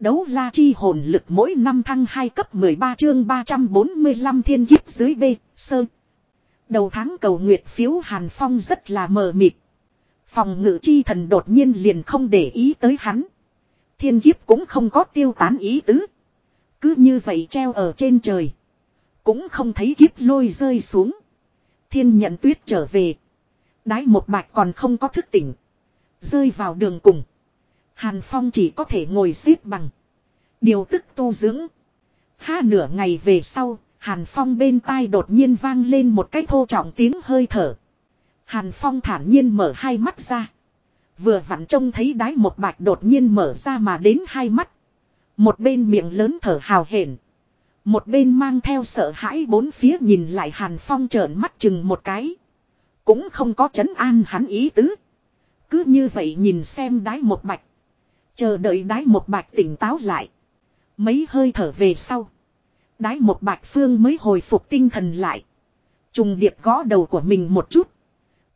Đấu la chi hồn lực mỗi năm thăng 2 cấp 13 chương 345 thiên kiếp dưới B, sơ. Đầu tháng cầu nguyệt phiếu Hàn Phong rất là mờ mịt. Phòng ngự chi thần đột nhiên liền không để ý tới hắn. Thiên kiếp cũng không có tiêu tán ý tứ. Cứ như vậy treo ở trên trời. Cũng không thấy kiếp lôi rơi xuống. Thiên nhận tuyết trở về. Đái một bạch còn không có thức tỉnh. Rơi vào đường cùng. Hàn Phong chỉ có thể ngồi xếp bằng. Điều tức tu dưỡng. Ha nửa ngày về sau, Hàn Phong bên tai đột nhiên vang lên một cái thô trọng tiếng hơi thở. Hàn Phong thản nhiên mở hai mắt ra. Vừa vặn trông thấy đái một bạch đột nhiên mở ra mà đến hai mắt. Một bên miệng lớn thở hào hển. Một bên mang theo sợ hãi bốn phía nhìn lại Hàn Phong trợn mắt chừng một cái. Cũng không có chấn an hắn ý tứ. Cứ như vậy nhìn xem đái một bạch. Chờ đợi đái một bạch tỉnh táo lại. Mấy hơi thở về sau. Đái một bạch phương mới hồi phục tinh thần lại. Trùng điệp gõ đầu của mình một chút.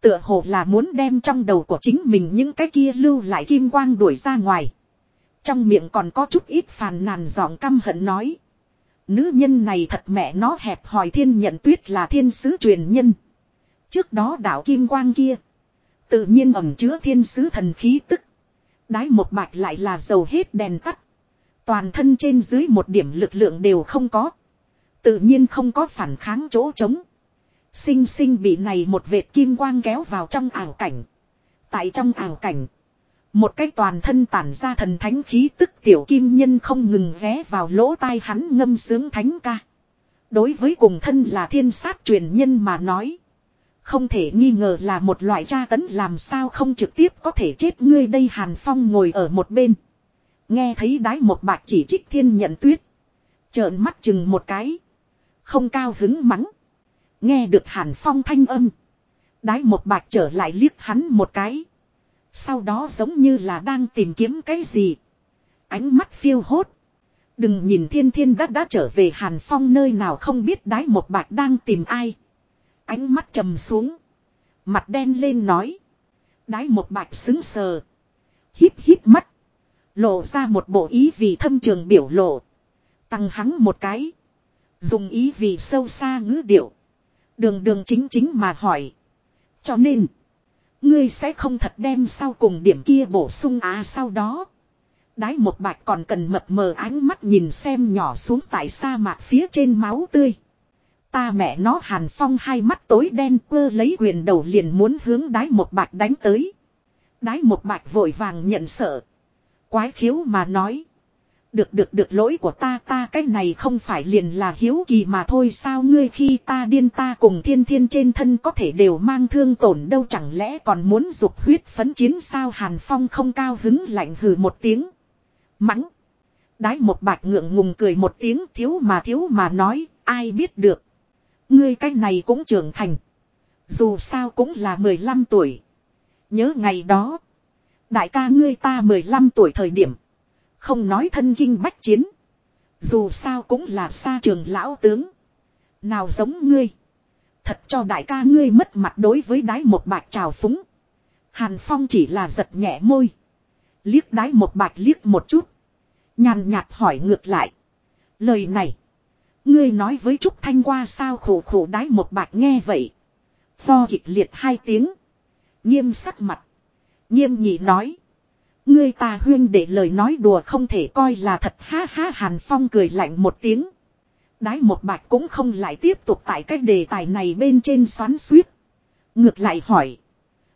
Tựa hồ là muốn đem trong đầu của chính mình những cái kia lưu lại kim quang đuổi ra ngoài. Trong miệng còn có chút ít phàn nàn giọng căm hận nói. Nữ nhân này thật mẹ nó hẹp hòi thiên nhận tuyết là thiên sứ truyền nhân. Trước đó đạo kim quang kia. Tự nhiên ẩm chứa thiên sứ thần khí tức. Đái một bạch lại là dầu hết đèn tắt. Toàn thân trên dưới một điểm lực lượng đều không có. Tự nhiên không có phản kháng chỗ trống. Sinh sinh bị này một vệt kim quang kéo vào trong ảo cảnh. Tại trong ảo cảnh. Một cái toàn thân tản ra thần thánh khí tức tiểu kim nhân không ngừng ghé vào lỗ tai hắn ngâm sướng thánh ca. Đối với cùng thân là thiên sát truyền nhân mà nói. Không thể nghi ngờ là một loại tra tấn làm sao không trực tiếp có thể chết ngươi đây Hàn Phong ngồi ở một bên. Nghe thấy đái một bạc chỉ trích thiên nhận tuyết. Trợn mắt chừng một cái. Không cao hứng mắng. Nghe được Hàn Phong thanh âm. Đái một bạc trở lại liếc hắn một cái. Sau đó giống như là đang tìm kiếm cái gì. Ánh mắt phiêu hốt. Đừng nhìn thiên thiên đã đã trở về Hàn Phong nơi nào không biết đái một bạc đang tìm ai. Ánh mắt trầm xuống. Mặt đen lên nói. Đái một bạch xứng sờ. Híp híp mắt. Lộ ra một bộ ý vì thâm trường biểu lộ. Tăng hắn một cái. Dùng ý vì sâu xa ngữ điệu. Đường đường chính chính mà hỏi. Cho nên. Ngươi sẽ không thật đem sau cùng điểm kia bổ sung á sau đó. Đái một bạch còn cần mập mờ ánh mắt nhìn xem nhỏ xuống tại sa mạc phía trên máu tươi. Ta mẹ nó hàn phong hai mắt tối đen quơ lấy quyền đầu liền muốn hướng đái một bạch đánh tới. Đái một bạch vội vàng nhận sợ. Quái khiếu mà nói. Được được được, lỗi của ta ta, cái này không phải liền là hiếu kỳ mà thôi sao ngươi khi ta điên ta cùng thiên thiên trên thân có thể đều mang thương tổn đâu chẳng lẽ còn muốn dục huyết phấn chiến sao hàn phong không cao hứng lạnh hừ một tiếng. Mắng. Đái một bạch ngượng ngùng cười một tiếng thiếu mà thiếu mà nói, ai biết được. Ngươi cái này cũng trưởng thành. Dù sao cũng là 15 tuổi. Nhớ ngày đó. Đại ca ngươi ta 15 tuổi thời điểm. Không nói thân kinh bách chiến. Dù sao cũng là xa trường lão tướng. Nào giống ngươi. Thật cho đại ca ngươi mất mặt đối với đái một bạch trào phúng. Hàn Phong chỉ là giật nhẹ môi. Liếc đái một bạch liếc một chút. Nhàn nhạt hỏi ngược lại. Lời này. Ngươi nói với Trúc Thanh qua sao khổ khổ đái một bạch nghe vậy. Pho kịch liệt hai tiếng. Nghiêm sắc mặt. Nghiêm nhị nói. Ngươi ta huyên để lời nói đùa không thể coi là thật ha ha, Hàn Phong cười lạnh một tiếng. Đái một bạch cũng không lại tiếp tục tại cái đề tài này bên trên xoắn suýt. Ngược lại hỏi.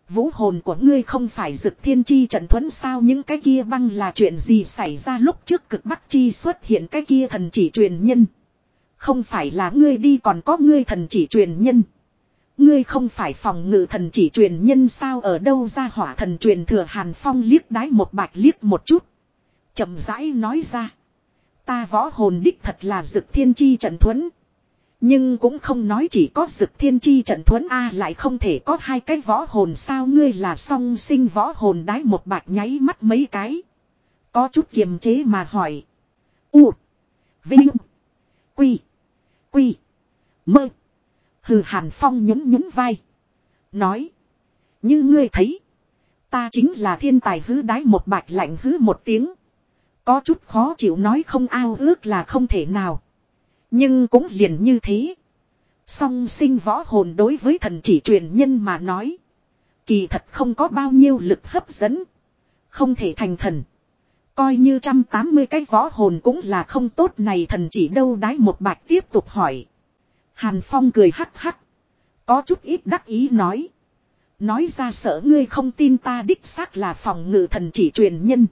Vũ hồn của ngươi không phải dực thiên chi trận thuẫn sao những cái kia băng là chuyện gì xảy ra lúc trước cực bắc chi xuất hiện cái kia thần chỉ truyền nhân. Không phải là ngươi đi còn có ngươi thần chỉ truyền nhân. Ngươi không phải phòng ngự thần chỉ truyền nhân sao ở đâu ra hỏa thần truyền thừa Hàn Phong liếc đái một bạch liếc một chút. chậm rãi nói ra. Ta võ hồn đích thật là dực thiên chi trận thuẫn. Nhưng cũng không nói chỉ có dực thiên chi trận thuẫn A lại không thể có hai cái võ hồn sao ngươi là song sinh võ hồn đái một bạch nháy mắt mấy cái. Có chút kiềm chế mà hỏi. U. Vinh. Quy. Quy. Mơ. Hừ hàn phong nhún nhún vai. Nói. Như ngươi thấy. Ta chính là thiên tài hứ đái một bạch lạnh hứ một tiếng. Có chút khó chịu nói không ao ước là không thể nào. Nhưng cũng liền như thế. Song sinh võ hồn đối với thần chỉ truyền nhân mà nói. Kỳ thật không có bao nhiêu lực hấp dẫn. Không thể thành thần. Coi như trăm tám mươi cái võ hồn cũng là không tốt này thần chỉ đâu đái một bạch tiếp tục hỏi. Hàn Phong cười hắc hắc. Có chút ít đắc ý nói. Nói ra sợ ngươi không tin ta đích xác là phòng ngự thần chỉ truyền nhân.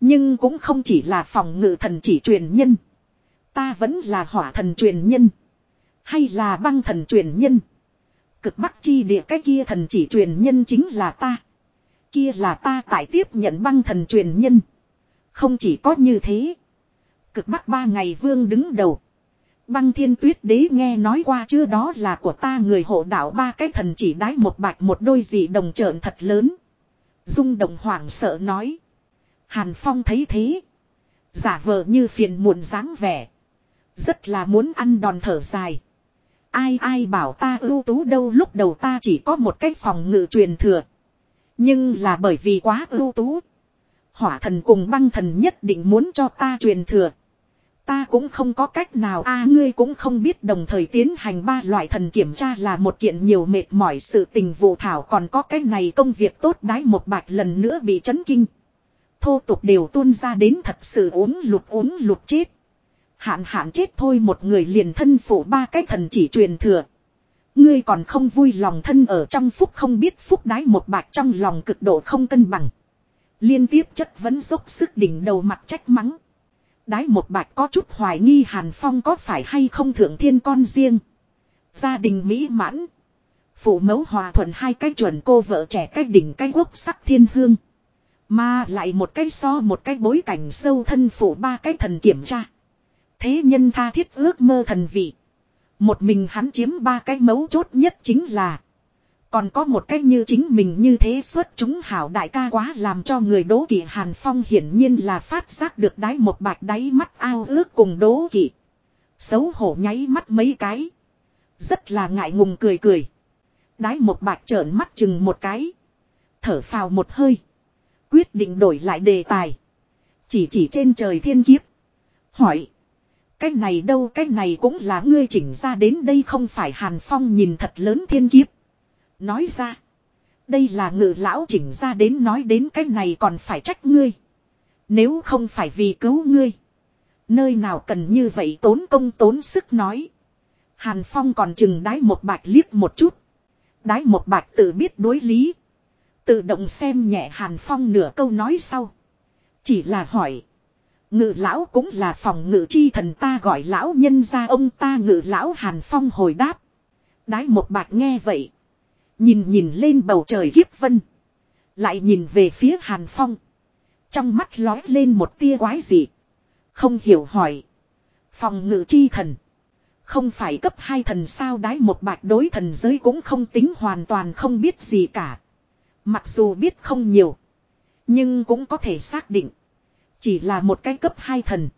Nhưng cũng không chỉ là phòng ngự thần chỉ truyền nhân. Ta vẫn là hỏa thần truyền nhân. Hay là băng thần truyền nhân. Cực bắc chi địa cái kia thần chỉ truyền nhân chính là ta. Kia là ta tại tiếp nhận băng thần truyền nhân. Không chỉ có như thế. Cực bắc ba ngày vương đứng đầu. Băng thiên tuyết đế nghe nói qua chưa đó là của ta người hộ đạo ba cái thần chỉ đái một bạch một đôi dị đồng trợn thật lớn. Dung đồng hoảng sợ nói. Hàn Phong thấy thế. Giả vờ như phiền muộn dáng vẻ. Rất là muốn ăn đòn thở dài. Ai ai bảo ta ưu tú đâu lúc đầu ta chỉ có một cái phòng ngự truyền thừa. Nhưng là bởi vì quá ưu tú. Hỏa thần cùng băng thần nhất định muốn cho ta truyền thừa. Ta cũng không có cách nào, a, ngươi cũng không biết đồng thời tiến hành ba loại thần kiểm tra là một kiện nhiều mệt mỏi sự tình vụ thảo, còn có cái này công việc tốt đái một bạch lần nữa bị chấn kinh. Thô tục đều tuôn ra đến thật sự uống lụt uống lụt chết. Hạn hạn chết thôi một người liền thân phụ ba cái thần chỉ truyền thừa. Ngươi còn không vui lòng thân ở trong phúc không biết phúc đái một bạch trong lòng cực độ không cân bằng. Liên tiếp chất vấn dốc sức đỉnh đầu mặt trách mắng. Đái một bạch có chút hoài nghi Hàn Phong có phải hay không thượng thiên con riêng. Gia đình mỹ mãn. Phụ mẫu hòa thuận hai cái chuẩn cô vợ trẻ cái đỉnh cái quốc sắc thiên hương. Mà lại một cái so một cái bối cảnh sâu thân phụ ba cái thần kiểm tra. Thế nhân tha thiết ước mơ thần vị. Một mình hắn chiếm ba cái mấu chốt nhất chính là. Còn có một cách như chính mình như thế xuất chúng hảo đại ca quá làm cho người đố kỵ Hàn Phong hiển nhiên là phát giác được đáy một bạch đáy mắt ao ước cùng đố kỵ. Xấu hổ nháy mắt mấy cái. Rất là ngại ngùng cười cười. Đái một bạch trợn mắt chừng một cái. Thở phào một hơi. Quyết định đổi lại đề tài. Chỉ chỉ trên trời thiên kiếp. Hỏi. Cái này đâu cái này cũng là ngươi chỉnh ra đến đây không phải Hàn Phong nhìn thật lớn thiên kiếp. Nói ra. Đây là ngự lão chỉnh ra đến nói đến cái này còn phải trách ngươi. Nếu không phải vì cứu ngươi. Nơi nào cần như vậy tốn công tốn sức nói. Hàn Phong còn chừng đái một bạch liếc một chút. Đái một bạch tự biết đối lý. Tự động xem nhẹ Hàn Phong nửa câu nói sau. Chỉ là hỏi. Ngự lão cũng là phòng ngự chi thần ta gọi lão nhân ra ông ta ngự lão Hàn Phong hồi đáp. Đái một bạch nghe vậy. Nhìn nhìn lên bầu trời kiếp vân. Lại nhìn về phía Hàn Phong. Trong mắt lói lên một tia quái dị. Không hiểu hỏi. Phòng ngự chi thần. Không phải cấp hai thần sao đái một bạch đối thần giới cũng không tính hoàn toàn không biết gì cả. Mặc dù biết không nhiều. Nhưng cũng có thể xác định. Chỉ là một cái cấp hai thần.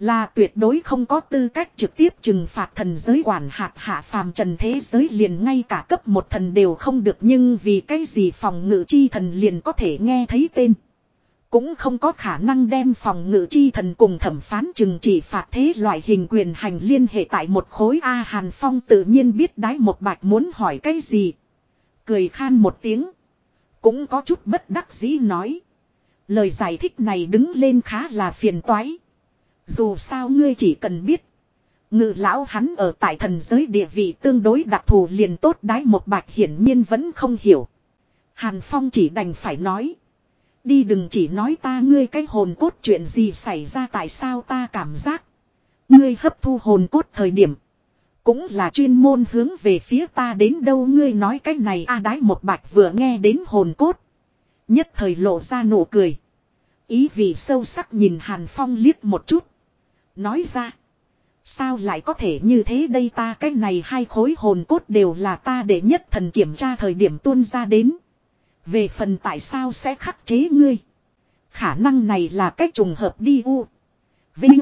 Là tuyệt đối không có tư cách trực tiếp trừng phạt thần giới quản hạt hạ phàm trần thế giới liền ngay cả cấp một thần đều không được nhưng vì cái gì phòng ngự chi thần liền có thể nghe thấy tên. Cũng không có khả năng đem phòng ngự chi thần cùng thẩm phán trừng trị phạt thế loại hình quyền hành liên hệ tại một khối A Hàn Phong tự nhiên biết đái một bạch muốn hỏi cái gì. Cười khan một tiếng. Cũng có chút bất đắc dĩ nói. Lời giải thích này đứng lên khá là phiền toái. Dù sao ngươi chỉ cần biết. Ngự lão hắn ở tại thần giới địa vị tương đối đặc thù liền tốt đái một bạch hiển nhiên vẫn không hiểu. Hàn Phong chỉ đành phải nói. Đi đừng chỉ nói ta ngươi cái hồn cốt chuyện gì xảy ra tại sao ta cảm giác. Ngươi hấp thu hồn cốt thời điểm. Cũng là chuyên môn hướng về phía ta đến đâu ngươi nói cái này a đái một bạch vừa nghe đến hồn cốt. Nhất thời lộ ra nụ cười. Ý vị sâu sắc nhìn Hàn Phong liếc một chút. Nói ra. Sao lại có thể như thế đây ta, cái này hai khối hồn cốt đều là ta để nhất thần kiểm tra thời điểm tuôn ra đến. Về phần tại sao sẽ khắc chế ngươi. Khả năng này là cách trùng hợp đi u. Vinh.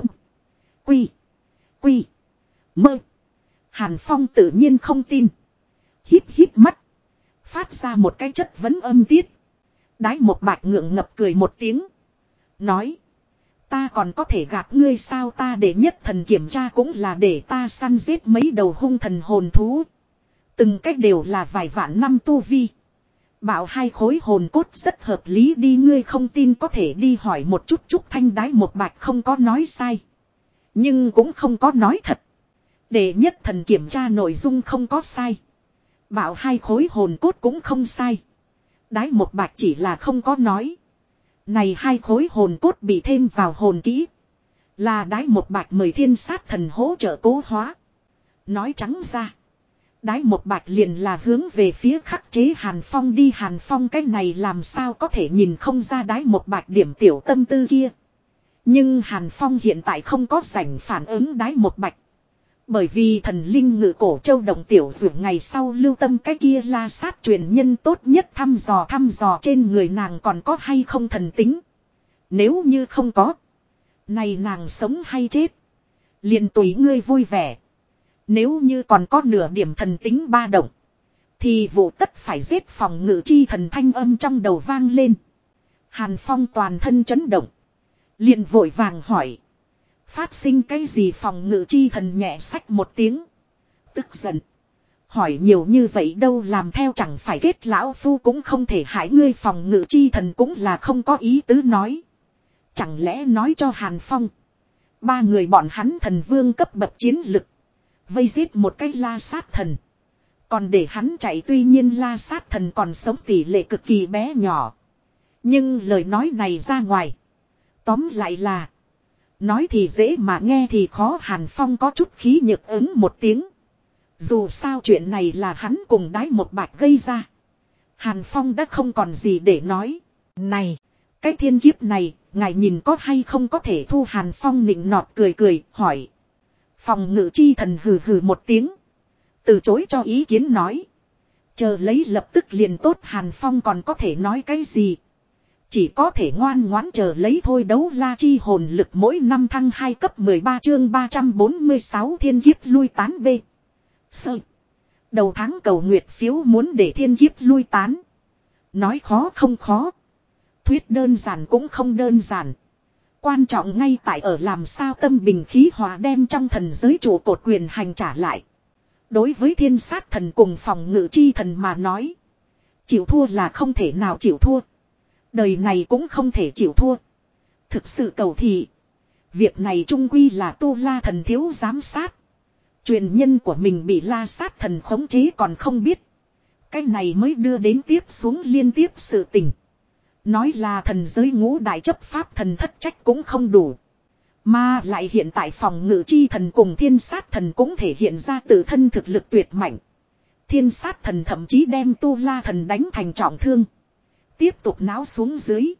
Quy. Quy. Mơ. Hàn Phong tự nhiên không tin. Hít hít mắt. Phát ra một cái chất vấn âm tiết. Đái một bạch ngượng ngập cười một tiếng. Nói. Ta còn có thể gạt ngươi sao ta để nhất thần kiểm tra cũng là để ta săn giết mấy đầu hung thần hồn thú. Từng cách đều là vài vạn năm tu vi. Bảo hai khối hồn cốt rất hợp lý đi ngươi không tin có thể đi hỏi một chút chút thanh đái một bạch không có nói sai. Nhưng cũng không có nói thật. Để nhất thần kiểm tra nội dung không có sai. Bảo hai khối hồn cốt cũng không sai. Đái một bạch chỉ là không có nói. Này hai khối hồn cốt bị thêm vào hồn kỹ. Là đái một bạch mời thiên sát thần hỗ trợ cố hóa. Nói trắng ra. Đái một bạch liền là hướng về phía khắc chế Hàn Phong đi Hàn Phong cái này làm sao có thể nhìn không ra đái một bạch điểm tiểu tâm tư kia. Nhưng Hàn Phong hiện tại không có rảnh phản ứng đái một bạch. Bởi vì thần linh ngự cổ châu động tiểu dưỡng ngày sau lưu tâm cái kia la sát truyền nhân tốt nhất thăm dò thăm dò trên người nàng còn có hay không thần tính. Nếu như không có. Này nàng sống hay chết. liền tùy ngươi vui vẻ. Nếu như còn có nửa điểm thần tính ba động. Thì vụ tất phải giết phòng ngự chi thần thanh âm trong đầu vang lên. Hàn Phong toàn thân chấn động. liền vội vàng hỏi. Phát sinh cái gì phòng ngự chi thần nhẹ sách một tiếng. Tức giận. Hỏi nhiều như vậy đâu làm theo chẳng phải kết lão phu cũng không thể hại ngươi phòng ngự chi thần cũng là không có ý tứ nói. Chẳng lẽ nói cho Hàn Phong. Ba người bọn hắn thần vương cấp bậc chiến lực. Vây giết một cái la sát thần. Còn để hắn chạy tuy nhiên la sát thần còn sống tỷ lệ cực kỳ bé nhỏ. Nhưng lời nói này ra ngoài. Tóm lại là. Nói thì dễ mà nghe thì khó Hàn Phong có chút khí nhược ứng một tiếng. Dù sao chuyện này là hắn cùng đái một bạch gây ra. Hàn Phong đã không còn gì để nói. Này, cái thiên kiếp này, ngài nhìn có hay không có thể thu Hàn Phong nịnh nọt cười cười, hỏi. Phòng ngự chi thần hừ hừ một tiếng. Từ chối cho ý kiến nói. Chờ lấy lập tức liền tốt Hàn Phong còn có thể nói cái gì. Chỉ có thể ngoan ngoãn chờ lấy thôi đấu la chi hồn lực mỗi năm thăng 2 cấp 13 chương 346 thiên kiếp lui tán B. Sơ. Đầu tháng cầu nguyệt phiếu muốn để thiên kiếp lui tán. Nói khó không khó. Thuyết đơn giản cũng không đơn giản. Quan trọng ngay tại ở làm sao tâm bình khí hòa đem trong thần giới chủ cột quyền hành trả lại. Đối với thiên sát thần cùng phòng ngự chi thần mà nói. Chịu thua là không thể nào chịu thua. Đời này cũng không thể chịu thua. Thực sự cầu thị. Việc này trung quy là tu la thần thiếu giám sát. Truyền nhân của mình bị la sát thần khống chế còn không biết. Cái này mới đưa đến tiếp xuống liên tiếp sự tình. Nói là thần giới ngũ đại chấp pháp thần thất trách cũng không đủ. Mà lại hiện tại phòng ngự chi thần cùng thiên sát thần cũng thể hiện ra tự thân thực lực tuyệt mạnh. Thiên sát thần thậm chí đem tu la thần đánh thành trọng thương. Tiếp tục náo xuống dưới.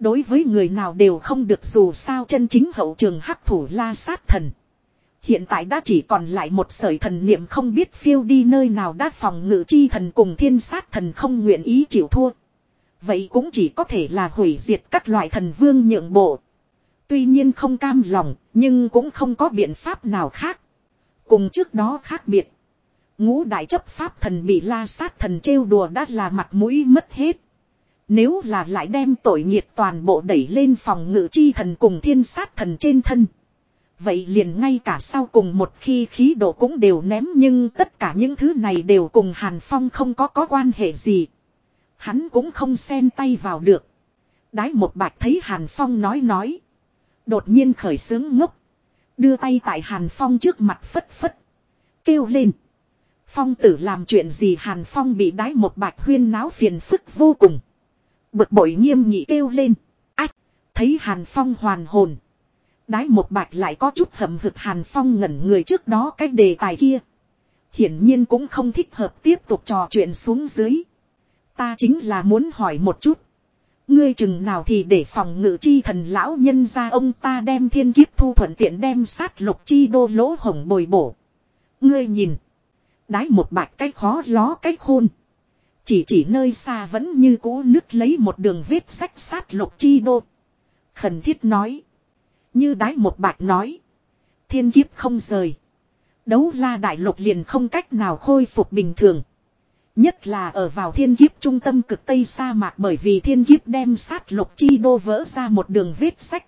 Đối với người nào đều không được dù sao chân chính hậu trường hắc thủ la sát thần. Hiện tại đã chỉ còn lại một sợi thần niệm không biết phiêu đi nơi nào đã phòng ngự chi thần cùng thiên sát thần không nguyện ý chịu thua. Vậy cũng chỉ có thể là hủy diệt các loại thần vương nhượng bộ. Tuy nhiên không cam lòng, nhưng cũng không có biện pháp nào khác. Cùng trước đó khác biệt. Ngũ đại chấp pháp thần bị la sát thần trêu đùa đã là mặt mũi mất hết. Nếu là lại đem tội nghiệt toàn bộ đẩy lên phòng ngự chi thần cùng thiên sát thần trên thân. Vậy liền ngay cả sau cùng một khi khí độ cũng đều ném nhưng tất cả những thứ này đều cùng Hàn Phong không có có quan hệ gì. Hắn cũng không xen tay vào được. Đái một bạch thấy Hàn Phong nói nói. Đột nhiên khởi sướng ngốc. Đưa tay tại Hàn Phong trước mặt phất phất. Kêu lên. Phong tử làm chuyện gì Hàn Phong bị đái một bạch huyên náo phiền phức vô cùng. Bực bội nghiêm nghị kêu lên. Ách. Thấy Hàn Phong hoàn hồn. Đái một bạch lại có chút hầm hực Hàn Phong ngẩn người trước đó cái đề tài kia. Hiển nhiên cũng không thích hợp tiếp tục trò chuyện xuống dưới. Ta chính là muốn hỏi một chút. Ngươi chừng nào thì để phòng ngự chi thần lão nhân ra ông ta đem thiên kiếp thu thuận tiện đem sát lục chi đô lỗ hồng bồi bổ. Ngươi nhìn. Đái một bạch cái khó ló cái khôn. Chỉ chỉ nơi xa vẫn như cũ nứt lấy một đường vết sách sát lục chi đô. Khẩn thiết nói. Như đái một bạch nói. Thiên kiếp không rời. Đấu la đại lục liền không cách nào khôi phục bình thường. Nhất là ở vào thiên kiếp trung tâm cực tây sa mạc bởi vì thiên kiếp đem sát lục chi đô vỡ ra một đường vết sách.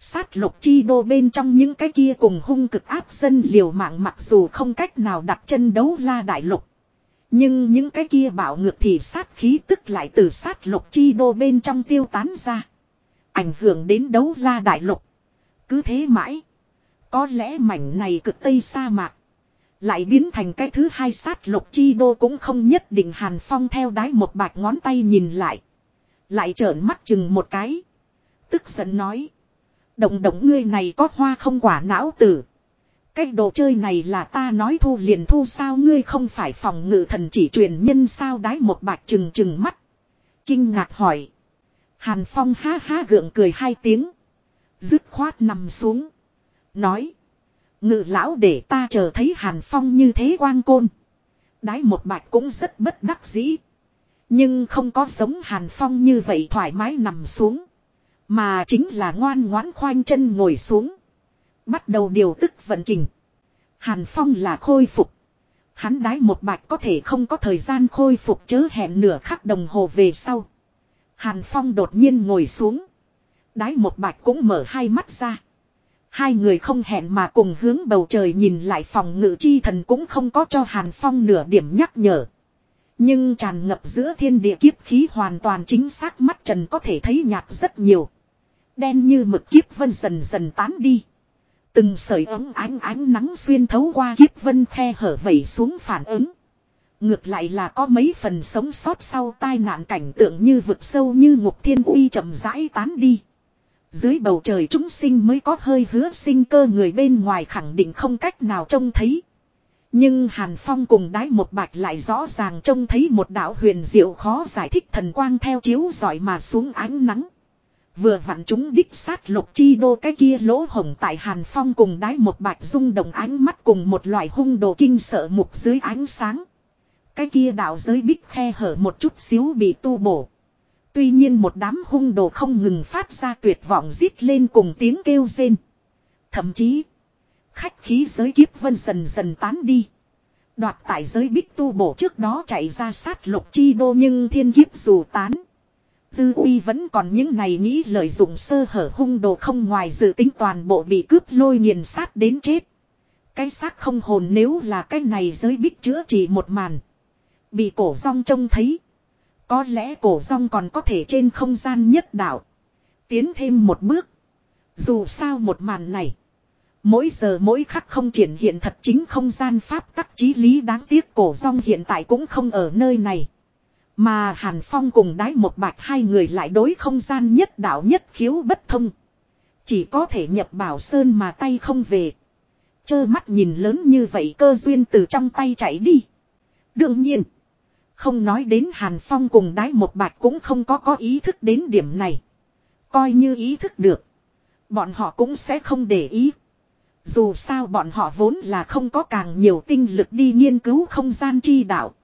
Sát lục chi đô bên trong những cái kia cùng hung cực áp dân liều mạng mặc dù không cách nào đặt chân đấu la đại lục. Nhưng những cái kia bảo ngược thì sát khí tức lại từ sát lục chi đô bên trong tiêu tán ra. Ảnh hưởng đến đấu la đại lục. Cứ thế mãi. Có lẽ mảnh này cực tây sa mạc. Lại biến thành cái thứ hai sát lục chi đô cũng không nhất định Hàn Phong theo đái một bạch ngón tay nhìn lại. Lại trợn mắt chừng một cái. Tức giận nói. Động động ngươi này có hoa không quả não tử. Cái đồ chơi này là ta nói thu liền thu sao ngươi không phải phòng ngự thần chỉ truyền nhân sao đái một bạch chừng chừng mắt. Kinh ngạc hỏi. Hàn Phong ha ha gượng cười hai tiếng. Dứt khoát nằm xuống. Nói. Ngự lão để ta chờ thấy Hàn Phong như thế quang côn. Đái một bạch cũng rất bất đắc dĩ. Nhưng không có giống Hàn Phong như vậy thoải mái nằm xuống. Mà chính là ngoan ngoãn khoanh chân ngồi xuống. Bắt đầu điều tức vận kình. Hàn Phong là khôi phục. Hắn đái một bạch có thể không có thời gian khôi phục chớ hẹn nửa khắc đồng hồ về sau. Hàn Phong đột nhiên ngồi xuống. Đái một bạch cũng mở hai mắt ra. Hai người không hẹn mà cùng hướng bầu trời nhìn lại phòng ngự chi thần cũng không có cho Hàn Phong nửa điểm nhắc nhở. Nhưng tràn ngập giữa thiên địa kiếp khí hoàn toàn chính xác mắt trần có thể thấy nhạt rất nhiều. Đen như mực kiếp vân dần dần tán đi. Từng sợi ấm ánh ánh nắng xuyên thấu qua kiếp vân khe hở vẩy xuống phản ứng. Ngược lại là có mấy phần sống sót sau tai nạn cảnh tượng như vực sâu như ngục thiên uy chậm rãi tán đi. Dưới bầu trời chúng sinh mới có hơi hứa sinh cơ người bên ngoài khẳng định không cách nào trông thấy. Nhưng Hàn Phong cùng đái một bạch lại rõ ràng trông thấy một đạo huyền diệu khó giải thích thần quang theo chiếu giỏi mà xuống ánh nắng. Vừa vặn chúng đích sát lục chi đô cái kia lỗ hồng tại Hàn Phong cùng đái một bạch rung động ánh mắt cùng một loại hung đồ kinh sợ mục dưới ánh sáng. Cái kia đạo giới bích khe hở một chút xíu bị tu bổ. Tuy nhiên một đám hung đồ không ngừng phát ra tuyệt vọng rít lên cùng tiếng kêu rên. Thậm chí, khách khí giới kiếp vân dần dần tán đi. Đoạt tại giới bích tu bổ trước đó chạy ra sát lục chi đô nhưng thiên kiếp dù tán. Dư uy vẫn còn những này nghĩ lợi dụng sơ hở hung đồ không ngoài dự tính toàn bộ bị cướp lôi nghiền sát đến chết. Cái xác không hồn nếu là cái này giới bích chữa chỉ một màn. Bị cổ rong trông thấy. Có lẽ cổ rong còn có thể trên không gian nhất đạo. Tiến thêm một bước. Dù sao một màn này. Mỗi giờ mỗi khắc không triển hiện thật chính không gian pháp tắc chí lý đáng tiếc cổ rong hiện tại cũng không ở nơi này. Mà Hàn Phong cùng đái một bạch hai người lại đối không gian nhất đạo nhất khiếu bất thông. Chỉ có thể nhập bảo sơn mà tay không về. Chơ mắt nhìn lớn như vậy cơ duyên từ trong tay chạy đi. Đương nhiên. Không nói đến Hàn Phong cùng đái một bạch cũng không có có ý thức đến điểm này. Coi như ý thức được. Bọn họ cũng sẽ không để ý. Dù sao bọn họ vốn là không có càng nhiều tinh lực đi nghiên cứu không gian chi đạo.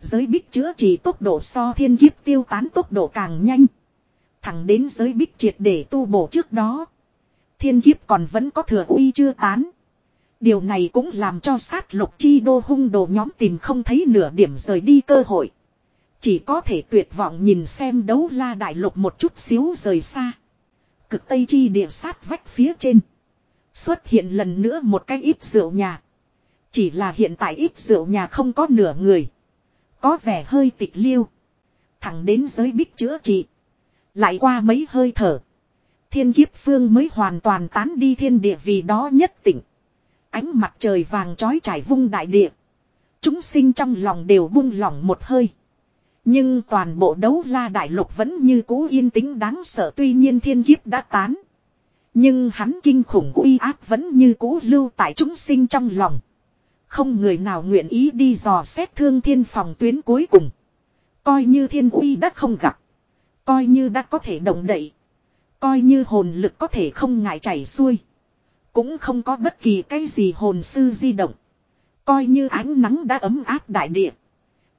Giới bích chữa trị tốc độ so thiên kiếp tiêu tán tốc độ càng nhanh. Thẳng đến giới bích triệt để tu bổ trước đó. Thiên kiếp còn vẫn có thừa uy chưa tán. Điều này cũng làm cho sát lục chi đô hung đồ nhóm tìm không thấy nửa điểm rời đi cơ hội. Chỉ có thể tuyệt vọng nhìn xem đấu la đại lục một chút xíu rời xa. Cực tây chi địa sát vách phía trên. Xuất hiện lần nữa một cái ít rượu nhà. Chỉ là hiện tại ít rượu nhà không có nửa người. Có vẻ hơi tịch liêu. Thẳng đến giới bích chữa trị. Lại qua mấy hơi thở. Thiên kiếp phương mới hoàn toàn tán đi thiên địa vì đó nhất tỉnh. Ánh mặt trời vàng trói trải vung đại địa. Chúng sinh trong lòng đều buông lỏng một hơi. Nhưng toàn bộ đấu la đại lục vẫn như cũ yên tĩnh đáng sợ tuy nhiên thiên kiếp đã tán. Nhưng hắn kinh khủng uy áp vẫn như cũ lưu tại chúng sinh trong lòng. Không người nào nguyện ý đi dò xét thương thiên phòng tuyến cuối cùng. Coi như thiên uy đã không gặp. Coi như đã có thể động đậy. Coi như hồn lực có thể không ngại chảy xuôi. Cũng không có bất kỳ cái gì hồn sư di động. Coi như ánh nắng đã ấm áp đại địa.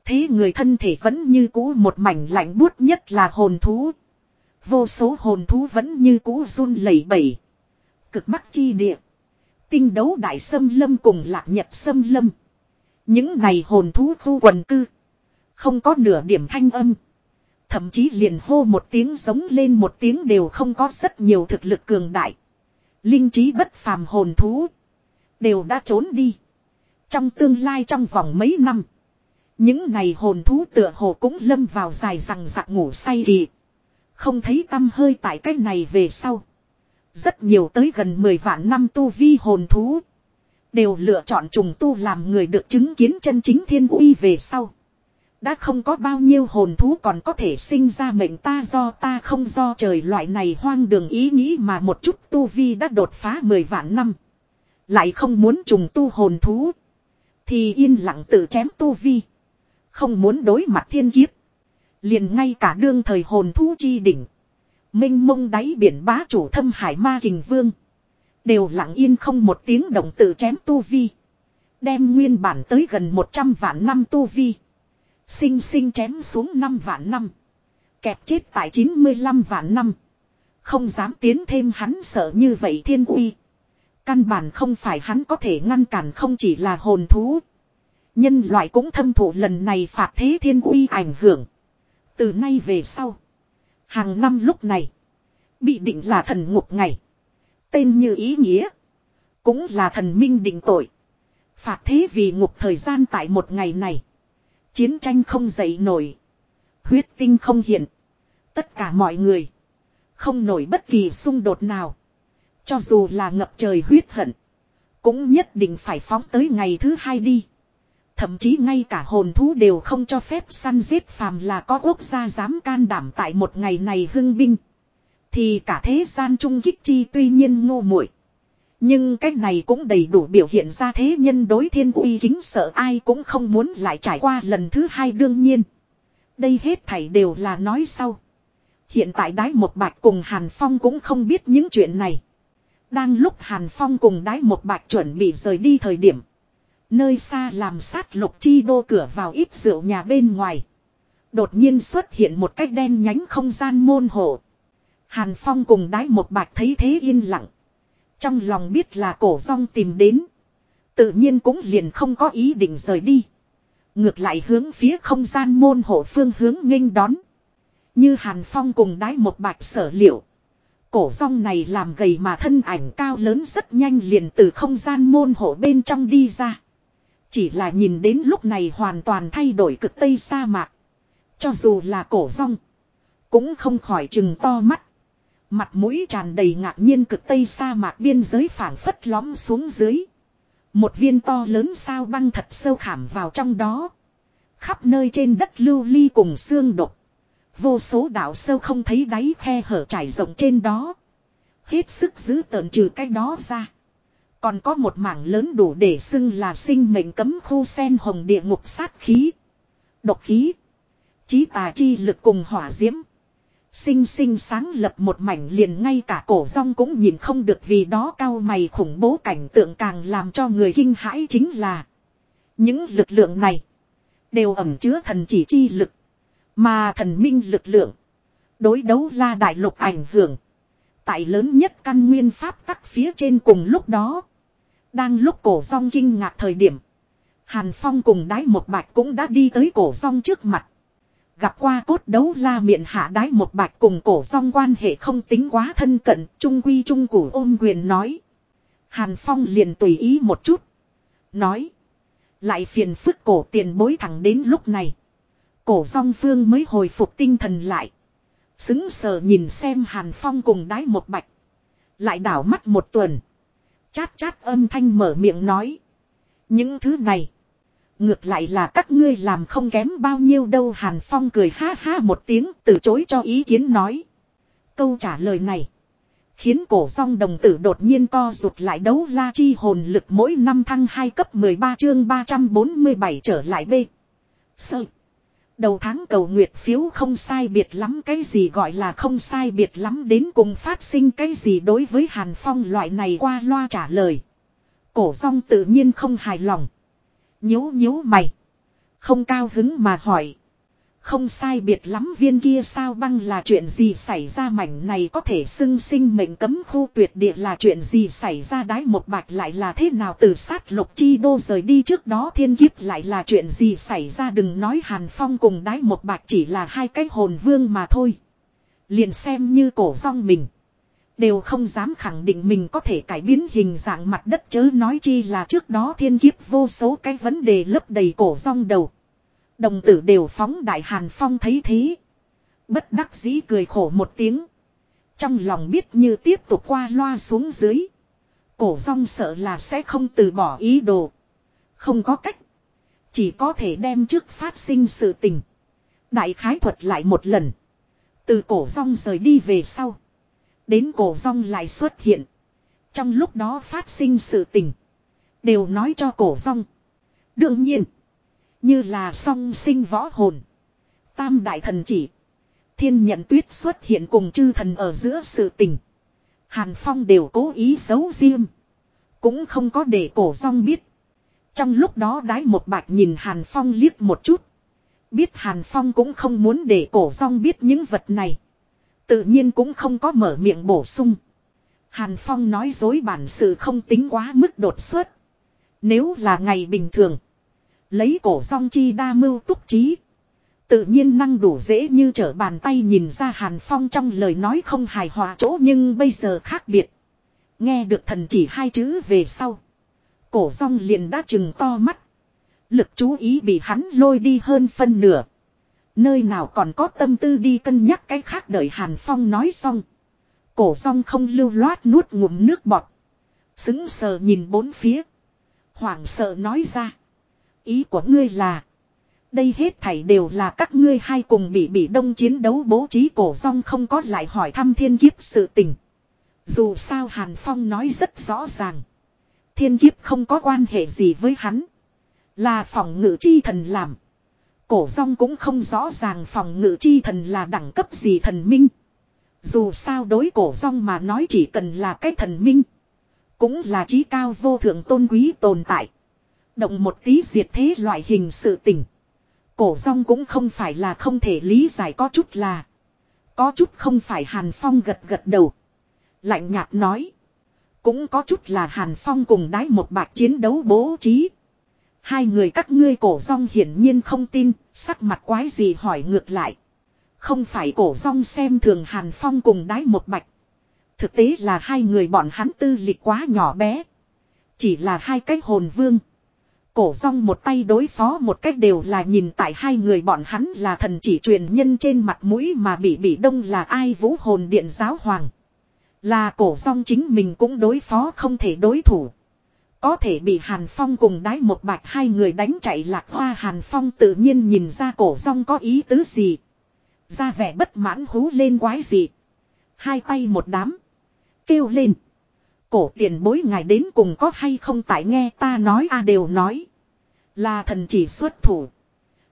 Thế người thân thể vẫn như cũ một mảnh lạnh buốt nhất là hồn thú. Vô số hồn thú vẫn như cũ run lẩy bẩy. Cực bắc chi địa. Tinh đấu đại sâm lâm cùng lạc nhật sâm lâm. Những này hồn thú khu quần cư. Không có nửa điểm thanh âm. Thậm chí liền hô một tiếng giống lên một tiếng đều không có rất nhiều thực lực cường đại. Linh trí bất phàm hồn thú. Đều đã trốn đi. Trong tương lai trong vòng mấy năm. Những này hồn thú tựa hồ cũng lâm vào dài rằng giặc ngủ say kỳ. Không thấy tâm hơi tại cái này về sau. Rất nhiều tới gần 10 vạn năm tu vi hồn thú. Đều lựa chọn trùng tu làm người được chứng kiến chân chính thiên uy về sau. Đã không có bao nhiêu hồn thú còn có thể sinh ra mệnh ta do ta không do trời loại này hoang đường ý nghĩ mà một chút tu vi đã đột phá 10 vạn năm. Lại không muốn trùng tu hồn thú. Thì yên lặng tự chém tu vi. Không muốn đối mặt thiên kiếp. Liền ngay cả đương thời hồn thú chi đỉnh. Minh mông đáy biển bá chủ thâm hải ma kình vương. Đều lặng yên không một tiếng động tự chém tu vi. Đem nguyên bản tới gần 100 vạn năm tu vi. Sinh sinh chém xuống 5 vạn năm. Kẹp chết tại 95 vạn năm. Không dám tiến thêm hắn sợ như vậy thiên uy. Căn bản không phải hắn có thể ngăn cản không chỉ là hồn thú. Nhân loại cũng thâm thụ lần này phạt thế thiên uy ảnh hưởng. Từ nay về sau. Hàng năm lúc này. Bị định là thần ngục ngày. Tên như ý nghĩa. Cũng là thần minh định tội. Phạt thế vì ngục thời gian tại một ngày này. Chiến tranh không dậy nổi. Huyết tinh không hiện. Tất cả mọi người. Không nổi bất kỳ xung đột nào. Cho dù là ngập trời huyết hận. Cũng nhất định phải phóng tới ngày thứ hai đi. Thậm chí ngay cả hồn thú đều không cho phép săn giết phàm là có quốc gia dám can đảm tại một ngày này hưng binh. Thì cả thế gian trung kích chi tuy nhiên ngu muội Nhưng cách này cũng đầy đủ biểu hiện ra thế nhân đối thiên uy kính sợ ai cũng không muốn lại trải qua lần thứ hai đương nhiên. Đây hết thảy đều là nói sau. Hiện tại đái một bạch cùng Hàn Phong cũng không biết những chuyện này. Đang lúc Hàn Phong cùng đái một bạch chuẩn bị rời đi thời điểm. Nơi xa làm sát lục chi đô cửa vào ít rượu nhà bên ngoài. Đột nhiên xuất hiện một cách đen nhánh không gian môn hộ. Hàn Phong cùng đái một bạch thấy thế yên lặng. Trong lòng biết là cổ rong tìm đến. Tự nhiên cũng liền không có ý định rời đi. Ngược lại hướng phía không gian môn hộ phương hướng nghênh đón. Như Hàn Phong cùng đái một bạch sở liệu. Cổ rong này làm gầy mà thân ảnh cao lớn rất nhanh liền từ không gian môn hộ bên trong đi ra. Chỉ là nhìn đến lúc này hoàn toàn thay đổi cực tây sa mạc. Cho dù là cổ rong. Cũng không khỏi chừng to mắt. Mặt mũi tràn đầy ngạc nhiên cực tây sa mạc biên giới phảng phất lõm xuống dưới. Một viên to lớn sao băng thật sâu khảm vào trong đó. Khắp nơi trên đất lưu ly cùng xương độc. Vô số đảo sâu không thấy đáy khe hở trải rộng trên đó. Hết sức giữ tợn trừ cái đó ra. Còn có một mảng lớn đủ để xưng là sinh mệnh cấm khu sen hồng địa ngục sát khí. Độc khí. Chí tà chi lực cùng hỏa diễm. Sinh sinh sáng lập một mảnh liền ngay cả cổ rong cũng nhìn không được vì đó cao mày khủng bố cảnh tượng càng làm cho người kinh hãi chính là. Những lực lượng này. Đều ẩm chứa thần chỉ chi lực. Mà thần minh lực lượng. Đối đấu la đại lục ảnh hưởng. Tại lớn nhất căn nguyên pháp tắc phía trên cùng lúc đó. Đang lúc cổ rong kinh ngạc thời điểm. Hàn Phong cùng đái một bạch cũng đã đi tới cổ rong trước mặt. Gặp qua cốt đấu la miệng hạ đái một bạch cùng cổ rong quan hệ không tính quá thân cận, trung quy trung củ ôm quyền nói. Hàn Phong liền tùy ý một chút. Nói. Lại phiền phức cổ tiền bối thẳng đến lúc này. Cổ rong phương mới hồi phục tinh thần lại. Xứng sờ nhìn xem Hàn Phong cùng đái một bạch. Lại đảo mắt một tuần. Chát chát âm thanh mở miệng nói. Những thứ này. Ngược lại là các ngươi làm không kém bao nhiêu đâu Hàn Phong cười ha ha một tiếng, từ chối cho ý kiến nói. Câu trả lời này. Khiến cổ song đồng tử đột nhiên co rụt lại đấu la chi hồn lực mỗi năm thăng 2 cấp 13 chương 347 trở lại B. Sợi. Đầu tháng cầu nguyệt phiếu không sai biệt lắm, cái gì gọi là không sai biệt lắm, đến cùng phát sinh cái gì đối với Hàn Phong loại này qua loa trả lời. Cổ song tự nhiên không hài lòng. nhíu nhíu mày. Không cao hứng mà hỏi. Không sai biệt lắm viên kia sao băng là chuyện gì xảy ra mảnh này có thể xưng sinh mệnh cấm khu tuyệt địa là chuyện gì xảy ra đái một bạch lại là thế nào từ sát lục chi đô rời đi trước đó thiên kiếp lại là chuyện gì xảy ra đừng nói hàn phong cùng đái một bạch chỉ là hai cái hồn vương mà thôi. Liền xem như cổ rong mình. Đều không dám khẳng định mình có thể cải biến hình dạng mặt đất chớ nói chi là trước đó thiên kiếp vô số cái vấn đề lấp đầy cổ rong đầu. Đồng tử đều phóng đại hàn phong thấy thế. Bất đắc dĩ cười khổ một tiếng. Trong lòng biết như tiếp tục qua loa xuống dưới. Cổ rong sợ là sẽ không từ bỏ ý đồ. Không có cách. Chỉ có thể đem trước phát sinh sự tình. Đại khái thuật lại một lần. Từ cổ rong rời đi về sau. Đến cổ rong lại xuất hiện. Trong lúc đó phát sinh sự tình. Đều nói cho cổ rong. Đương nhiên. Như là song sinh võ hồn. Tam đại thần chỉ. Thiên nhận tuyết xuất hiện cùng chư thần ở giữa sự tình. Hàn Phong đều cố ý giấu riêng. Cũng không có để cổ rong biết. Trong lúc đó đái một bạch nhìn Hàn Phong liếc một chút. Biết Hàn Phong cũng không muốn để cổ rong biết những vật này. Tự nhiên cũng không có mở miệng bổ sung. Hàn Phong nói dối bản sự không tính quá mức đột xuất. Nếu là ngày bình thường. Lấy cổ song chi đa mưu túc trí. Tự nhiên năng đủ dễ như trở bàn tay nhìn ra Hàn Phong trong lời nói không hài hòa chỗ nhưng bây giờ khác biệt. Nghe được thần chỉ hai chữ về sau. Cổ song liền đã chừng to mắt. Lực chú ý bị hắn lôi đi hơn phân nửa. Nơi nào còn có tâm tư đi cân nhắc cái khác đợi Hàn Phong nói xong. Cổ song không lưu loát nuốt ngụm nước bọt. Xứng sờ nhìn bốn phía. Hoảng sợ nói ra. Ý của ngươi là. Đây hết thảy đều là các ngươi hai cùng bị bị đông chiến đấu bố trí cổ rong không có lại hỏi thăm thiên kiếp sự tình. Dù sao Hàn Phong nói rất rõ ràng. Thiên kiếp không có quan hệ gì với hắn. Là phòng ngự chi thần làm. Cổ rong cũng không rõ ràng phòng ngự chi thần là đẳng cấp gì thần minh. Dù sao đối cổ rong mà nói chỉ cần là cái thần minh. Cũng là trí cao vô thượng tôn quý tồn tại. Động một tí diệt thế loại hình sự tình. Cổ rong cũng không phải là không thể lý giải có chút là. Có chút không phải Hàn Phong gật gật đầu. Lạnh nhạt nói. Cũng có chút là Hàn Phong cùng đái một bạc chiến đấu bố trí. Hai người các ngươi cổ rong hiển nhiên không tin, sắc mặt quái gì hỏi ngược lại. Không phải cổ rong xem thường Hàn Phong cùng đái một bạch. Thực tế là hai người bọn hắn tư lịch quá nhỏ bé. Chỉ là hai cái hồn vương. Cổ rong một tay đối phó một cách đều là nhìn tại hai người bọn hắn là thần chỉ truyền nhân trên mặt mũi mà bị bị đông là ai vũ hồn điện giáo hoàng. Là cổ rong chính mình cũng đối phó không thể đối thủ. Có thể bị Hàn Phong cùng đái một bạch hai người đánh chạy lạc hoa Hàn Phong tự nhiên nhìn ra cổ rong có ý tứ gì. Ra vẻ bất mãn hú lên quái gì. Hai tay một đám. Kêu lên. Cổ tiền bối ngài đến cùng có hay không tại nghe ta nói a đều nói. Là thần chỉ xuất thủ.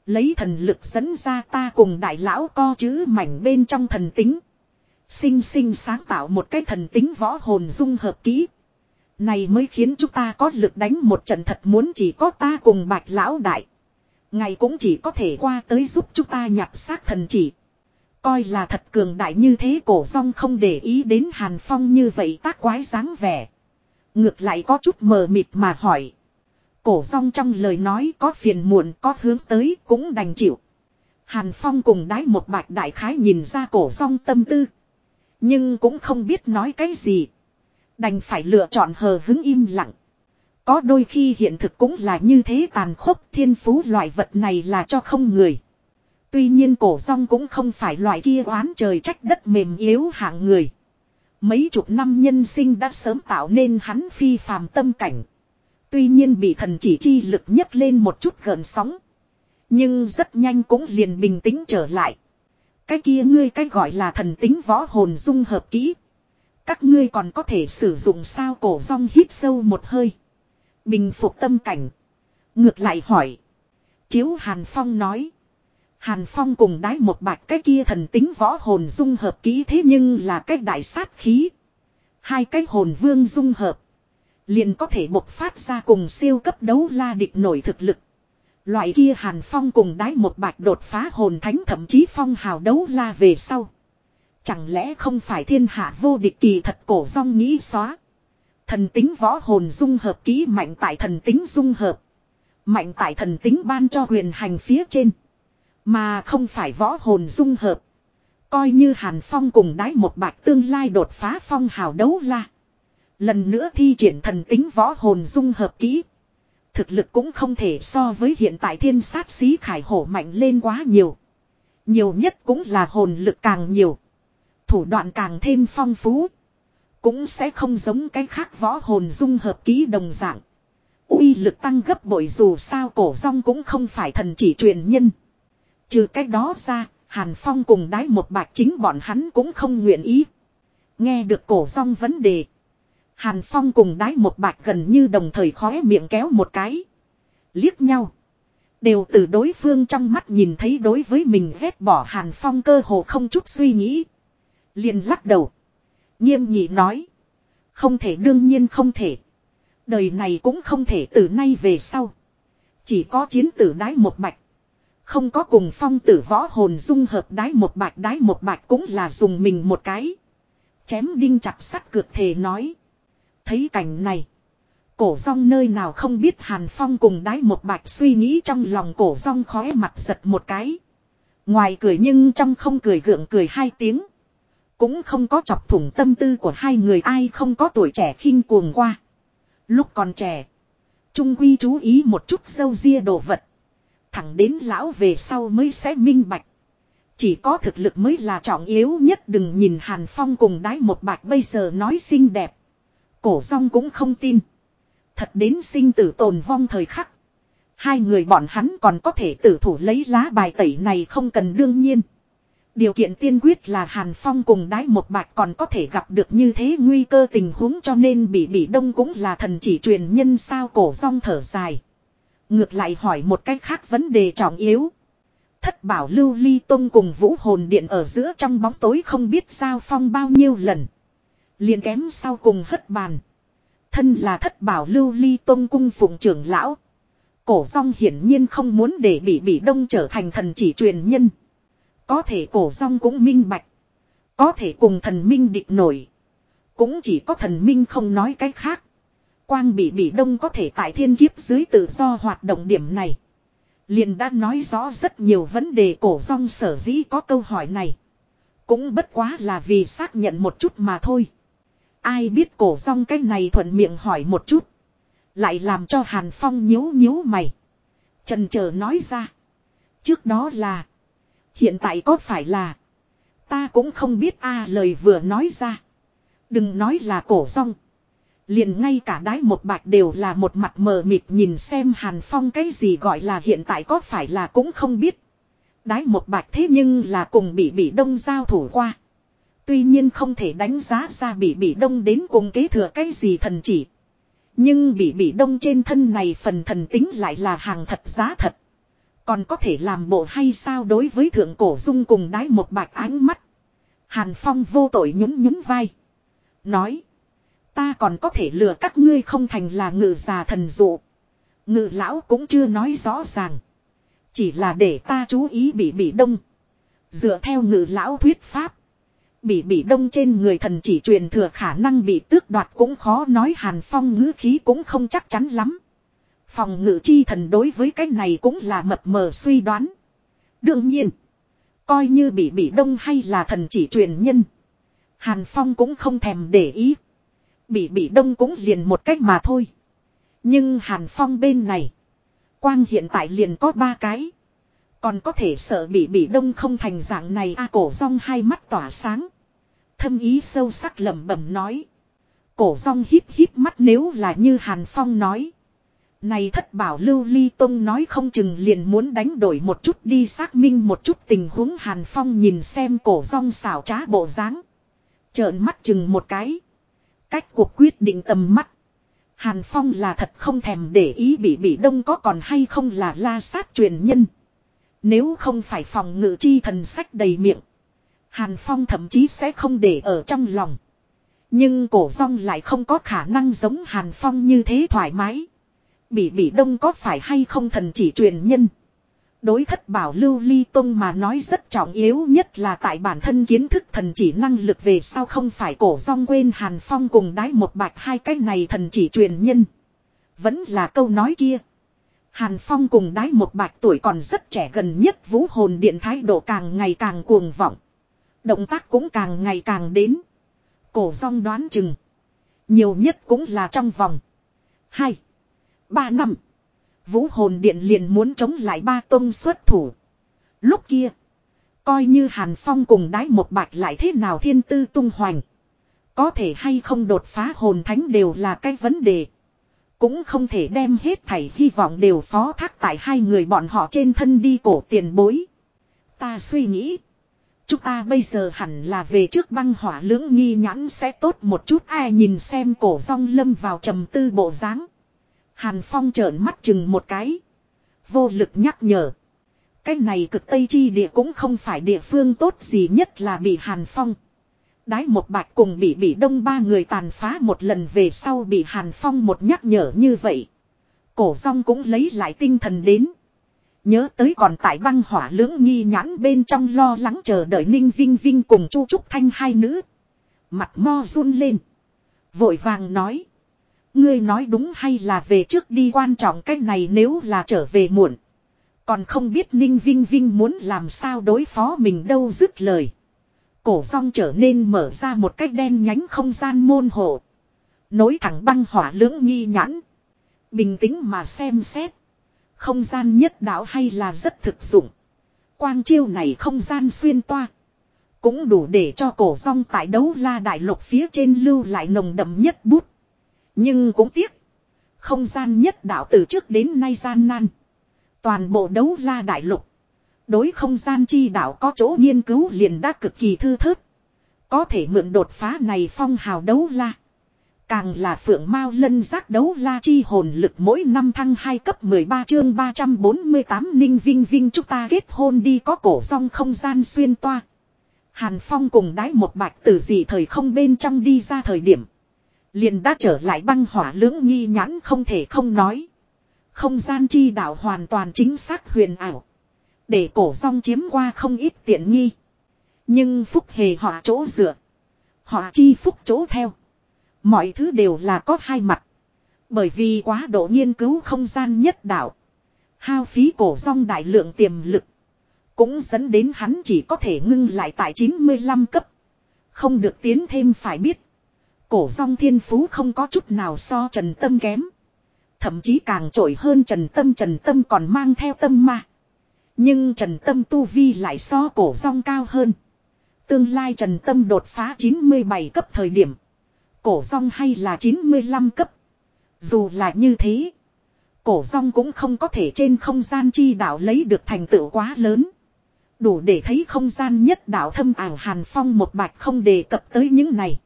Lấy thần lực dẫn ra ta cùng đại lão co chữ mảnh bên trong thần tính. Sinh sinh sáng tạo một cái thần tính võ hồn dung hợp kỹ. Này mới khiến chúng ta có lực đánh một trận thật muốn chỉ có ta cùng bạch lão đại. Ngày cũng chỉ có thể qua tới giúp chúng ta nhập xác thần chỉ. Coi là thật cường đại như thế cổ rong không để ý đến Hàn Phong như vậy tác quái dáng vẻ. Ngược lại có chút mờ mịt mà hỏi. Cổ rong trong lời nói có phiền muộn, có hướng tới cũng đành chịu. Hàn Phong cùng đái một bạch đại khái nhìn ra cổ rong tâm tư. Nhưng cũng không biết nói cái gì. Đành phải lựa chọn hờ hứng im lặng. Có đôi khi hiện thực cũng là như thế tàn khốc, thiên phú loại vật này là cho không người. Tuy nhiên cổ rong cũng không phải loại kia oán trời trách đất mềm yếu hạng người. Mấy chục năm nhân sinh đã sớm tạo nên hắn phi phàm tâm cảnh. Tuy nhiên bị thần chỉ chi lực nhấc lên một chút gần sóng. Nhưng rất nhanh cũng liền bình tĩnh trở lại. Cái kia ngươi cái gọi là thần tính võ hồn dung hợp kỹ. Các ngươi còn có thể sử dụng sao cổ rong hít sâu một hơi. Bình phục tâm cảnh. Ngược lại hỏi. Chiếu Hàn Phong nói. Hàn Phong cùng đái một bạch cái kia thần tính võ hồn dung hợp kỹ thế nhưng là cái đại sát khí. Hai cái hồn vương dung hợp. Liền có thể bộc phát ra cùng siêu cấp đấu la địch nổi thực lực. Loại kia Hàn Phong cùng đái một bạch đột phá hồn thánh thậm chí phong hào đấu la về sau. Chẳng lẽ không phải thiên hạ vô địch kỳ thật cổ rong nghĩ xóa. Thần tính võ hồn dung hợp kỹ mạnh tại thần tính dung hợp. Mạnh tại thần tính ban cho huyền hành phía trên. Mà không phải võ hồn dung hợp. Coi như Hàn Phong cùng đái một bạch tương lai đột phá phong hào đấu la. Lần nữa thi triển thần tính võ hồn dung hợp kỹ. Thực lực cũng không thể so với hiện tại thiên sát xí khải hổ mạnh lên quá nhiều. Nhiều nhất cũng là hồn lực càng nhiều. Thủ đoạn càng thêm phong phú. Cũng sẽ không giống cái khác võ hồn dung hợp ký đồng dạng. uy lực tăng gấp bội dù sao cổ rong cũng không phải thần chỉ truyền nhân. Trừ cách đó ra, Hàn Phong cùng đái một bạch chính bọn hắn cũng không nguyện ý. Nghe được cổ rong vấn đề. Hàn Phong cùng đái một bạch gần như đồng thời khóe miệng kéo một cái. Liếc nhau. Đều từ đối phương trong mắt nhìn thấy đối với mình ghét bỏ Hàn Phong cơ hồ không chút suy nghĩ. liền lắc đầu. Nghiêm nhị nói. Không thể, đương nhiên không thể. Đời này cũng không thể từ nay về sau. Chỉ có chiến tử đái một bạch. Không có cùng phong tử võ hồn dung hợp đái một bạch, đái một bạch cũng là dùng mình một cái. Chém đinh chặt sắt cược thề nói. Thấy cảnh này. Cổ rong nơi nào không biết Hàn Phong cùng đái một bạch suy nghĩ trong lòng cổ rong khói mặt giật một cái. Ngoài cười nhưng trong không cười gượng cười hai tiếng. Cũng không có chọc thủng tâm tư của hai người ai không có tuổi trẻ khinh cuồng qua. Lúc còn trẻ. Trung quy chú ý một chút sâu ria đồ vật. Thẳng đến lão về sau mới sẽ minh bạch. Chỉ có thực lực mới là trọng yếu nhất đừng nhìn Hàn Phong cùng đái một bạch bây giờ nói xinh đẹp. Cổ rong cũng không tin. Thật đến sinh tử tồn vong thời khắc. Hai người bọn hắn còn có thể tử thủ lấy lá bài tẩy này không cần đương nhiên. Điều kiện tiên quyết là Hàn Phong cùng đái một bạch còn có thể gặp được như thế nguy cơ tình huống cho nên bị bị đông cũng là thần chỉ truyền nhân sao cổ rong thở dài. Ngược lại hỏi một cách khác vấn đề trọng yếu. Thất bảo lưu ly tông cùng vũ hồn điện ở giữa trong bóng tối không biết sao phong bao nhiêu lần liền kém sau cùng hất bàn. Thân là thất bảo lưu ly tôn cung phụng trưởng lão. Cổ rong hiển nhiên không muốn để bị bị đông trở thành thần chỉ truyền nhân. Có thể cổ rong cũng minh bạch. Có thể cùng thần minh địch nổi. Cũng chỉ có thần minh không nói cách khác. Quang bị bị đông có thể tại thiên kiếp dưới tự do hoạt động điểm này. Liền đã nói rõ rất nhiều vấn đề cổ rong sở dĩ có câu hỏi này. Cũng bất quá là vì xác nhận một chút mà thôi. Ai biết cổ rong cái này thuận miệng hỏi một chút. Lại làm cho Hàn Phong nhíu nhíu mày. Trần chờ nói ra. Trước đó là. Hiện tại có phải là. Ta cũng không biết a à, lời vừa nói ra. Đừng nói là cổ rong. Liền ngay cả đái một bạch đều là một mặt mờ mịt nhìn xem Hàn Phong cái gì gọi là hiện tại có phải là cũng không biết. Đái một bạch thế nhưng là cùng bị bị đông giao thủ qua. Tuy nhiên không thể đánh giá ra bị bị đông đến cùng kế thừa cái gì thần chỉ. Nhưng bị bị đông trên thân này phần thần tính lại là hàng thật giá thật. Còn có thể làm bộ hay sao đối với thượng cổ dung cùng đái một bạch ánh mắt. Hàn Phong vô tội nhún nhún vai. Nói. Ta còn có thể lừa các ngươi không thành là ngự già thần dụ. Ngự lão cũng chưa nói rõ ràng. Chỉ là để ta chú ý bị bị đông. Dựa theo ngự lão thuyết pháp. Bị bị đông trên người thần chỉ truyền thừa khả năng bị tước đoạt cũng khó nói, hàn phong ngữ khí cũng không chắc chắn lắm. Phòng ngự chi thần đối với cái này cũng là mập mờ suy đoán. Đương nhiên. Coi như bị bị đông hay là thần chỉ truyền nhân. Hàn Phong cũng không thèm để ý. Bị bị đông cũng liền một cách mà thôi. Nhưng Hàn Phong bên này. Quang hiện tại liền có ba cái. Còn có thể sợ bị bị đông không thành dạng này, a cổ rong hai mắt tỏa sáng. Thâm ý sâu sắc lẩm bẩm nói. Cổ rong hít hít mắt nếu là như Hàn Phong nói. Này thất bảo lưu ly tông nói không chừng liền muốn đánh đổi một chút đi xác minh một chút tình huống Hàn Phong nhìn xem cổ rong xảo trá bộ dáng Trợn mắt chừng một cái. Cách cuộc quyết định tầm mắt. Hàn Phong là thật không thèm để ý bị bị đông có còn hay không là la sát truyền nhân. Nếu không phải phòng ngự chi thần sách đầy miệng. Hàn Phong thậm chí sẽ không để ở trong lòng. Nhưng cổ rong lại không có khả năng giống Hàn Phong như thế thoải mái. Bị bị đông có phải hay không thần chỉ truyền nhân. Đối thất bảo lưu ly tông mà nói rất trọng yếu nhất là tại bản thân kiến thức thần chỉ năng lực về sau không phải cổ rong quên Hàn Phong cùng đái một bạch hai cái này thần chỉ truyền nhân. Vẫn là câu nói kia. Hàn Phong cùng đái một bạch tuổi còn rất trẻ gần nhất vũ hồn điện thái độ càng ngày càng cuồng vọng. Động tác cũng càng ngày càng đến. Cổ rong đoán chừng. Nhiều nhất cũng là trong vòng. Hai. Ba năm. Vũ hồn điện liền muốn chống lại ba tông xuất thủ. Lúc kia. Coi như Hàn Phong cùng đái một bạch lại thế nào thiên tư tung hoành. Có thể hay không đột phá hồn thánh đều là cái vấn đề. Cũng không thể đem hết thảy hy vọng đều phó thác tại hai người bọn họ trên thân đi cổ tiền bối. Ta suy nghĩ. Chúng ta bây giờ hẳn là về trước băng hỏa lưỡng nghi nhãn sẽ tốt một chút ai nhìn xem cổ rong lâm vào trầm tư bộ dáng Hàn Phong trợn mắt chừng một cái. Vô lực nhắc nhở. Cái này cực Tây Chi địa cũng không phải địa phương tốt gì nhất là bị Hàn Phong. Đái một bạch cùng bị bị đông ba người tàn phá một lần về sau bị Hàn Phong một nhắc nhở như vậy. Cổ rong cũng lấy lại tinh thần đến. Nhớ tới còn tại băng hỏa lưỡng nghi nhãn bên trong lo lắng chờ đợi Ninh Vinh Vinh cùng Chu Trúc Thanh hai nữ. Mặt mo run lên. Vội vàng nói. Ngươi nói đúng hay là về trước đi quan trọng cách này nếu là trở về muộn. Còn không biết Ninh Vinh Vinh muốn làm sao đối phó mình đâu dứt lời. Cổ song trở nên mở ra một cách đen nhánh không gian môn hộ. Nối thẳng băng hỏa lưỡng nghi nhãn. Bình tĩnh mà xem xét. Không gian nhất đạo hay là rất thực dụng. Quang chiêu này không gian xuyên toa. Cũng đủ để cho cổ song tại đấu la đại lục phía trên lưu lại nồng đậm nhất bút. Nhưng cũng tiếc. Không gian nhất đạo từ trước đến nay gian nan. Toàn bộ đấu la đại lục. Đối không gian chi đạo có chỗ nghiên cứu liền đã cực kỳ thư thớt. Có thể mượn đột phá này phong hào đấu la. Càng là phượng mao lân giác đấu la chi hồn lực mỗi năm thăng 2 cấp 13 chương 348 ninh vinh vinh chúng ta kết hôn đi có cổ song không gian xuyên toa. Hàn Phong cùng đái một bạch tử gì thời không bên trong đi ra thời điểm. Liền đã trở lại băng hỏa lưỡng nghi nhãn không thể không nói. Không gian chi đạo hoàn toàn chính xác huyền ảo. Để cổ song chiếm qua không ít tiện nghi. Nhưng phúc hề họ chỗ dựa. Họ chi phúc chỗ theo. Mọi thứ đều là có hai mặt. Bởi vì quá độ nghiên cứu không gian nhất đạo. Hao phí cổ song đại lượng tiềm lực. Cũng dẫn đến hắn chỉ có thể ngưng lại tại 95 cấp. Không được tiến thêm phải biết. Cổ song thiên phú không có chút nào so trần tâm kém. Thậm chí càng trội hơn trần tâm trần tâm còn mang theo tâm ma. Nhưng trần tâm tu vi lại so cổ song cao hơn. Tương lai trần tâm đột phá 97 cấp thời điểm. Cổ song hay là 95 cấp. Dù là như thế. Cổ song cũng không có thể trên không gian chi đạo lấy được thành tựu quá lớn. Đủ để thấy không gian nhất đạo thâm ảo hàn phong một bạch không đề cập tới những này.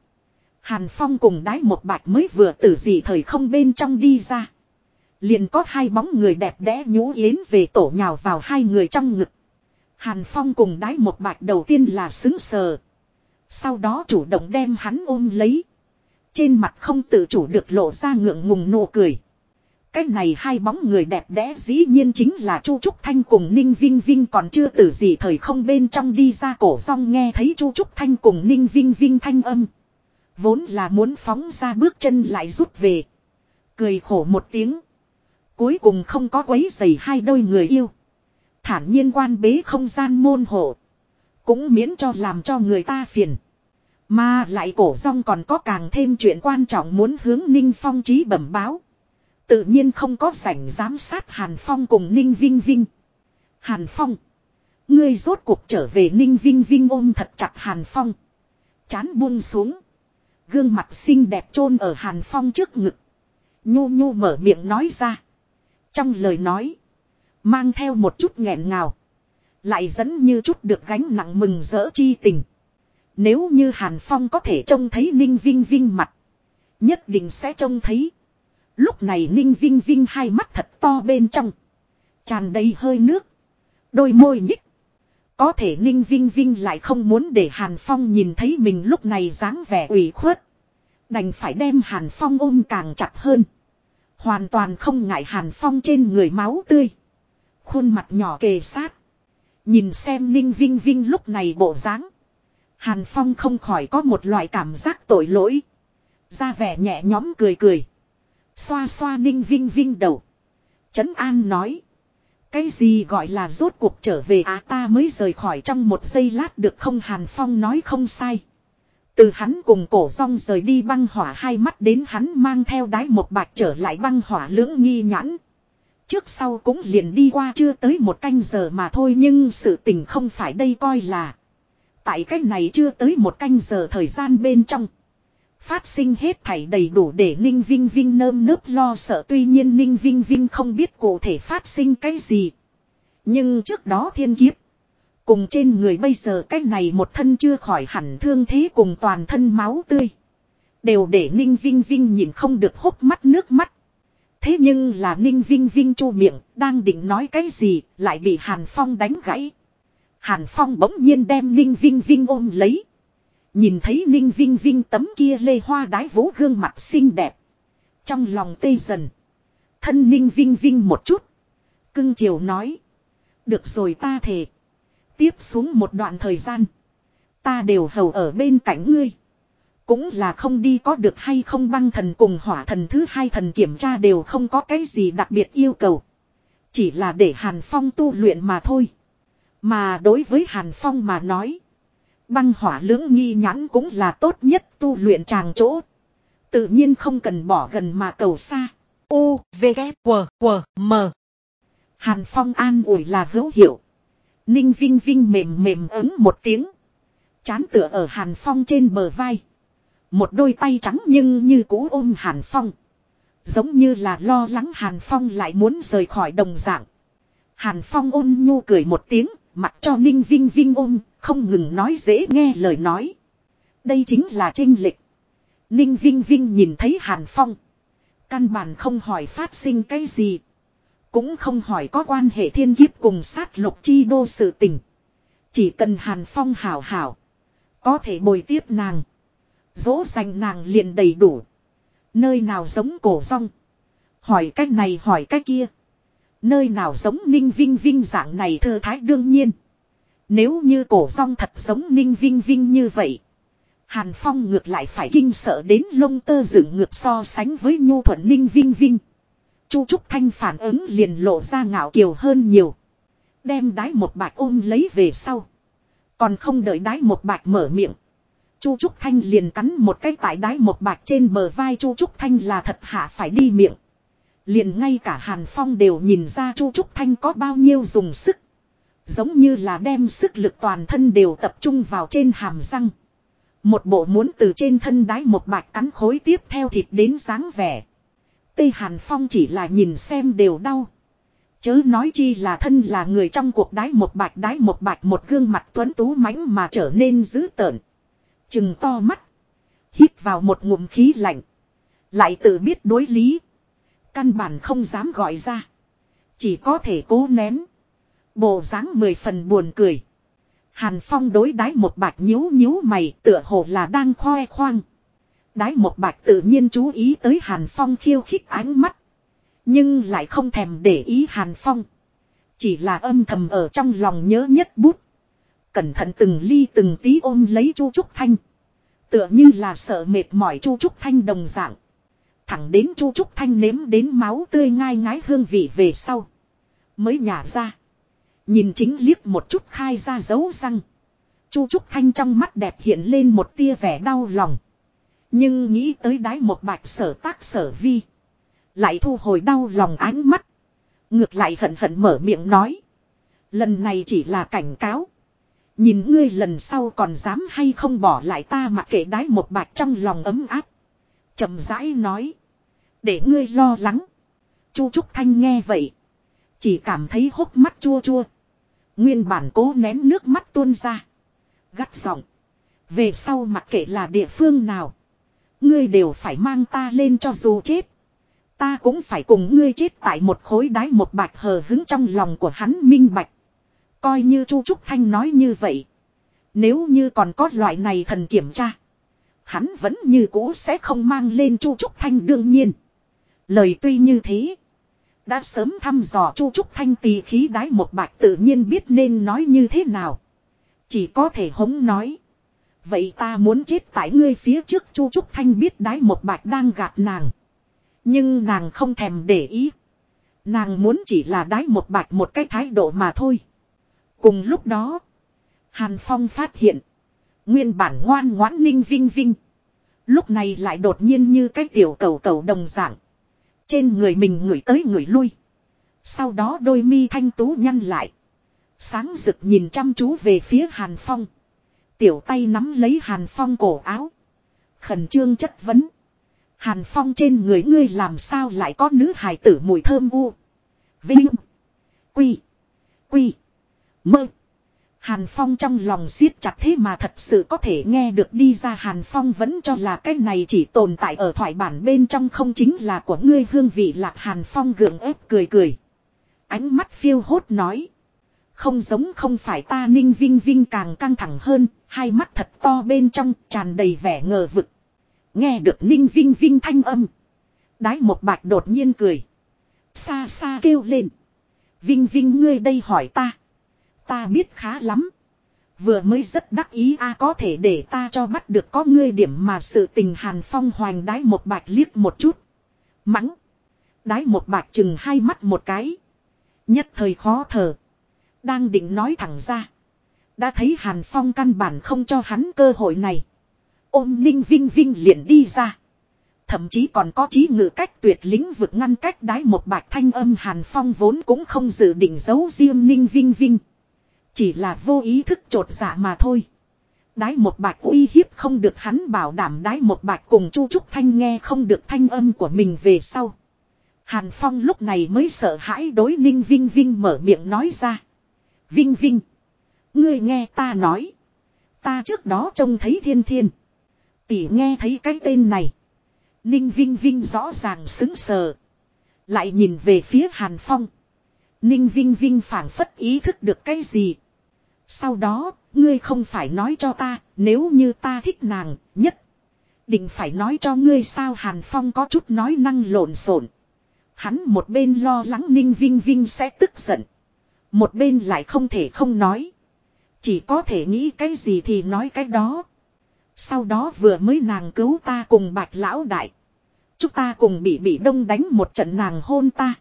Hàn Phong cùng đái một bạch mới vừa từ gì thời không bên trong đi ra. Liền có hai bóng người đẹp đẽ nhũ yến về tổ nhào vào hai người trong ngực. Hàn Phong cùng đái một bạch đầu tiên là xứng sờ. Sau đó chủ động đem hắn ôm lấy. Trên mặt không tự chủ được lộ ra ngượng ngùng nụ cười. Cái này hai bóng người đẹp đẽ dĩ nhiên chính là Chu Trúc Thanh cùng Ninh Vinh Vinh còn chưa từ gì thời không bên trong đi ra cổ song nghe thấy Chu Trúc Thanh cùng Ninh Vinh Vinh thanh âm. Vốn là muốn phóng ra bước chân lại rút về. Cười khổ một tiếng. Cuối cùng không có quấy giày hai đôi người yêu. Thản nhiên quan bế không gian môn hộ. Cũng miễn cho làm cho người ta phiền. Mà lại cổ rong còn có càng thêm chuyện quan trọng muốn hướng Ninh Phong trí bẩm báo. Tự nhiên không có sảnh giám sát Hàn Phong cùng Ninh Vinh Vinh. Hàn Phong. Ngươi rốt cuộc trở về Ninh Vinh Vinh ôm thật chặt Hàn Phong. Chán buông xuống. Gương mặt xinh đẹp chôn ở Hàn Phong trước ngực. Nhu nhu mở miệng nói ra. Trong lời nói. Mang theo một chút nghẹn ngào. Lại dẫn như chút được gánh nặng mừng rỡ chi tình. Nếu như Hàn Phong có thể trông thấy Ninh Vinh Vinh mặt. Nhất định sẽ trông thấy. Lúc này Ninh Vinh Vinh hai mắt thật to bên trong. Tràn đầy hơi nước. Đôi môi nhích. Có thể Ninh Vinh Vinh lại không muốn để Hàn Phong nhìn thấy mình lúc này dáng vẻ ủy khuất. Đành phải đem Hàn Phong ôm càng chặt hơn. Hoàn toàn không ngại Hàn Phong trên người máu tươi. Khuôn mặt nhỏ kề sát. Nhìn xem Ninh Vinh Vinh lúc này bộ dáng. Hàn Phong không khỏi có một loại cảm giác tội lỗi. Ra vẻ nhẹ nhõm cười cười. Xoa xoa Ninh Vinh Vinh đầu. Trấn An nói. Cái gì gọi là rốt cuộc trở về á ta mới rời khỏi trong một giây lát được không Hàn Phong nói không sai. Từ hắn cùng cổ rong rời đi băng hỏa hai mắt đến hắn mang theo đái một bạch trở lại băng hỏa lưỡng nghi nhãn. Trước sau cũng liền đi qua chưa tới một canh giờ mà thôi nhưng sự tình không phải đây coi là. Tại cách này chưa tới một canh giờ thời gian bên trong. Phát sinh hết thảy đầy đủ để Ninh Vinh Vinh nơm nớp lo sợ tuy nhiên Ninh Vinh Vinh không biết cụ thể phát sinh cái gì. Nhưng trước đó thiên kiếp. Cùng trên người bây giờ cái này một thân chưa khỏi hẳn thương thế cùng toàn thân máu tươi. Đều để Ninh Vinh Vinh nhìn không được hốc mắt nước mắt. Thế nhưng là Ninh Vinh Vinh chu miệng, đang định nói cái gì, lại bị Hàn Phong đánh gãy. Hàn Phong bỗng nhiên đem Ninh Vinh Vinh ôm lấy. Nhìn thấy Ninh Vinh Vinh tấm kia lê hoa đái vũ gương mặt xinh đẹp. Trong lòng tê dần. Thân Ninh Vinh Vinh một chút. Cưng chiều nói. Được rồi ta thề. Tiếp xuống một đoạn thời gian. Ta đều hầu ở bên cạnh ngươi. Cũng là không đi có được hay không băng thần cùng hỏa thần thứ hai thần kiểm tra đều không có cái gì đặc biệt yêu cầu. Chỉ là để Hàn Phong tu luyện mà thôi. Mà đối với Hàn Phong mà nói. Băng hỏa lưỡng nghi nhãn cũng là tốt nhất tu luyện tràng chỗ. Tự nhiên không cần bỏ gần mà cầu xa. U, V, K, W, W, M. Hàn Phong an ủi là hữu hiệu. Ninh Vinh Vinh mềm mềm ứng một tiếng. Chán tựa ở Hàn Phong trên bờ vai. Một đôi tay trắng nhưng như cũ ôm Hàn Phong. Giống như là lo lắng Hàn Phong lại muốn rời khỏi đồng dạng. Hàn Phong ôn nhu cười một tiếng, mặc cho Ninh Vinh Vinh ôm, không ngừng nói dễ nghe lời nói. Đây chính là trinh lịch. Ninh Vinh Vinh nhìn thấy Hàn Phong. Căn bản không hỏi phát sinh cái gì. Cũng không hỏi có quan hệ thiên kiếp cùng sát lục chi đô sự tình. Chỉ cần Hàn Phong hảo hảo. Có thể bồi tiếp nàng. Dỗ dành nàng liền đầy đủ. Nơi nào giống cổ rong. Hỏi cách này hỏi cách kia. Nơi nào giống ninh vinh vinh dạng này thư thái đương nhiên. Nếu như cổ rong thật giống ninh vinh vinh như vậy. Hàn Phong ngược lại phải kinh sợ đến lông tơ dựng ngược so sánh với nhu thuận ninh vinh vinh. Chu Trúc Thanh phản ứng liền lộ ra ngạo kiều hơn nhiều. Đem đái một bạch ôm lấy về sau. Còn không đợi đái một bạch mở miệng. Chu Trúc Thanh liền cắn một cái tại đái một bạch trên bờ vai Chu Trúc Thanh là thật hạ phải đi miệng. Liền ngay cả Hàn Phong đều nhìn ra Chu Trúc Thanh có bao nhiêu dùng sức. Giống như là đem sức lực toàn thân đều tập trung vào trên hàm răng. Một bộ muốn từ trên thân đái một bạch cắn khối tiếp theo thịt đến dáng vẻ. Tây Hàn Phong chỉ là nhìn xem đều đau. Chớ nói chi là thân là người trong cuộc đái một bạch đái một bạch một gương mặt tuấn tú mãnh mà trở nên dữ tợn. Chừng to mắt. Hít vào một ngụm khí lạnh. Lại tự biết đối lý. Căn bản không dám gọi ra. Chỉ có thể cố nén. Bộ dáng mười phần buồn cười. Hàn Phong đối đái một bạch nhíu nhíu mày tựa hồ là đang khoe khoang. Đái một bạch tự nhiên chú ý tới Hàn Phong khiêu khích ánh mắt. Nhưng lại không thèm để ý Hàn Phong. Chỉ là âm thầm ở trong lòng nhớ nhất bút. Cẩn thận từng ly từng tí ôm lấy Chu Trúc Thanh. Tựa như là sợ mệt mỏi Chu Trúc Thanh đồng dạng. Thẳng đến Chu Trúc Thanh nếm đến máu tươi ngai ngái hương vị về sau. Mới nhả ra. Nhìn chính liếc một chút khai ra dấu răng. Chu Trúc Thanh trong mắt đẹp hiện lên một tia vẻ đau lòng. Nhưng nghĩ tới đái một bạch sở tác sở vi. Lại thu hồi đau lòng ánh mắt. Ngược lại hận hận mở miệng nói. Lần này chỉ là cảnh cáo. Nhìn ngươi lần sau còn dám hay không bỏ lại ta mà kể đái một bạch trong lòng ấm áp. chậm rãi nói. Để ngươi lo lắng. Chu Trúc Thanh nghe vậy. Chỉ cảm thấy hốc mắt chua chua. Nguyên bản cố nén nước mắt tuôn ra. Gắt giọng. Về sau mặc kệ là địa phương nào. Ngươi đều phải mang ta lên cho dù chết. Ta cũng phải cùng ngươi chết tại một khối đái một bạch hờ hứng trong lòng của hắn minh bạch. Coi như Chu Trúc Thanh nói như vậy. Nếu như còn có loại này thần kiểm tra. Hắn vẫn như cũ sẽ không mang lên Chu Trúc Thanh đương nhiên. Lời tuy như thế. Đã sớm thăm dò Chu Trúc Thanh tì khí đái một bạch tự nhiên biết nên nói như thế nào. Chỉ có thể hống nói. Vậy ta muốn chết tại ngươi phía trước Chu Trúc Thanh biết đái một bạch đang gạt nàng. Nhưng nàng không thèm để ý. Nàng muốn chỉ là đái một bạch một cái thái độ mà thôi. Cùng lúc đó. Hàn Phong phát hiện. Nguyên bản ngoan ngoãn ninh vinh vinh. Lúc này lại đột nhiên như cái tiểu cầu cầu đồng dạng. Trên người mình ngửi tới ngửi lui. Sau đó đôi mi thanh tú nhăn lại. Sáng rực nhìn chăm chú về phía Hàn Phong. Tiểu tay nắm lấy Hàn Phong cổ áo. Khẩn trương chất vấn. Hàn Phong trên người ngươi làm sao lại có nữ hài tử mùi thơm u. Vinh. Quy. Quy. Mơ. Hàn Phong trong lòng siết chặt thế mà thật sự có thể nghe được đi ra Hàn Phong vẫn cho là cái này chỉ tồn tại ở thoại bản bên trong không chính là của ngươi hương vị lạc Hàn Phong gượng ép cười cười. Ánh mắt phiêu hốt nói. Không giống không phải ta ninh vinh vinh càng căng thẳng hơn, hai mắt thật to bên trong tràn đầy vẻ ngờ vực. Nghe được ninh vinh vinh thanh âm. Đái một bạch đột nhiên cười. Xa xa kêu lên. Vinh vinh ngươi đây hỏi ta. Ta biết khá lắm. Vừa mới rất đắc ý a, có thể để ta cho bắt được có ngươi điểm mà sự tình hàn phong hoành đái một bạch liếc một chút. Mắng. Đái một bạch chừng hai mắt một cái. Nhất thời khó thở. Đang định nói thẳng ra. Đã thấy hàn phong căn bản không cho hắn cơ hội này. Ôm ninh vinh vinh liền đi ra. Thậm chí còn có trí ngự cách tuyệt lĩnh vực ngăn cách đái một bạch thanh âm hàn phong vốn cũng không dự định giấu riêng ninh vinh vinh. Chỉ là vô ý thức trột dạ mà thôi. Đái một bạch uy hiếp không được hắn bảo đảm đái một bạch cùng chu trúc thanh nghe không được thanh âm của mình về sau. Hàn Phong lúc này mới sợ hãi đối ninh Vinh Vinh mở miệng nói ra. Vinh Vinh. Ngươi nghe ta nói. Ta trước đó trông thấy thiên thiên. Tỷ nghe thấy cái tên này. Ninh Vinh Vinh rõ ràng xứng sờ. Lại nhìn về phía Hàn Phong. Ninh Vinh Vinh phảng phất ý thức được cái gì. Sau đó, ngươi không phải nói cho ta, nếu như ta thích nàng, nhất. Định phải nói cho ngươi sao Hàn Phong có chút nói năng lộn xộn. Hắn một bên lo lắng Ninh Vinh Vinh sẽ tức giận. Một bên lại không thể không nói. Chỉ có thể nghĩ cái gì thì nói cái đó. Sau đó vừa mới nàng cứu ta cùng bạch lão đại. Chúng ta cùng bị bị đông đánh một trận nàng hôn ta.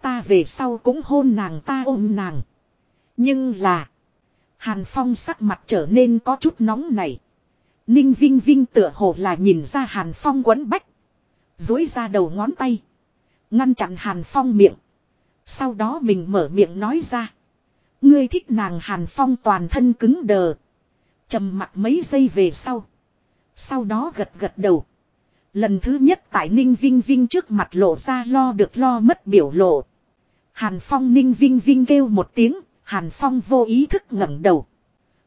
Ta về sau cũng hôn nàng ta ôm nàng. Nhưng là. Hàn Phong sắc mặt trở nên có chút nóng này. Ninh Vinh Vinh tựa hồ là nhìn ra Hàn Phong quấn bách. Dối ra đầu ngón tay. Ngăn chặn Hàn Phong miệng. Sau đó mình mở miệng nói ra. Ngươi thích nàng Hàn Phong toàn thân cứng đờ. trầm mặt mấy giây về sau. Sau đó gật gật đầu. Lần thứ nhất tại Ninh Vinh Vinh trước mặt lộ ra lo được lo mất biểu lộ. Hàn Phong Ninh Vinh Vinh kêu một tiếng, Hàn Phong vô ý thức ngẩng đầu.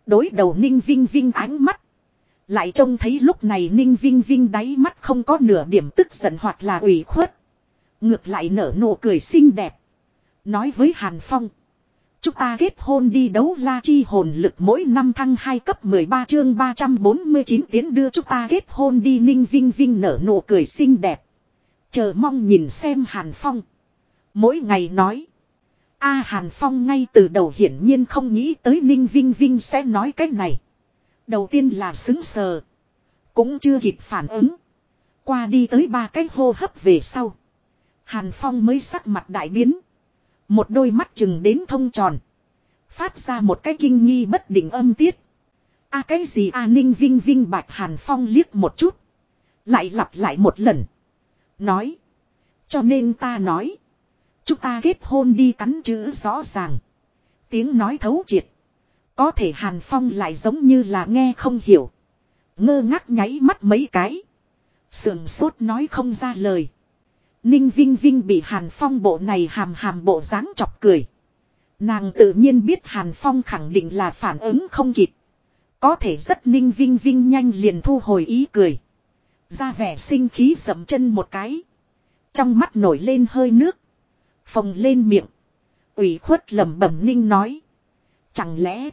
Đối đầu Ninh Vinh Vinh ánh mắt. Lại trông thấy lúc này Ninh Vinh Vinh đáy mắt không có nửa điểm tức giận hoặc là ủy khuất. Ngược lại nở nụ cười xinh đẹp. Nói với Hàn Phong. Chúng ta kết hôn đi đấu la chi hồn lực mỗi năm thăng 2 cấp 13 chương 349 tiến đưa chúng ta kết hôn đi ninh vinh vinh nở nụ cười xinh đẹp. Chờ mong nhìn xem Hàn Phong. Mỗi ngày nói a Hàn Phong ngay từ đầu hiển nhiên không nghĩ tới ninh vinh vinh sẽ nói cái này. Đầu tiên là xứng sờ. Cũng chưa kịp phản ứng. Qua đi tới ba cái hô hấp về sau. Hàn Phong mới sắc mặt đại biến. Một đôi mắt chừng đến thông tròn. Phát ra một cái kinh nghi bất định âm tiết. a cái gì a ninh vinh vinh bạch hàn phong liếc một chút. Lại lặp lại một lần. Nói. Cho nên ta nói. Chúng ta kết hôn đi cắn chữ rõ ràng. Tiếng nói thấu triệt. Có thể hàn phong lại giống như là nghe không hiểu. Ngơ ngác nháy mắt mấy cái. Sườn sốt nói không ra lời. Ninh Vinh Vinh bị Hàn Phong bộ này hàm hàm bộ dáng chọc cười. Nàng tự nhiên biết Hàn Phong khẳng định là phản ứng không kịp. Có thể rất Ninh Vinh Vinh nhanh liền thu hồi ý cười. Ra vẻ sinh khí dậm chân một cái. Trong mắt nổi lên hơi nước. Phồng lên miệng. ủy khuất lẩm bẩm Ninh nói. Chẳng lẽ.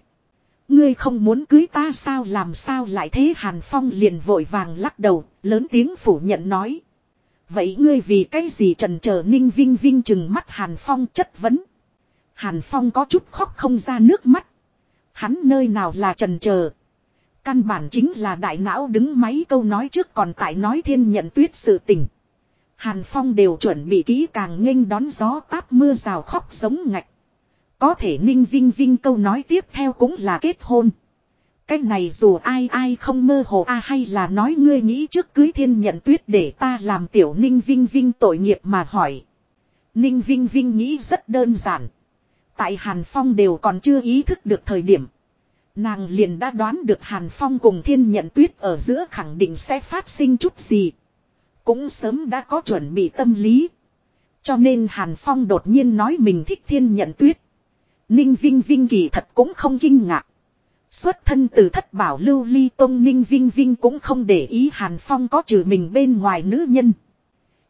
Ngươi không muốn cưới ta sao làm sao lại thế Hàn Phong liền vội vàng lắc đầu. Lớn tiếng phủ nhận nói. Vậy ngươi vì cái gì trần chờ ninh vinh vinh chừng mắt Hàn Phong chất vấn. Hàn Phong có chút khóc không ra nước mắt. Hắn nơi nào là trần chờ Căn bản chính là đại não đứng máy câu nói trước còn tại nói thiên nhận tuyết sự tình. Hàn Phong đều chuẩn bị kỹ càng nghênh đón gió táp mưa rào khóc giống ngạch. Có thể ninh vinh vinh câu nói tiếp theo cũng là kết hôn. Cái này dù ai ai không mơ hồ a hay là nói ngươi nghĩ trước cưới thiên nhận tuyết để ta làm tiểu ninh vinh vinh tội nghiệp mà hỏi. Ninh vinh vinh nghĩ rất đơn giản. Tại Hàn Phong đều còn chưa ý thức được thời điểm. Nàng liền đã đoán được Hàn Phong cùng thiên nhận tuyết ở giữa khẳng định sẽ phát sinh chút gì. Cũng sớm đã có chuẩn bị tâm lý. Cho nên Hàn Phong đột nhiên nói mình thích thiên nhận tuyết. Ninh Vinh Vinh kỳ thật cũng không kinh ngạc. Xuất thân từ thất bảo lưu ly tông, Ninh Vinh Vinh cũng không để ý Hàn Phong có trừ mình bên ngoài nữ nhân.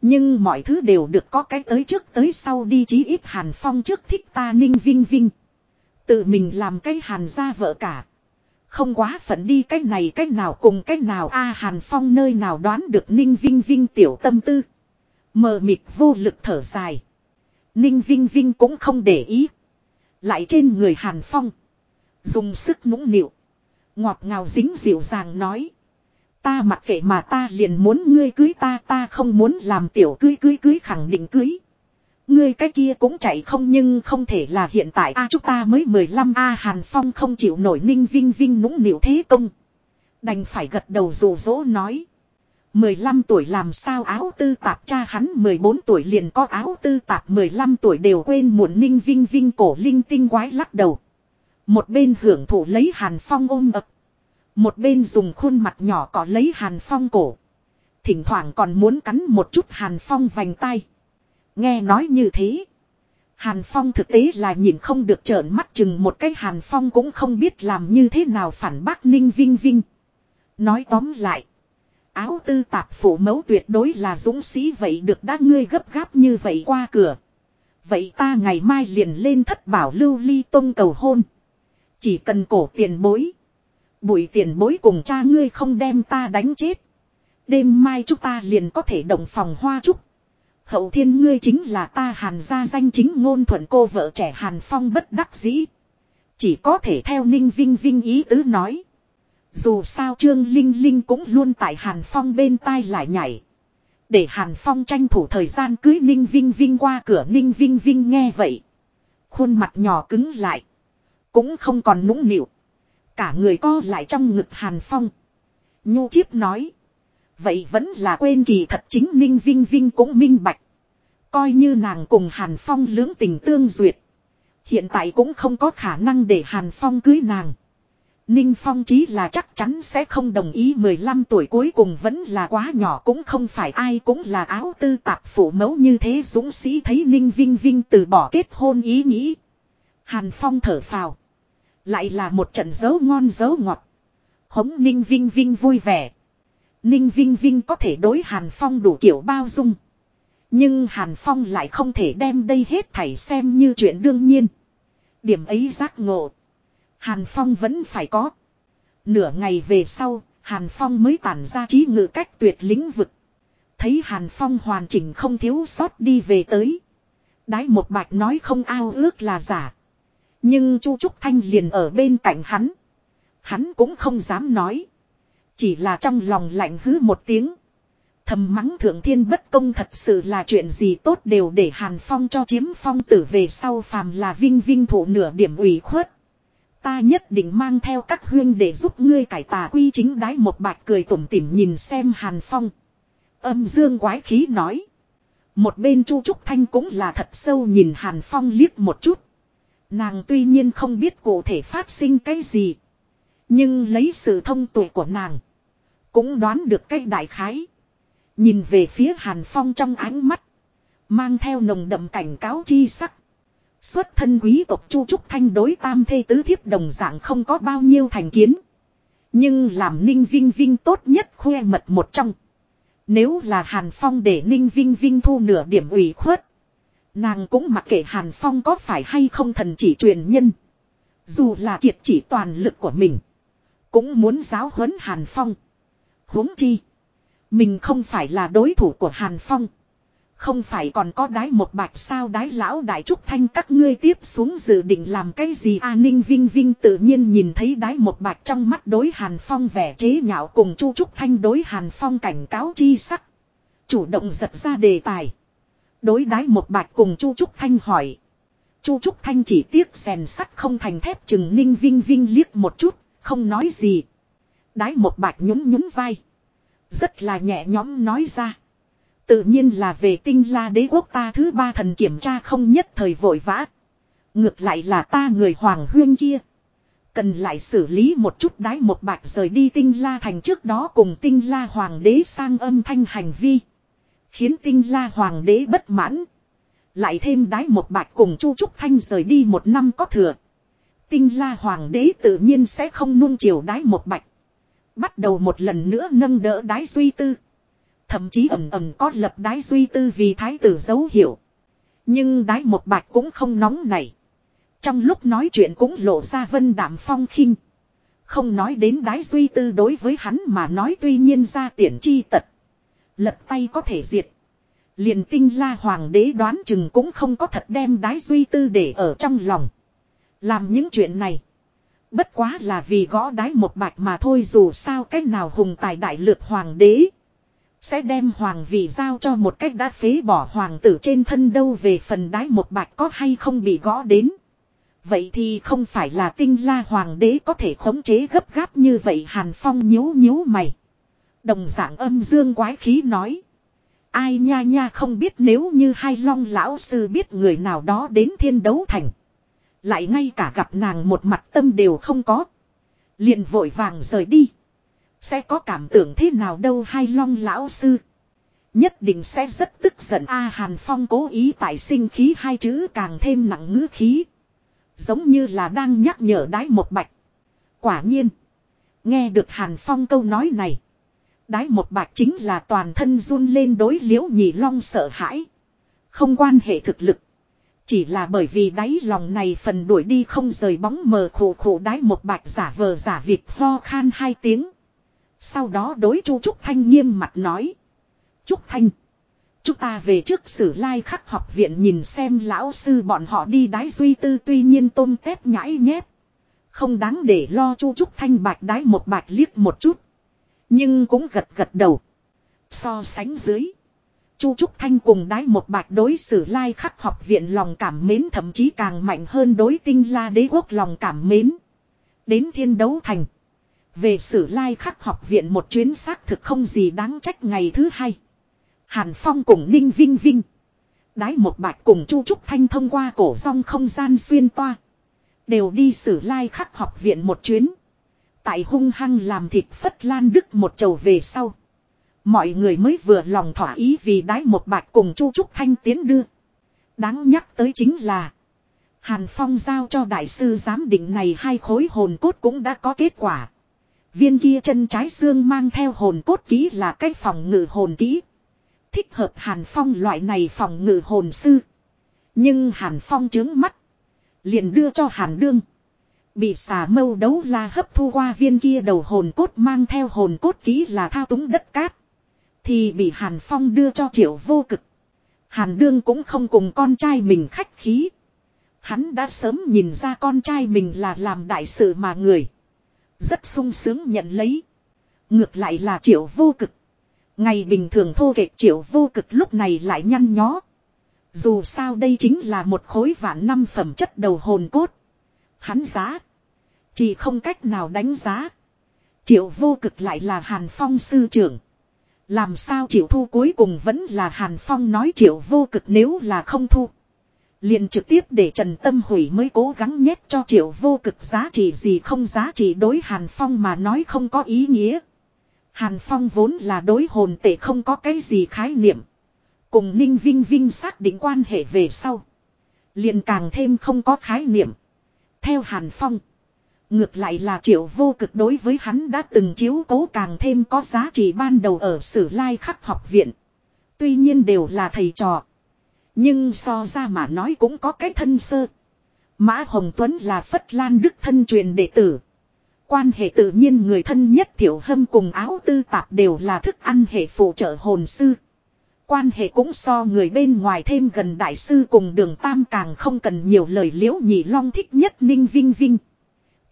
Nhưng mọi thứ đều được có cái tới trước tới sau đi, chí ít Hàn Phong trước thích ta Ninh Vinh Vinh. Tự mình làm cái Hàn ra vợ cả. Không quá phận đi cách này cách nào cùng cách nào, a Hàn Phong nơi nào đoán được Ninh Vinh Vinh tiểu tâm tư. Mờ mịt vô lực thở dài. Ninh Vinh Vinh cũng không để ý. Lại trên người Hàn Phong. Dùng sức nũng nịu. Ngọt ngào dính dịu dàng nói. Ta mặc kệ mà ta liền muốn ngươi cưới, ta ta không muốn làm tiểu cưới cưới cưới khẳng định cưới. Ngươi cái kia cũng chạy không nhưng không thể là hiện tại a, chúng ta mới 15 a, Hàn Phong không chịu nổi ninh vinh vinh nũng nịu thế công. Đành phải gật đầu rủ rỗ nói. 15 tuổi làm sao áo tư tạp cha hắn 14 tuổi liền có áo tư tạp 15 tuổi đều quên muộn ninh vinh vinh cổ linh tinh quái lắc đầu. Một bên hưởng thụ lấy Hàn Phong ôm ập. Một bên dùng khuôn mặt nhỏ có lấy Hàn Phong cổ. Thỉnh thoảng còn muốn cắn một chút Hàn Phong vành tay. Nghe nói như thế. Hàn Phong thực tế là nhìn không được trợn mắt chừng một cái Hàn Phong cũng không biết làm như thế nào phản bác Ninh Vinh Vinh. Nói tóm lại. Áo tư tạp phủ mẫu tuyệt đối là dũng sĩ, vậy được đã ngươi gấp gáp như vậy qua cửa. Vậy ta ngày mai liền lên thất bảo lưu ly tông cầu hôn. Chỉ cần cổ tiền bối. Bụi tiền bối cùng cha ngươi không đem ta đánh chết. Đêm mai chúng ta liền có thể động phòng hoa trúc. Hậu thiên ngươi chính là ta hàn gia danh chính ngôn thuận cô vợ trẻ hàn phong bất đắc dĩ. Chỉ có thể theo ninh vinh vinh ý tứ nói. Dù sao trương linh linh cũng luôn tại hàn phong bên tai lại nhảy. Để hàn phong tranh thủ thời gian cưới ninh vinh vinh qua cửa ninh vinh vinh nghe vậy. Khuôn mặt nhỏ cứng lại. Cũng không còn nũng nịu. Cả người co lại trong ngực hàn phong. Nhu chiếp nói. Vậy vẫn là quên kỳ thật chính Ninh Vinh Vinh cũng minh bạch. Coi như nàng cùng Hàn Phong lưỡng tình tương duyệt. Hiện tại cũng không có khả năng để Hàn Phong cưới nàng. Ninh Phong chí là chắc chắn sẽ không đồng ý 15 tuổi cuối cùng vẫn là quá nhỏ cũng không phải ai cũng là áo tư tạp phủ mẫu như thế dũng sĩ thấy Ninh Vinh Vinh từ bỏ kết hôn ý nghĩ. Hàn Phong thở phào. Lại là một trận dấu ngon dấu ngọt. Hống Ninh Vinh Vinh vui vẻ. Ninh Vinh Vinh có thể đối Hàn Phong đủ kiểu bao dung. Nhưng Hàn Phong lại không thể đem đây hết thảy xem như chuyện đương nhiên. Điểm ấy giác ngộ. Hàn Phong vẫn phải có. Nửa ngày về sau, Hàn Phong mới tản ra trí ngự cách tuyệt lĩnh vực. Thấy Hàn Phong hoàn chỉnh không thiếu sót đi về tới. Đái một bạch nói không ao ước là giả. Nhưng Chu Trúc Thanh liền ở bên cạnh hắn. Hắn cũng không dám nói. Chỉ là trong lòng lạnh hứ một tiếng. Thầm mắng thượng thiên bất công thật sự là chuyện gì tốt đều để Hàn Phong cho chiếm phong tử về sau phàm là vinh vinh thủ nửa điểm ủy khuất. Ta nhất định mang theo các huyên để giúp ngươi cải tà quy chính đái một bạch cười tủm tỉm nhìn xem Hàn Phong. Âm dương quái khí nói. Một bên Chu Trúc Thanh cũng là thật sâu nhìn Hàn Phong liếc một chút. Nàng tuy nhiên không biết cụ thể phát sinh cái gì. Nhưng lấy sự thông tuệ của nàng. Cũng đoán được cái đại khái. Nhìn về phía Hàn Phong trong ánh mắt. Mang theo nồng đậm cảnh cáo chi sắc. Xuất thân quý tộc Chu Trúc Thanh đối tam thê tứ thiếp đồng dạng không có bao nhiêu thành kiến. Nhưng làm Ninh Vinh Vinh tốt nhất khoe mật một trong. Nếu là Hàn Phong để Ninh Vinh Vinh thu nửa điểm ủy khuất. Nàng cũng mặc kệ Hàn Phong có phải hay không thần chỉ truyền nhân. Dù là kiệt chỉ toàn lực của mình. Cũng muốn giáo huấn Hàn Phong. huống chi. Mình không phải là đối thủ của Hàn Phong. Không phải còn có đái một bạch sao đái lão đại trúc thanh các ngươi tiếp xuống dự định làm cái gì a ninh vinh vinh tự nhiên nhìn thấy đái một bạch trong mắt đối hàn phong vẻ chế nhạo cùng chu trúc thanh đối hàn phong cảnh cáo chi sắc. Chủ động giật ra đề tài. Đối đái một bạch cùng Chu Trúc Thanh hỏi. Chu Trúc Thanh chỉ tiếc rèn sắt không thành thép chừng ninh vinh vinh liếc một chút, không nói gì. Đái một bạch nhún nhún vai. Rất là nhẹ nhõm nói ra. Tự nhiên là về tinh la đế quốc ta thứ ba thần kiểm tra không nhất thời vội vã. Ngược lại là ta người hoàng huyên kia. Cần lại xử lý một chút đái một bạch rời đi tinh la thành trước đó cùng tinh la hoàng đế sang âm thanh hành vi. Khiến tinh la hoàng đế bất mãn. Lại thêm đái một bạch cùng chu trúc thanh rời đi một năm có thừa. Tinh la hoàng đế tự nhiên sẽ không nuông chiều đái một bạch. Bắt đầu một lần nữa nâng đỡ đái duy tư. Thậm chí ẩm ẩm có lập đái duy tư vì thái tử dấu hiệu. Nhưng đái một bạch cũng không nóng này. Trong lúc nói chuyện cũng lộ ra vân đảm phong khinh. Không nói đến đái duy tư đối với hắn mà nói tuy nhiên ra tiện chi tật. Lật tay có thể diệt. liền tinh la hoàng đế đoán chừng cũng không có thật đem đái duy tư để ở trong lòng. Làm những chuyện này. Bất quá là vì gõ đái một bạch mà thôi, dù sao cách nào hùng tài đại lược hoàng đế. Sẽ đem hoàng vị giao cho một cách đã phế bỏ hoàng tử trên thân đâu, về phần đái một bạch có hay không bị gõ đến. Vậy thì không phải là tinh la hoàng đế có thể khống chế gấp gáp như vậy, Hàn Phong nhíu nhíu mày. Đồng dạng âm dương quái khí nói. Ai nha nha không biết, nếu như hai long lão sư biết người nào đó đến thiên đấu thành. Lại ngay cả gặp nàng một mặt tâm đều không có. Liền vội vàng rời đi. Sẽ có cảm tưởng thế nào đâu hai long lão sư. Nhất định sẽ rất tức giận A Hàn Phong cố ý tại sinh khí hai chữ càng thêm nặng ngữ khí. Giống như là đang nhắc nhở đái một bạch. Quả nhiên. Nghe được Hàn Phong câu nói này. Đái một bạch chính là toàn thân run lên đối liễu nhị long sợ hãi. Không quan hệ thực lực. Chỉ là bởi vì đáy lòng này phần đuổi đi không rời bóng mờ khổ khổ đái một bạch giả vờ giả việc ho khan hai tiếng. Sau đó đối chu Trúc Thanh nghiêm mặt nói. Trúc Thanh. Chúng ta về trước sử lai khắc học viện nhìn xem lão sư bọn họ đi đái duy tư tuy nhiên tôm tép nhãi nhép. Không đáng để lo chu trúc thanh bạch đái một bạch liếc một chút. Nhưng cũng gật gật đầu. So sánh dưới. Chu Trúc Thanh cùng đái một bạch đối xử lai khắc học viện lòng cảm mến, thậm chí càng mạnh hơn đối tinh la đế quốc lòng cảm mến. Đến thiên đấu thành. Về sử lai khắc học viện một chuyến xác thực không gì đáng trách ngày thứ hai. Hàn Phong cùng Ninh Vinh Vinh. Đái một bạch cùng Chu Trúc Thanh thông qua cổ song không gian xuyên toa. Đều đi sử lai khắc học viện một chuyến. Tại hung hăng làm thịt phất lan đức một chầu về sau. Mọi người mới vừa lòng thỏa ý vì đái một bạch cùng Chu Trúc Thanh tiến đưa. Đáng nhắc tới chính là. Hàn Phong giao cho đại sư giám định này hai khối hồn cốt cũng đã có kết quả. Viên kia chân trái xương mang theo hồn cốt ký là cái phòng ngự hồn ký. Thích hợp Hàn Phong loại này phòng ngự hồn sư. Nhưng Hàn Phong trướng mắt. Liền đưa cho Hàn Đương. Bị xà mâu đấu la hấp thu qua viên kia đầu hồn cốt mang theo hồn cốt ký là thao túng đất cát. Thì bị Hàn Phong đưa cho triệu vô cực. Hàn Đương cũng không cùng con trai mình khách khí. Hắn đã sớm nhìn ra con trai mình là làm đại sự mà người. Rất sung sướng nhận lấy. Ngược lại là triệu vô cực. Ngày bình thường thô kệch triệu vô cực lúc này lại nhăn nhó. Dù sao đây chính là một khối vạn năm phẩm chất đầu hồn cốt. Hắn giá. Chỉ không cách nào đánh giá. Triệu vô cực lại là Hàn Phong sư trưởng. Làm sao triệu thu cuối cùng vẫn là Hàn Phong nói triệu vô cực nếu là không thu. Liền trực tiếp để Trần Tâm hủy mới cố gắng nhét cho triệu vô cực giá trị gì không giá trị đối Hàn Phong mà nói không có ý nghĩa. Hàn Phong vốn là đối hồn tệ không có cái gì khái niệm. Cùng Ninh Vinh Vinh xác định quan hệ về sau. liền càng thêm không có khái niệm. Theo Hàn Phong. Ngược lại là triệu vô cực đối với hắn đã từng chiếu cố càng thêm có giá trị ban đầu ở sử lai khắc học viện. Tuy nhiên đều là thầy trò. Nhưng so ra mà nói cũng có cái thân sơ. Mã Hồng Tuấn là Phất Lan Đức thân truyền đệ tử. Quan hệ tự nhiên người thân nhất thiểu hâm cùng áo tư tạp đều là thức ăn hệ phụ trợ hồn sư. Quan hệ cũng so người bên ngoài thêm gần đại sư cùng đường tam càng không cần nhiều lời liễu nhị long thích nhất ninh vinh vinh.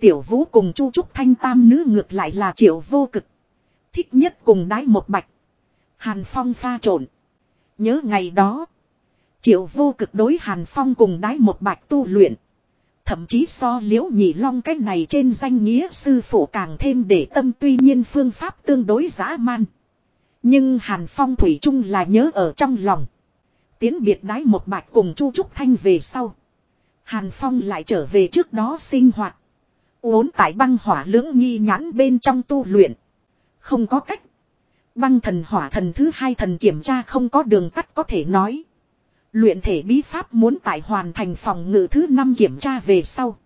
Tiểu vũ cùng chu trúc thanh tam nữ ngược lại là triệu vô cực. Thích nhất cùng đái một bạch. Hàn Phong pha trộn. Nhớ ngày đó. Triệu vô cực đối Hàn Phong cùng đái một bạch tu luyện. Thậm chí so liễu nhị long cái này trên danh nghĩa sư phụ càng thêm để tâm tuy nhiên phương pháp tương đối dã man. Nhưng Hàn Phong Thủy chung là nhớ ở trong lòng. Tiến biệt đái một bạch cùng Chu Trúc Thanh về sau. Hàn Phong lại trở về trước đó sinh hoạt. Uốn tại băng hỏa lưỡng nghi nhãn bên trong tu luyện. Không có cách. Băng thần hỏa thần thứ hai thần kiểm tra không có đường tắt có thể nói. Luyện thể bí pháp muốn tại hoàn thành phòng ngự thứ năm kiểm tra về sau.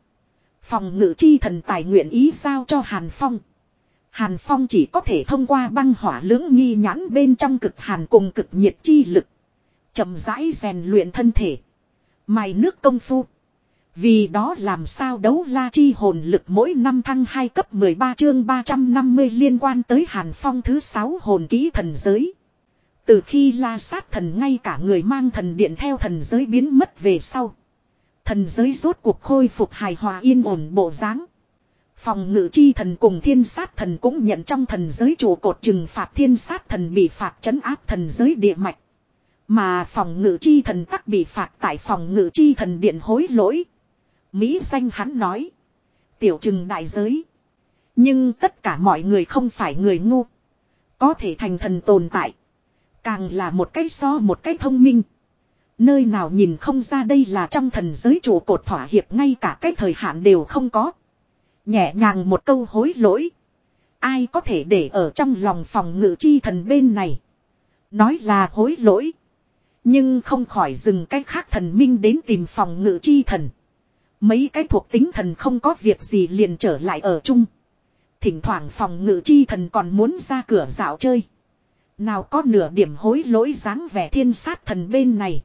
Phòng ngự chi thần tài nguyện ý sao cho Hàn Phong. Hàn Phong chỉ có thể thông qua băng hỏa lưỡng nghi nhãn bên trong cực hàn cùng cực nhiệt chi lực. chậm rãi rèn luyện thân thể. Mài nước công phu. Vì đó làm sao đấu la chi hồn lực mỗi năm thăng 2 cấp 13 chương 350 liên quan tới Hàn Phong thứ 6 hồn ký thần giới. Từ khi la sát thần ngay cả người mang thần điện theo thần giới biến mất về sau. Thần giới rốt cuộc khôi phục hài hòa yên ổn bộ dáng. Phòng ngự chi thần cùng thiên sát thần cũng nhận trong thần giới chủ cột trừng phạt thiên sát thần bị phạt chấn áp thần giới địa mạch. Mà phòng ngự chi thần tắc bị phạt tại phòng ngự chi thần điện hối lỗi. Mỹ danh hắn nói. Tiểu trừng đại giới. Nhưng tất cả mọi người không phải người ngu. Có thể thành thần tồn tại. Càng là một cái so một cái thông minh. Nơi nào nhìn không ra đây là trong thần giới trụ cột thỏa hiệp ngay cả cái thời hạn đều không có. Nhẹ nhàng một câu hối lỗi. Ai có thể để ở trong lòng phòng ngự chi thần bên này. Nói là hối lỗi. Nhưng không khỏi dừng cái khác thần minh đến tìm phòng ngự chi thần. Mấy cái thuộc tính thần không có việc gì liền trở lại ở chung. Thỉnh thoảng phòng ngự chi thần còn muốn ra cửa dạo chơi. Nào có nửa điểm hối lỗi dáng vẻ thiên sát thần bên này.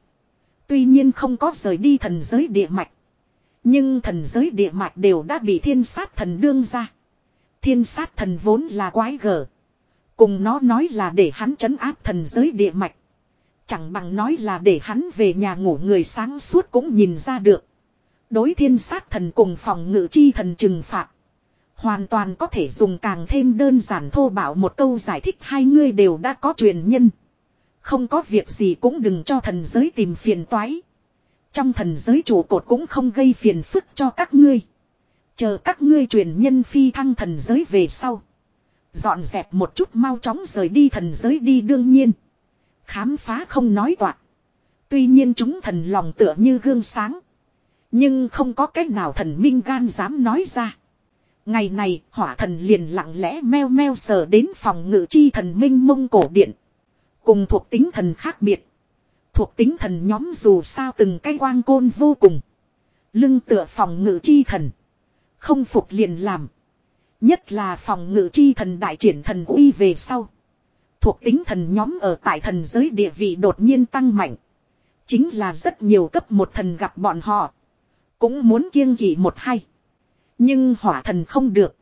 Tuy nhiên không có rời đi thần giới địa mạch. Nhưng thần giới địa mạch đều đã bị thiên sát thần đương ra. Thiên sát thần vốn là quái gở. Cùng nó nói là để hắn trấn áp thần giới địa mạch. Chẳng bằng nói là để hắn về nhà ngủ người sáng suốt cũng nhìn ra được. Đối thiên sát thần cùng phòng ngự chi thần trừng phạt. Hoàn toàn có thể dùng càng thêm đơn giản thô bảo một câu giải thích hai ngươi đều đã có truyền nhân. Không có việc gì cũng đừng cho thần giới tìm phiền toái. Trong thần giới chủ cột cũng không gây phiền phức cho các ngươi. Chờ các ngươi truyền nhân phi thăng thần giới về sau. Dọn dẹp một chút mau chóng rời đi thần giới đi đương nhiên. Khám phá không nói toạc. Tuy nhiên chúng thần lòng tựa như gương sáng. Nhưng không có cách nào thần minh gan dám nói ra. Ngày này, hỏa thần liền lặng lẽ meo meo sờ đến phòng ngự chi thần minh mông cổ điện. Cùng thuộc tính thần khác biệt. Thuộc tính thần nhóm dù sao từng cái quang côn vô cùng. Lưng tựa phòng ngự chi thần. Không phục liền làm. Nhất là phòng ngự chi thần đại triển thần uy về sau. Thuộc tính thần nhóm ở tại thần giới địa vị đột nhiên tăng mạnh. Chính là rất nhiều cấp một thần gặp bọn họ. Cũng muốn kiêng kỵ một hay. Nhưng hỏa thần không được.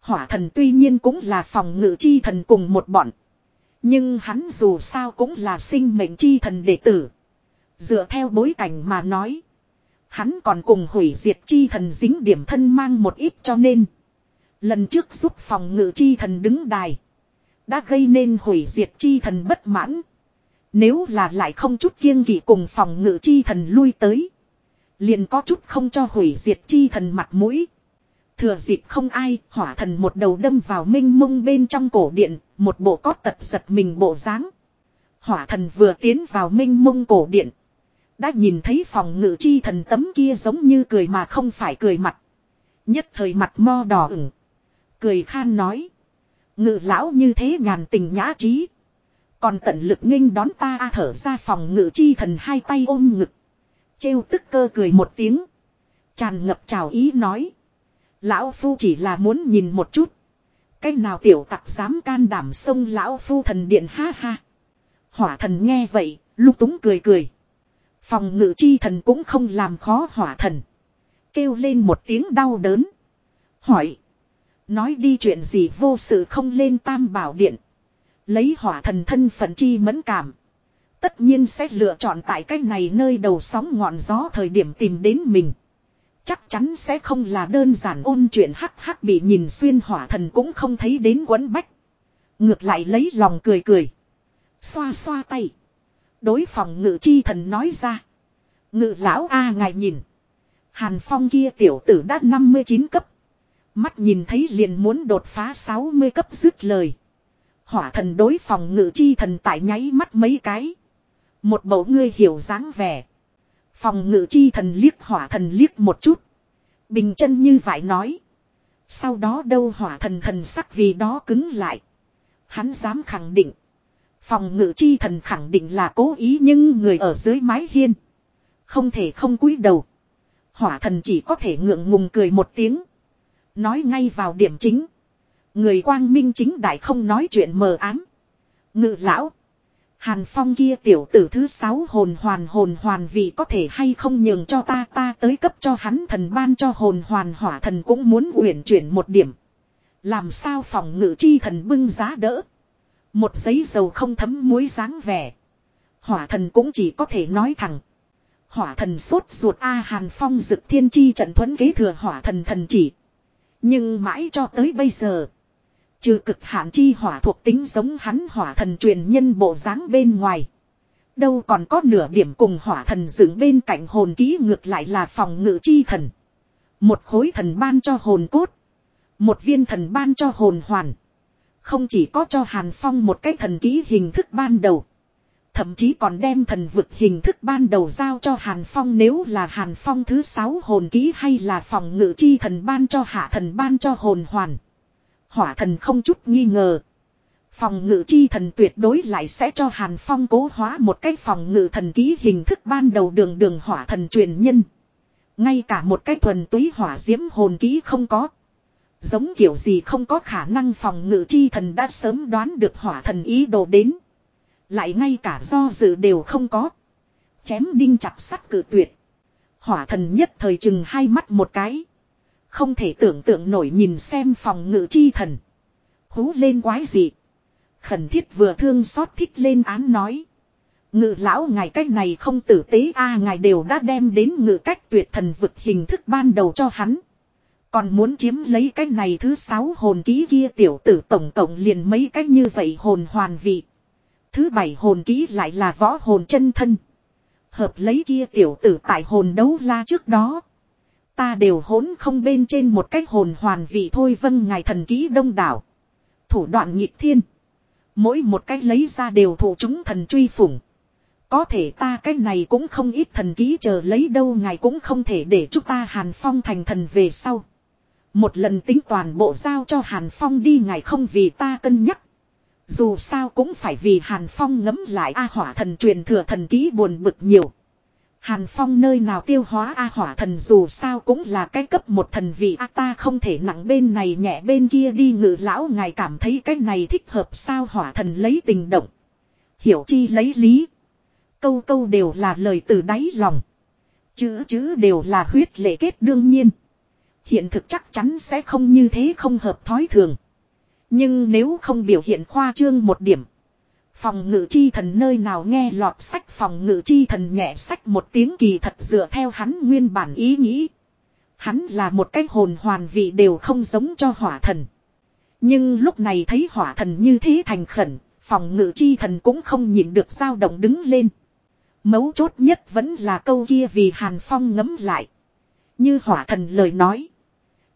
Hỏa thần tuy nhiên cũng là phòng ngự chi thần cùng một bọn. Nhưng hắn dù sao cũng là sinh mệnh chi thần đệ tử. Dựa theo bối cảnh mà nói. Hắn còn cùng hủy diệt chi thần dính điểm thân mang một ít cho nên. Lần trước giúp phòng ngự chi thần đứng đài. Đã gây nên hủy diệt chi thần bất mãn. Nếu là lại không chút kiêng kỵ cùng phòng ngự chi thần lui tới. Liền có chút không cho hủy diệt chi thần mặt mũi. Thừa dịp không ai, hỏa thần một đầu đâm vào minh mông bên trong cổ điện, một bộ có tật giật mình bộ dáng. Hỏa thần vừa tiến vào minh mông cổ điện. Đã nhìn thấy phòng ngự chi thần tấm kia giống như cười mà không phải cười mặt. Nhất thời mặt mo đỏ ửng. Cười khan nói. Ngự lão như thế nhàn tình nhã trí. Còn tận lực nghênh đón ta à, thở ra phòng ngự chi thần hai tay ôm ngực. Trêu tức cơ cười một tiếng. Tràn ngập trào ý nói. Lão Phu chỉ là muốn nhìn một chút. Cách nào tiểu tặc dám can đảm sông Lão Phu thần điện ha ha. Hỏa thần nghe vậy, lúc túng cười cười. Phòng ngự chi thần cũng không làm khó hỏa thần. Kêu lên một tiếng đau đớn. Hỏi. Nói đi chuyện gì vô sự không lên tam bảo điện. Lấy hỏa thần thân phận chi mẫn cảm. Tất nhiên sẽ lựa chọn tại cách này nơi đầu sóng ngọn gió thời điểm tìm đến mình. Chắc chắn sẽ không là đơn giản ôn chuyện hắc hắc bị nhìn xuyên hỏa thần cũng không thấy đến quấn bách. Ngược lại lấy lòng cười cười. Xoa xoa tay. Đối phòng ngự chi thần nói ra. Ngự lão A ngài nhìn. Hàn Phong kia tiểu tử đã 59 cấp. Mắt nhìn thấy liền muốn đột phá 60 cấp dứt lời. Hỏa thần đối phòng ngự chi thần tại nháy mắt mấy cái. Một bầu ngươi hiểu dáng vẻ. Phòng ngự chi thần liếc hỏa thần liếc một chút. Bình chân như vậy nói. Sau đó đâu hỏa thần thần sắc vì đó cứng lại. Hắn dám khẳng định. Phòng ngự chi thần khẳng định là cố ý nhưng người ở dưới mái hiên. Không thể không cúi đầu. Hỏa thần chỉ có thể ngượng ngùng cười một tiếng. Nói ngay vào điểm chính. Người quang minh chính đại không nói chuyện mờ ám. Ngự lão. Hàn phong kia tiểu tử thứ sáu hồn hoàn hồn hoàn vì có thể hay không nhường cho ta ta tới cấp cho hắn thần ban cho hồn hoàn hỏa thần cũng muốn uyển chuyển một điểm. Làm sao phòng ngự chi thần bưng giá đỡ. Một giấy dầu không thấm muối dáng vẻ. Hỏa thần cũng chỉ có thể nói thẳng. Hỏa thần sốt ruột A Hàn Phong dực thiên chi trận thuẫn kế thừa hỏa thần thần chỉ. Nhưng mãi cho tới bây giờ. Trừ cực hạn chi hỏa thuộc tính giống hắn hỏa thần truyền nhân bộ dáng bên ngoài. Đâu còn có nửa điểm cùng hỏa thần dựng bên cạnh hồn ký ngược lại là phòng ngự chi thần. Một khối thần ban cho hồn cốt. Một viên thần ban cho hồn hoàn. Không chỉ có cho Hàn Phong một cái thần ký hình thức ban đầu. Thậm chí còn đem thần vực hình thức ban đầu giao cho Hàn Phong nếu là Hàn Phong thứ sáu hồn ký hay là phòng ngự chi thần ban cho hạ thần ban cho hồn hoàn. Hỏa thần không chút nghi ngờ. Phòng ngự chi thần tuyệt đối lại sẽ cho Hàn Phong cố hóa một cái phòng ngự thần ký hình thức ban đầu đường đường hỏa thần truyền nhân. Ngay cả một cái thuần túy hỏa diễm hồn ký không có. Giống kiểu gì không có khả năng phòng ngự chi thần đã sớm đoán được hỏa thần ý đồ đến. Lại ngay cả do dự đều không có. Chém đinh chặt sắt cử tuyệt. Hỏa thần nhất thời chừng hai mắt một cái. Không thể tưởng tượng nổi nhìn xem phòng ngự chi thần. Hú lên quái gì. Khẩn thiết vừa thương xót thích lên án nói. Ngự lão ngài cách này không tử tế, a ngài đều đã đem đến ngự cách tuyệt thần vực hình thức ban đầu cho hắn. Còn muốn chiếm lấy cái này thứ sáu hồn ký kia tiểu tử tổng cộng liền mấy cách như vậy hồn hoàn vị. Thứ bảy hồn ký lại là võ hồn chân thân. Hợp lấy kia tiểu tử tại hồn đấu la trước đó. Ta đều hỗn không bên trên một cách hồn hoàn vị thôi vâng ngài thần ký đông đảo. Thủ đoạn nhịp thiên. Mỗi một cách lấy ra đều thủ chúng thần truy phủng. Có thể ta cái này cũng không ít thần ký chờ lấy đâu, ngài cũng không thể để chúng ta Hàn Phong thành thần về sau. Một lần tính toàn bộ giao cho Hàn Phong đi, ngài không vì ta cân nhắc. Dù sao cũng phải vì Hàn Phong ngấm lại, A hỏa thần truyền thừa thần ký buồn bực nhiều. Hàn Phong nơi nào tiêu hóa A hỏa thần dù sao cũng là cái cấp một thần vị A ta không thể nặng bên này nhẹ bên kia đi ngự lão ngài cảm thấy cái này thích hợp sao hỏa thần lấy tình động. Hiểu chi lấy lý. Câu câu đều là lời từ đáy lòng. Chữ chữ đều là huyết lệ kết đương nhiên. Hiện thực chắc chắn sẽ không như thế không hợp thói thường. Nhưng nếu không biểu hiện khoa trương một điểm. Phòng ngự chi thần nơi nào nghe lọt sách phòng ngự chi thần nhẹ sách một tiếng kỳ thật dựa theo hắn nguyên bản ý nghĩ. Hắn là một cái hồn hoàn vị đều không giống cho hỏa thần. Nhưng lúc này thấy hỏa thần như thế thành khẩn, phòng ngự chi thần cũng không nhịn được sao động đứng lên. Mấu chốt nhất vẫn là câu kia vì Hàn Phong ngấm lại. Như hỏa thần lời nói.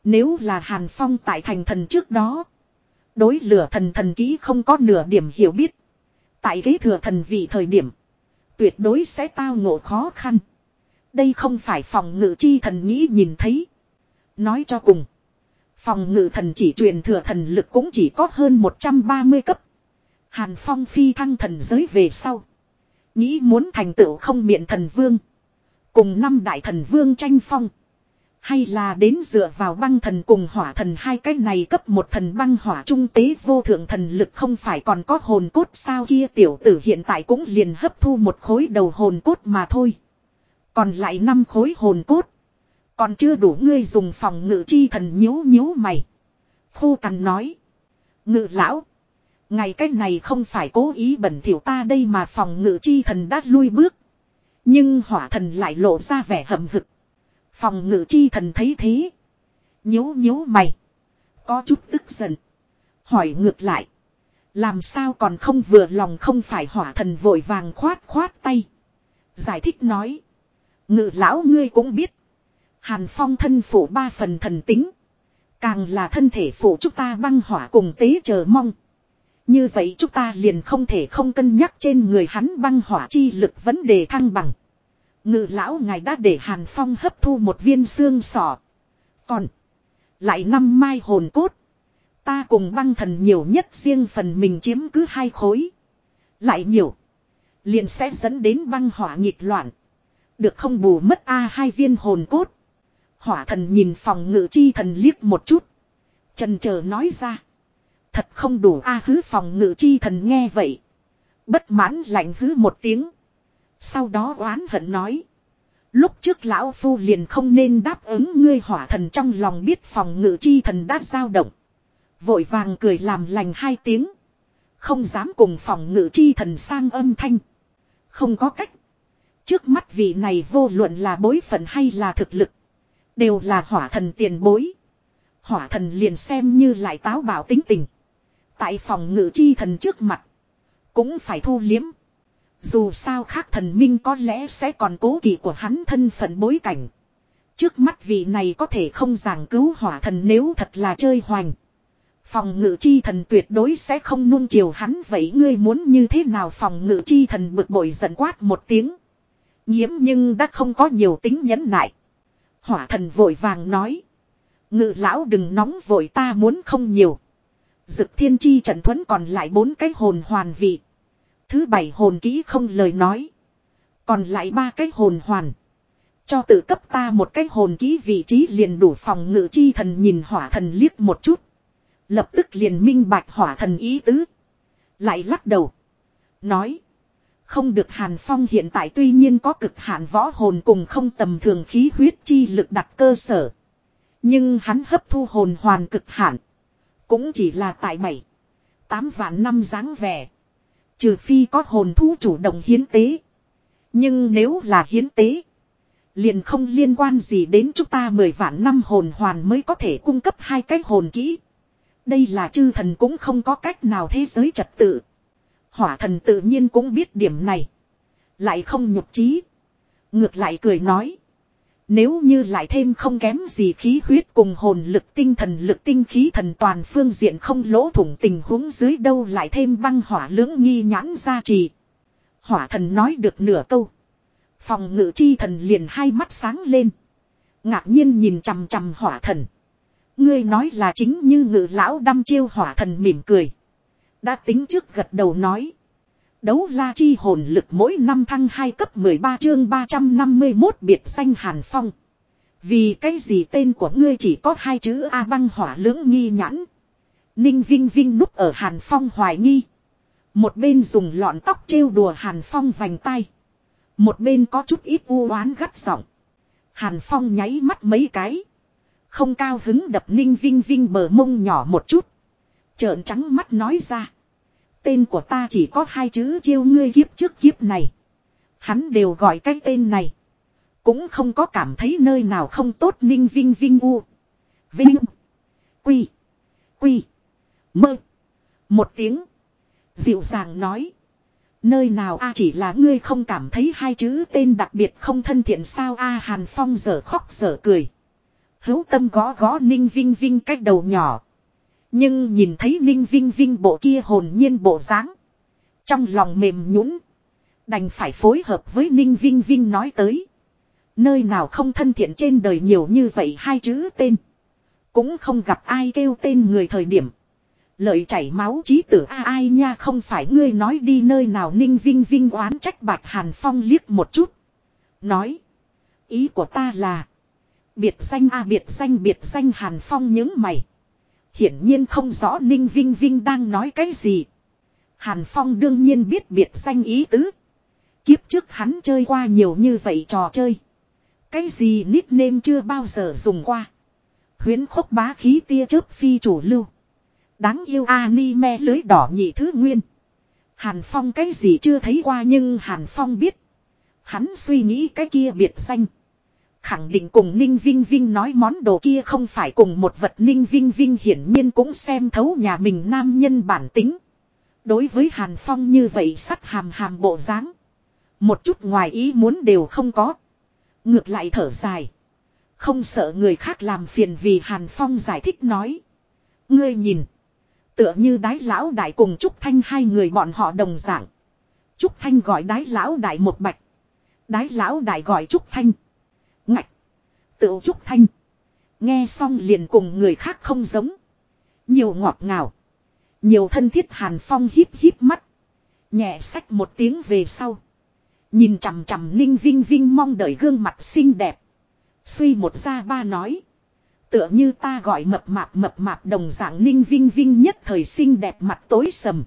Nếu là Hàn Phong tại thành thần trước đó. Đối lửa thần thần ký không có nửa điểm hiểu biết. Tại ghế thừa thần vị thời điểm. Tuyệt đối sẽ tao ngộ khó khăn. Đây không phải phòng ngự chi thần nghĩ nhìn thấy. Nói cho cùng. Phòng ngự thần chỉ truyền thừa thần lực cũng chỉ có hơn 130 cấp. Hàn Phong phi thăng thần giới về sau. Nghĩ muốn thành tựu không miệng thần vương. Cùng năm đại thần vương tranh phong. Hay là đến dựa vào băng thần cùng hỏa thần hai cái này cấp một thần băng hỏa trung tế vô thượng thần lực không phải còn có hồn cốt sao kia tiểu tử hiện tại cũng liền hấp thu một khối đầu hồn cốt mà thôi. Còn lại năm khối hồn cốt. Còn chưa đủ ngươi dùng phòng ngự chi thần nhíu nhíu mày. Khô cằn nói. Ngự lão. Ngày cách này không phải cố ý bẩn thỉu ta đây mà phòng ngự chi thần đã lui bước. Nhưng hỏa thần lại lộ ra vẻ hậm hực. Phòng ngự chi thần thấy thế. Nhếu nhếu mày. Có chút tức giận. Hỏi ngược lại. Làm sao còn không vừa lòng không phải hỏa thần vội vàng khoát khoát tay. Giải thích nói. Ngự lão ngươi cũng biết. Hàn phong thân phủ ba phần thần tính. Càng là thân thể phủ chúng ta băng hỏa cùng tế chờ mong. Như vậy chúng ta liền không thể không cân nhắc trên người hắn băng hỏa chi lực vấn đề thăng bằng. Ngự lão ngài đã để Hàn Phong hấp thu một viên xương sọ. Còn. Lại năm mai hồn cốt. Ta cùng băng thần nhiều nhất riêng phần mình chiếm cứ hai khối. Lại nhiều. Liền sẽ dẫn đến băng hỏa nghịch loạn. Được không bù mất A hai viên hồn cốt. Hỏa thần nhìn phòng ngự chi thần liếc một chút. Trần chờ nói ra. Thật không đủ A hứ phòng ngự chi thần nghe vậy. Bất mãn lạnh hứ một tiếng. Sau đó oán hận nói. Lúc trước lão phu liền không nên đáp ứng ngươi hỏa thần trong lòng biết phòng ngự chi thần đã dao động. Vội vàng cười làm lành hai tiếng. Không dám cùng phòng ngự chi thần sang âm thanh. Không có cách. Trước mắt vị này vô luận là bối phận hay là thực lực. Đều là hỏa thần tiền bối. Hỏa thần liền xem như lại táo bảo tính tình. Tại phòng ngự chi thần trước mặt. Cũng phải thu liếm. Dù sao khác thần minh có lẽ sẽ còn cố kỵ của hắn thân phận bối cảnh. Trước mắt vị này có thể không giảng cứu hỏa thần nếu thật là chơi hoành. Phòng ngự chi thần tuyệt đối sẽ không nuông chiều hắn vậy ngươi muốn như thế nào phòng ngự chi thần bực bội giận quát một tiếng. Nhiễm nhưng đã không có nhiều tính nhẫn nại. Hỏa thần vội vàng nói. Ngự lão đừng nóng vội ta muốn không nhiều. Dực thiên chi trận thuấn còn lại bốn cái hồn hoàn vị. Thứ bảy hồn kỹ không lời nói. Còn lại ba cái hồn hoàn. Cho tự cấp ta một cái hồn kỹ vị trí liền đủ phòng ngự chi thần nhìn hỏa thần liếc một chút. Lập tức liền minh bạch hỏa thần ý tứ. Lại lắc đầu. Nói. Không được Hàn Phong hiện tại tuy nhiên có cực hạn võ hồn cùng không tầm thường khí huyết chi lực đặt cơ sở. Nhưng hắn hấp thu hồn hoàn cực hạn. Cũng chỉ là tại bảy, tám vạn năm dáng vẻ. Trừ phi có hồn thú chủ động hiến tế. Nhưng nếu là hiến tế. Liền không liên quan gì đến chúng ta mười vạn năm hồn hoàn mới có thể cung cấp hai cái hồn kỹ. Đây là chư thần cũng không có cách nào thế giới trật tự. Hỏa thần tự nhiên cũng biết điểm này. Lại không nhục trí. Ngược lại cười nói. Nếu như lại thêm không kém gì khí huyết cùng hồn lực tinh thần lực tinh khí thần toàn phương diện không lỗ thủng tình huống dưới đâu lại thêm băng hỏa lưỡng nghi nhãn gia trì. Hỏa thần nói được nửa câu. Phòng ngự chi thần liền hai mắt sáng lên. Ngạc nhiên nhìn chằm chằm hỏa thần. Ngươi nói là chính như ngự lão đăm chiêu hỏa thần mỉm cười. Đã tính trước gật đầu nói. Đấu la chi hồn lực mỗi năm thăng 2 cấp 13 chương 351 biệt danh Hàn Phong. Vì cái gì tên của ngươi chỉ có hai chữ A băng hỏa lưỡng nghi nhãn. Ninh Vinh Vinh núp ở Hàn Phong hoài nghi. Một bên dùng lọn tóc trêu đùa Hàn Phong vành tay. Một bên có chút ít u oán gắt giọng. Hàn Phong nháy mắt mấy cái. Không cao hứng đập Ninh Vinh Vinh bờ mông nhỏ một chút. Trợn trắng mắt nói ra. Tên của ta chỉ có hai chữ chiêu ngươi kiếp trước kiếp này. Hắn đều gọi cái tên này. Cũng không có cảm thấy nơi nào không tốt ninh vinh vinh u. Vinh. Quy. Quy. Mơ. Một tiếng. Dịu dàng nói. Nơi nào a chỉ là ngươi không cảm thấy hai chữ tên đặc biệt không thân thiện sao a Hàn Phong giờ khóc giờ cười. Hữu tâm gõ gõ ninh vinh vinh cách đầu nhỏ. Nhưng nhìn thấy Ninh Vinh Vinh bộ kia hồn nhiên bộ dáng Trong lòng mềm nhũn Đành phải phối hợp với Ninh Vinh Vinh nói tới. Nơi nào không thân thiện trên đời nhiều như vậy hai chữ tên. Cũng không gặp ai kêu tên người thời điểm. Lợi chảy máu trí tử a ai nha không phải ngươi nói đi nơi nào Ninh Vinh Vinh oán trách Bạch Hàn Phong liếc một chút. Nói. Ý của ta là. Biệt danh a biệt danh biệt danh Hàn Phong những mày. Hiển nhiên không rõ Ninh Vinh Vinh đang nói cái gì. Hàn Phong đương nhiên biết biệt danh ý tứ. Kiếp trước hắn chơi qua nhiều như vậy trò chơi. Cái gì nickname chưa bao giờ dùng qua. Huyến khúc bá khí tia chớp phi chủ lưu. Đáng yêu anime lưới đỏ nhị thứ nguyên. Hàn Phong cái gì chưa thấy qua nhưng Hàn Phong biết. Hắn suy nghĩ cái kia biệt danh. Khẳng định cùng Ninh Vinh Vinh nói món đồ kia không phải cùng một vật Ninh Vinh Vinh hiển nhiên cũng xem thấu nhà mình nam nhân bản tính. Đối với Hàn Phong như vậy sắt hàm hàm bộ dáng, Một chút ngoài ý muốn đều không có. Ngược lại thở dài. Không sợ người khác làm phiền vì Hàn Phong giải thích nói. Ngươi nhìn. Tựa như đái lão đại cùng Trúc Thanh hai người bọn họ đồng dạng. Trúc Thanh gọi đái lão đại một bạch. Đái lão đại gọi Trúc Thanh. Ngạch. Tự Trúc Thanh. Nghe xong liền cùng người khác không giống. Nhiều ngọt ngào. Nhiều thân thiết Hàn Phong híp híp mắt. Nhẹ sách một tiếng về sau. Nhìn chằm chằm Ninh Vinh Vinh mong đợi gương mặt xinh đẹp. Suy một ra ba nói. Tựa như ta gọi mập mạp mập mạp đồng dạng Ninh Vinh Vinh nhất thời xinh đẹp mặt tối sầm.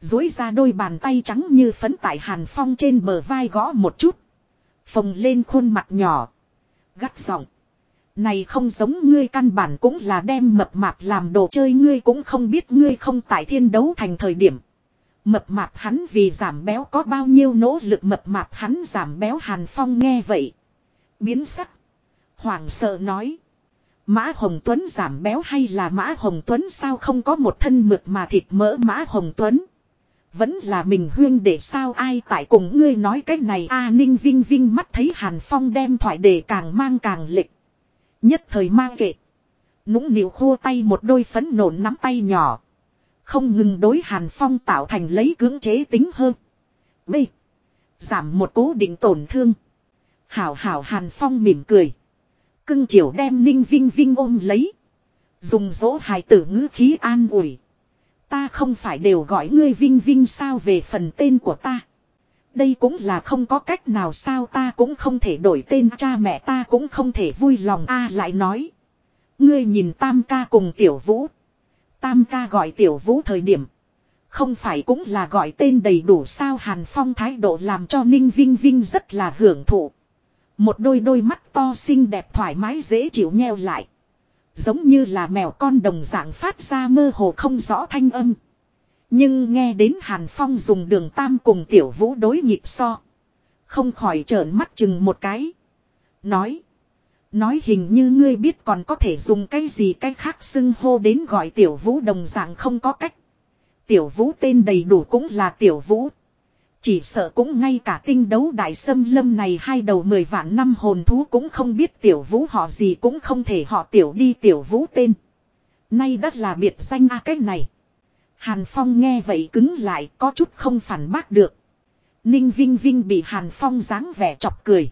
Dối ra đôi bàn tay trắng như phấn tại Hàn Phong trên bờ vai gõ một chút. Phồng lên khuôn mặt nhỏ. Gắt giọng. Này không giống ngươi căn bản cũng là đem mập mạp làm đồ chơi, ngươi cũng không biết ngươi không tại thiên đấu thành thời điểm. Mập mạp hắn vì giảm béo có bao nhiêu nỗ lực, mập mạp hắn giảm béo Hàn Phong nghe vậy. Biến sắc. Hoàng sợ nói. Mã Hồng Tuấn giảm béo hay là Mã Hồng Tuấn sao không có một thân mực mà thịt mỡ Mã Hồng Tuấn. Vẫn là mình huyên để sao ai tại cùng ngươi nói cái này a ninh vinh vinh mắt thấy Hàn Phong đem thoại đề càng mang càng lịch. Nhất thời mang kệ. Nũng nịu khô tay một đôi phấn nộn nắm tay nhỏ. Không ngừng đối Hàn Phong tạo thành lấy cưỡng chế tính hơn. B. Giảm một cố định tổn thương. Hảo hảo Hàn Phong mỉm cười. Cưng chiều đem Ninh Vinh Vinh ôm lấy. Dùng dỗ hài tử ngữ khí an ủi. Ta không phải đều gọi ngươi Vinh Vinh sao về phần tên của ta. Đây cũng là không có cách nào sao ta cũng không thể đổi tên, cha mẹ ta cũng không thể vui lòng, a lại nói. Ngươi nhìn tam ca cùng tiểu vũ. Tam ca gọi tiểu vũ thời điểm. Không phải cũng là gọi tên đầy đủ sao Hàn Phong thái độ làm cho Ninh Vinh Vinh rất là hưởng thụ. Một đôi đôi mắt to xinh đẹp thoải mái dễ chịu nheo lại. Giống như là mèo con đồng dạng phát ra mơ hồ không rõ thanh âm. Nhưng nghe đến Hàn Phong dùng đường tam cùng tiểu vũ đối nhịp so. Không khỏi trợn mắt chừng một cái. Nói. Nói hình như ngươi biết còn có thể dùng cái gì cái khác xưng hô đến gọi tiểu vũ đồng dạng không có cách. Tiểu vũ tên đầy đủ cũng là tiểu vũ. Chỉ sợ cũng ngay cả tinh đấu đại sâm lâm này hai đầu mười vạn năm hồn thú cũng không biết tiểu vũ họ gì cũng không thể họ tiểu đi tiểu vũ tên. Nay đất là biệt danh a cái này. Hàn Phong nghe vậy cứng lại, có chút không phản bác được. Ninh Vinh Vinh bị Hàn Phong dáng vẻ chọc cười.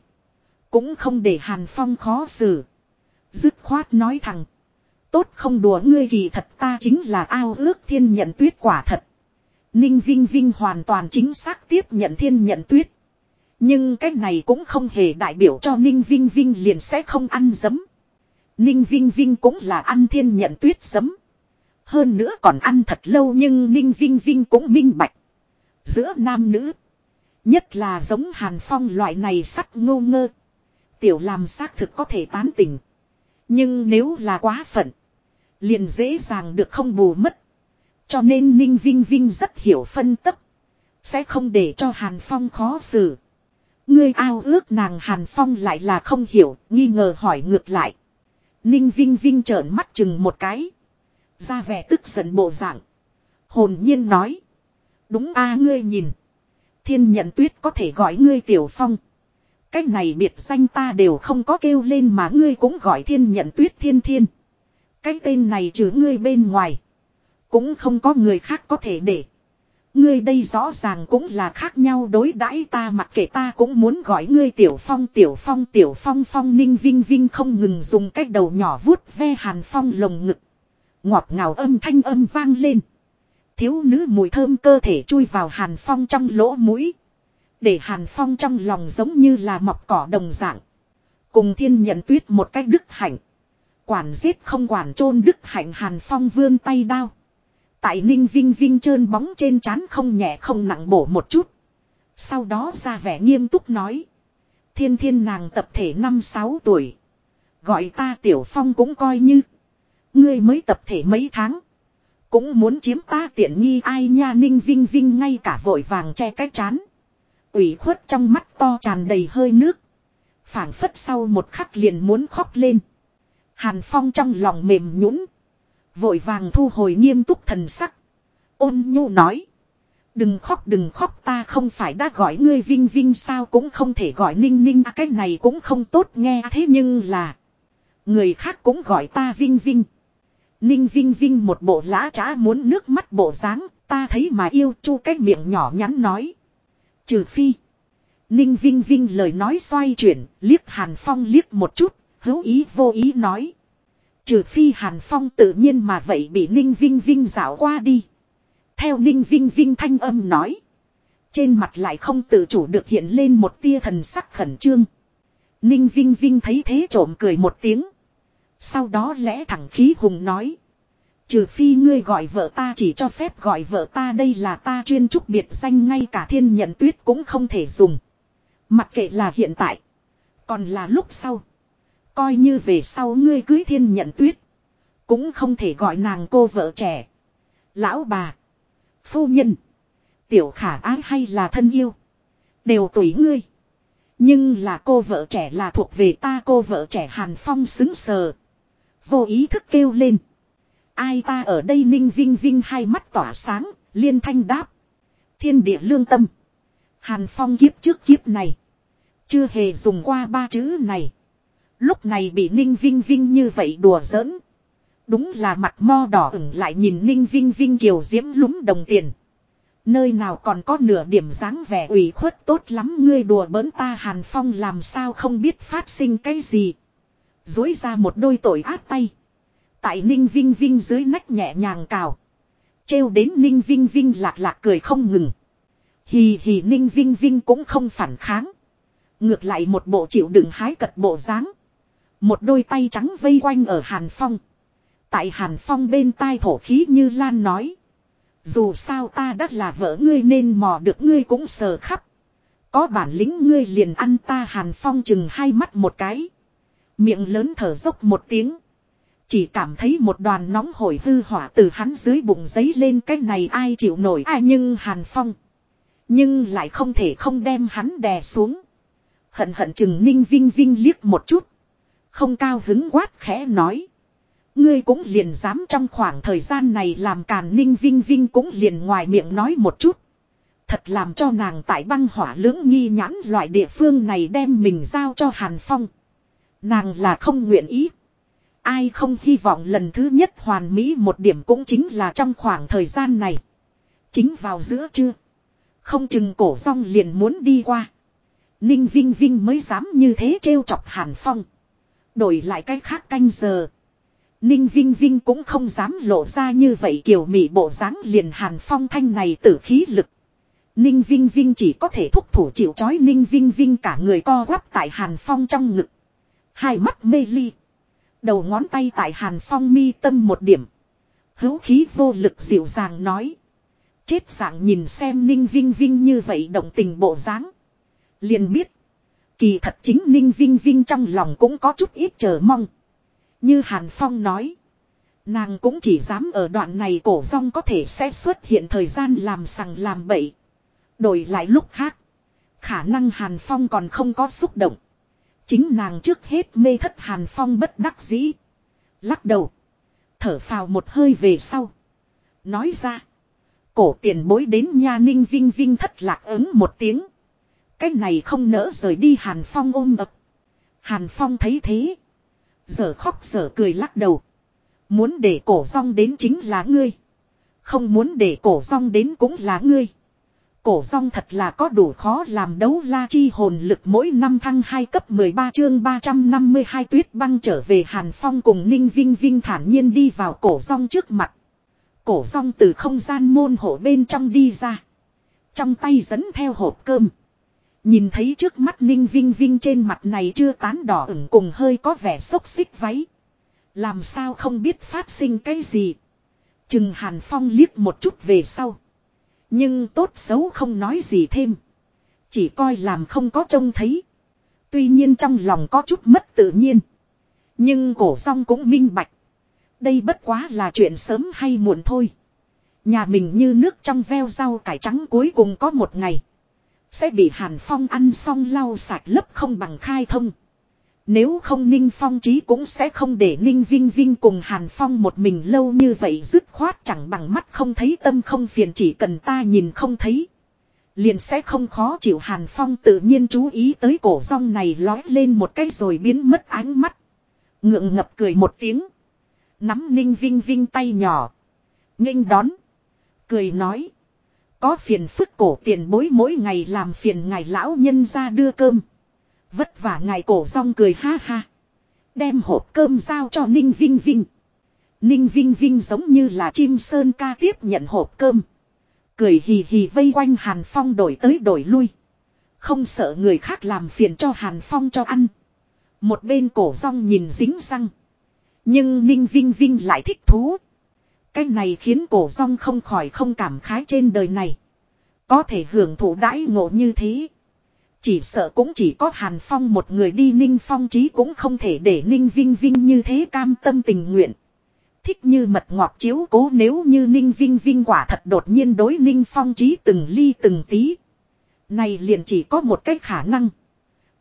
Cũng không để Hàn Phong khó xử. Dứt khoát nói thẳng. Tốt không đùa ngươi gì thật ta chính là ao ước thiên nhận tuyết quả thật. Ninh Vinh Vinh hoàn toàn chính xác tiếp nhận thiên nhận tuyết. Nhưng cái này cũng không hề đại biểu cho Ninh Vinh Vinh liền sẽ không ăn dấm. Ninh Vinh Vinh cũng là ăn thiên nhận tuyết dấm. Hơn nữa còn ăn thật lâu nhưng Ninh Vinh Vinh cũng minh bạch. Giữa nam nữ. Nhất là giống Hàn Phong loại này sắc ngô ngơ. Tiểu làm xác thực có thể tán tỉnh. Nhưng nếu là quá phận. Liền dễ dàng được không bù mất. Cho nên Ninh Vinh Vinh rất hiểu phân tích. Sẽ không để cho Hàn Phong khó xử. Ngươi ao ước nàng Hàn Phong lại là không hiểu, nghi ngờ hỏi ngược lại. Ninh Vinh Vinh trợn mắt chừng một cái. Ra vẻ tức giận bộ dạng. Hồn nhiên nói. Đúng a ngươi nhìn. Thiên nhận tuyết có thể gọi ngươi Tiểu Phong. Cái này biệt danh ta đều không có kêu lên mà ngươi cũng gọi thiên nhận tuyết thiên thiên. Cái tên này trừ ngươi bên ngoài. Cũng không có người khác có thể để. Ngươi đây rõ ràng cũng là khác nhau đối đãi ta mặc kệ ta cũng muốn gọi ngươi tiểu phong tiểu phong tiểu phong phong ninh vinh vinh không ngừng dùng cái đầu nhỏ vuốt ve hàn phong lồng ngực. Ngọt ngào âm thanh âm vang lên. Thiếu nữ mùi thơm cơ thể chui vào hàn phong trong lỗ mũi. Để hàn phong trong lòng giống như là mọc cỏ đồng dạng. Cùng thiên nhận tuyết một cách đức hạnh. Quản giết không quản chôn đức hạnh hàn phong vươn tay đao. Tại ninh vinh vinh trơn bóng trên trán không nhẹ không nặng bổ một chút. Sau đó ra vẻ nghiêm túc nói. Thiên thiên nàng tập thể năm sáu tuổi. Gọi ta tiểu phong cũng coi như. Ngươi mới tập thể mấy tháng. Cũng muốn chiếm ta tiện nghi ai nha ninh vinh vinh ngay cả vội vàng che cái chán. ủy khuất trong mắt to tràn đầy hơi nước. phảng phất sau một khắc liền muốn khóc lên. Hàn Phong trong lòng mềm nhũn Vội vàng thu hồi nghiêm túc thần sắc. Ôn nhu nói. Đừng khóc đừng khóc ta không phải đã gọi ngươi Vinh Vinh sao cũng không thể gọi Ninh Ninh à, cái này cũng không tốt nghe thế nhưng là. Người khác cũng gọi ta Vinh Vinh. Ninh Vinh Vinh một bộ lã trá muốn nước mắt bộ dáng ta thấy mà yêu chu cái miệng nhỏ nhắn nói. Trừ phi. Ninh Vinh Vinh lời nói xoay chuyển, liếc Hàn Phong liếc một chút, hữu ý vô ý nói. Trừ phi Hàn Phong tự nhiên mà vậy bị Ninh Vinh Vinh dạo qua đi. Theo Ninh Vinh Vinh thanh âm nói. Trên mặt lại không tự chủ được hiện lên một tia thần sắc khẩn trương. Ninh Vinh Vinh thấy thế trộm cười một tiếng. Sau đó lẽ thẳng khí hùng nói. Trừ phi ngươi gọi vợ ta chỉ cho phép gọi vợ ta đây là ta chuyên trúc biệt danh ngay cả thiên nhận tuyết cũng không thể dùng. Mặc kệ là hiện tại. Còn là lúc sau. Coi như về sau ngươi cưới thiên nhận tuyết. Cũng không thể gọi nàng cô vợ trẻ. Lão bà. Phu nhân. Tiểu khả ái hay là thân yêu. Đều tùy ngươi. Nhưng là cô vợ trẻ là thuộc về ta cô vợ trẻ Hàn Phong xứng sờ. Vô ý thức kêu lên. Ai ta ở đây ninh vinh vinh hai mắt tỏa sáng, liên thanh đáp. Thiên địa lương tâm. Hàn Phong kiếp trước kiếp này. Chưa hề dùng qua ba chữ này. Lúc này bị Ninh Vinh Vinh như vậy đùa giỡn. Đúng là mặt mo đỏ ửng lại nhìn Ninh Vinh Vinh kiều diễm lúng đồng tiền. Nơi nào còn có nửa điểm dáng vẻ ủy khuất tốt lắm, ngươi đùa bỡn ta Hàn Phong làm sao không biết phát sinh cái gì. Dối ra một đôi tội ác tay. Tại Ninh Vinh Vinh dưới nách nhẹ nhàng cào. Trêu đến Ninh Vinh Vinh lạc lạc cười không ngừng. Hì hì Ninh Vinh Vinh cũng không phản kháng. Ngược lại một bộ chịu đựng hái cật bộ dáng một đôi tay trắng vây quanh ở Hàn Phong. Tại Hàn Phong bên tai thổ khí như Lan nói. Dù sao ta đã là vợ ngươi nên mò được ngươi cũng sờ khắp. Có bản lĩnh ngươi liền ăn ta Hàn Phong chừng hai mắt một cái. Miệng lớn thở dốc một tiếng. Chỉ cảm thấy một đoàn nóng hổi hư hỏa từ hắn dưới bụng giấy lên cái này ai chịu nổi ai nhưng Hàn Phong. Nhưng lại không thể không đem hắn đè xuống. Hận hận chừng ninh vinh vinh liếc một chút. Không cao hứng quát khẽ nói. Ngươi cũng liền dám trong khoảng thời gian này làm càn ninh vinh vinh cũng liền ngoài miệng nói một chút. Thật làm cho nàng tại băng hỏa lưỡng nghi nhãn loại địa phương này đem mình giao cho Hàn Phong. Nàng là không nguyện ý. Ai không hy vọng lần thứ nhất hoàn mỹ một điểm cũng chính là trong khoảng thời gian này. Chính vào giữa trưa. Không chừng cổ rong liền muốn đi qua. Ninh Vinh Vinh mới dám như thế trêu chọc Hàn Phong. Đổi lại cái khác canh giờ. Ninh Vinh Vinh cũng không dám lộ ra như vậy kiểu mị bộ dáng liền Hàn Phong thanh này tử khí lực. Ninh Vinh Vinh chỉ có thể thúc thủ chịu chói Ninh Vinh Vinh cả người co quắp tại Hàn Phong trong ngực. Hai mắt mê ly. Đầu ngón tay tại Hàn Phong mi tâm một điểm. Hữu khí vô lực dịu dàng nói. Chết dạng nhìn xem Ninh Vinh Vinh như vậy động tình bộ dáng liền biết. Kỳ thật chính Ninh Vinh Vinh trong lòng cũng có chút ít chờ mong. Như Hàn Phong nói. Nàng cũng chỉ dám ở đoạn này cổ rong có thể sẽ xuất hiện thời gian làm sằng làm bậy. Đổi lại lúc khác. Khả năng Hàn Phong còn không có xúc động. Chính nàng trước hết mê thất Hàn Phong bất đắc dĩ. Lắc đầu. Thở phào một hơi về sau. Nói ra. Cổ tiền bối đến nha ninh vinh vinh thất lạc ứng một tiếng. Cái này không nỡ rời đi Hàn Phong ôm ập. Hàn Phong thấy thế. Giờ khóc giờ cười lắc đầu. Muốn để cổ rong đến chính là ngươi. Không muốn để cổ rong đến cũng là ngươi. Cổ rong thật là có đủ khó làm đấu la chi hồn lực mỗi năm thăng 2 cấp 13 chương 352 tuyết băng trở về Hàn Phong cùng Ninh Vinh Vinh thản nhiên đi vào cổ rong trước mặt. Cổ rong từ không gian môn hộ bên trong đi ra. Trong tay dẫn theo hộp cơm. Nhìn thấy trước mắt Ninh Vinh Vinh trên mặt này chưa tán đỏ ửng cùng hơi có vẻ xốc xích váy. Làm sao không biết phát sinh cái gì. Chừng Hàn Phong liếc một chút về sau. Nhưng tốt xấu không nói gì thêm. Chỉ coi làm không có trông thấy. Tuy nhiên trong lòng có chút mất tự nhiên. Nhưng cổ song cũng minh bạch. Đây bất quá là chuyện sớm hay muộn thôi. Nhà mình như nước trong veo rau cải trắng cuối cùng có một ngày. Sẽ bị Hàn Phong ăn xong lau sạch lấp không bằng khai thông. Nếu không Ninh Phong trí cũng sẽ không để Ninh Vinh Vinh cùng Hàn Phong một mình lâu như vậy dứt khoát chẳng bằng mắt không thấy tâm không phiền chỉ cần ta nhìn không thấy. Liền sẽ không khó chịu Hàn Phong tự nhiên chú ý tới cổ rong này lói lên một cái rồi biến mất ánh mắt. Ngượng ngập cười một tiếng. Nắm Ninh Vinh Vinh tay nhỏ. nghênh đón. Cười nói. Có phiền phức cổ tiền bối mỗi ngày làm phiền ngài lão nhân ra đưa cơm. Vất vả ngài cổ rong cười ha ha. Đem hộp cơm giao cho Ninh Vinh Vinh. Ninh Vinh Vinh giống như là chim sơn ca tiếp nhận hộp cơm. Cười hì hì vây quanh Hàn Phong đổi tới đổi lui. Không sợ người khác làm phiền cho Hàn Phong cho ăn. Một bên cổ rong nhìn dính răng. Nhưng Ninh Vinh Vinh lại thích thú. Cái này khiến cổ rong không khỏi không cảm khái trên đời này. Có thể hưởng thụ đãi ngộ như thế. Chỉ sợ cũng chỉ có Hàn Phong một người đi Ninh Phong chí cũng không thể để Ninh Vinh Vinh như thế cam tâm tình nguyện. Thích như mật ngọt chiếu cố nếu như Ninh Vinh Vinh quả thật đột nhiên đối Ninh Phong chí từng ly từng tí. Này liền chỉ có một cách khả năng.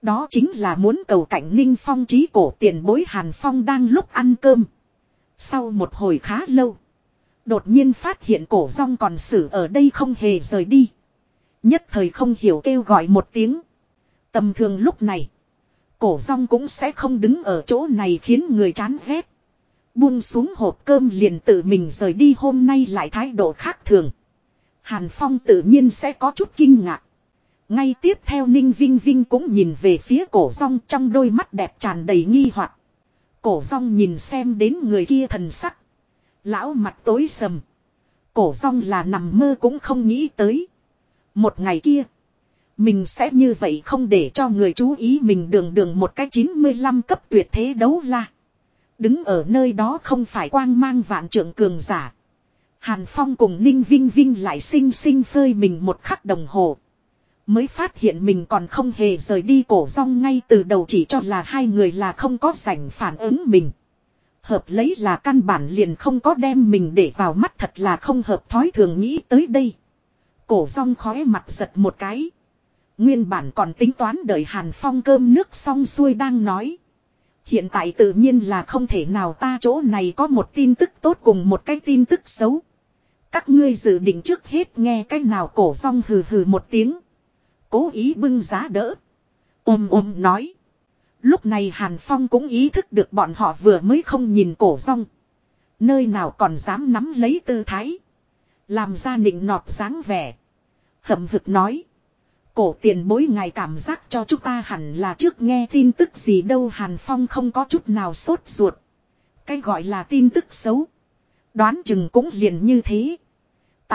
Đó chính là muốn cầu cảnh Ninh Phong chí cổ tiền bối Hàn Phong đang lúc ăn cơm. Sau một hồi khá lâu. Đột nhiên phát hiện cổ rong còn xử ở đây không hề rời đi. Nhất thời không hiểu kêu gọi một tiếng. Tầm thường lúc này. Cổ rong cũng sẽ không đứng ở chỗ này khiến người chán ghét. Buông xuống hộp cơm liền tự mình rời đi hôm nay lại thái độ khác thường. Hàn Phong tự nhiên sẽ có chút kinh ngạc. Ngay tiếp theo Ninh Vinh Vinh cũng nhìn về phía cổ rong trong đôi mắt đẹp tràn đầy nghi hoặc. Cổ rong nhìn xem đến người kia thần sắc. Lão mặt tối sầm. Cổ rong là nằm mơ cũng không nghĩ tới. Một ngày kia. Mình sẽ như vậy không để cho người chú ý mình đường đường một cái 95 cấp tuyệt thế đấu la. Đứng ở nơi đó không phải quang mang vạn trưởng cường giả. Hàn Phong cùng Ninh Vinh Vinh lại sinh sinh phơi mình một khắc đồng hồ. Mới phát hiện mình còn không hề rời đi cổ rong ngay từ đầu chỉ cho là hai người là không có sảnh phản ứng mình. Hợp lấy là căn bản liền không có đem mình để vào mắt thật là không hợp thói thường nghĩ tới đây. Cổ rong khóe mặt giật một cái. Nguyên bản còn tính toán đợi Hàn Phong cơm nước xong xuôi đang nói. Hiện tại tự nhiên là không thể nào ta chỗ này có một tin tức tốt cùng một cái tin tức xấu. Các ngươi dự định trước hết nghe cái nào cổ rong hừ hừ một tiếng. Cố ý bưng giá đỡ. Ôm ôm nói. Lúc này Hàn Phong cũng ý thức được bọn họ vừa mới không nhìn cổ rong. Nơi nào còn dám nắm lấy tư thái. Làm ra nịnh nọt dáng vẻ. Hậm hực nói. Cổ tiền bối ngài cảm giác cho chúng ta hẳn là trước nghe tin tức gì đâu Hàn Phong không có chút nào sốt ruột. Cái gọi là tin tức xấu. Đoán chừng cũng liền như thế.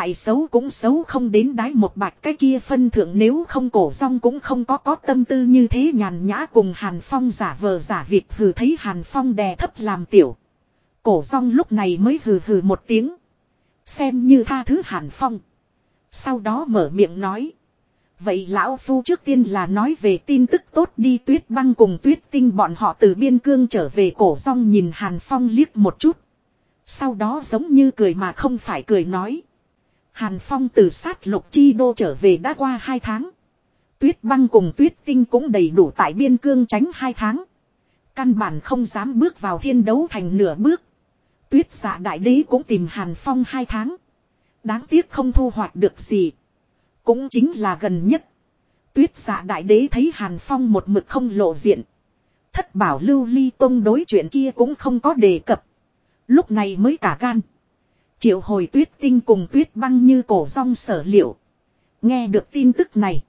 Tại xấu cũng xấu không đến đái một bạch cái kia phân thượng nếu không cổ rong cũng không có có tâm tư như thế nhàn nhã cùng Hàn Phong giả vờ giả việc hừ thấy Hàn Phong đè thấp làm tiểu. Cổ rong lúc này mới hừ hừ một tiếng. Xem như tha thứ Hàn Phong. Sau đó mở miệng nói. Vậy lão phu trước tiên là nói về tin tức tốt đi tuyết băng cùng tuyết tinh bọn họ từ biên cương trở về cổ rong nhìn Hàn Phong liếc một chút. Sau đó giống như cười mà không phải cười nói. Hàn Phong từ sát lục chi đô trở về đã qua hai tháng. Tuyết băng cùng tuyết tinh cũng đầy đủ tại biên cương tránh hai tháng. Căn bản không dám bước vào thiên đấu thành nửa bước. Tuyết giả đại đế cũng tìm Hàn Phong hai tháng. Đáng tiếc không thu hoạch được gì. Cũng chính là gần nhất. Tuyết giả đại đế thấy Hàn Phong một mực không lộ diện. Thất bảo lưu ly tông đối chuyện kia cũng không có đề cập. Lúc này mới cả gan. Triệu hồi tuyết tinh cùng tuyết băng như cổ rong sở liệu. Nghe được tin tức này.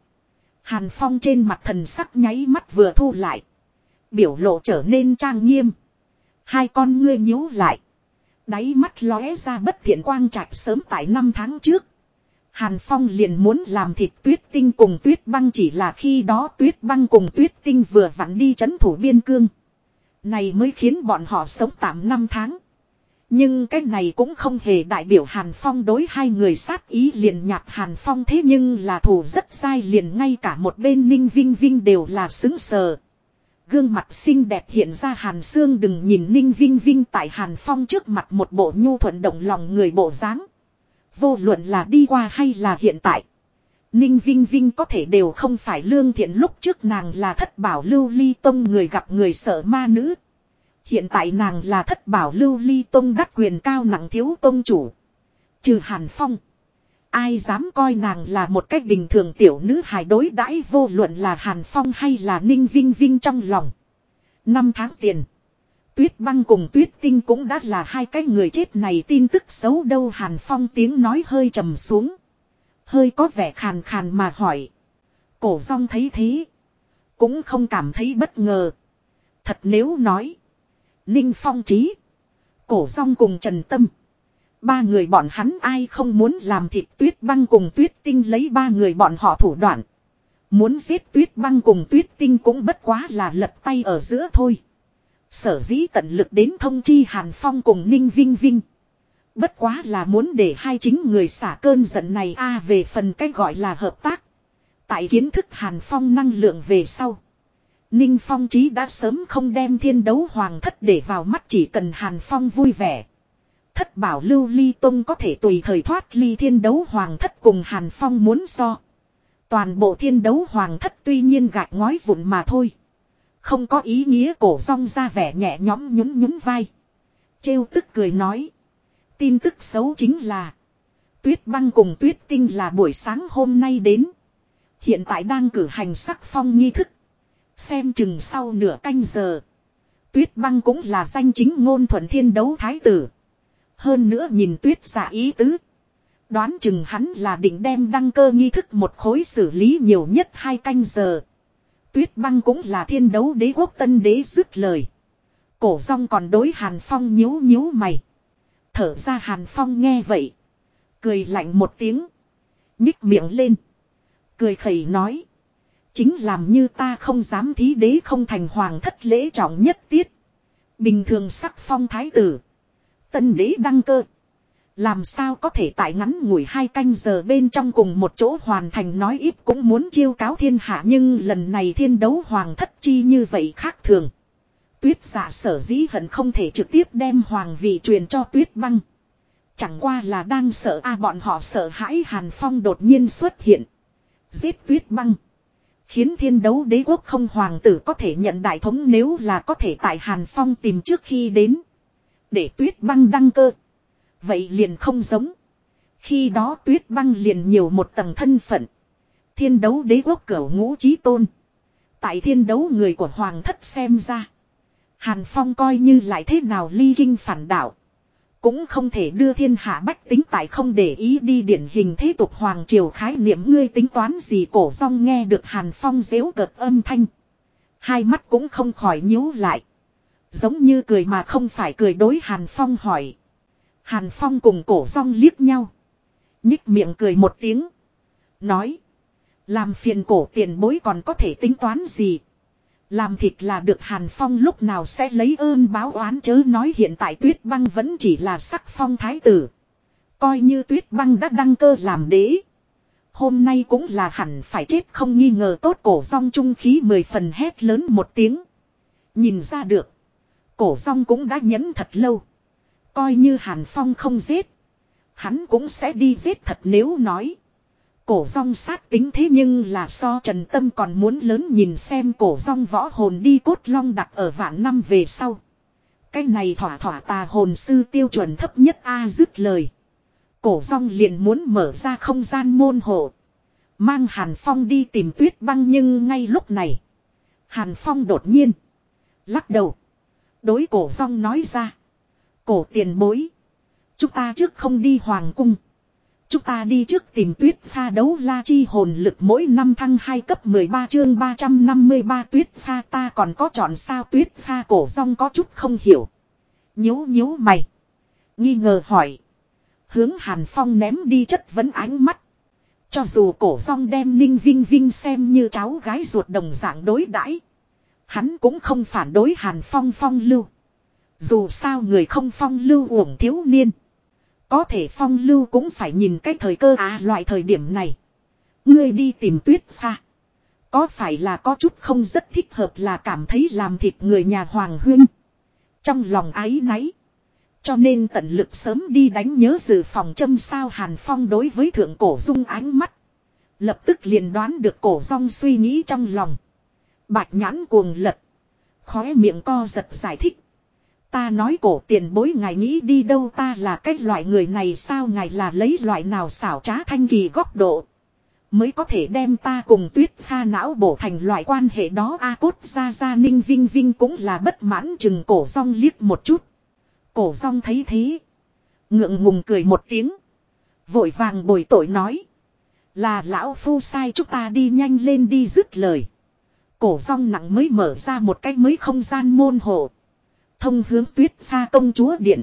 Hàn Phong trên mặt thần sắc nháy mắt vừa thu lại. Biểu lộ trở nên trang nghiêm. Hai con ngươi nhíu lại. Đáy mắt lóe ra bất thiện quang trạch sớm tại năm tháng trước. Hàn Phong liền muốn làm thịt tuyết tinh cùng tuyết băng chỉ là khi đó tuyết băng cùng tuyết tinh vừa vặn đi chấn thủ biên cương. Này mới khiến bọn họ sống tạm năm tháng. Nhưng cái này cũng không hề đại biểu Hàn Phong đối hai người sát ý liền nhạt Hàn Phong thế nhưng là thủ rất sai liền ngay cả một bên Ninh Vinh Vinh đều là xứng sờ. Gương mặt xinh đẹp hiện ra Hàn Sương đừng nhìn Ninh Vinh Vinh tại Hàn Phong trước mặt một bộ nhu thuận động lòng người bộ dáng. Vô luận là đi qua hay là hiện tại. Ninh Vinh Vinh có thể đều không phải lương thiện lúc trước nàng là thất bảo lưu ly tông người gặp người sợ ma nữ. Hiện tại nàng là thất bảo lưu ly tông đắc quyền cao nặng thiếu tông chủ. Trừ Hàn Phong. Ai dám coi nàng là một cách bình thường tiểu nữ hài đối đãi vô luận là Hàn Phong hay là Ninh Vinh Vinh trong lòng. Năm tháng tiền. Tuyết băng cùng tuyết tinh cũng đã là hai cái người chết này tin tức xấu đâu Hàn Phong tiếng nói hơi trầm xuống. Hơi có vẻ khàn khàn mà hỏi. Cổ rong thấy thế. Cũng không cảm thấy bất ngờ. Thật nếu nói. Ninh Phong trí. Cổ song cùng Trần Tâm. Ba người bọn hắn ai không muốn làm thịt tuyết băng cùng tuyết tinh lấy ba người bọn họ thủ đoạn. Muốn giết tuyết băng cùng tuyết tinh cũng bất quá là lật tay ở giữa thôi. Sở dĩ tận lực đến thông chi Hàn Phong cùng Ninh Vinh Vinh. Bất quá là muốn để hai chính người xả cơn giận này a về phần cách gọi là hợp tác. Tại kiến thức Hàn Phong năng lượng về sau. Ninh Phong chí đã sớm không đem thiên đấu hoàng thất để vào mắt, chỉ cần Hàn Phong vui vẻ. Thất bảo lưu ly tông có thể tùy thời thoát ly thiên đấu hoàng thất cùng Hàn Phong muốn so. Toàn bộ thiên đấu hoàng thất tuy nhiên gạch ngói vụn mà thôi. Không có ý nghĩa cổ rong ra vẻ nhẹ nhõm nhún nhún vai. Trêu tức cười nói. Tin tức xấu chính là. Tuyết băng cùng tuyết tinh là buổi sáng hôm nay đến. Hiện tại đang cử hành sắc phong nghi thức. Xem chừng sau nửa canh giờ. Tuyết băng cũng là danh chính ngôn thuận thiên đấu thái tử. Hơn nữa nhìn tuyết giả ý tứ. Đoán chừng hắn là định đem đăng cơ nghi thức một khối xử lý nhiều nhất hai canh giờ. Tuyết băng cũng là thiên đấu đế quốc tân đế dứt lời. Cổ rong còn đối Hàn Phong nhíu nhíu mày. Thở ra Hàn Phong nghe vậy. Cười lạnh một tiếng. Nhích miệng lên. Cười khẩy nói. Chính làm như ta không dám thí đế không thành hoàng thất lễ trọng nhất tiết. Bình thường sắc phong thái tử. Tân đế đăng cơ. Làm sao có thể tại ngắn ngủi hai canh giờ bên trong cùng một chỗ hoàn thành nói ít cũng muốn chiêu cáo thiên hạ nhưng lần này thiên đấu hoàng thất chi như vậy khác thường. Tuyết giả sở dĩ hận không thể trực tiếp đem hoàng vị truyền cho tuyết băng. Chẳng qua là đang sợ a à, bọn họ sợ hãi Hàn Phong đột nhiên xuất hiện. Giết tuyết băng. Khiến thiên đấu đế quốc không hoàng tử có thể nhận đại thống nếu là có thể tại Hàn Phong tìm trước khi đến. Để tuyết băng đăng cơ. Vậy liền không giống. Khi đó tuyết băng liền nhiều một tầng thân phận. Thiên đấu đế quốc cửu ngũ trí tôn. Tại thiên đấu người của hoàng thất xem ra. Hàn Phong coi như lại thế nào ly kinh phản đạo. Cũng không thể đưa thiên hạ bách tính tại không để ý đi điển hình thế tục hoàng triều khái niệm ngươi tính toán gì cổ rong nghe được Hàn Phong dễu cợt âm thanh. Hai mắt cũng không khỏi nhíu lại. Giống như cười mà không phải cười đối Hàn Phong hỏi. Hàn Phong cùng cổ rong liếc nhau. Nhích miệng cười một tiếng. Nói. Làm phiền cổ tiền bối còn có thể tính toán gì. Làm thịt là được Hàn Phong lúc nào sẽ lấy ơn báo oán chớ nói hiện tại tuyết băng vẫn chỉ là sắc phong thái tử. Coi như tuyết băng đã đăng cơ làm đế. Hôm nay cũng là hẳn phải chết không nghi ngờ tốt cổ rong trung khí mười phần hét lớn một tiếng. Nhìn ra được. Cổ rong cũng đã nhẫn thật lâu. Coi như Hàn Phong không giết. Hắn cũng sẽ đi giết thật nếu nói. Cổ rong sát tính thế nhưng là so trần tâm còn muốn lớn nhìn xem cổ rong võ hồn đi cốt long đặt ở vạn năm về sau. Cái này thỏa thỏa tà hồn sư tiêu chuẩn thấp nhất A dứt lời. Cổ rong liền muốn mở ra không gian môn hộ. Mang Hàn Phong đi tìm tuyết băng nhưng ngay lúc này. Hàn Phong đột nhiên. Lắc đầu. Đối cổ rong nói ra. Cổ tiền bối. Chúng ta trước không đi hoàng cung. Chúng ta đi trước tìm tuyết pha đấu la chi hồn lực mỗi năm thăng 2 cấp 13 chương 353 tuyết pha ta còn có chọn sao tuyết pha cổ rong có chút không hiểu. Nhíu nhíu mày. Nghi ngờ hỏi. Hướng Hàn Phong ném đi chất vấn ánh mắt. Cho dù cổ rong đem Ninh Vinh Vinh xem như cháu gái ruột đồng dạng đối đãi, Hắn cũng không phản đối Hàn Phong phong lưu. Dù sao người không phong lưu uổng thiếu niên. Có thể phong lưu cũng phải nhìn cái thời cơ à loại thời điểm này. Ngươi đi tìm tuyết pha. Có phải là có chút không rất thích hợp là cảm thấy làm thịt người nhà Hoàng Huyên. Trong lòng ái náy. Cho nên tận lực sớm đi đánh nhớ dự phòng châm sao Hàn Phong đối với thượng cổ dung ánh mắt. Lập tức liền đoán được cổ rong suy nghĩ trong lòng. Bạch nhãn cuồng lật. Khóe miệng co giật giải thích. Ta nói cổ tiền bối ngài nghĩ đi đâu ta là cái loại người này sao ngài là lấy loại nào xảo trá thanh kỳ góc độ. Mới có thể đem ta cùng tuyết pha não bổ thành loại quan hệ đó A cốt ra ra ninh vinh vinh cũng là bất mãn chừng cổ rong liếc một chút. Cổ rong thấy thế. Ngượng ngùng cười một tiếng. Vội vàng bồi tội nói. Là lão phu sai chúng ta đi nhanh lên đi dứt lời. Cổ rong nặng mới mở ra một cách mới không gian môn hộ. Thông hướng tuyết pha công chúa điện.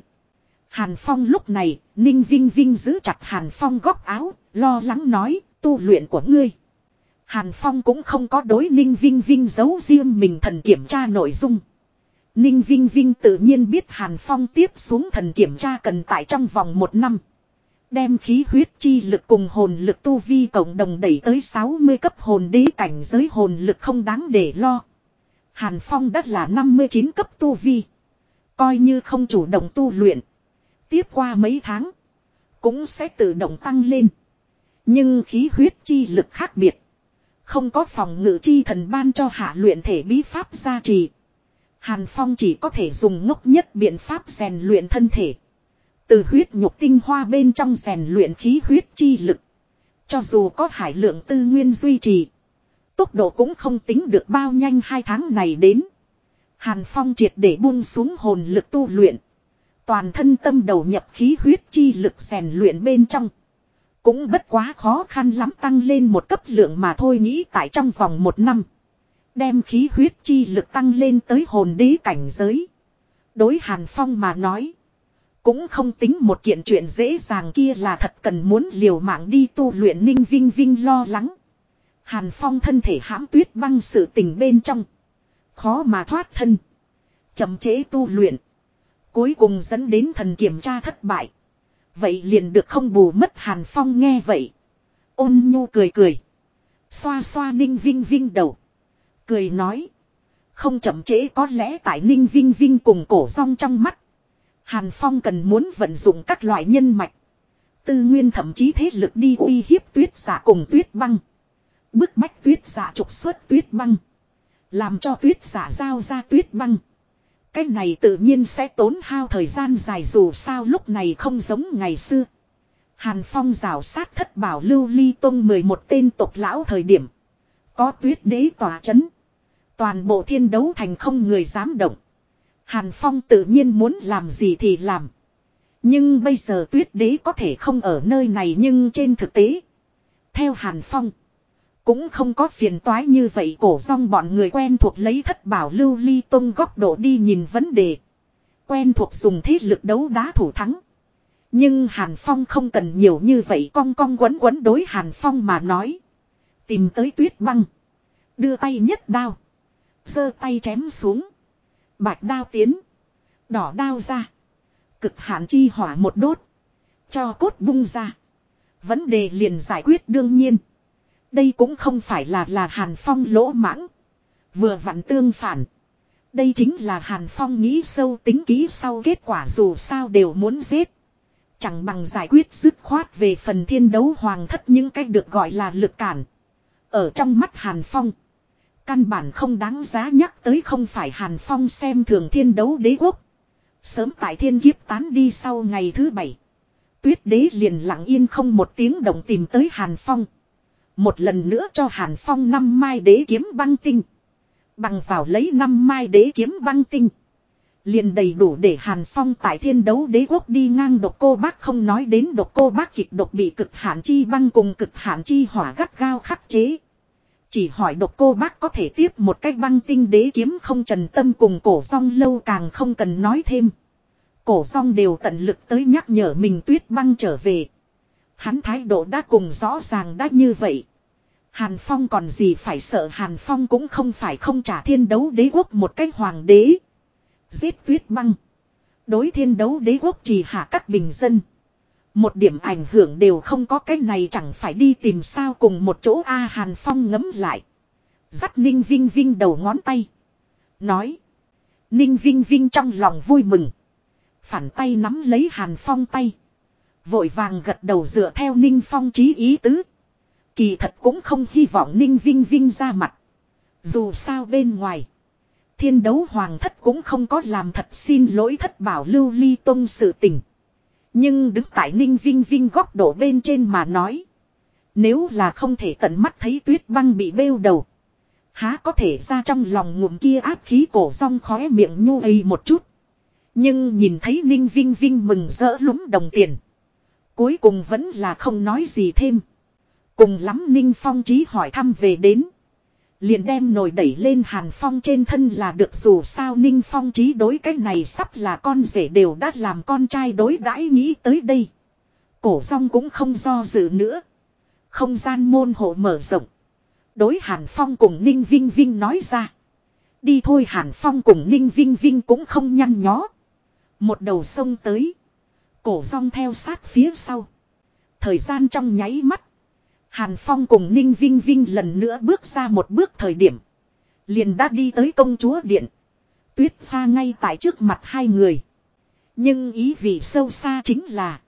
Hàn Phong lúc này, Ninh Vinh Vinh giữ chặt Hàn Phong góc áo, lo lắng nói, tu luyện của ngươi. Hàn Phong cũng không có đối Ninh Vinh Vinh giấu riêng mình thần kiểm tra nội dung. Ninh Vinh Vinh tự nhiên biết Hàn Phong tiếp xuống thần kiểm tra cần tại trong vòng một năm. Đem khí huyết chi lực cùng hồn lực tu vi cộng đồng đẩy tới 60 cấp hồn đế cảnh giới hồn lực không đáng để lo. Hàn Phong đã là 59 cấp tu vi. Coi như không chủ động tu luyện. Tiếp qua mấy tháng. Cũng sẽ tự động tăng lên. Nhưng khí huyết chi lực khác biệt. Không có phòng ngự chi thần ban cho hạ luyện thể bí pháp gia trì. Hàn Phong chỉ có thể dùng ngốc nhất biện pháp rèn luyện thân thể. Từ huyết nhục tinh hoa bên trong rèn luyện khí huyết chi lực. Cho dù có hải lượng tư nguyên duy trì. Tốc độ cũng không tính được bao nhanh hai tháng này đến. Hàn Phong triệt để buông xuống hồn lực tu luyện. Toàn thân tâm đầu nhập khí huyết chi lực rèn luyện bên trong. Cũng bất quá khó khăn lắm tăng lên một cấp lượng mà thôi nghĩ tại trong vòng một năm. Đem khí huyết chi lực tăng lên tới hồn đế cảnh giới. Đối Hàn Phong mà nói. Cũng không tính một kiện chuyện dễ dàng kia là thật cần muốn liều mạng đi tu luyện ninh vinh vinh lo lắng. Hàn Phong thân thể hãm tuyết băng sự tình bên trong. Khó mà thoát thân. Chậm chế tu luyện. Cuối cùng dẫn đến thần kiểm tra thất bại. Vậy liền được không bù mất Hàn Phong nghe vậy. Ôn nhu cười cười. Xoa xoa ninh vinh vinh đầu. Cười nói. Không chậm chế có lẽ tại ninh vinh vinh cùng cổ rong trong mắt. Hàn Phong cần muốn vận dụng các loại nhân mạch. Tư nguyên thậm chí thế lực đi uy hiếp tuyết giả cùng tuyết băng. Bức bách tuyết giả trục xuất tuyết băng. Làm cho tuyết giả giao ra tuyết băng. Cái này tự nhiên sẽ tốn hao thời gian dài dù sao lúc này không giống ngày xưa. Hàn Phong rào sát thất bảo lưu ly tông 11 tên tộc lão thời điểm. Có tuyết đế tỏa chấn. Toàn bộ thiên đấu thành không người dám động. Hàn Phong tự nhiên muốn làm gì thì làm. Nhưng bây giờ tuyết đế có thể không ở nơi này nhưng trên thực tế. Theo Hàn Phong. Cũng không có phiền toái như vậy, cổ rong bọn người quen thuộc lấy thất bảo lưu ly tông góc độ đi nhìn vấn đề. Quen thuộc dùng thế lực đấu đá thủ thắng. Nhưng Hàn Phong không cần nhiều như vậy, cong cong quấn quấn đối Hàn Phong mà nói. Tìm tới tuyết băng. Đưa tay nhất đao. giơ tay chém xuống. Bạch đao tiến. Đỏ đao ra. Cực hạn chi hỏa một đốt. Cho cốt bung ra. Vấn đề liền giải quyết đương nhiên. Đây cũng không phải là là Hàn Phong lỗ mãng. Vừa vặn tương phản. Đây chính là Hàn Phong nghĩ sâu tính kỹ sau kết quả dù sao đều muốn giết. Chẳng bằng giải quyết dứt khoát về phần thiên đấu hoàng thất những cách được gọi là lực cản. Ở trong mắt Hàn Phong. Căn bản không đáng giá nhắc tới không phải Hàn Phong xem thường thiên đấu đế quốc. Sớm tại thiên kiếp tán đi sau ngày thứ bảy. Tuyết đế liền lặng yên không một tiếng động tìm tới Hàn Phong. Một lần nữa cho Hàn Phong năm mai đế kiếm băng tinh. Bằng vào lấy năm mai đế kiếm băng tinh. Liền đầy đủ để Hàn Phong tại thiên đấu đế quốc đi ngang độc cô bác không nói đến độc cô bác kịch độc bị cực hạn chi băng cùng cực hạn chi hỏa gắt gao khắc chế. Chỉ hỏi độc cô bác có thể tiếp một cách băng tinh đế kiếm không trần tâm cùng cổ song lâu càng không cần nói thêm. Cổ song đều tận lực tới nhắc nhở mình tuyết băng trở về. Hắn thái độ đã cùng rõ ràng đã như vậy. Hàn Phong còn gì phải sợ, Hàn Phong cũng không phải không trả thiên đấu đế quốc một cách hoàng đế. Giết tuyết băng. Đối thiên đấu đế quốc chỉ hạ các bình dân. Một điểm ảnh hưởng đều không có, cái này chẳng phải đi tìm sao cùng một chỗ A Hàn Phong ngấm lại. Dắt Ninh Vinh Vinh đầu ngón tay. Nói. Ninh Vinh Vinh trong lòng vui mừng. Phản tay nắm lấy Hàn Phong tay. Vội vàng gật đầu dựa theo Ninh Phong chí ý tứ. Kỳ thật cũng không hy vọng Ninh Vinh Vinh ra mặt. Dù sao bên ngoài. Thiên đấu hoàng thất cũng không có làm thật xin lỗi thất bảo lưu ly tông sự tình. Nhưng đứng tại Ninh Vinh Vinh góc độ bên trên mà nói. Nếu là không thể tận mắt thấy tuyết băng bị bêu đầu. Há có thể ra trong lòng ngụm kia áp khí cổ rong khóe miệng nhu ây một chút. Nhưng nhìn thấy Ninh Vinh Vinh mừng rỡ lúng đồng tiền. Cuối cùng vẫn là không nói gì thêm. Cùng lắm Ninh Phong trí hỏi thăm về đến. Liền đem nồi đẩy lên Hàn Phong trên thân là được dù sao Ninh Phong trí đối cái này sắp là con rể đều đã làm con trai đối đãi nghĩ tới đây. Cổ rong cũng không do dự nữa. Không gian môn hộ mở rộng. Đối Hàn Phong cùng Ninh Vinh Vinh nói ra. Đi thôi Hàn Phong cùng Ninh Vinh Vinh cũng không nhăn nhó. Một đầu sông tới. Cổ rong theo sát phía sau. Thời gian trong nháy mắt. Hàn Phong cùng Ninh Vinh Vinh lần nữa bước ra một bước thời điểm. Liền đã đi tới công chúa điện. Tuyết pha ngay tại trước mặt hai người. Nhưng ý vị sâu xa chính là.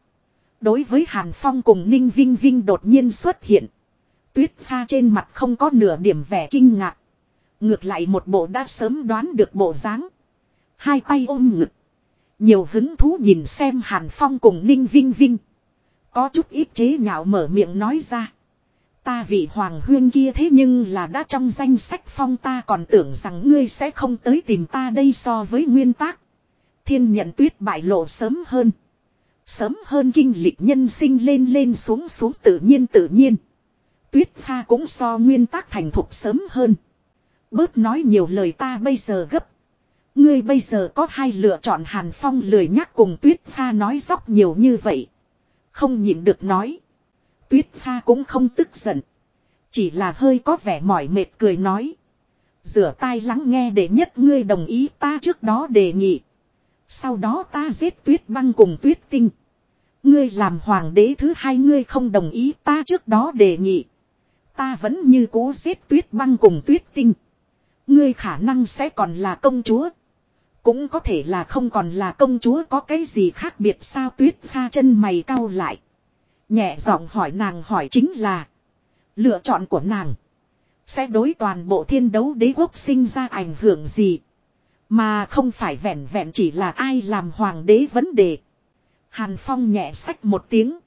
Đối với Hàn Phong cùng Ninh Vinh Vinh đột nhiên xuất hiện. Tuyết pha trên mặt không có nửa điểm vẻ kinh ngạc. Ngược lại một bộ đã sớm đoán được bộ dáng. Hai tay ôm ngực. Nhiều hứng thú nhìn xem Hàn Phong cùng Ninh Vinh Vinh. Có chút ít chế nhạo mở miệng nói ra. Ta vị hoàng huyên kia thế nhưng là đã trong danh sách phong ta còn tưởng rằng ngươi sẽ không tới tìm ta đây so với nguyên tắc. Thiên nhận tuyết bại lộ sớm hơn. Sớm hơn kinh lịch nhân sinh lên lên xuống xuống tự nhiên tự nhiên. Tuyết pha cũng so nguyên tắc thành thục sớm hơn. Bớt nói nhiều lời ta bây giờ gấp. Ngươi bây giờ có hai lựa chọn Hàn Phong lười nhắc cùng Tuyết Pha nói dóc nhiều như vậy. Không nhịn được nói. Tuyết Pha cũng không tức giận. Chỉ là hơi có vẻ mỏi mệt cười nói. Rửa tai lắng nghe để nhất ngươi đồng ý ta trước đó đề nghị. Sau đó ta giết tuyết băng cùng tuyết tinh. Ngươi làm hoàng đế thứ hai ngươi không đồng ý ta trước đó đề nghị. Ta vẫn như cố giết tuyết băng cùng tuyết tinh. Ngươi khả năng sẽ còn là công chúa. Cũng có thể là không còn là công chúa có cái gì khác biệt sao tuyết pha chân mày cau lại. Nhẹ giọng hỏi nàng hỏi chính là. Lựa chọn của nàng. Sẽ đối toàn bộ thiên đấu đế quốc sinh ra ảnh hưởng gì. Mà không phải vẹn vẹn chỉ là ai làm hoàng đế vấn đề. Hàn Phong nhẹ sách một tiếng.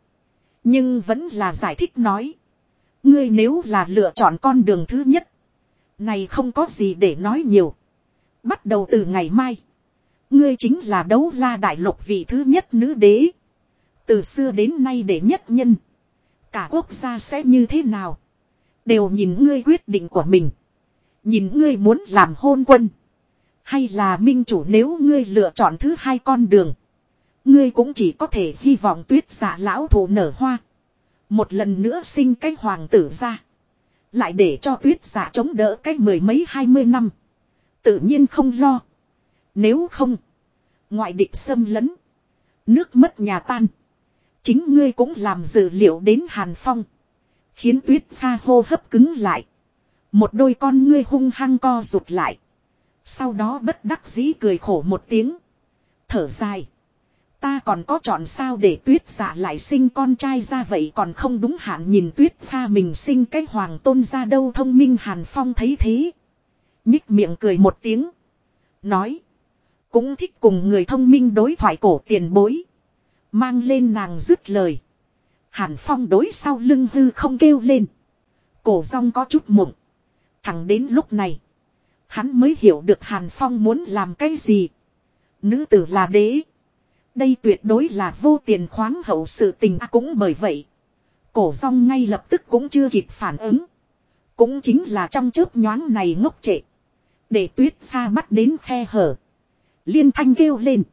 Nhưng vẫn là giải thích nói. Ngươi nếu là lựa chọn con đường thứ nhất. Này không có gì để nói nhiều. Bắt đầu từ ngày mai. Ngươi chính là đấu la đại lục vị thứ nhất nữ đế. Từ xưa đến nay để nhất nhân. Cả quốc gia sẽ như thế nào. Đều nhìn ngươi quyết định của mình. Nhìn ngươi muốn làm hôn quân. Hay là minh chủ nếu ngươi lựa chọn thứ hai con đường. Ngươi cũng chỉ có thể hy vọng tuyết giả lão thủ nở hoa. Một lần nữa sinh cái hoàng tử ra. Lại để cho tuyết giả chống đỡ cái mười mấy hai mươi năm. Tự nhiên không lo. Nếu không. Ngoại địch xâm lấn. Nước mất nhà tan. Chính ngươi cũng làm dự liệu đến Hàn Phong. Khiến tuyết pha hô hấp cứng lại. Một đôi con ngươi hung hăng co rụt lại. Sau đó bất đắc dĩ cười khổ một tiếng. Thở dài. Ta còn có chọn sao để tuyết giả lại sinh con trai ra vậy còn không đúng hạn nhìn tuyết pha mình sinh cái hoàng tôn ra đâu thông minh Hàn Phong thấy thế. Nhích miệng cười một tiếng. Nói. Cũng thích cùng người thông minh đối thoại cổ tiền bối. Mang lên nàng dứt lời. Hàn Phong đối sau lưng hư không kêu lên. Cổ rong có chút mộng. Thẳng đến lúc này. Hắn mới hiểu được Hàn Phong muốn làm cái gì. Nữ tử là đế. Đây tuyệt đối là vô tiền khoáng hậu sự tình à, cũng bởi vậy. Cổ rong ngay lập tức cũng chưa kịp phản ứng. Cũng chính là trong chớp nhoáng này ngốc trệ. Để tuyết pha bắt đến khe hở. Liên thanh kêu lên.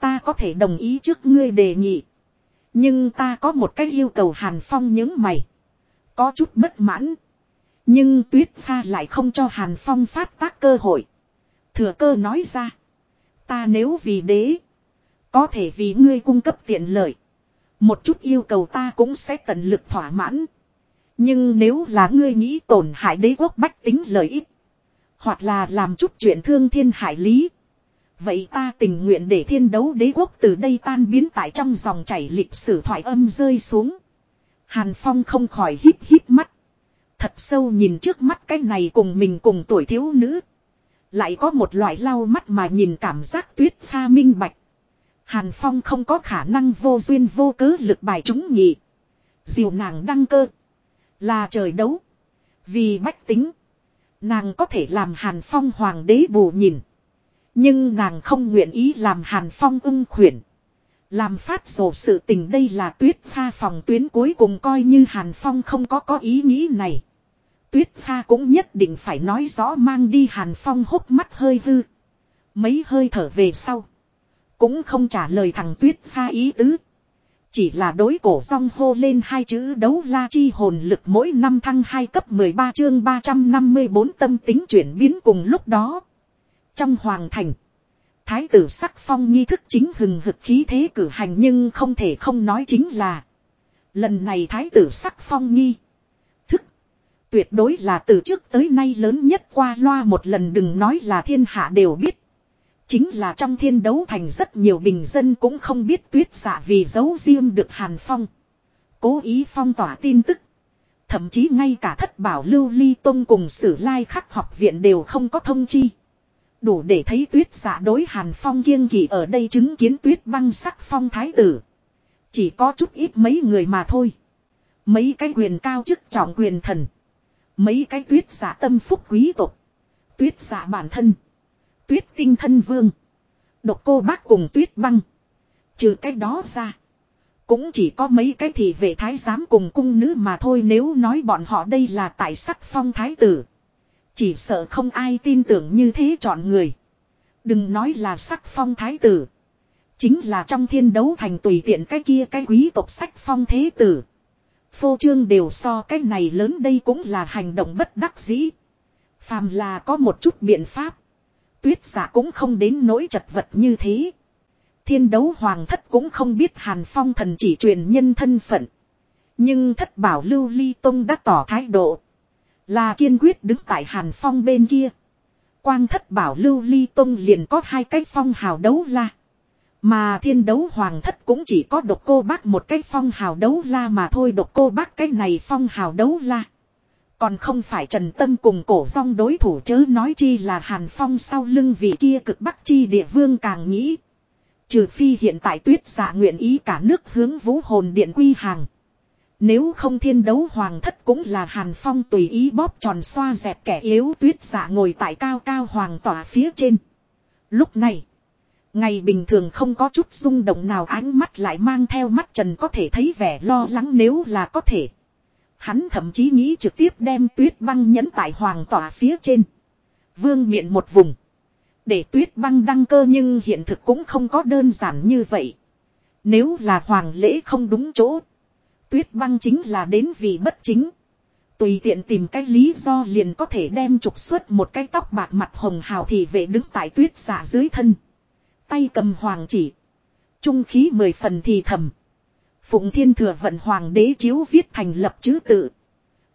Ta có thể đồng ý trước ngươi đề nghị. Nhưng ta có một cái yêu cầu Hàn Phong những mày. Có chút bất mãn. Nhưng tuyết pha lại không cho Hàn Phong phát tác cơ hội. Thừa cơ nói ra. Ta nếu vì đế. Có thể vì ngươi cung cấp tiện lợi. Một chút yêu cầu ta cũng sẽ tận lực thỏa mãn. Nhưng nếu là ngươi nghĩ tổn hại đế quốc bách tính lợi ích. Hoặc là làm chút chuyện thương thiên hải lý. Vậy ta tình nguyện để thiên đấu đế quốc từ đây tan biến tại trong dòng chảy lịch sử thoại âm rơi xuống. Hàn Phong không khỏi hít hít mắt. Thật sâu nhìn trước mắt cái này cùng mình cùng tuổi thiếu nữ. Lại có một loại lau mắt mà nhìn cảm giác tuyết pha minh bạch. Hàn Phong không có khả năng vô duyên vô cớ lực bài chúng nhị. Diều nàng đăng cơ. Là trời đấu. Vì bách tính. Nàng có thể làm Hàn Phong hoàng đế bù nhìn. Nhưng nàng không nguyện ý làm Hàn Phong ưng khuyển. Làm phát rổ sự tình đây là tuyết pha phòng tuyến cuối cùng coi như Hàn Phong không có có ý nghĩ này. Tuyết pha cũng nhất định phải nói rõ mang đi Hàn Phong hốc mắt hơi hư. Mấy hơi thở về sau. Cũng không trả lời thằng tuyết pha ý tứ. Chỉ là đối cổ song hô lên hai chữ đấu la chi hồn lực mỗi năm thăng 2 cấp 13 chương 354 tâm tính chuyển biến cùng lúc đó. Trong hoàng thành. Thái tử sắc phong nghi thức chính hừng hực khí thế cử hành nhưng không thể không nói chính là. Lần này thái tử sắc phong nghi. Thức. Tuyệt đối là từ trước tới nay lớn nhất qua loa một lần đừng nói là thiên hạ đều biết. Chính là trong thiên đấu thành rất nhiều bình dân cũng không biết tuyết giả vì giấu riêng được Hàn Phong. Cố ý phong tỏa tin tức. Thậm chí ngay cả thất bảo lưu ly tông cùng sử lai khắc học viện đều không có thông chi. Đủ để thấy tuyết giả đối Hàn Phong kiêng kỳ ở đây chứng kiến tuyết băng sắc phong thái tử. Chỉ có chút ít mấy người mà thôi. Mấy cái quyền cao chức trọng quyền thần. Mấy cái tuyết giả tâm phúc quý tộc. Tuyết giả bản thân. Tuyết tinh thân vương. Độc cô bác cùng tuyết băng. Trừ cái đó ra. Cũng chỉ có mấy cái thị vệ thái giám cùng cung nữ mà thôi nếu nói bọn họ đây là tại sắc phong thái tử. Chỉ sợ không ai tin tưởng như thế chọn người. Đừng nói là sắc phong thái tử. Chính là trong thiên đấu thành tùy tiện cái kia cái quý tộc sách phong thế tử. Phô trương đều so cái này lớn đây cũng là hành động bất đắc dĩ. Phàm là có một chút biện pháp. Tuyết giả cũng không đến nỗi chật vật như thế. Thiên đấu hoàng thất cũng không biết Hàn Phong thần chỉ truyền nhân thân phận. Nhưng thất bảo lưu ly tông đã tỏ thái độ. Là kiên quyết đứng tại Hàn Phong bên kia. Quang thất bảo lưu ly tông liền có hai cái phong hào đấu la. Mà thiên đấu hoàng thất cũng chỉ có độc cô bác một cái phong hào đấu la mà thôi độc cô bác cái này phong hào đấu la. Còn không phải Trần Tâm cùng cổ song đối thủ chớ nói chi là Hàn Phong sau lưng vị kia cực bắc chi địa vương càng nghĩ. Trừ phi hiện tại tuyết giả nguyện ý cả nước hướng vũ hồn điện quy hàng. Nếu không thiên đấu hoàng thất cũng là Hàn Phong tùy ý bóp tròn xoa dẹp kẻ yếu tuyết giả ngồi tại cao cao hoàng tỏa phía trên. Lúc này, ngày bình thường không có chút rung động nào ánh mắt lại mang theo mắt trần có thể thấy vẻ lo lắng nếu là có thể. Hắn thậm chí nghĩ trực tiếp đem tuyết băng nhấn tại hoàng tỏa phía trên. Vương miện một vùng. Để tuyết băng đăng cơ nhưng hiện thực cũng không có đơn giản như vậy. Nếu là hoàng lễ không đúng chỗ. Tuyết băng chính là đến vì bất chính. Tùy tiện tìm cái lý do liền có thể đem trục xuất một cái tóc bạc mặt hồng hào thì về đứng tại tuyết giả dưới thân. Tay cầm hoàng chỉ. Trung khí mười phần thì thầm. Phụng thiên thừa vận hoàng đế chiếu viết thành lập chữ tự.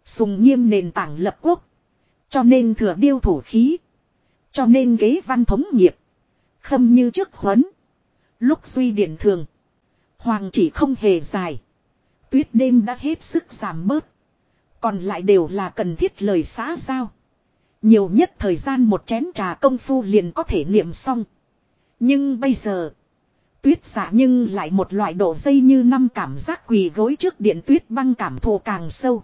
Sùng nghiêm nền tảng lập quốc. Cho nên thừa điêu thủ khí. Cho nên ghế văn thống nghiệp. Khâm như trước huấn. Lúc suy điển thường. Hoàng chỉ không hề dài. Tuyết đêm đã hết sức giảm bớt. Còn lại đều là cần thiết lời xã giao. Nhiều nhất thời gian một chén trà công phu liền có thể niệm xong. Nhưng bây giờ. Tuyết giả nhưng lại một loại độ dây như năm cảm giác quỳ gối trước điện tuyết băng cảm thù càng sâu.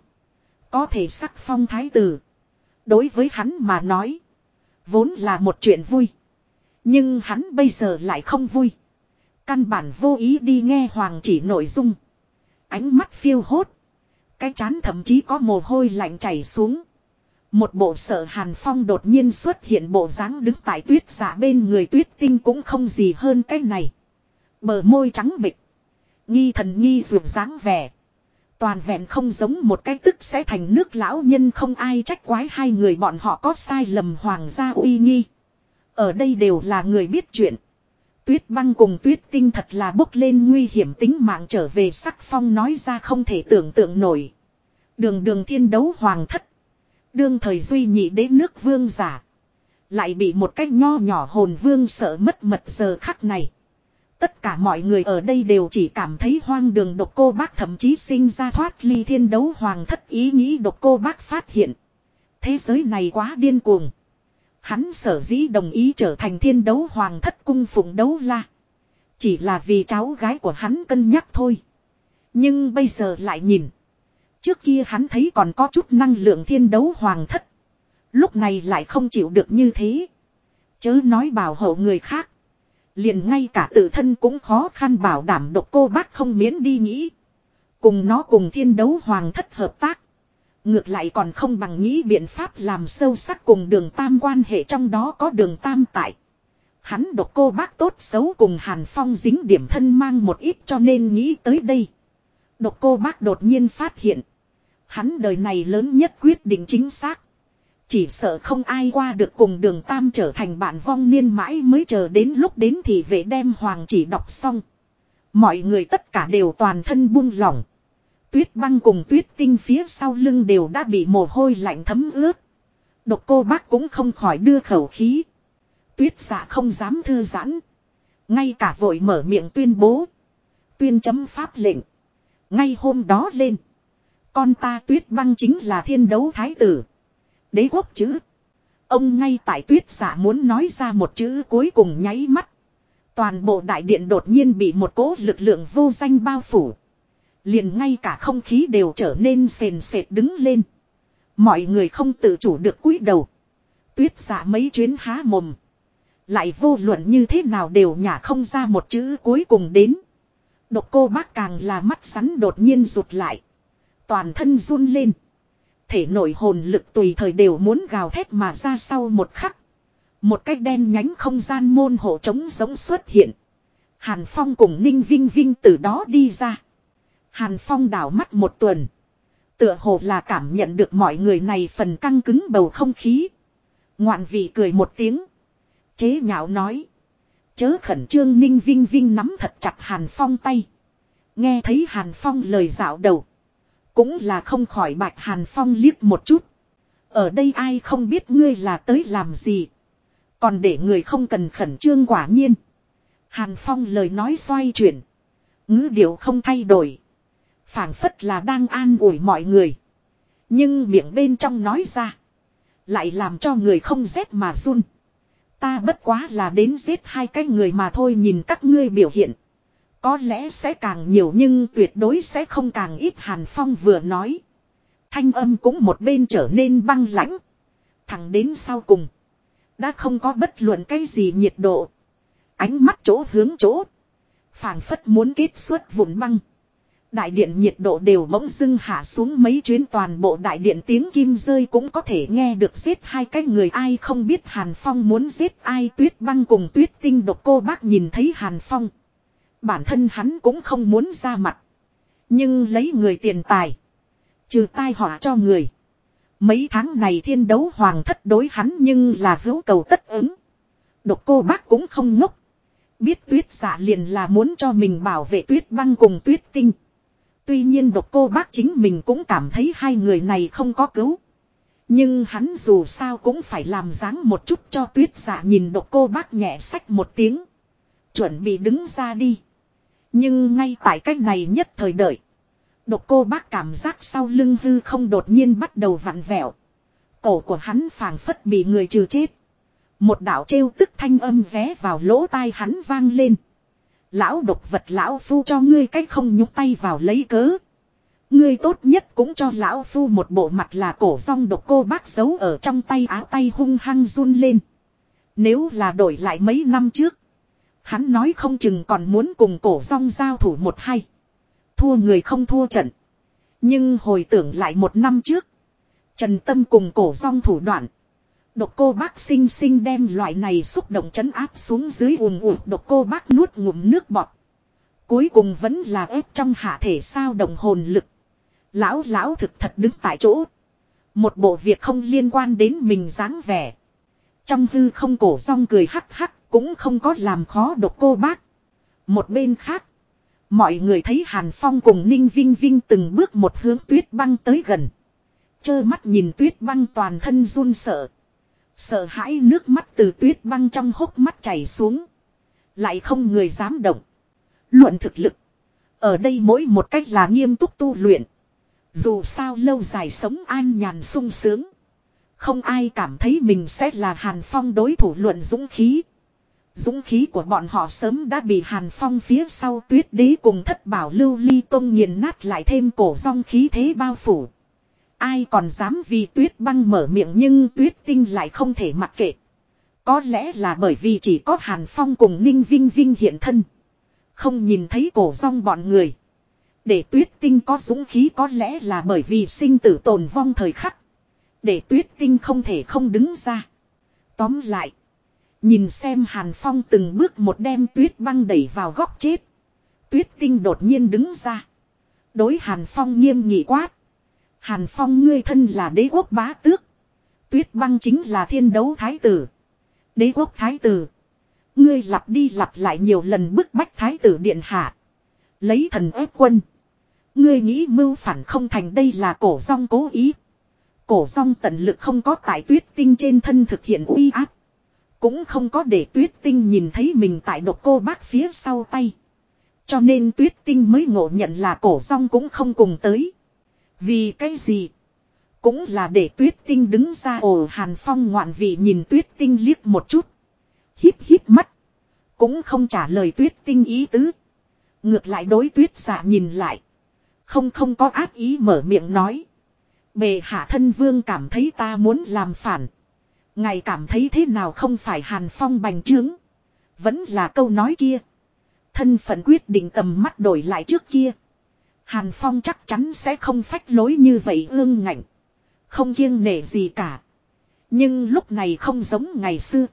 Có thể sắc phong thái tử. Đối với hắn mà nói. Vốn là một chuyện vui. Nhưng hắn bây giờ lại không vui. Căn bản vô ý đi nghe hoàng chỉ nội dung. Ánh mắt phiêu hốt. Cái chán thậm chí có mồ hôi lạnh chảy xuống. Một bộ sợ hàn phong đột nhiên xuất hiện bộ dáng đứng tại tuyết giả bên người tuyết tinh cũng không gì hơn cái này. Bờ môi trắng bịch. Nghi thần nghi ruột dáng vẻ. Toàn vẹn không giống một cái tức sẽ thành nước lão nhân không ai trách quái hai người bọn họ có sai lầm hoàng gia uy nghi. Ở đây đều là người biết chuyện. Tuyết băng cùng tuyết tinh thật là bốc lên nguy hiểm tính mạng trở về sắc phong nói ra không thể tưởng tượng nổi. Đường đường thiên đấu hoàng thất. Đương thời duy nhị đế nước vương giả. Lại bị một cách nho nhỏ hồn vương sợ mất mật giờ khắc này. Tất cả mọi người ở đây đều chỉ cảm thấy hoang đường độc cô bác thậm chí sinh ra thoát ly thiên đấu hoàng thất ý nghĩ độc cô bác phát hiện. Thế giới này quá điên cuồng. Hắn sở dĩ đồng ý trở thành thiên đấu hoàng thất cung phụng đấu la. Chỉ là vì cháu gái của hắn cân nhắc thôi. Nhưng bây giờ lại nhìn. Trước kia hắn thấy còn có chút năng lượng thiên đấu hoàng thất. Lúc này lại không chịu được như thế. Chớ nói bảo hộ người khác. Liền ngay cả tự thân cũng khó khăn bảo đảm độc cô bác không miễn đi nghĩ. Cùng nó cùng thiên đấu hoàng thất hợp tác. Ngược lại còn không bằng nghĩ biện pháp làm sâu sắc cùng đường tam quan hệ trong đó có đường tam tại. Hắn độc cô bác tốt xấu cùng Hàn Phong dính điểm thân mang một ít cho nên nghĩ tới đây. Độc cô bác đột nhiên phát hiện. Hắn đời này lớn nhất quyết định chính xác. Chỉ sợ không ai qua được cùng đường tam trở thành bạn vong niên mãi mới chờ đến lúc đến thì về đem hoàng chỉ đọc xong. Mọi người tất cả đều toàn thân buông lỏng. Tuyết băng cùng tuyết tinh phía sau lưng đều đã bị mồ hôi lạnh thấm ướt. Độc cô bác cũng không khỏi đưa khẩu khí. Tuyết dạ không dám thư giãn. Ngay cả vội mở miệng tuyên bố. Tuyên chấm pháp lệnh. Ngay hôm đó lên. Con ta tuyết băng chính là thiên đấu thái tử. Đế quốc chữ. Ông ngay tại tuyết giả muốn nói ra một chữ cuối cùng nháy mắt. Toàn bộ đại điện đột nhiên bị một cỗ lực lượng vô danh bao phủ. Liền ngay cả không khí đều trở nên sền sệt đứng lên. Mọi người không tự chủ được cúi đầu. Tuyết giả mấy chuyến há mồm. Lại vô luận như thế nào đều nhả không ra một chữ cuối cùng đến. Độc cô bác càng là mắt sắn đột nhiên rụt lại. Toàn thân run lên. Thể nội hồn lực tùy thời đều muốn gào thét mà ra sau một khắc. Một cái đen nhánh không gian môn hộ trống giống xuất hiện. Hàn Phong cùng Ninh Vinh Vinh từ đó đi ra. Hàn Phong đảo mắt một tuần. Tựa hồ là cảm nhận được mọi người này phần căng cứng bầu không khí. Ngoạn vị cười một tiếng. Chế nhạo nói. Chớ khẩn trương Ninh Vinh Vinh nắm thật chặt Hàn Phong tay. Nghe thấy Hàn Phong lời dạo đầu. Cũng là không khỏi bạch Hàn Phong liếc một chút. Ở đây ai không biết ngươi là tới làm gì. Còn để người không cần khẩn trương quả nhiên. Hàn Phong lời nói xoay chuyển. ngữ điệu không thay đổi. phảng phất là đang an ủi mọi người. Nhưng miệng bên trong nói ra. Lại làm cho người không rét mà run. Ta bất quá là đến giết hai cái người mà thôi nhìn các ngươi biểu hiện. Có lẽ sẽ càng nhiều nhưng tuyệt đối sẽ không càng ít Hàn Phong vừa nói. Thanh âm cũng một bên trở nên băng lãnh. Thẳng đến sau cùng. Đã không có bất luận cái gì nhiệt độ. Ánh mắt chỗ hướng chỗ. phảng phất muốn kết xuất vụn băng. Đại điện nhiệt độ đều bỗng dưng hạ xuống mấy chuyến, toàn bộ đại điện tiếng kim rơi cũng có thể nghe được giết hai cái người ai không biết Hàn Phong muốn giết ai tuyết băng cùng tuyết tinh độc cô bác nhìn thấy Hàn Phong. Bản thân hắn cũng không muốn ra mặt. Nhưng lấy người tiền tài. Trừ tai họa cho người. Mấy tháng này thiên đấu hoàng thất đối hắn nhưng là hữu cầu tất ứng. Độc cô bác cũng không ngốc. Biết tuyết giả liền là muốn cho mình bảo vệ tuyết băng cùng tuyết tinh. Tuy nhiên độc cô bác chính mình cũng cảm thấy hai người này không có cứu. Nhưng hắn dù sao cũng phải làm dáng một chút cho tuyết giả nhìn độc cô bác nhẹ sách một tiếng. Chuẩn bị đứng ra đi. Nhưng ngay tại cách này nhất thời đợi. Độc cô bác cảm giác sau lưng hư không đột nhiên bắt đầu vặn vẹo. Cổ của hắn phảng phất bị người trừ chết. Một đạo trêu tức thanh âm ré vào lỗ tai hắn vang lên. Lão độc vật lão phu cho ngươi cách không nhúc tay vào lấy cớ. Ngươi tốt nhất cũng cho lão phu một bộ mặt là cổ song độc cô bác giấu ở trong tay áo tay hung hăng run lên. Nếu là đổi lại mấy năm trước. Hắn nói không chừng còn muốn cùng cổ song giao thủ một hay. Thua người không thua trận. Nhưng hồi tưởng lại một năm trước. Trần Tâm cùng cổ song thủ đoạn. Độc cô bác sinh sinh đem loại này xúc động chấn áp xuống dưới ùm ùm độc cô bác nuốt ngụm nước bọt. Cuối cùng vẫn là ép trong hạ thể sao đồng hồn lực. Lão lão thực thật đứng tại chỗ. Một bộ việc không liên quan đến mình dáng vẻ. Trong hư không cổ song cười hắc hắc cũng không có làm khó độc cô bác. Một bên khác. Mọi người thấy Hàn Phong cùng Ninh Vinh Vinh từng bước một hướng tuyết băng tới gần. Chơ mắt nhìn tuyết băng toàn thân run sợ. Sợ hãi nước mắt từ tuyết băng trong hốc mắt chảy xuống. Lại không người dám động. Luận thực lực. Ở đây mỗi một cách là nghiêm túc tu luyện. Dù sao lâu dài sống an nhàn sung sướng. Không ai cảm thấy mình sẽ là Hàn Phong đối thủ luận dũng khí. Dũng khí của bọn họ sớm đã bị Hàn Phong phía sau tuyết đế cùng thất bảo lưu ly tông nghiền nát lại thêm cổ rong khí thế bao phủ. Ai còn dám vì tuyết băng mở miệng nhưng tuyết tinh lại không thể mặc kệ. Có lẽ là bởi vì chỉ có Hàn Phong cùng Ninh Vinh Vinh hiện thân. Không nhìn thấy cổ rong bọn người. Để tuyết tinh có dũng khí có lẽ là bởi vì sinh tử tồn vong thời khắc. Để tuyết tinh không thể không đứng ra. Tóm lại. Nhìn xem Hàn Phong từng bước một đem tuyết băng đẩy vào góc chết. Tuyết tinh đột nhiên đứng ra. Đối Hàn Phong nghiêm nghị quát. Hàn Phong ngươi thân là đế quốc bá tước. Tuyết băng chính là thiên đấu thái tử. Đế quốc thái tử. Ngươi lặp đi lặp lại nhiều lần bức bách thái tử điện hạ. Lấy thần ép quân. Ngươi nghĩ mưu phản không thành đây là cổ song cố ý. Cổ song tận lực không có tại tuyết tinh trên thân thực hiện uy áp. Cũng không có để tuyết tinh nhìn thấy mình tại độc cô bác phía sau tay. Cho nên tuyết tinh mới ngộ nhận là cổ song cũng không cùng tới. Vì cái gì? Cũng là để tuyết tinh đứng ra ồ hàn phong ngoạn vị nhìn tuyết tinh liếc một chút. Híp híp mắt. Cũng không trả lời tuyết tinh ý tứ. Ngược lại đối tuyết giả nhìn lại. Không không có áp ý mở miệng nói. Bề hạ thân vương cảm thấy ta muốn làm phản. Ngài cảm thấy thế nào không phải hàn phong bành trướng. Vẫn là câu nói kia. Thân phận quyết định tầm mắt đổi lại trước kia. Hàn phong chắc chắn sẽ không phách lối như vậy ương ngạnh. Không kiêng nể gì cả. Nhưng lúc này không giống ngày xưa.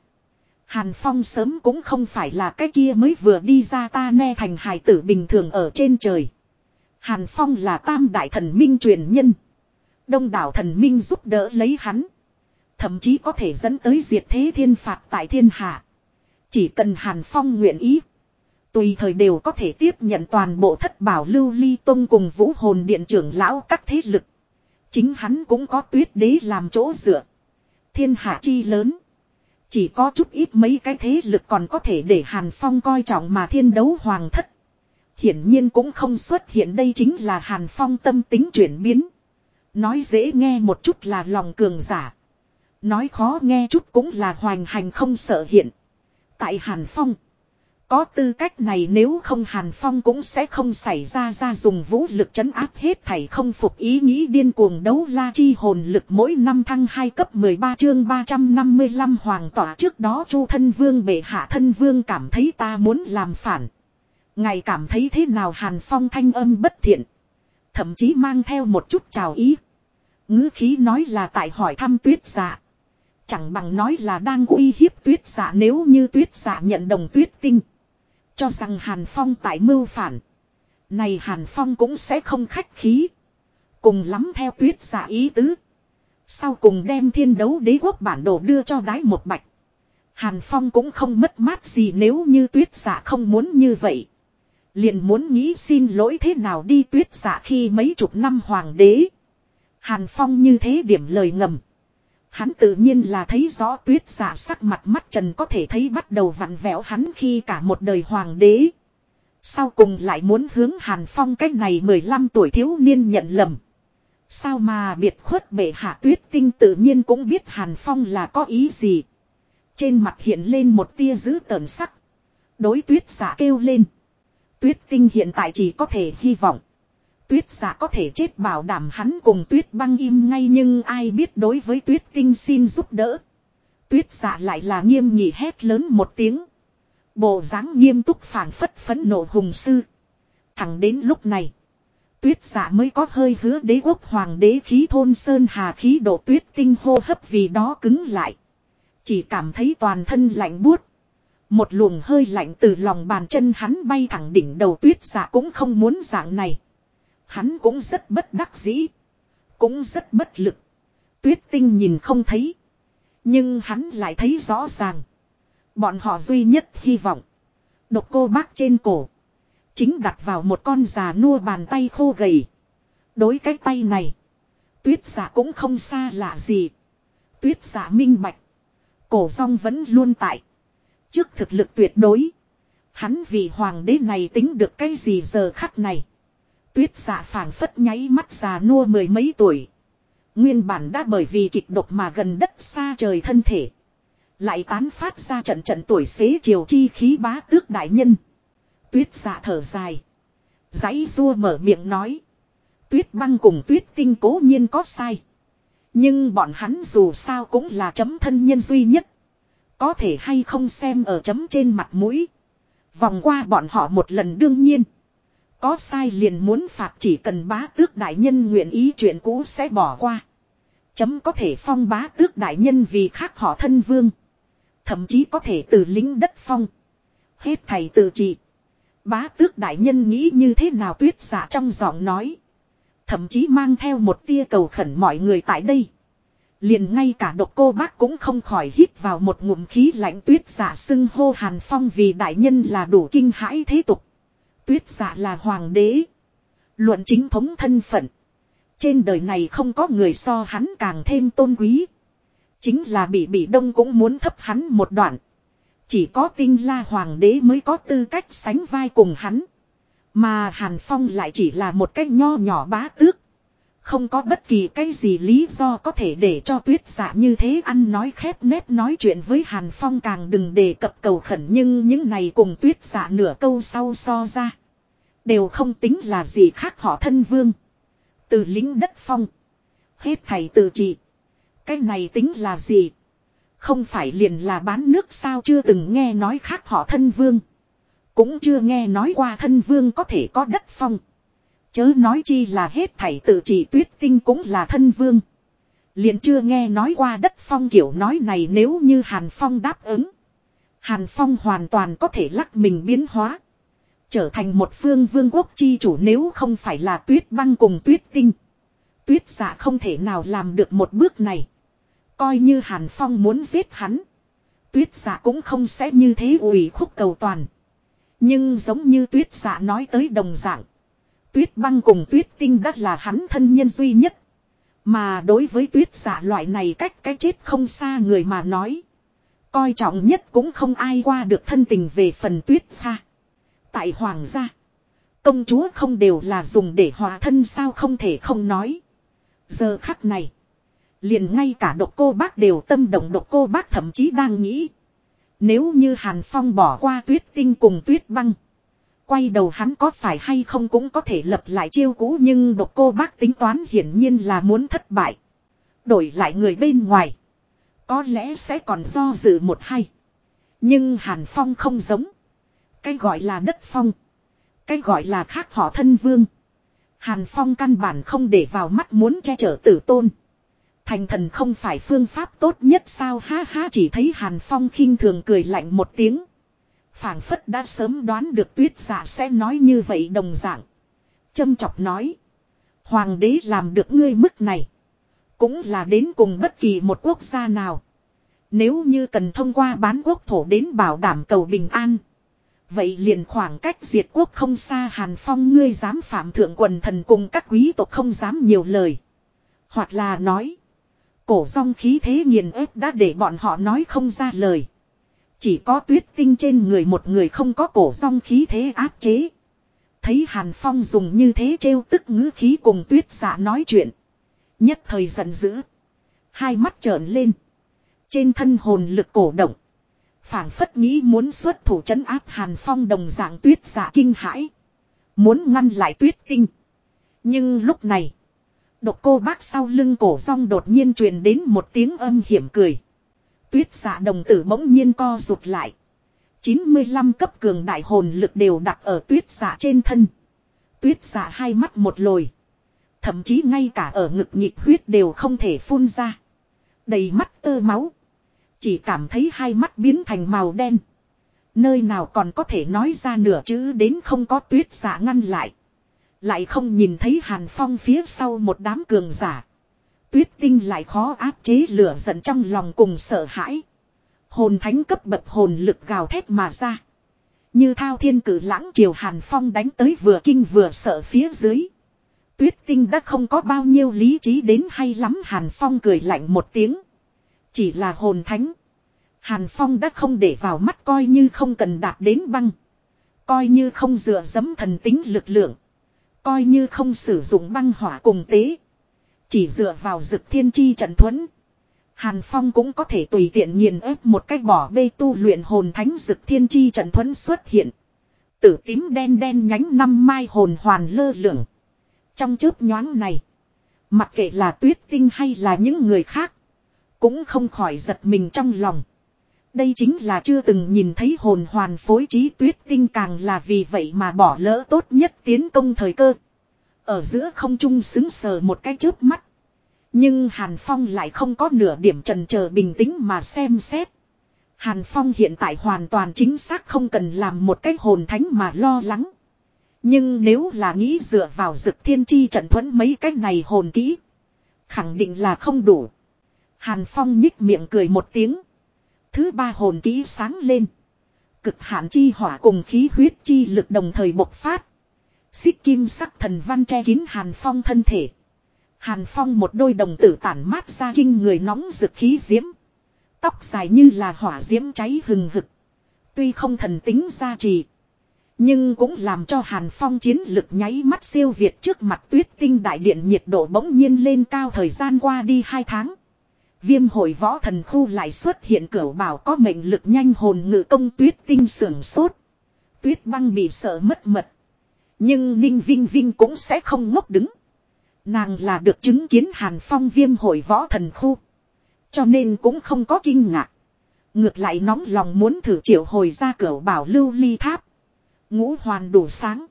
Hàn Phong sớm cũng không phải là cái kia mới vừa đi ra ta ne thành hài tử bình thường ở trên trời. Hàn Phong là tam đại thần minh truyền nhân. Đông đảo thần minh giúp đỡ lấy hắn. Thậm chí có thể dẫn tới diệt thế thiên phạt tại thiên hạ. Chỉ cần Hàn Phong nguyện ý. Tùy thời đều có thể tiếp nhận toàn bộ thất bảo lưu ly tông cùng vũ hồn điện trưởng lão các thế lực. Chính hắn cũng có tuyết đế làm chỗ dựa. Thiên hạ chi lớn. Chỉ có chút ít mấy cái thế lực còn có thể để Hàn Phong coi trọng mà thiên đấu hoàng thất. Hiển nhiên cũng không xuất hiện đây chính là Hàn Phong tâm tính chuyển biến. Nói dễ nghe một chút là lòng cường giả. Nói khó nghe chút cũng là hoành hành không sợ hiện. Tại Hàn Phong. Có tư cách này nếu không Hàn Phong cũng sẽ không xảy ra ra dùng vũ lực chấn áp hết thảy không phục ý nghĩ điên cuồng đấu la chi hồn lực mỗi năm thăng 2 cấp 13 chương 355 hoàng tỏa trước đó chu thân vương bệ hạ thân vương cảm thấy ta muốn làm phản. Ngài cảm thấy thế nào Hàn Phong thanh âm bất thiện. Thậm chí mang theo một chút chào ý. ngữ khí nói là tại hỏi thăm tuyết dạ. Chẳng bằng nói là đang uy hiếp tuyết giả nếu như tuyết giả nhận đồng tuyết tinh. Cho rằng Hàn Phong tại mưu phản. Này Hàn Phong cũng sẽ không khách khí. Cùng lắm theo tuyết giả ý tứ. Sau cùng đem thiên đấu đế quốc bản đồ đưa cho đái một bạch. Hàn Phong cũng không mất mát gì nếu như tuyết giả không muốn như vậy. Liền muốn nghĩ xin lỗi thế nào đi tuyết giả khi mấy chục năm hoàng đế. Hàn Phong như thế điểm lời ngầm. Hắn tự nhiên là thấy rõ tuyết giả sắc mặt mắt trần có thể thấy bắt đầu vặn vẹo hắn khi cả một đời hoàng đế. Sau cùng lại muốn hướng Hàn Phong cách này 15 tuổi thiếu niên nhận lầm. Sao mà biệt khuất bệ hạ tuyết tinh tự nhiên cũng biết Hàn Phong là có ý gì. Trên mặt hiện lên một tia dữ tợn sắc. Đối tuyết giả kêu lên. Tuyết tinh hiện tại chỉ có thể hy vọng tuyết giả có thể chết bảo đảm hắn cùng tuyết băng im ngay nhưng ai biết đối với tuyết tinh xin giúp đỡ. Tuyết giả lại là nghiêm nghị hét lớn một tiếng. Bộ dáng nghiêm túc phản phất phấn nộ hùng sư. Thẳng đến lúc này. Tuyết giả mới có hơi hứa đế quốc hoàng đế khí thôn sơn hà khí độ tuyết tinh hô hấp vì đó cứng lại. Chỉ cảm thấy toàn thân lạnh buốt. Một luồng hơi lạnh từ lòng bàn chân hắn bay thẳng đỉnh đầu tuyết giả cũng không muốn dạng này. Hắn cũng rất bất đắc dĩ. Cũng rất bất lực. Tuyết tinh nhìn không thấy. Nhưng hắn lại thấy rõ ràng. Bọn họ duy nhất hy vọng. Độc cô bác trên cổ. Chính đặt vào một con già nua bàn tay khô gầy. Đối cái tay này. Tuyết giả cũng không xa lạ gì. Tuyết giả minh bạch. Cổ song vẫn luôn tại. Trước thực lực tuyệt đối. Hắn vì hoàng đế này tính được cái gì giờ khắc này. Tuyết giả phảng phất nháy mắt già nua mười mấy tuổi. Nguyên bản đã bởi vì kịch độc mà gần đất xa trời thân thể. Lại tán phát ra trận trận tuổi xế chiều chi khí bá tước đại nhân. Tuyết giả thở dài. Giấy rua mở miệng nói. Tuyết băng cùng tuyết tinh cố nhiên có sai. Nhưng bọn hắn dù sao cũng là chấm thân nhân duy nhất. Có thể hay không xem ở chấm trên mặt mũi. Vòng qua bọn họ một lần đương nhiên. Có sai liền muốn phạt chỉ cần bá tước đại nhân nguyện ý chuyện cũ sẽ bỏ qua. Chấm có thể phong bá tước đại nhân vì khác họ thân vương. Thậm chí có thể từ lính đất phong. Hết thầy tự trị. Bá tước đại nhân nghĩ như thế nào tuyết giả trong giọng nói. Thậm chí mang theo một tia cầu khẩn mọi người tại đây. Liền ngay cả độc cô bác cũng không khỏi hít vào một ngụm khí lạnh tuyết giả xưng hô hàn phong vì đại nhân là đủ kinh hãi thế tục. Tuyết giả là hoàng đế. Luận chính thống thân phận. Trên đời này không có người so hắn càng thêm tôn quý. Chính là bị bị đông cũng muốn thấp hắn một đoạn. Chỉ có tinh la hoàng đế mới có tư cách sánh vai cùng hắn. Mà Hàn Phong lại chỉ là một cái nho nhỏ bá tước. Không có bất kỳ cái gì lý do có thể để cho tuyết giả như thế ăn nói khép nép nói chuyện với Hàn Phong càng đừng đề cập cầu khẩn nhưng những này cùng tuyết giả nửa câu sau so ra. Đều không tính là gì khác họ thân vương. Từ lính đất phong. Hết thầy tự trị. Cái này tính là gì? Không phải liền là bán nước sao chưa từng nghe nói khác họ thân vương. Cũng chưa nghe nói qua thân vương có thể có đất phong. Chớ nói chi là hết thảy tự trị tuyết tinh cũng là thân vương. Liền chưa nghe nói qua đất phong kiểu nói này nếu như Hàn Phong đáp ứng. Hàn Phong hoàn toàn có thể lắc mình biến hóa. Trở thành một phương vương quốc chi chủ nếu không phải là tuyết băng cùng tuyết tinh. Tuyết giả không thể nào làm được một bước này. Coi như Hàn Phong muốn giết hắn. Tuyết giả cũng không sẽ như thế ủy khúc cầu toàn. Nhưng giống như tuyết giả nói tới đồng dạng. Tuyết băng cùng tuyết tinh đắt là hắn thân nhân duy nhất. Mà đối với tuyết giả loại này cách cái chết không xa người mà nói. Coi trọng nhất cũng không ai qua được thân tình về phần tuyết pha. Tại hoàng gia. Công chúa không đều là dùng để hòa thân sao không thể không nói. Giờ khắc này. Liền ngay cả độc cô bác đều tâm động độc cô bác thậm chí đang nghĩ. Nếu như Hàn Phong bỏ qua tuyết tinh cùng tuyết băng. Quay đầu hắn có phải hay không cũng có thể lập lại chiêu cũ nhưng độc cô bác tính toán hiển nhiên là muốn thất bại. Đổi lại người bên ngoài. Có lẽ sẽ còn do dự một hay. Nhưng Hàn Phong không giống. Cái gọi là đất phong. Cái gọi là khác họ thân vương. Hàn Phong căn bản không để vào mắt muốn che chở tử tôn. Thành thần không phải phương pháp tốt nhất sao ha ha, chỉ thấy Hàn Phong khinh thường cười lạnh một tiếng. phảng phất đã sớm đoán được tuyết giả sẽ nói như vậy đồng dạng. Châm chọc nói. Hoàng đế làm được ngươi mức này. Cũng là đến cùng bất kỳ một quốc gia nào. Nếu như cần thông qua bán quốc thổ đến bảo đảm cầu bình an. Vậy liền khoảng cách diệt quốc không xa Hàn Phong ngươi dám phạm thượng quần thần cùng các quý tộc không dám nhiều lời. Hoặc là nói. Cổ song khí thế nghiền ép đã để bọn họ nói không ra lời. Chỉ có tuyết tinh trên người một người không có cổ song khí thế áp chế. Thấy Hàn Phong dùng như thế trêu tức ngữ khí cùng tuyết giả nói chuyện. Nhất thời giận dữ. Hai mắt trợn lên. Trên thân hồn lực cổ động phảng phất nghĩ muốn xuất thủ trấn áp Hàn Phong đồng dạng tuyết giả kinh hãi. Muốn ngăn lại tuyết tinh. Nhưng lúc này. Độc cô bác sau lưng cổ rong đột nhiên truyền đến một tiếng âm hiểm cười. Tuyết giả đồng tử bỗng nhiên co rụt lại. 95 cấp cường đại hồn lực đều đặt ở tuyết giả trên thân. Tuyết giả hai mắt một lồi. Thậm chí ngay cả ở ngực nhịp huyết đều không thể phun ra. Đầy mắt tơ máu. Chỉ cảm thấy hai mắt biến thành màu đen. Nơi nào còn có thể nói ra nửa chữ đến không có tuyết giả ngăn lại. Lại không nhìn thấy Hàn Phong phía sau một đám cường giả. Tuyết tinh lại khó áp chế lửa giận trong lòng cùng sợ hãi. Hồn thánh cấp bậc hồn lực gào thét mà ra. Như thao thiên cử lãng triều Hàn Phong đánh tới vừa kinh vừa sợ phía dưới. Tuyết tinh đã không có bao nhiêu lý trí đến hay lắm Hàn Phong cười lạnh một tiếng. Chỉ là hồn thánh. Hàn Phong đã không để vào mắt coi như không cần đạt đến băng. Coi như không dựa dẫm thần tính lực lượng. Coi như không sử dụng băng hỏa cùng tế. Chỉ dựa vào dực thiên chi trận thuẫn. Hàn Phong cũng có thể tùy tiện nghiền ép một cách bỏ bê tu luyện hồn thánh dực thiên chi trận thuẫn xuất hiện. Tử tím đen đen nhánh năm mai hồn hoàn lơ lửng. Trong chớp nhoáng này. Mặc kệ là tuyết tinh hay là những người khác. Cũng không khỏi giật mình trong lòng. Đây chính là chưa từng nhìn thấy hồn hoàn phối trí tuyết tinh càng là vì vậy mà bỏ lỡ tốt nhất tiến công thời cơ. Ở giữa không trung xứng sờ một cái chớp mắt. Nhưng Hàn Phong lại không có nửa điểm trần chờ bình tĩnh mà xem xét. Hàn Phong hiện tại hoàn toàn chính xác không cần làm một cái hồn thánh mà lo lắng. Nhưng nếu là nghĩ dựa vào dực thiên chi trận thuẫn mấy cái này hồn kỹ. Khẳng định là không đủ. Hàn Phong nhích miệng cười một tiếng. Thứ ba hồn kỹ sáng lên. Cực hạn chi hỏa cùng khí huyết chi lực đồng thời bộc phát. Xích kim sắc thần văn che kín Hàn Phong thân thể. Hàn Phong một đôi đồng tử tản mát ra kinh người nóng rực khí diễm. Tóc dài như là hỏa diễm cháy hừng hực. Tuy không thần tính gia trì. Nhưng cũng làm cho Hàn Phong chiến lực nháy mắt siêu việt trước mặt tuyết tinh đại điện nhiệt độ bỗng nhiên lên cao thời gian qua đi hai tháng. Viêm hội võ thần khu lại xuất hiện cửa bảo có mệnh lực nhanh hồn ngự công tuyết tinh sưởng sốt. Tuyết băng bị sợ mất mật. Nhưng Ninh Vinh Vinh cũng sẽ không ngốc đứng. Nàng là được chứng kiến Hàn Phong viêm hội võ thần khu. Cho nên cũng không có kinh ngạc. Ngược lại nóng lòng muốn thử triệu hồi ra cửa bảo lưu ly tháp. Ngũ hoàn đủ sáng.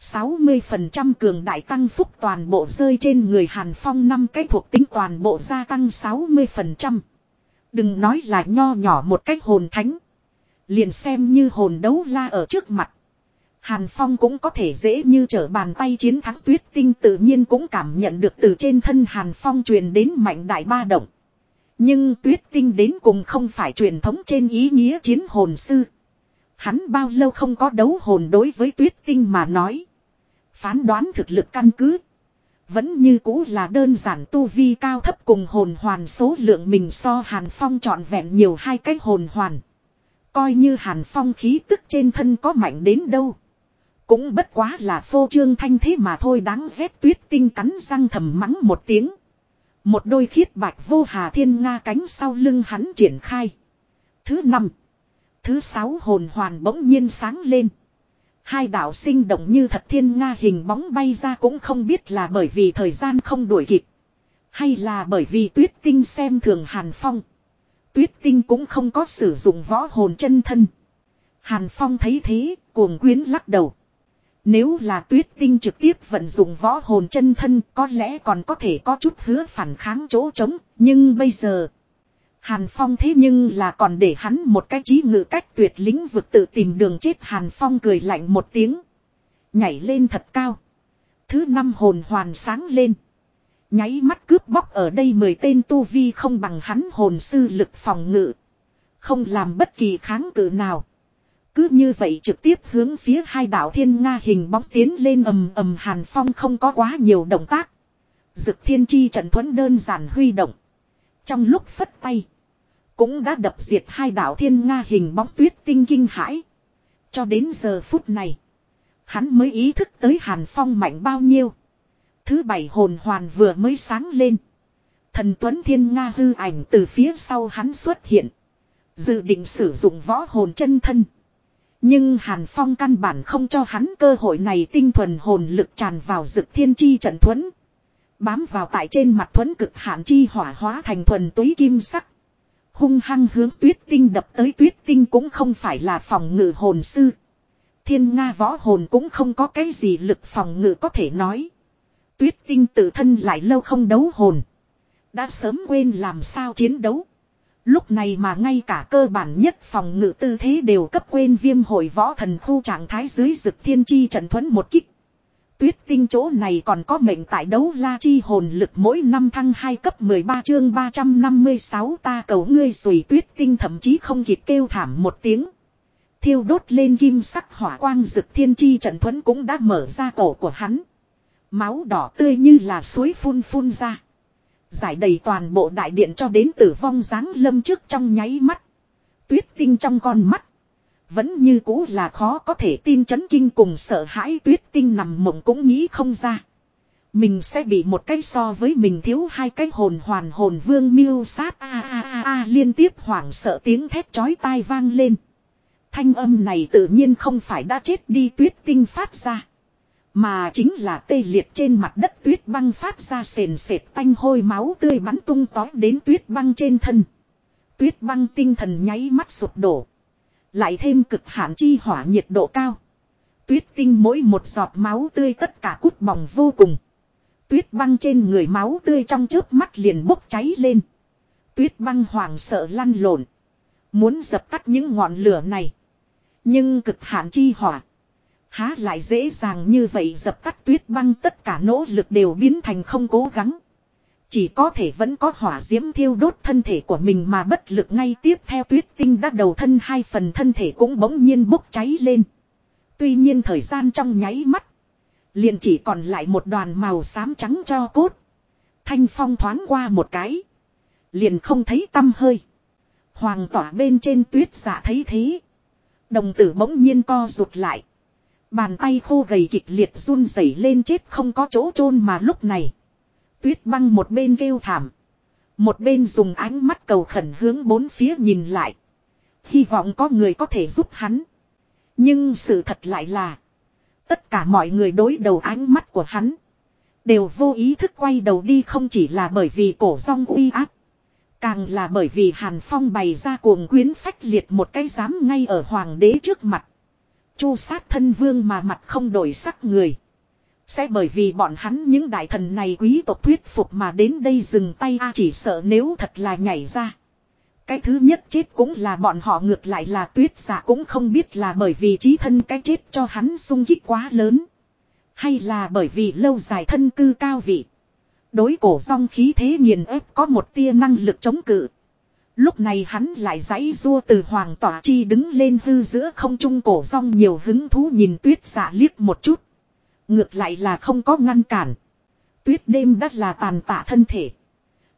60% cường đại tăng phúc toàn bộ rơi trên người Hàn Phong năm cái thuộc tính toàn bộ gia tăng 60%. Đừng nói là nho nhỏ một cách hồn thánh. Liền xem như hồn đấu la ở trước mặt. Hàn Phong cũng có thể dễ như trở bàn tay chiến thắng tuyết tinh tự nhiên cũng cảm nhận được từ trên thân Hàn Phong truyền đến mạnh đại ba động. Nhưng tuyết tinh đến cùng không phải truyền thống trên ý nghĩa chiến hồn sư. Hắn bao lâu không có đấu hồn đối với tuyết tinh mà nói. Phán đoán thực lực căn cứ. Vẫn như cũ là đơn giản tu vi cao thấp cùng hồn hoàn số lượng mình so Hàn Phong trọn vẹn nhiều hai cái hồn hoàn. Coi như Hàn Phong khí tức trên thân có mạnh đến đâu. Cũng bất quá là phô trương thanh thế mà thôi đáng ghét tuyết tinh cắn răng thầm mắng một tiếng. Một đôi khiết bạch vô hà thiên nga cánh sau lưng hắn triển khai. Thứ năm. Thứ sáu hồn hoàn bỗng nhiên sáng lên. Hai đạo sinh động như thật thiên nga hình bóng bay ra cũng không biết là bởi vì thời gian không đuổi kịp. Hay là bởi vì tuyết tinh xem thường Hàn Phong. Tuyết tinh cũng không có sử dụng võ hồn chân thân. Hàn Phong thấy thế, cuồng quyến lắc đầu. Nếu là tuyết tinh trực tiếp vận dụng võ hồn chân thân có lẽ còn có thể có chút hứa phản kháng chỗ trống, nhưng bây giờ... Hàn Phong thế nhưng là còn để hắn một cái trí ngự cách tuyệt lĩnh vực tự tìm đường chết Hàn Phong cười lạnh một tiếng. Nhảy lên thật cao. Thứ năm hồn hoàn sáng lên. Nháy mắt cướp bóc ở đây mười tên tu vi không bằng hắn hồn sư lực phòng ngự. Không làm bất kỳ kháng cự nào. Cứ như vậy trực tiếp hướng phía hai đạo thiên nga hình bóng tiến lên ầm ầm Hàn Phong không có quá nhiều động tác. Dực thiên chi trận thuẫn đơn giản huy động. Trong lúc phất tay. Cũng đã đập diệt hai đạo thiên nga hình bóng tuyết tinh kinh hãi. Cho đến giờ phút này. Hắn mới ý thức tới Hàn Phong mạnh bao nhiêu. Thứ bảy hồn hoàn vừa mới sáng lên. Thần Tuấn Thiên Nga hư ảnh từ phía sau hắn xuất hiện. Dự định sử dụng võ hồn chân thân. Nhưng Hàn Phong căn bản không cho hắn cơ hội này tinh thuần hồn lực tràn vào dực thiên chi trận thuẫn. Bám vào tại trên mặt thuẫn cực hạn chi hỏa hóa thành thuần túy kim sắc. Hung hăng hướng tuyết tinh đập tới tuyết tinh cũng không phải là phòng ngự hồn sư. Thiên Nga võ hồn cũng không có cái gì lực phòng ngự có thể nói. Tuyết tinh tự thân lại lâu không đấu hồn. Đã sớm quên làm sao chiến đấu. Lúc này mà ngay cả cơ bản nhất phòng ngự tư thế đều cấp quên viêm hội võ thần khu trạng thái dưới rực thiên chi trận thuẫn một kích. Tuyết tinh chỗ này còn có mệnh tại đấu la chi hồn lực mỗi năm thăng 2 cấp 13 chương 356 ta cầu ngươi rồi tuyết tinh thậm chí không kịp kêu thảm một tiếng. Thiêu đốt lên kim sắc hỏa quang rực thiên chi trận thuẫn cũng đã mở ra cổ của hắn. Máu đỏ tươi như là suối phun phun ra. Giải đầy toàn bộ đại điện cho đến tử vong dáng lâm trước trong nháy mắt. Tuyết tinh trong con mắt. Vẫn như cũ là khó có thể tin chấn kinh cùng sợ hãi tuyết tinh nằm mộng cũng nghĩ không ra. Mình sẽ bị một cái so với mình thiếu hai cái hồn hoàn hồn vương miêu sát a a a a liên tiếp hoảng sợ tiếng thét chói tai vang lên. Thanh âm này tự nhiên không phải đã chết đi tuyết tinh phát ra. Mà chính là tê liệt trên mặt đất tuyết băng phát ra sền sệt tanh hôi máu tươi bắn tung tói đến tuyết băng trên thân. Tuyết băng tinh thần nháy mắt sụp đổ. Lại thêm cực hạn chi hỏa nhiệt độ cao. Tuyết tinh mỗi một giọt máu tươi tất cả cút bỏng vô cùng. Tuyết băng trên người máu tươi trong chớp mắt liền bốc cháy lên. Tuyết băng hoảng sợ lăn lộn. Muốn dập tắt những ngọn lửa này. Nhưng cực hạn chi hỏa. Há lại dễ dàng như vậy dập tắt tuyết băng tất cả nỗ lực đều biến thành không cố gắng. Chỉ có thể vẫn có hỏa diễm thiêu đốt thân thể của mình mà bất lực ngay tiếp theo tuyết tinh đã đầu thân hai phần thân thể cũng bỗng nhiên bốc cháy lên. Tuy nhiên thời gian trong nháy mắt. Liền chỉ còn lại một đoàn màu xám trắng cho cốt. Thanh phong thoáng qua một cái. Liền không thấy tâm hơi. Hoàng tỏa bên trên tuyết giả thấy thế. Đồng tử bỗng nhiên co rụt lại. Bàn tay khô gầy kịch liệt run rẩy lên chết không có chỗ chôn mà lúc này. Tuyết băng một bên kêu thảm. Một bên dùng ánh mắt cầu khẩn hướng bốn phía nhìn lại. Hy vọng có người có thể giúp hắn. Nhưng sự thật lại là. Tất cả mọi người đối đầu ánh mắt của hắn. Đều vô ý thức quay đầu đi không chỉ là bởi vì cổ song uy áp. Càng là bởi vì Hàn Phong bày ra cuồng quyến phách liệt một cái dám ngay ở hoàng đế trước mặt. Chu sát thân vương mà mặt không đổi sắc người. Sẽ bởi vì bọn hắn những đại thần này quý tộc thuyết phục mà đến đây dừng tay a, chỉ sợ nếu thật là nhảy ra. Cái thứ nhất chết cũng là bọn họ, ngược lại là tuyết giả cũng không biết là bởi vì trí thân cái chết cho hắn sung kích quá lớn. Hay là bởi vì lâu dài thân cư cao vị. Đối cổ song khí thế nghiền ép có một tia năng lực chống cự. Lúc này hắn lại giãy rua từ hoàng tỏa chi đứng lên hư giữa không trung cổ song nhiều hứng thú nhìn tuyết giả liếc một chút. Ngược lại là không có ngăn cản. Tuyết đêm đắt là tàn tạ thân thể.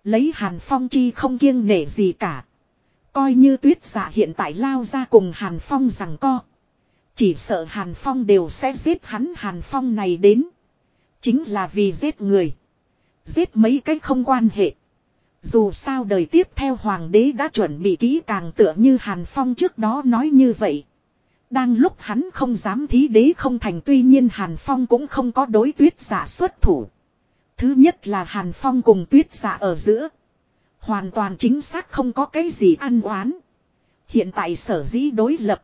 Lấy hàn phong chi không kiêng nể gì cả. Coi như tuyết giả hiện tại lao ra cùng hàn phong rằng co. Chỉ sợ hàn phong đều sẽ giết hắn hàn phong này đến. Chính là vì giết người. Giết mấy cái không quan hệ. Dù sao đời tiếp theo hoàng đế đã chuẩn bị kỹ càng tựa như Hàn Phong trước đó nói như vậy. Đang lúc hắn không dám thí đế không thành tuy nhiên Hàn Phong cũng không có đối tuyết giả xuất thủ. Thứ nhất là Hàn Phong cùng tuyết giả ở giữa. Hoàn toàn chính xác không có cái gì ăn oán. Hiện tại sở dĩ đối lập.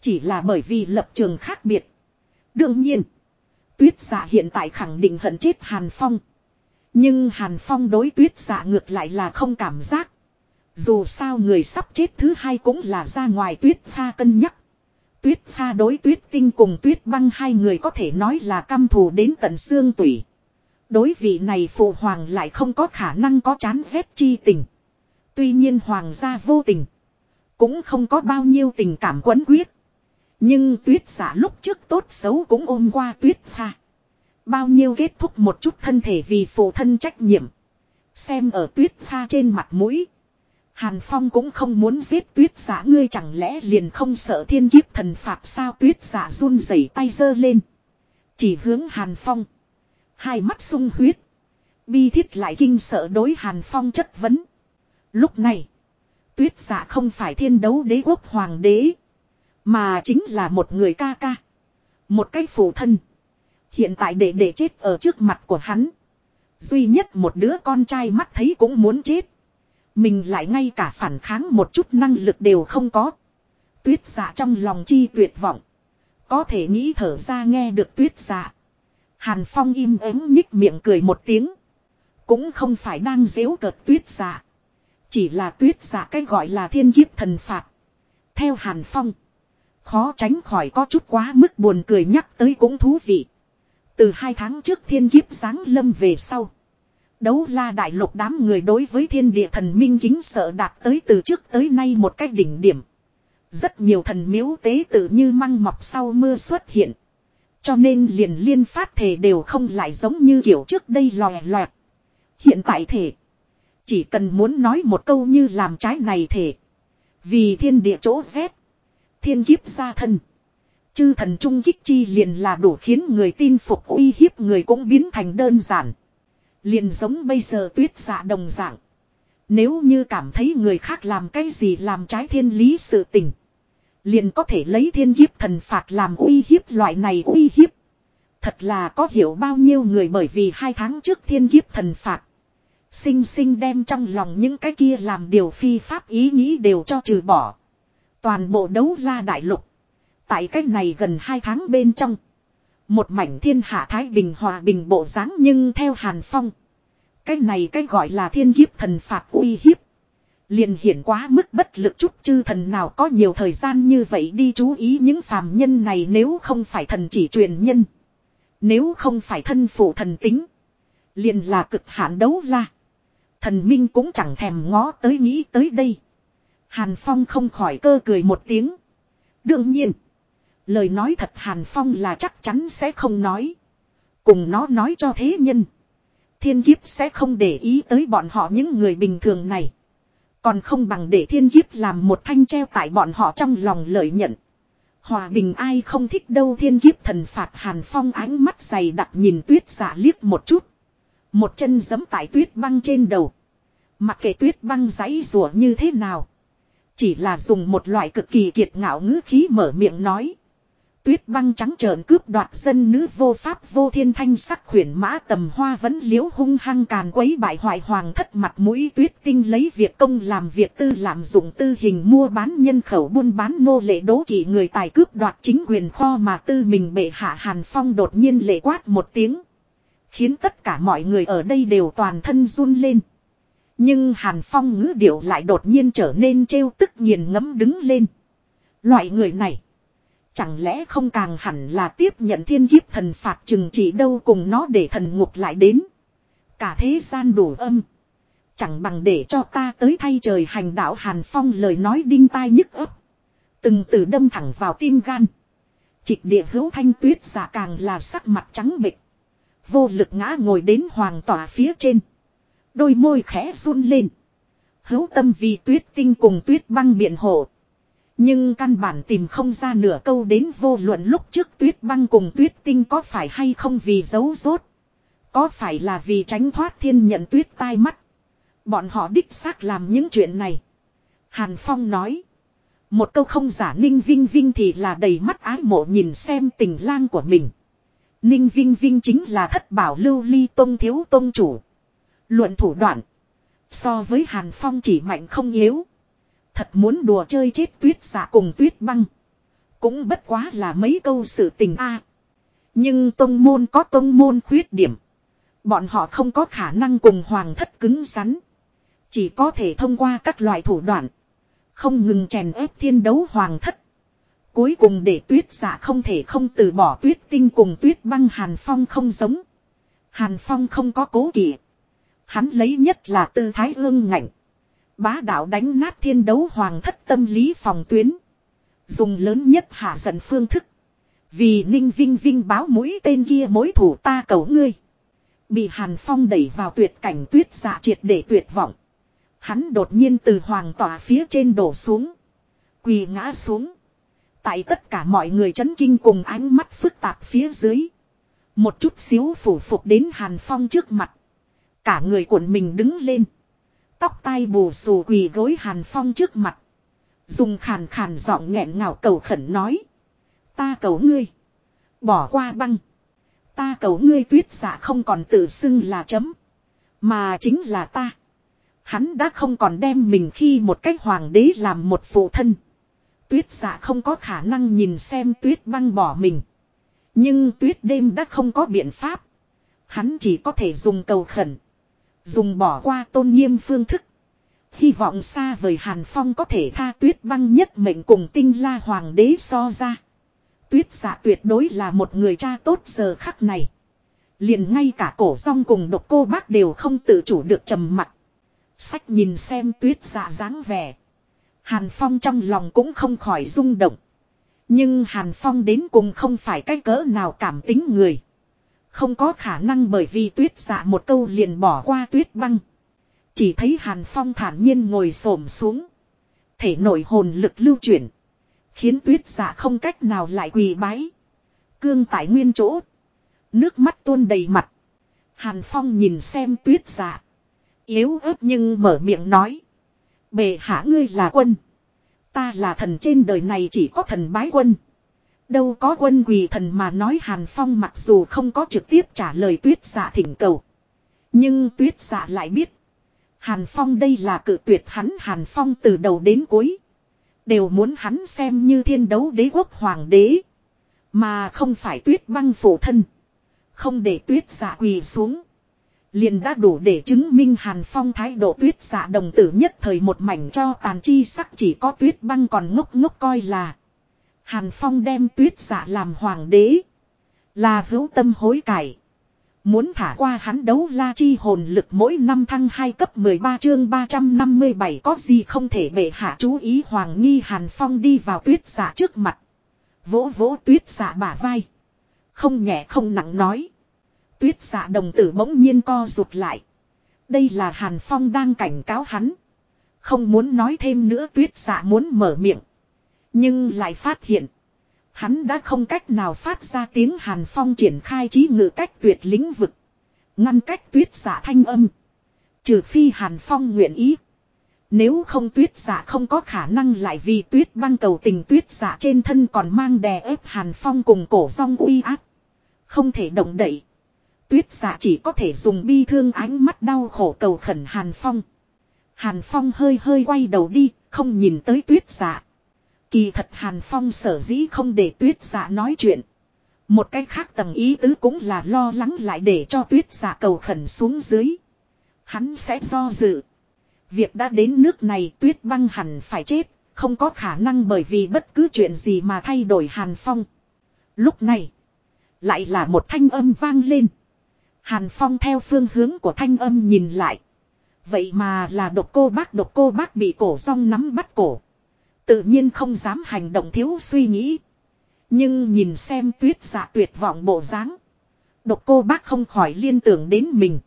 Chỉ là bởi vì lập trường khác biệt. Đương nhiên. Tuyết giả hiện tại khẳng định hận chết Hàn Phong. Nhưng Hàn Phong đối tuyết giả ngược lại là không cảm giác. Dù sao người sắp chết thứ hai cũng là ra ngoài tuyết pha cân nhắc. Tuyết pha đối tuyết tinh cùng tuyết băng hai người có thể nói là căm thù đến tận xương tủy. Đối vị này phụ hoàng lại không có khả năng có chán ghét chi tình. Tuy nhiên hoàng gia vô tình. Cũng không có bao nhiêu tình cảm quấn quyết. Nhưng tuyết giả lúc trước tốt xấu cũng ôm qua tuyết pha. Bao nhiêu kết thúc một chút thân thể vì phụ thân trách nhiệm. Xem ở tuyết pha trên mặt mũi. Hàn Phong cũng không muốn giết tuyết giả, ngươi chẳng lẽ liền không sợ thiên kiếp thần phạt sao tuyết giả run rẩy tay giơ lên. Chỉ hướng Hàn Phong. Hai mắt sung huyết. Bi thiết lại kinh sợ đối Hàn Phong chất vấn. Lúc này. Tuyết giả không phải thiên đấu đế quốc hoàng đế. Mà chính là một người ca ca. Một cái phụ thân. Hiện tại để để chết ở trước mặt của hắn. Duy nhất một đứa con trai mắt thấy cũng muốn chết. Mình lại ngay cả phản kháng một chút năng lực đều không có. Tuyết giả trong lòng chi tuyệt vọng. Có thể nghĩ thở ra nghe được tuyết giả. Hàn Phong im ắng nhích miệng cười một tiếng. Cũng không phải đang dễu cợt tuyết giả, Chỉ là tuyết giả cái gọi là thiên kiếp thần phạt. Theo Hàn Phong. Khó tránh khỏi có chút quá mức buồn cười nhắc tới cũng thú vị. Từ hai tháng trước thiên kiếp giáng lâm về sau. Đấu la đại lục đám người đối với thiên địa thần minh kính sợ đạt tới từ trước tới nay một cách đỉnh điểm. Rất nhiều thần miếu tế tự như măng mọc sau mưa xuất hiện. Cho nên liền liên phát thể đều không lại giống như kiểu trước đây lòe loẹt. Hiện tại thể. Chỉ cần muốn nói một câu như làm trái này thể. Vì thiên địa chỗ rét. thiên kiếp gia thân. Chư thần trung kích chi liền là đủ khiến người tin phục uy hiếp người cũng biến thành đơn giản. Liền giống bây giờ tuyết dạ đồng dạng. Nếu như cảm thấy người khác làm cái gì làm trái thiên lý sự tình. Liền có thể lấy thiên hiếp thần phạt làm uy hiếp loại này uy hiếp. Thật là có hiểu bao nhiêu người bởi vì hai tháng trước thiên kiếp thần phạt. Sinh sinh đem trong lòng những cái kia làm điều phi pháp ý nghĩ đều cho trừ bỏ. Toàn bộ đấu la đại lục. Tại cách này gần hai tháng bên trong. Một mảnh thiên hạ thái bình hòa bình bộ dáng nhưng theo Hàn Phong. Cái này cái gọi là thiên kiếp thần phạt uy hiếp. Liền hiển quá mức bất lực chút chư thần nào có nhiều thời gian như vậy đi chú ý những phàm nhân này nếu không phải thần chỉ truyền nhân. Nếu không phải thân phụ thần tính. Liền là cực hạn đấu la. Thần minh cũng chẳng thèm ngó tới nghĩ tới đây. Hàn Phong không khỏi cơ cười một tiếng. Đương nhiên. Lời nói thật Hàn Phong là chắc chắn sẽ không nói. Cùng nó nói cho thế nhân. Thiên kiếp sẽ không để ý tới bọn họ những người bình thường này. Còn không bằng để thiên kiếp làm một thanh treo tại bọn họ trong lòng lợi nhận. Hòa bình ai không thích đâu thiên kiếp thần phạt Hàn Phong ánh mắt dày đặc nhìn tuyết giả liếc một chút. Một chân giấm tại tuyết băng trên đầu. Mặc kệ tuyết băng giấy rùa như thế nào. Chỉ là dùng một loại cực kỳ kiệt ngạo ngữ khí mở miệng nói. Tuyết băng trắng trợn cướp đoạt dân nữ vô pháp vô thiên thanh sắc khuyển mã tầm hoa vẫn liễu hung hăng càn quấy bại hoại hoàng thất mặt mũi tuyết tinh lấy việc công làm việc tư làm dụng tư hình mua bán nhân khẩu buôn bán nô lệ đố kỵ người tài cướp đoạt chính quyền kho mà tư mình bệ hạ hàn phong đột nhiên lệ quát một tiếng. Khiến tất cả mọi người ở đây đều toàn thân run lên. Nhưng hàn phong ngữ điệu lại đột nhiên trở nên trêu tức nghiền ngẫm đứng lên. Loại người này Chẳng lẽ không càng hẳn là tiếp nhận thiên kiếp thần phạt chừng trị đâu cùng nó để thần ngục lại đến. Cả thế gian đủ âm. Chẳng bằng để cho ta tới thay trời hành đạo Hàn Phong lời nói đinh tai nhức ấp. Từng từ đâm thẳng vào tim gan. Trịch địa hữu thanh tuyết giả càng là sắc mặt trắng bệch. Vô lực ngã ngồi đến hoàng tỏa phía trên. Đôi môi khẽ run lên. Hữu tâm vì tuyết tinh cùng tuyết băng biện hộ. Nhưng căn bản tìm không ra nửa câu đến vô luận lúc trước tuyết băng cùng tuyết tinh có phải hay không vì giấu rốt. Có phải là vì tránh thoát thiên nhận tuyết tai mắt. Bọn họ đích xác làm những chuyện này. Hàn Phong nói. Một câu không giả Ninh Vinh Vinh thì là đầy mắt ái mộ nhìn xem tình lang của mình. Ninh Vinh Vinh chính là thất bảo lưu ly tôn thiếu tôn chủ. Luận thủ đoạn. So với Hàn Phong chỉ mạnh không yếu. Thật muốn đùa chơi chết tuyết giả cùng tuyết băng. Cũng bất quá là mấy câu sự tình a. Nhưng tông môn có tông môn khuyết điểm. Bọn họ không có khả năng cùng hoàng thất cứng rắn. Chỉ có thể thông qua các loại thủ đoạn. Không ngừng chèn ép thiên đấu hoàng thất. Cuối cùng để tuyết giả không thể không từ bỏ tuyết tinh cùng tuyết băng Hàn Phong không giống. Hàn Phong không có cố kỵ. Hắn lấy nhất là tư thái ương ngạnh. Bá đạo đánh nát thiên đấu hoàng thất tâm lý phòng tuyến. Dùng lớn nhất hạ giận phương thức. Vì ninh vinh vinh báo mũi tên kia mối thủ ta cầu ngươi. Bị Hàn Phong đẩy vào tuyệt cảnh tuyết dạ triệt để tuyệt vọng. Hắn đột nhiên từ hoàng tỏa phía trên đổ xuống. Quỳ ngã xuống. Tại tất cả mọi người chấn kinh cùng ánh mắt phức tạp phía dưới. Một chút xíu phủ phục đến Hàn Phong trước mặt. Cả người cuộn mình đứng lên. Tóc tai bù xù quỳ gối Hàn Phong trước mặt. Dùng khàn khàn giọng nghẹn ngào cầu khẩn nói. Ta cầu ngươi. Bỏ qua băng. Ta cầu ngươi tuyết giả không còn tự xưng là chấm. Mà chính là ta. Hắn đã không còn đem mình khi một cách hoàng đế làm một phụ thân. Tuyết giả không có khả năng nhìn xem tuyết băng bỏ mình. Nhưng tuyết đêm đã không có biện pháp. Hắn chỉ có thể dùng cầu khẩn. Dùng bỏ qua tôn nghiêm phương thức. Hy vọng xa vời Hàn Phong có thể tha tuyết băng nhất mệnh cùng tinh la hoàng đế so ra. Tuyết giả tuyệt đối là một người cha tốt giờ khắc này. Liền ngay cả cổ song cùng độc cô bác đều không tự chủ được trầm mặt. Sách nhìn xem tuyết giả dáng vẻ. Hàn Phong trong lòng cũng không khỏi rung động. Nhưng Hàn Phong đến cùng không phải cái cỡ nào cảm tính người. Không có khả năng bởi vì tuyết dạ một câu liền bỏ qua tuyết băng. Chỉ thấy Hàn Phong thản nhiên ngồi xổm xuống. Thể nội hồn lực lưu chuyển. Khiến tuyết giả không cách nào lại quỳ bái. Cương tại nguyên chỗ. Nước mắt tuôn đầy mặt. Hàn Phong nhìn xem tuyết giả. Yếu ớt nhưng mở miệng nói. Bề hạ ngươi là quân. Ta là thần trên đời này chỉ có thần bái quân. Đâu có quân quỳ thần mà nói Hàn Phong mặc dù không có trực tiếp trả lời tuyết giả thỉnh cầu. Nhưng tuyết giả lại biết. Hàn Phong đây là cự tuyệt hắn, Hàn Phong từ đầu đến cuối. Đều muốn hắn xem như thiên đấu đế quốc hoàng đế. Mà không phải tuyết băng phổ thân. Không để tuyết giả quỳ xuống. Liền đã đủ để chứng minh Hàn Phong thái độ tuyết giả đồng tử nhất thời một mảnh cho tàn chi sắc chỉ có tuyết băng còn ngốc ngốc coi là. Hàn Phong đem tuyết giả làm hoàng đế. Là hữu tâm hối cải. Muốn thả qua hắn đấu la chi hồn lực mỗi năm thăng 2 cấp 13 chương 357 có gì không thể bệ hạ chú ý Hoàng Nghi Hàn Phong đi vào tuyết giả trước mặt. Vỗ vỗ tuyết giả bả vai. Không nhẹ không nặng nói. Tuyết giả đồng tử bỗng nhiên co rụt lại. Đây là Hàn Phong đang cảnh cáo hắn. Không muốn nói thêm nữa tuyết giả muốn mở miệng. Nhưng lại phát hiện. Hắn đã không cách nào phát ra tiếng Hàn Phong triển khai trí ngự cách tuyệt lĩnh vực. Ngăn cách tuyết giả thanh âm. Trừ phi Hàn Phong nguyện ý. Nếu không tuyết giả không có khả năng lại vì tuyết băng cầu tình tuyết giả trên thân còn mang đè ép Hàn Phong cùng cổ song uy áp. Không thể động đậy. Tuyết giả chỉ có thể dùng bi thương ánh mắt đau khổ cầu khẩn Hàn Phong. Hàn Phong hơi hơi quay đầu đi, không nhìn tới tuyết giả. Kỳ thật Hàn Phong sở dĩ không để tuyết giả nói chuyện. Một cách khác tầng ý tứ cũng là lo lắng lại để cho tuyết giả cầu khẩn xuống dưới. Hắn sẽ do dự. Việc đã đến nước này tuyết băng hẳn phải chết, không có khả năng bởi vì bất cứ chuyện gì mà thay đổi Hàn Phong. Lúc này, lại là một thanh âm vang lên. Hàn Phong theo phương hướng của thanh âm nhìn lại. Vậy mà là độc cô bác độc cô bác bị cổ song nắm bắt cổ. Tự nhiên không dám hành động thiếu suy nghĩ. Nhưng nhìn xem tuyết dạ tuyệt vọng bộ dáng, Độc cô bác không khỏi liên tưởng đến mình.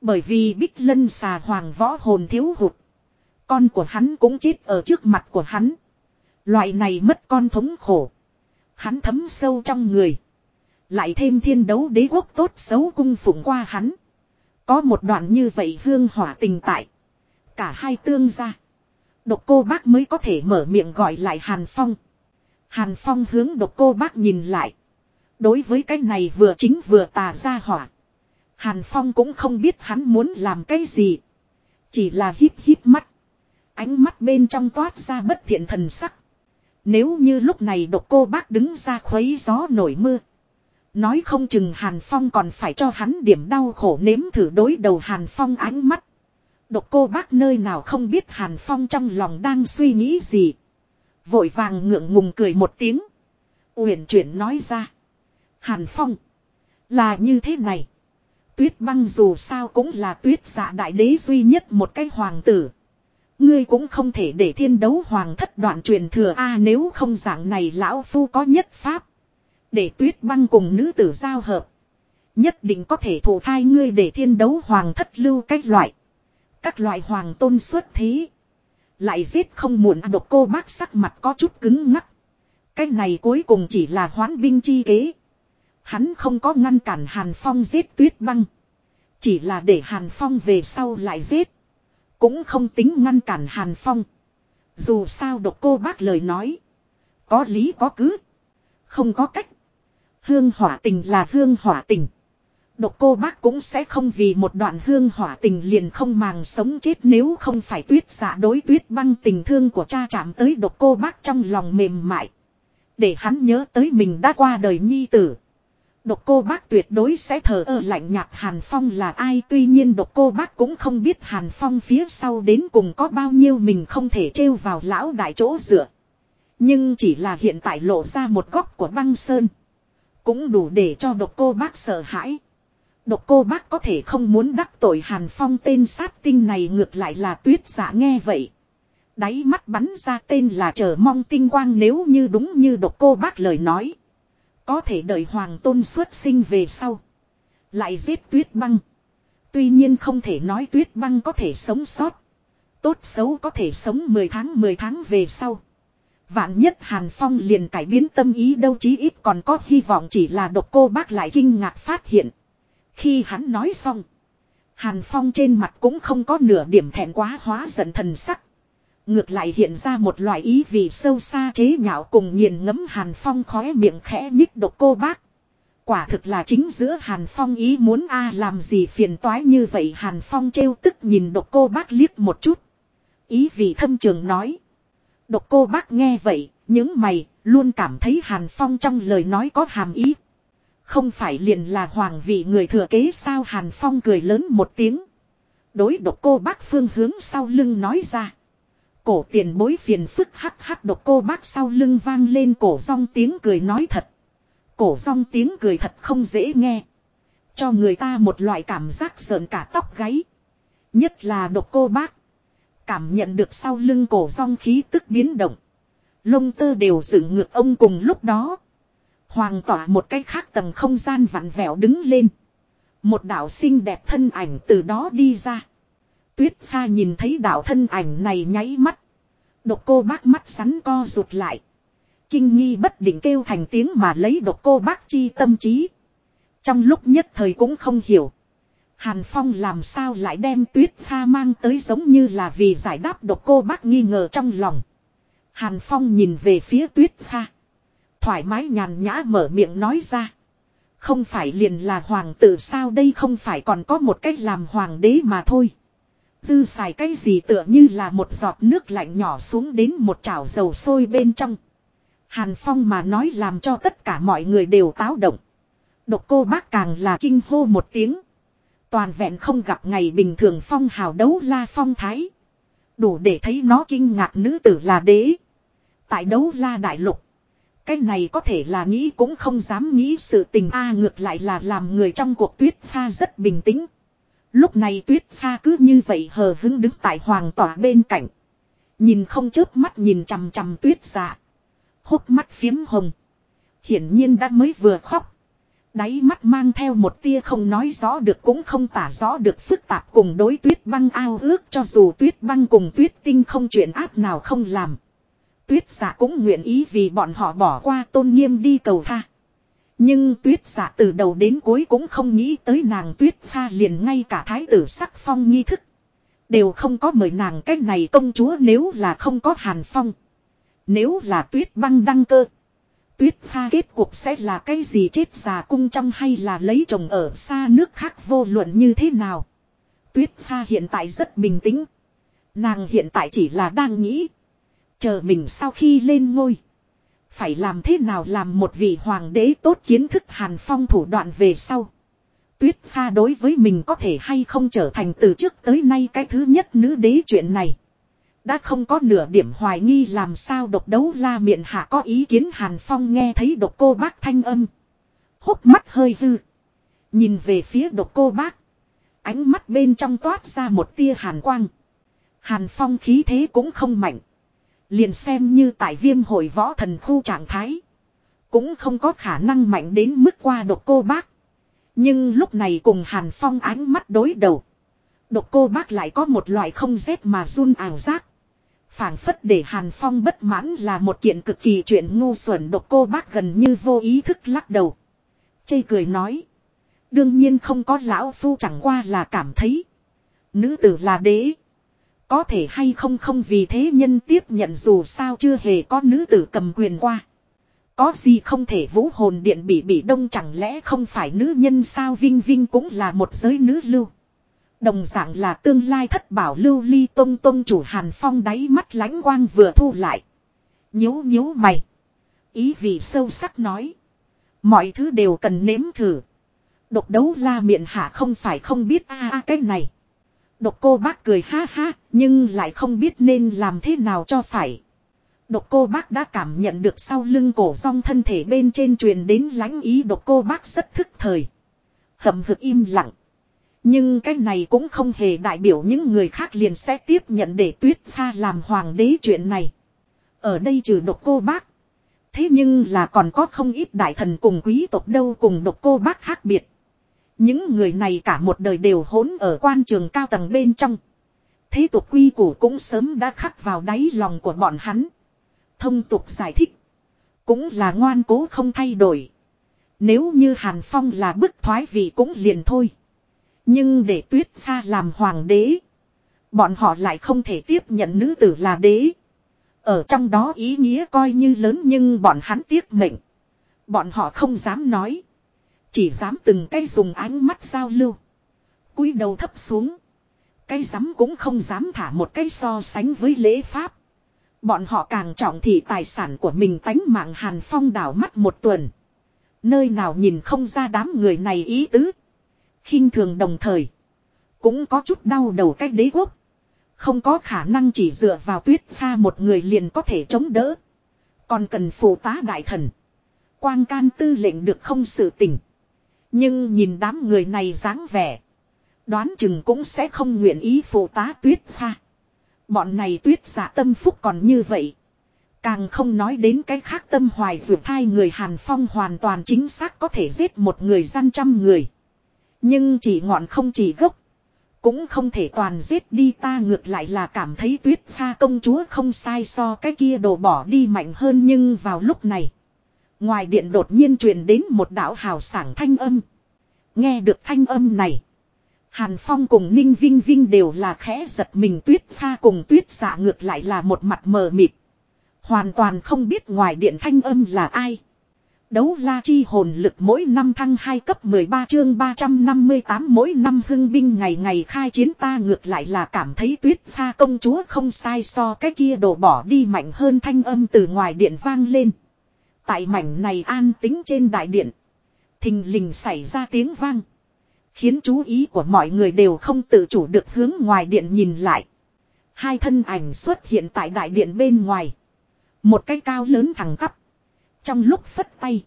Bởi vì bích lân xà hoàng võ hồn thiếu hụt. Con của hắn cũng chết ở trước mặt của hắn. Loại này mất con thống khổ. Hắn thấm sâu trong người. Lại thêm thiên đấu đế quốc tốt xấu cung phụng qua hắn. Có một đoạn như vậy hương hỏa tình tại. Cả hai tương ra. Độc cô bác mới có thể mở miệng gọi lại Hàn Phong. Hàn Phong hướng độc cô bác nhìn lại. Đối với cái này vừa chính vừa tà ra hỏa. Hàn Phong cũng không biết hắn muốn làm cái gì. Chỉ là hít hít mắt. Ánh mắt bên trong toát ra bất thiện thần sắc. Nếu như lúc này độc cô bác đứng ra khuấy gió nổi mưa. Nói không chừng Hàn Phong còn phải cho hắn điểm đau khổ nếm thử đối đầu Hàn Phong ánh mắt. Độc cô bác nơi nào không biết Hàn Phong trong lòng đang suy nghĩ gì. Vội vàng ngượng ngùng cười một tiếng. Uyển chuyển nói ra. Hàn Phong. Là như thế này. Tuyết băng dù sao cũng là tuyết giả đại đế duy nhất một cái hoàng tử. Ngươi cũng không thể để thiên đấu hoàng thất đoạn truyền thừa a à, nếu không dạng này lão phu có nhất pháp. Để tuyết băng cùng nữ tử giao hợp. Nhất định có thể thủ thai ngươi để thiên đấu hoàng thất lưu cách loại. Các loại hoàng tôn xuất thế. Lại giết không muộn, độc cô bác sắc mặt có chút cứng ngắc. Cái này cuối cùng chỉ là hoán binh chi kế. Hắn không có ngăn cản Hàn Phong giết tuyết băng. Chỉ là để Hàn Phong về sau lại giết. Cũng không tính ngăn cản Hàn Phong. Dù sao độc cô bác lời nói. Có lý có cứ. Không có cách. Hương hỏa tình là hương hỏa tình. Độc cô bác cũng sẽ không vì một đoạn hương hỏa tình liền không màng sống chết nếu không phải tuyết giả đối tuyết băng tình thương của cha chạm tới độc cô bác trong lòng mềm mại. Để hắn nhớ tới mình đã qua đời nhi tử. Độc cô bác tuyệt đối sẽ thờ ơ lạnh nhạt Hàn Phong là ai tuy nhiên độc cô bác cũng không biết Hàn Phong phía sau đến cùng có bao nhiêu mình không thể trêu vào lão đại chỗ dựa. Nhưng chỉ là hiện tại lộ ra một góc của băng sơn. Cũng đủ để cho độc cô bác sợ hãi. Độc cô bác có thể không muốn đắc tội Hàn Phong tên sát tinh này ngược lại là tuyết giả nghe vậy. Đáy mắt bắn ra tên là chờ mong tinh quang nếu như đúng như độc cô bác lời nói. Có thể đợi hoàng tôn xuất sinh về sau. Lại giết tuyết băng. Tuy nhiên không thể nói tuyết băng có thể sống sót. Tốt xấu có thể sống 10 tháng 10 tháng về sau. Vạn nhất Hàn Phong liền cải biến tâm ý đâu chí ít còn có hy vọng chỉ là độc cô bác lại kinh ngạc phát hiện. Khi hắn nói xong. Hàn Phong trên mặt cũng không có nửa điểm thẹn quá hóa giận thần sắc. Ngược lại hiện ra một loại ý vị sâu xa chế nhạo cùng nghiền ngẫm Hàn Phong khóe miệng khẽ nhích độc cô bác. Quả thực là chính giữa Hàn Phong ý muốn a à làm gì phiền toái như vậy Hàn Phong trêu tức nhìn độc cô bác liếc một chút. Ý vị thâm trường nói. Độc cô bác nghe vậy, những mày, luôn cảm thấy Hàn Phong trong lời nói có hàm ý. Không phải liền là hoàng vị người thừa kế sao Hàn Phong cười lớn một tiếng. Đối độc cô bác phương hướng sau lưng nói ra. Cổ tiền bối phiền phức hắc hắc độc cô bác sau lưng vang lên cổ rong tiếng cười nói thật. Cổ rong tiếng cười thật không dễ nghe. Cho người ta một loại cảm giác sợn cả tóc gáy. Nhất là độc cô bác. Cảm nhận được sau lưng cổ rong khí tức biến động. Lông tơ đều dựng ngược ông cùng lúc đó. Hoàng tỏa một cái khác tầng không gian vặn vẹo đứng lên. Một đạo xinh đẹp thân ảnh từ đó đi ra. Tuyết pha nhìn thấy đạo thân ảnh này nháy mắt. Độc cô bác mắt sắn co rụt lại. Kinh nghi bất định kêu thành tiếng mà lấy độc cô bác chi tâm trí. Trong lúc nhất thời cũng không hiểu. Hàn Phong làm sao lại đem tuyết pha mang tới giống như là vì giải đáp độc cô bác nghi ngờ trong lòng. Hàn Phong nhìn về phía tuyết pha. Thoải mái nhàn nhã mở miệng nói ra. Không phải liền là hoàng tử sao đây không phải còn có một cách làm hoàng đế mà thôi. Dư xài cái gì tựa như là một giọt nước lạnh nhỏ xuống đến một chảo dầu sôi bên trong. Hàn Phong mà nói làm cho tất cả mọi người đều táo động. Độc cô bác càng là kinh hô một tiếng. Toàn vẹn không gặp ngày bình thường phong hào đấu la phong thái. Đủ để thấy nó kinh ngạc nữ tử là đế. Tại đấu la đại lục. Cái này có thể là nghĩ cũng không dám nghĩ sự tình a ngược lại là làm người trong cuộc tuyết pha rất bình tĩnh. Lúc này tuyết pha cứ như vậy hờ hứng đứng tại hoàng tỏa bên cạnh. Nhìn không chớp mắt nhìn chằm chằm tuyết dạ. Hốc mắt phiếm hồng. Hiển nhiên đã mới vừa khóc. Đáy mắt mang theo một tia không nói rõ được cũng không tả rõ được phức tạp cùng đối tuyết băng ao ước cho dù tuyết băng cùng tuyết tinh không chuyện ác nào không làm. Tuyết giả cũng nguyện ý vì bọn họ bỏ qua tôn nghiêm đi cầu tha. Nhưng tuyết giả từ đầu đến cuối cũng không nghĩ tới nàng tuyết pha liền ngay cả thái tử sắc phong nghi thức. Đều không có mời nàng cách này công chúa nếu là không có hàn phong. Nếu là tuyết băng đăng cơ. Tuyết pha kết cuộc sẽ là cái gì chết già cung trong hay là lấy chồng ở xa nước khác vô luận như thế nào. Tuyết pha hiện tại rất bình tĩnh. Nàng hiện tại chỉ là đang nghĩ. Chờ mình sau khi lên ngôi. Phải làm thế nào làm một vị hoàng đế tốt kiến thức hàn phong thủ đoạn về sau. Tuyết pha đối với mình có thể hay không trở thành từ trước tới nay cái thứ nhất nữ đế chuyện này. Đã không có nửa điểm hoài nghi làm sao độc đấu la miệng hạ có ý kiến hàn phong nghe thấy độc cô bác thanh âm. Hốc mắt hơi hư. Nhìn về phía độc cô bác. Ánh mắt bên trong toát ra một tia hàn quang. Hàn phong khí thế cũng không mạnh. Liền xem như tại viêm hội võ thần khu trạng thái. Cũng không có khả năng mạnh đến mức qua độc cô bác. Nhưng lúc này cùng Hàn Phong ánh mắt đối đầu. Độc cô bác lại có một loại không rét mà run ảo giác. phảng phất để Hàn Phong bất mãn là một kiện cực kỳ chuyện ngu xuẩn độc cô bác gần như vô ý thức lắc đầu. Chây cười nói. Đương nhiên không có lão phu chẳng qua là cảm thấy. Nữ tử là đế. Có thể hay không không vì thế nhân tiếp nhận dù sao chưa hề có nữ tử cầm quyền qua. Có gì không thể vũ hồn điện bị bị đông chẳng lẽ không phải nữ nhân sao Vinh Vinh cũng là một giới nữ lưu. Đồng dạng là tương lai thất bảo lưu ly tông tông chủ hàn phong đáy mắt lánh quang vừa thu lại. nhíu nhíu mày. Ý vị sâu sắc nói. Mọi thứ đều cần nếm thử. Độc đấu la miệng hạ không phải không biết a a cái này. Độc cô bác cười ha ha, nhưng lại không biết nên làm thế nào cho phải. Độc cô bác đã cảm nhận được sau lưng cổ rong thân thể bên trên truyền đến lãnh ý độc cô bác rất thức thời. Hậm hực im lặng. Nhưng cái này cũng không hề đại biểu những người khác liền sẽ tiếp nhận để tuyết pha làm hoàng đế chuyện này. Ở đây trừ độc cô bác. Thế nhưng là còn có không ít đại thần cùng quý tộc đâu cùng độc cô bác khác biệt. Những người này cả một đời đều hỗn ở quan trường cao tầng bên trong. Thế tục quy củ cũng sớm đã khắc vào đáy lòng của bọn hắn. Thông tục giải thích. Cũng là ngoan cố không thay đổi. Nếu như Hàn Phong là bức thoái vị cũng liền thôi. Nhưng để tuyết pha làm hoàng đế. Bọn họ lại không thể tiếp nhận nữ tử là đế. Ở trong đó ý nghĩa coi như lớn nhưng bọn hắn tiếc mệnh. Bọn họ không dám nói. Chỉ dám từng cây dùng ánh mắt giao lưu. cúi đầu thấp xuống. Cây dám cũng không dám thả một cây so sánh với lễ pháp. Bọn họ càng trọng thị tài sản của mình tánh mạng Hàn Phong đảo mắt một tuần. Nơi nào nhìn không ra đám người này ý tứ. khinh thường đồng thời. Cũng có chút đau đầu cách đế quốc. Không có khả năng chỉ dựa vào tuyết pha một người liền có thể chống đỡ. Còn cần phụ tá đại thần. Quang can tư lệnh được không sự tình. Nhưng nhìn đám người này dáng vẻ. Đoán chừng cũng sẽ không nguyện ý phụ tá tuyết pha. Bọn này tuyết giả tâm phúc còn như vậy. Càng không nói đến cái khác tâm hoài vượt thai người Hàn Phong hoàn toàn chính xác có thể giết một người gian trăm người. Nhưng chỉ ngọn không chỉ gốc. Cũng không thể toàn giết đi ta ngược lại là cảm thấy tuyết pha công chúa không sai so cái kia đồ bỏ đi mạnh hơn nhưng vào lúc này. Ngoài điện đột nhiên truyền đến một đạo hào sảng thanh âm. Nghe được thanh âm này. Hàn Phong cùng Ninh Vinh Vinh đều là khẽ giật mình tuyết pha cùng tuyết giả ngược lại là một mặt mờ mịt. Hoàn toàn không biết ngoài điện thanh âm là ai. Đấu la chi hồn lực mỗi năm thăng 2 cấp 13 chương 358 mỗi năm hưng binh ngày ngày khai chiến ta ngược lại là cảm thấy tuyết pha công chúa không sai so cái kia đổ bỏ đi mạnh hơn thanh âm từ ngoài điện vang lên. Tại mảnh này an tính trên đại điện. Thình lình xảy ra tiếng vang. Khiến chú ý của mọi người đều không tự chủ được hướng ngoài điện nhìn lại. Hai thân ảnh xuất hiện tại đại điện bên ngoài. Một cái cao lớn thẳng tắp. Trong lúc phất tay.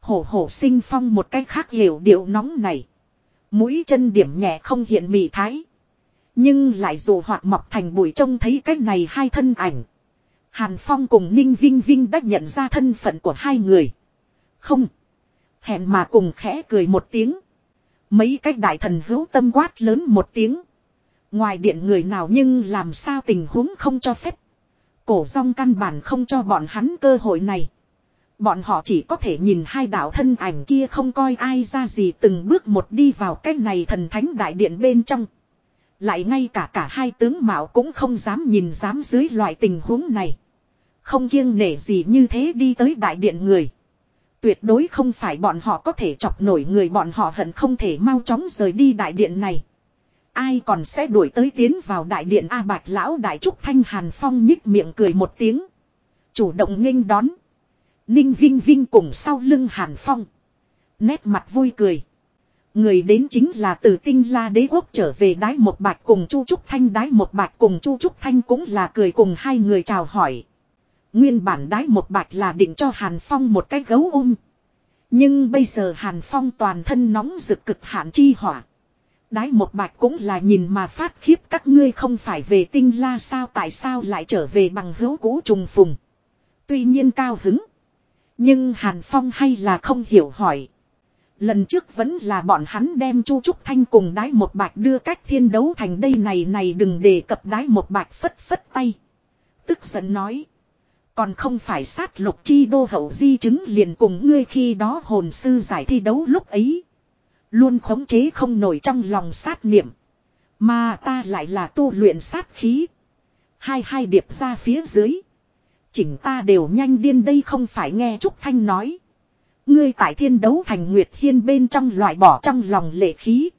Hổ hổ sinh phong một cái khác hiểu điệu nóng này. Mũi chân điểm nhẹ không hiện mị thái. Nhưng lại dù hoạt mọc thành bụi trông thấy cái này hai thân ảnh. Hàn Phong cùng Ninh Vinh Vinh đã nhận ra thân phận của hai người. Không. Hẹn mà cùng khẽ cười một tiếng. Mấy cách đại thần hữu tâm quát lớn một tiếng. Ngoài điện người nào nhưng làm sao tình huống không cho phép. Cổ rong căn bản không cho bọn hắn cơ hội này. Bọn họ chỉ có thể nhìn hai đạo thân ảnh kia không coi ai ra gì từng bước một đi vào cái này thần thánh đại điện bên trong. Lại ngay cả cả hai tướng mạo cũng không dám nhìn dám dưới loại tình huống này. Không kiêng nể gì như thế đi tới đại điện người. Tuyệt đối không phải bọn họ có thể chọc nổi người, bọn họ hận không thể mau chóng rời đi đại điện này. Ai còn sẽ đuổi tới tiến vào đại điện A Bạch Lão Đại Trúc Thanh Hàn Phong nhích miệng cười một tiếng. Chủ động nghênh đón. Ninh Vinh Vinh cùng sau lưng Hàn Phong. Nét mặt vui cười. Người đến chính là từ tinh la đế quốc trở về đái một bạch cùng Chu Trúc Thanh đái một bạch cùng Chu Trúc Thanh cũng là cười cùng hai người chào hỏi. Nguyên bản đái một bạch là định cho Hàn Phong một cái gấu ôm. Nhưng bây giờ Hàn Phong toàn thân nóng rực cực hạn chi hỏa. Đái một bạch cũng là nhìn mà phát khiếp các ngươi không phải về tinh la sao, tại sao lại trở về bằng hữu cũ trùng phùng. Tuy nhiên cao hứng. Nhưng Hàn Phong hay là không hiểu hỏi. Lần trước vẫn là bọn hắn đem Chu Trúc Thanh cùng đái một bạch đưa cách thiên đấu thành đây này này đừng đề cập đái một bạch phất phất tay. Tức giận nói. Còn không phải sát lục chi đô hậu di chứng liền cùng ngươi khi đó hồn sư giải thi đấu lúc ấy. Luôn khống chế không nổi trong lòng sát niệm. Mà ta lại là tu luyện sát khí. Hai hai điệp ra phía dưới. Chỉnh ta đều nhanh điên đây không phải nghe Trúc Thanh nói. Ngươi tại thiên đấu thành Nguyệt Hiên bên trong loại bỏ trong lòng lệ khí.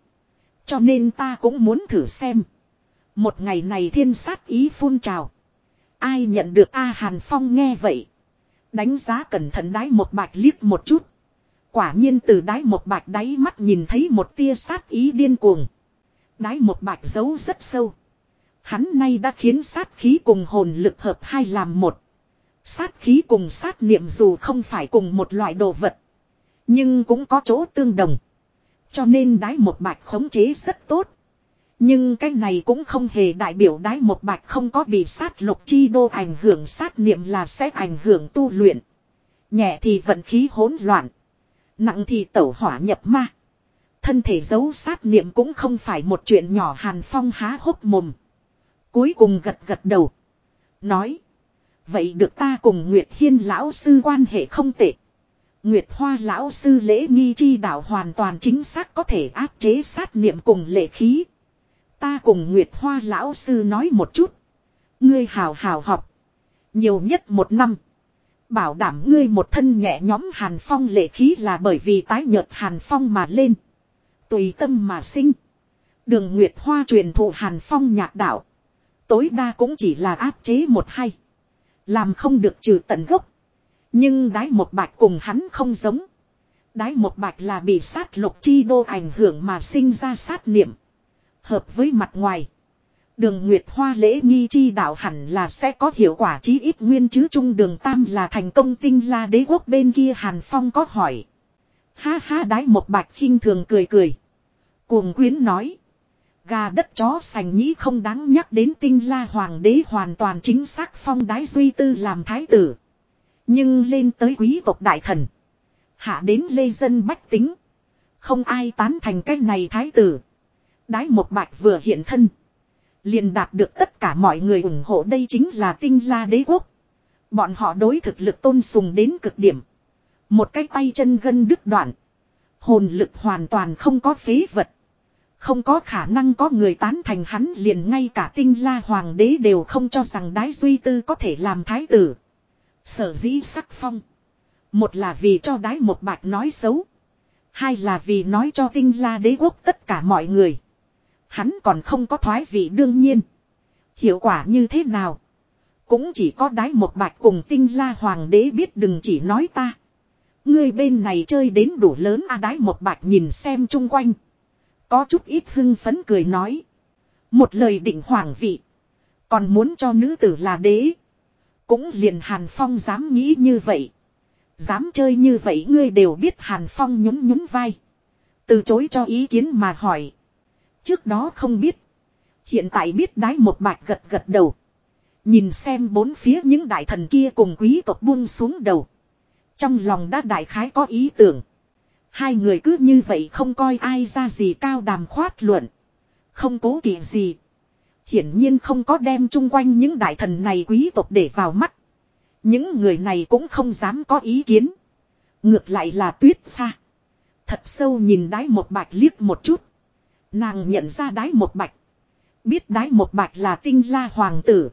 Cho nên ta cũng muốn thử xem. Một ngày này thiên sát ý phun trào. Ai nhận được A Hàn Phong nghe vậy. Đánh giá cẩn thận đái một bạch liếc một chút. Quả nhiên từ đái một bạch đáy mắt nhìn thấy một tia sát ý điên cuồng. Đái một bạch giấu rất sâu. Hắn nay đã khiến sát khí cùng hồn lực hợp hai làm một. Sát khí cùng sát niệm dù không phải cùng một loại đồ vật. Nhưng cũng có chỗ tương đồng. Cho nên đái một bạch khống chế rất tốt. Nhưng cái này cũng không hề đại biểu đái một bạch không có bị sát lục chi đô ảnh hưởng, sát niệm là sẽ ảnh hưởng tu luyện. Nhẹ thì vận khí hỗn loạn. Nặng thì tẩu hỏa nhập ma. Thân thể giấu sát niệm cũng không phải một chuyện nhỏ hàn phong há hốc mồm. Cuối cùng gật gật đầu. Nói. Vậy được ta cùng Nguyệt Hiên lão sư quan hệ không tệ. Nguyệt Hoa lão sư lễ nghi chi đạo hoàn toàn chính xác có thể áp chế sát niệm cùng lệ khí. Ta cùng Nguyệt Hoa lão sư nói một chút. Ngươi hào hào học. Nhiều nhất một năm. Bảo đảm ngươi một thân nhẹ nhóm hàn phong lệ khí là bởi vì tái nhợt hàn phong mà lên. Tùy tâm mà sinh. Đường Nguyệt Hoa truyền thụ hàn phong nhạc đạo. Tối đa cũng chỉ là áp chế một hay. Làm không được trừ tận gốc. Nhưng đái một bạch cùng hắn không giống. Đái một bạch là bị sát lục chi đô ảnh hưởng mà sinh ra sát niệm. Hợp với mặt ngoài. Đường Nguyệt Hoa lễ nghi chi đạo hẳn là sẽ có hiệu quả chí ít nguyên chứ trung đường tam là thành công tinh la đế quốc bên kia Hàn Phong có hỏi. Ha ha đái một bạch khinh thường cười cười. Cuồng quyến nói. Gà đất chó sành nhĩ không đáng nhắc đến tinh la hoàng đế hoàn toàn chính xác phong đái duy tư làm thái tử. Nhưng lên tới quý tộc đại thần. Hạ đến lê dân bách tính. Không ai tán thành cái này thái tử. Đái một bạch vừa hiện thân. Liền đạt được tất cả mọi người ủng hộ đây chính là tinh la đế quốc. Bọn họ đối thực lực tôn sùng đến cực điểm. Một cái tay chân gân đứt đoạn. Hồn lực hoàn toàn không có phế vật. Không có khả năng có người tán thành hắn liền ngay cả tinh la hoàng đế đều không cho rằng đái duy tư có thể làm thái tử. Sở dĩ sắc phong. Một là vì cho đái một bạch nói xấu. Hai là vì nói cho tinh la đế quốc tất cả mọi người. Hắn còn không có thoái vị đương nhiên. Hiệu quả như thế nào? Cũng chỉ có đái một bạch cùng tinh la hoàng đế biết đừng chỉ nói ta. Người bên này chơi đến đủ lớn a, đái một bạch nhìn xem chung quanh. Có chút ít hưng phấn cười nói. Một lời định hoàng vị. Còn muốn cho nữ tử là đế. Cũng liền Hàn Phong dám nghĩ như vậy. Dám chơi như vậy, ngươi đều biết Hàn Phong nhún nhún vai. Từ chối cho ý kiến mà hỏi. Trước đó không biết. Hiện tại biết đái một bạch gật gật đầu. Nhìn xem bốn phía những đại thần kia cùng quý tộc buông xuống đầu. Trong lòng đã đại khái có ý tưởng. Hai người cứ như vậy không coi ai ra gì cao đàm khoát luận. Không cố kỵ gì. Hiển nhiên không có đem chung quanh những đại thần này quý tộc để vào mắt. Những người này cũng không dám có ý kiến. Ngược lại là tuyết pha. Thật sâu nhìn đái một bạch liếc một chút. Nàng nhận ra đái một bạch. Biết đái một bạch là tinh la hoàng tử.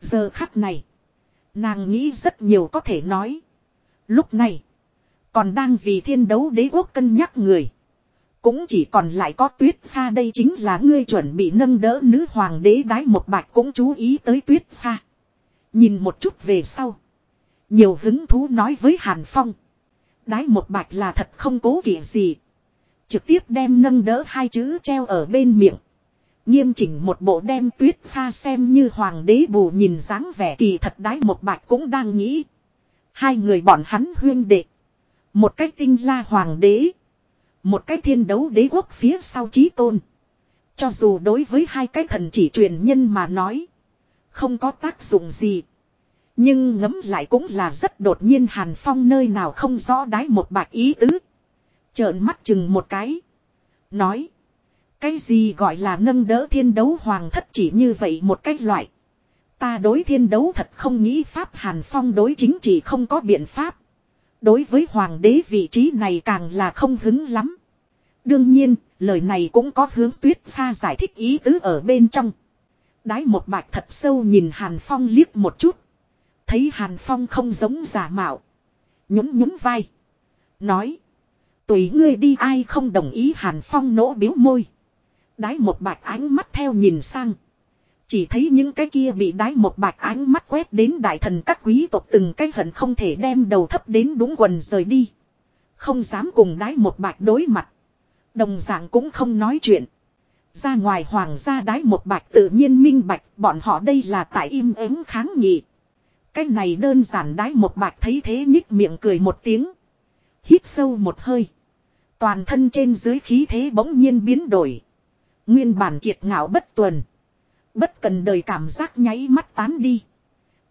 Giờ khắc này. Nàng nghĩ rất nhiều có thể nói. Lúc này. Còn đang vì thiên đấu đế quốc cân nhắc người. Cũng chỉ còn lại có tuyết pha đây chính là ngươi chuẩn bị nâng đỡ nữ hoàng đế đái một bạch cũng chú ý tới tuyết pha. Nhìn một chút về sau. Nhiều hứng thú nói với Hàn Phong. Đái một bạch là thật không cố kỵ gì. Trực tiếp đem nâng đỡ hai chữ treo ở bên miệng. Nghiêm chỉnh một bộ đem tuyết pha xem như hoàng đế bù nhìn dáng vẻ kỳ thật đái một bạch cũng đang nghĩ. Hai người bọn hắn huyên đệ. Một cách tinh la hoàng đế. Một cái thiên đấu đế quốc phía sau trí tôn. Cho dù đối với hai cái thần chỉ truyền nhân mà nói. Không có tác dụng gì. Nhưng ngấm lại cũng là rất đột nhiên Hàn Phong nơi nào không rõ đái một bạc ý tứ. Trợn mắt chừng một cái. Nói. Cái gì gọi là nâng đỡ thiên đấu hoàng thất chỉ như vậy một cách loại. Ta đối thiên đấu thật không nghĩ pháp Hàn Phong đối chính trị không có biện pháp. Đối với hoàng đế vị trí này càng là không hứng lắm. Đương nhiên, lời này cũng có hướng tuyết pha giải thích ý tứ ở bên trong. Đái một bạch thật sâu nhìn Hàn Phong liếc một chút. Thấy Hàn Phong không giống giả mạo. Nhún nhún vai. Nói. Tùy ngươi đi, ai không đồng ý Hàn Phong nỗ biếu môi. Đái một bạch ánh mắt theo nhìn sang. Chỉ thấy những cái kia bị đái một bạch ánh mắt quét đến đại thần các quý tộc từng cái hận không thể đem đầu thấp đến đúng quần rời đi. Không dám cùng đái một bạch đối mặt. Đồng dạng cũng không nói chuyện. Ra ngoài hoàng gia đái một bạch tự nhiên minh bạch, bọn họ đây là tại im ắng kháng nghị. Cái này đơn giản đái một bạch thấy thế nhích miệng cười một tiếng. Hít sâu một hơi. Toàn thân trên dưới khí thế bỗng nhiên biến đổi. Nguyên bản kiệt ngạo bất tuần. Bất cần đời cảm giác nháy mắt tán đi.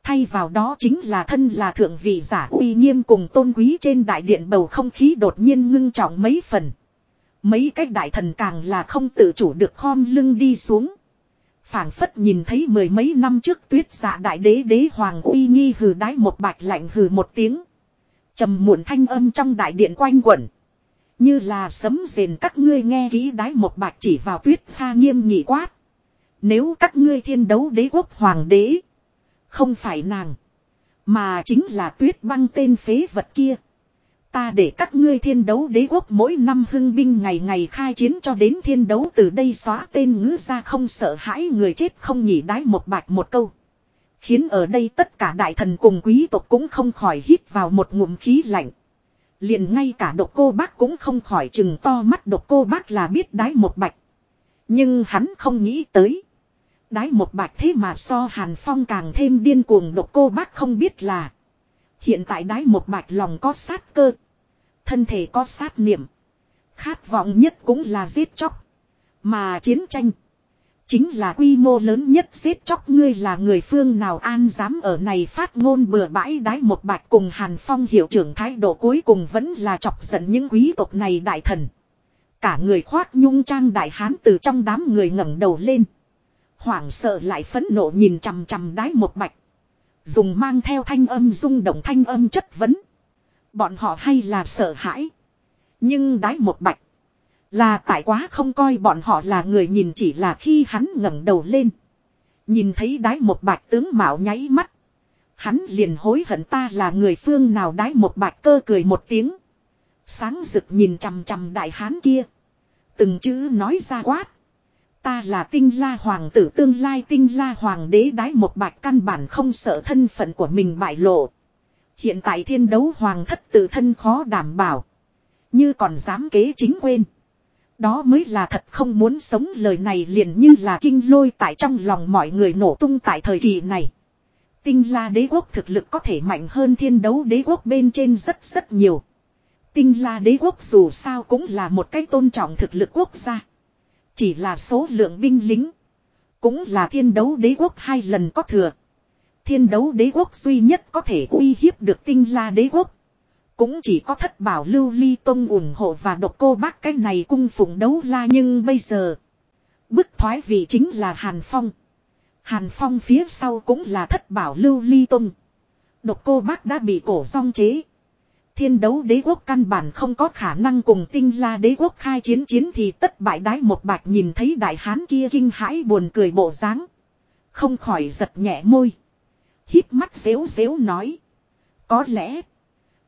Thay vào đó chính là thân là thượng vị giả uy nghiêm cùng tôn quý trên đại điện bầu không khí đột nhiên ngưng trọng mấy phần. Mấy cái đại thần càng là không tự chủ được khom lưng đi xuống. phảng phất nhìn thấy mười mấy năm trước tuyết giả đại đế đế hoàng uy nghi hừ đái một bạch lạnh hừ một tiếng. trầm muộn thanh âm trong đại điện quanh quẩn. Như là sấm rền các ngươi nghe ký đái một bạch chỉ vào tuyết pha nghiêm nghị quát. Nếu các ngươi thiên đấu đế quốc hoàng đế. Không phải nàng. Mà chính là tuyết băng tên phế vật kia. Ta để các ngươi thiên đấu đế quốc mỗi năm hưng binh ngày ngày khai chiến cho đến thiên đấu từ đây xóa tên ngữ ra không sợ hãi người chết không nhỉ đái một bạch một câu. Khiến ở đây tất cả đại thần cùng quý tộc cũng không khỏi hít vào một ngụm khí lạnh liền ngay cả độc cô bác cũng không khỏi chừng to mắt độc cô bác là biết đái một bạch. Nhưng hắn không nghĩ tới. Đái một bạch thế mà so hàn phong càng thêm điên cuồng độc cô bác không biết là. Hiện tại đái một bạch lòng có sát cơ. Thân thể có sát niệm. Khát vọng nhất cũng là giết chóc. Mà chiến tranh. Chính là quy mô lớn nhất giết chóc ngươi là người phương nào an dám ở này phát ngôn bừa bãi đái một bạch cùng Hàn Phong hiệu trưởng thái độ cuối cùng vẫn là chọc giận những quý tộc này đại thần. Cả người khoác nhung trang đại hán từ trong đám người ngẩng đầu lên. Hoảng sợ lại phẫn nộ nhìn chằm chằm đái một bạch. Dùng mang theo thanh âm rung động thanh âm chất vấn. Bọn họ hay là sợ hãi. Nhưng đái một bạch. Là tại quá không coi bọn họ là người nhìn chỉ là khi hắn ngẩng đầu lên. Nhìn thấy đái một bạch tướng mạo nháy mắt. Hắn liền hối hận ta là người phương nào đái một bạch cơ cười một tiếng. Sáng rực nhìn chằm chằm đại hán kia. Từng chữ nói ra quát. Ta là tinh la hoàng tử tương lai tinh la hoàng đế đái một bạch căn bản không sợ thân phận của mình bại lộ. Hiện tại thiên đấu hoàng thất tự thân khó đảm bảo. Như còn dám kế chính quên. Đó mới là thật không muốn sống lời này liền như là kinh lôi tại trong lòng mọi người nổ tung tại thời kỳ này. Tinh la đế quốc thực lực có thể mạnh hơn thiên đấu đế quốc bên trên rất rất nhiều. Tinh la đế quốc dù sao cũng là một cái tôn trọng thực lực quốc gia. Chỉ là số lượng binh lính. Cũng là thiên đấu đế quốc hai lần có thừa. Thiên đấu đế quốc duy nhất có thể uy hiếp được tinh la đế quốc. Cũng chỉ có thất bảo lưu ly tông ủng hộ và độc cô bác cái này cung phụng đấu la nhưng bây giờ. Bức thoái vị chính là Hàn Phong. Hàn Phong phía sau cũng là thất bảo lưu ly tông. Độc cô bác đã bị cổ song chế. Thiên đấu đế quốc căn bản không có khả năng cùng tinh la đế quốc khai chiến chiến thì tất bại đái một bạch nhìn thấy đại hán kia kinh hãi buồn cười bộ dáng Không khỏi giật nhẹ môi. Hít mắt xếu xếu nói. Có lẽ.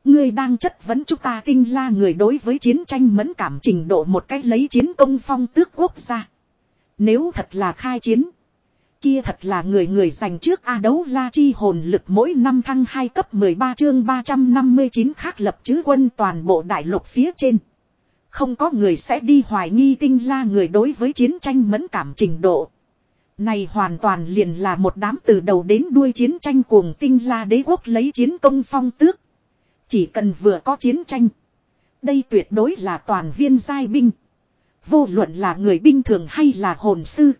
Ngươi đang chất vấn chúng ta tinh la người đối với chiến tranh mẫn cảm trình độ một cách lấy chiến công phong tước quốc gia. Nếu thật là khai chiến. Kia thật là người người giành trước A đấu la chi hồn lực mỗi năm thăng 2 cấp 13 chương 359 khác lập chứ quân toàn bộ đại lục phía trên. Không có người sẽ đi hoài nghi tinh la người đối với chiến tranh mẫn cảm trình độ. Này hoàn toàn liền là một đám từ đầu đến đuôi chiến tranh cuồng tinh la đế quốc lấy chiến công phong tước. Chỉ cần vừa có chiến tranh. Đây tuyệt đối là toàn viên giai binh. Vô luận là người binh thường hay là hồn sư.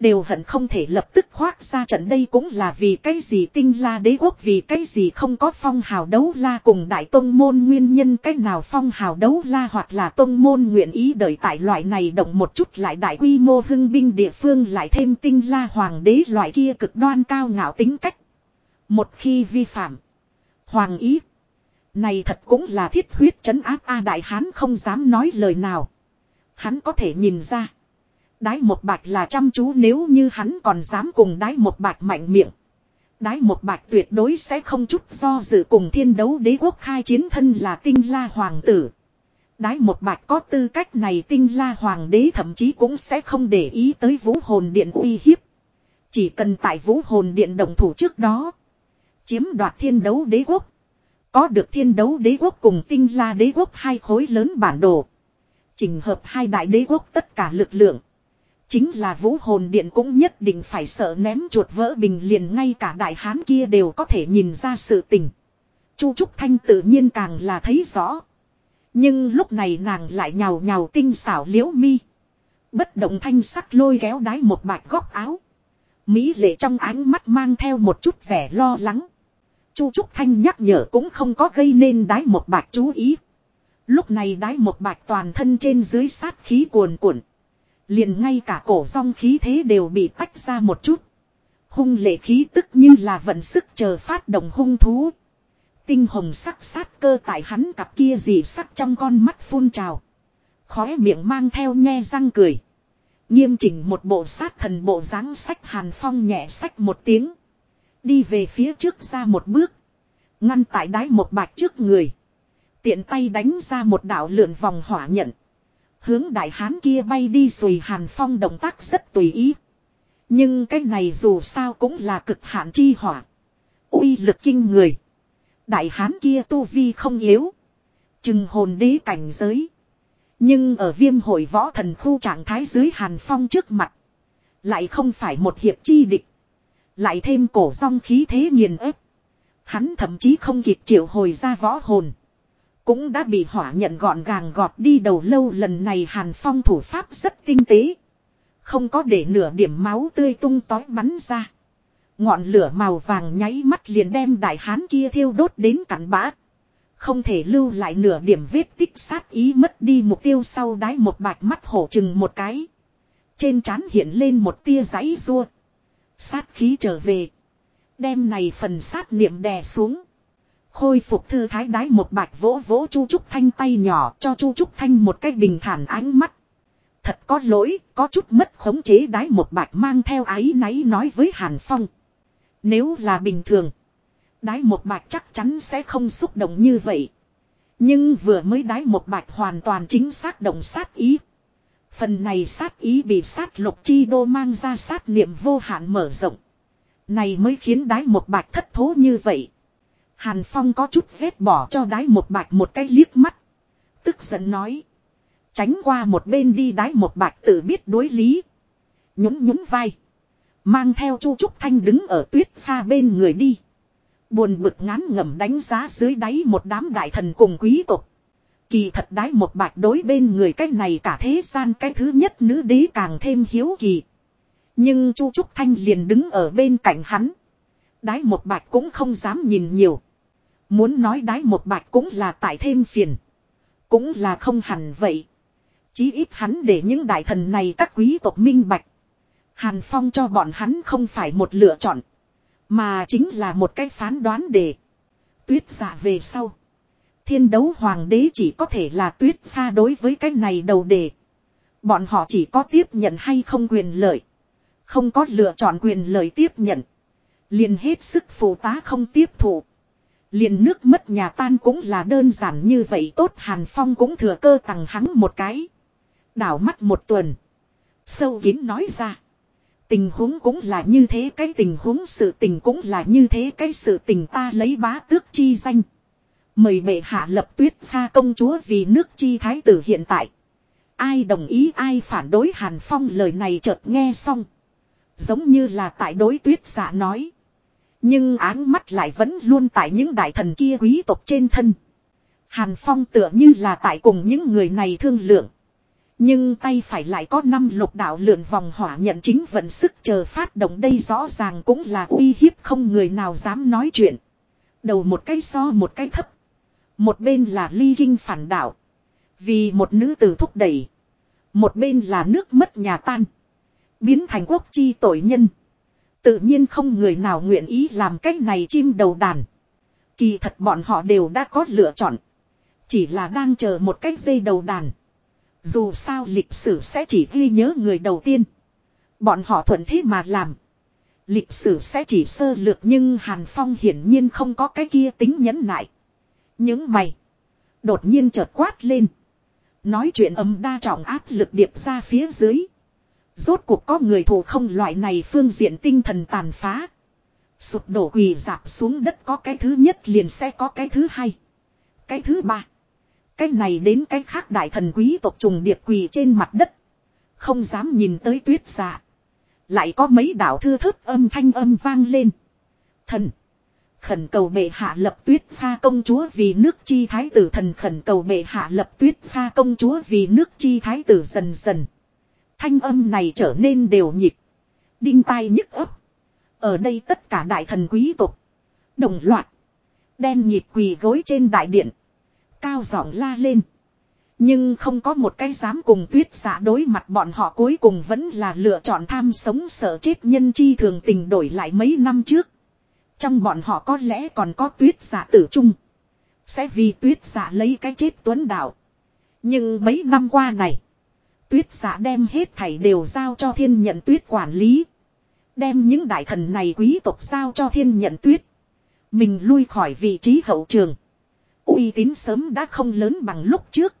Đều hận không thể lập tức khoác ra trận đây cũng là vì cái gì tinh la đế quốc vì cái gì không có phong hào đấu la cùng đại tông môn nguyên nhân cách nào phong hào đấu la hoặc là tông môn nguyện ý đợi tại loại này động một chút lại đại quy mô hưng binh địa phương lại thêm tinh la hoàng đế loại kia cực đoan cao ngạo tính cách. Một khi vi phạm. Hoàng ý. Này thật cũng là thiết huyết chấn áp A Đại Hán không dám nói lời nào. Hắn có thể nhìn ra. Đái một bạch là chăm chú nếu như hắn còn dám cùng đái một bạch mạnh miệng. Đái một bạch tuyệt đối sẽ không chút do dự cùng thiên đấu đế quốc khai chiến thân là tinh la hoàng tử. Đái một bạch có tư cách này tinh la hoàng đế thậm chí cũng sẽ không để ý tới vũ hồn điện uy hiếp. Chỉ cần tại vũ hồn điện đồng thủ trước đó. Chiếm đoạt thiên đấu đế quốc. Có được thiên đấu đế quốc cùng tinh la đế quốc hai khối lớn bản đồ. Trình hợp hai đại đế quốc tất cả lực lượng. Chính là vũ hồn điện cũng nhất định phải sợ ném chuột vỡ bình liền ngay cả đại hán kia đều có thể nhìn ra sự tình. Chu Trúc Thanh tự nhiên càng là thấy rõ. Nhưng lúc này nàng lại nhào nhào tinh xảo liễu mi. Bất động thanh sắc lôi kéo đái một bạch góc áo. Mỹ lệ trong ánh mắt mang theo một chút vẻ lo lắng. Chu Trúc Thanh nhắc nhở cũng không có gây nên đái một bạch chú ý. Lúc này đái một bạch toàn thân trên dưới sát khí cuồn cuộn. Liền ngay cả cổ song khí thế đều bị tách ra một chút. Hung lệ khí tức như là vận sức chờ phát động hung thú. Tinh hồng sắc sát cơ tại hắn cặp kia gì sắc trong con mắt phun trào. Khóe miệng mang theo nhe răng cười. Nghiêm chỉnh một bộ sát thần bộ dáng sách hàn phong nhẹ sách một tiếng. Đi về phía trước ra một bước. Ngăn tại đáy một bạch trước người. Tiện tay đánh ra một đạo lượn vòng hỏa nhận. Hướng đại hán kia bay đi rồi hàn phong động tác rất tùy ý. Nhưng cái này dù sao cũng là cực hạn chi hỏa. uy lực kinh người. Đại hán kia tu vi không yếu. Chừng hồn đế cảnh giới. Nhưng ở viêm hội võ thần khu trạng thái dưới hàn phong trước mặt. Lại không phải một hiệp chi địch. Lại thêm cổ song khí thế nghiền ép. Hắn thậm chí không kịp triệu hồi ra võ hồn. Cũng đã bị hỏa nhận gọn gàng gọt đi đầu lâu lần này hàn phong thủ pháp rất tinh tế. Không có để nửa điểm máu tươi tung tói bắn ra. Ngọn lửa màu vàng nháy mắt liền đem đại hán kia thiêu đốt đến cắn bã. Không thể lưu lại nửa điểm vết tích sát ý mất đi mục tiêu sau đái một bạch mắt hổ chừng một cái. Trên trán hiện lên một tia giấy rua. Sát khí trở về. Đem này phần sát niệm đè xuống. Khôi phục thư thái đái một bạch vỗ vỗ Chu Trúc Thanh tay nhỏ cho Chu Trúc Thanh một cách bình thản ánh mắt. Thật có lỗi, có chút mất khống chế đái một bạch mang theo ái náy nói với Hàn Phong. Nếu là bình thường, đái một bạch chắc chắn sẽ không xúc động như vậy. Nhưng vừa mới đái một bạch hoàn toàn chính xác động sát ý. Phần này sát ý bị sát lục chi đô mang ra sát niệm vô hạn mở rộng. Này mới khiến đái một bạch thất thố như vậy. Hàn Phong có chút vết bỏ cho đái một bạch một cái liếc mắt. Tức giận nói. Tránh qua một bên đi đái một bạch tự biết đối lý. Nhún nhún vai. Mang theo Chu Trúc Thanh đứng ở tuyết pha bên người đi. Buồn bực ngán ngẩm đánh giá dưới đáy một đám đại thần cùng quý tộc. Kỳ thật đái một bạch đối bên người cái này cả thế gian cái thứ nhất nữ đế càng thêm hiếu kỳ. Nhưng Chu Trúc Thanh liền đứng ở bên cạnh hắn. Đái một bạch cũng không dám nhìn nhiều. Muốn nói đái một bạch cũng là tại thêm phiền. Cũng là không hẳn vậy. Chí ít hắn để những đại thần này các quý tộc minh bạch. Hàn Phong cho bọn hắn không phải một lựa chọn. Mà chính là một cái phán đoán để Tuyết giả về sau. Thiên đấu hoàng đế chỉ có thể là tuyết pha đối với cái này đầu đề. Bọn họ chỉ có tiếp nhận hay không quyền lợi. Không có lựa chọn quyền lợi tiếp nhận. Liền hết sức phụ tá không tiếp thụ. Liền nước mất nhà tan cũng là đơn giản như vậy tốt, Hàn Phong cũng thừa cơ tặng hắn một cái. Đảo mắt một tuần. Sâu kín nói ra. Tình huống cũng là như thế, cái tình huống sự tình cũng là như thế, cái sự tình ta lấy bá tước chi danh. Mời bệ hạ lập tuyết pha công chúa vì nước chi thái tử hiện tại. Ai đồng ý, ai phản đối Hàn Phong lời này chợt nghe xong. Giống như là tại đối tuyết giả nói. Nhưng áng mắt lại vẫn luôn tại những đại thần kia quý tộc trên thân. Hàn Phong tựa như là tại cùng những người này thương lượng. Nhưng tay phải lại có năm lục đạo lượn vòng hỏa nhận chính vận sức chờ phát động đây rõ ràng cũng là uy hiếp không người nào dám nói chuyện. Đầu một cái so một cái thấp. Một bên là ly kinh phản đạo. Vì một nữ tử thúc đẩy. Một bên là nước mất nhà tan. Biến thành quốc chi tội nhân. Tự nhiên không người nào nguyện ý làm cách này chim đầu đàn. Kỳ thật bọn họ đều đã có lựa chọn. Chỉ là đang chờ một cách dây đầu đàn. Dù sao lịch sử sẽ chỉ ghi nhớ người đầu tiên. Bọn họ thuận thế mà làm. Lịch sử sẽ chỉ sơ lược nhưng Hàn Phong hiển nhiên không có cái kia tính nhẫn nại. Những mày. Đột nhiên chợt quát lên. Nói chuyện âm đa trọng áp lực điệp ra phía dưới. Rốt cuộc có người thủ không loại này phương diện tinh thần tàn phá. Sụp đổ quỳ dạp xuống đất có cái thứ nhất liền sẽ có cái thứ hai. Cái thứ ba. Cái này đến cái khác đại thần quý tộc trùng điệp quỳ trên mặt đất. Không dám nhìn tới tuyết dạ. Lại có mấy đạo thư thức âm thanh âm vang lên. Thần. Khẩn cầu bệ hạ lập tuyết pha công chúa vì nước chi thái tử thần khẩn cầu bệ hạ lập tuyết pha công chúa vì nước chi thái tử dần dần. Thanh âm này trở nên đều nhịp. Đinh tai nhức ấp. Ở đây tất cả đại thần quý tộc. Đồng loạt. Đen nhịp quỳ gối trên đại điện. Cao giọng la lên. Nhưng không có một cái dám cùng tuyết giả đối mặt bọn họ cuối cùng vẫn là lựa chọn tham sống sợ chết nhân chi thường tình đổi lại mấy năm trước. Trong bọn họ có lẽ còn có tuyết giả tử trung. Sẽ vì tuyết giả lấy cái chết tuấn đạo. Nhưng mấy năm qua này. Tuyết giả đem hết thảy đều giao cho thiên nhận tuyết quản lý. Đem những đại thần này quý tộc giao cho thiên nhận tuyết. Mình lui khỏi vị trí hậu trường. uy tín sớm đã không lớn bằng lúc trước.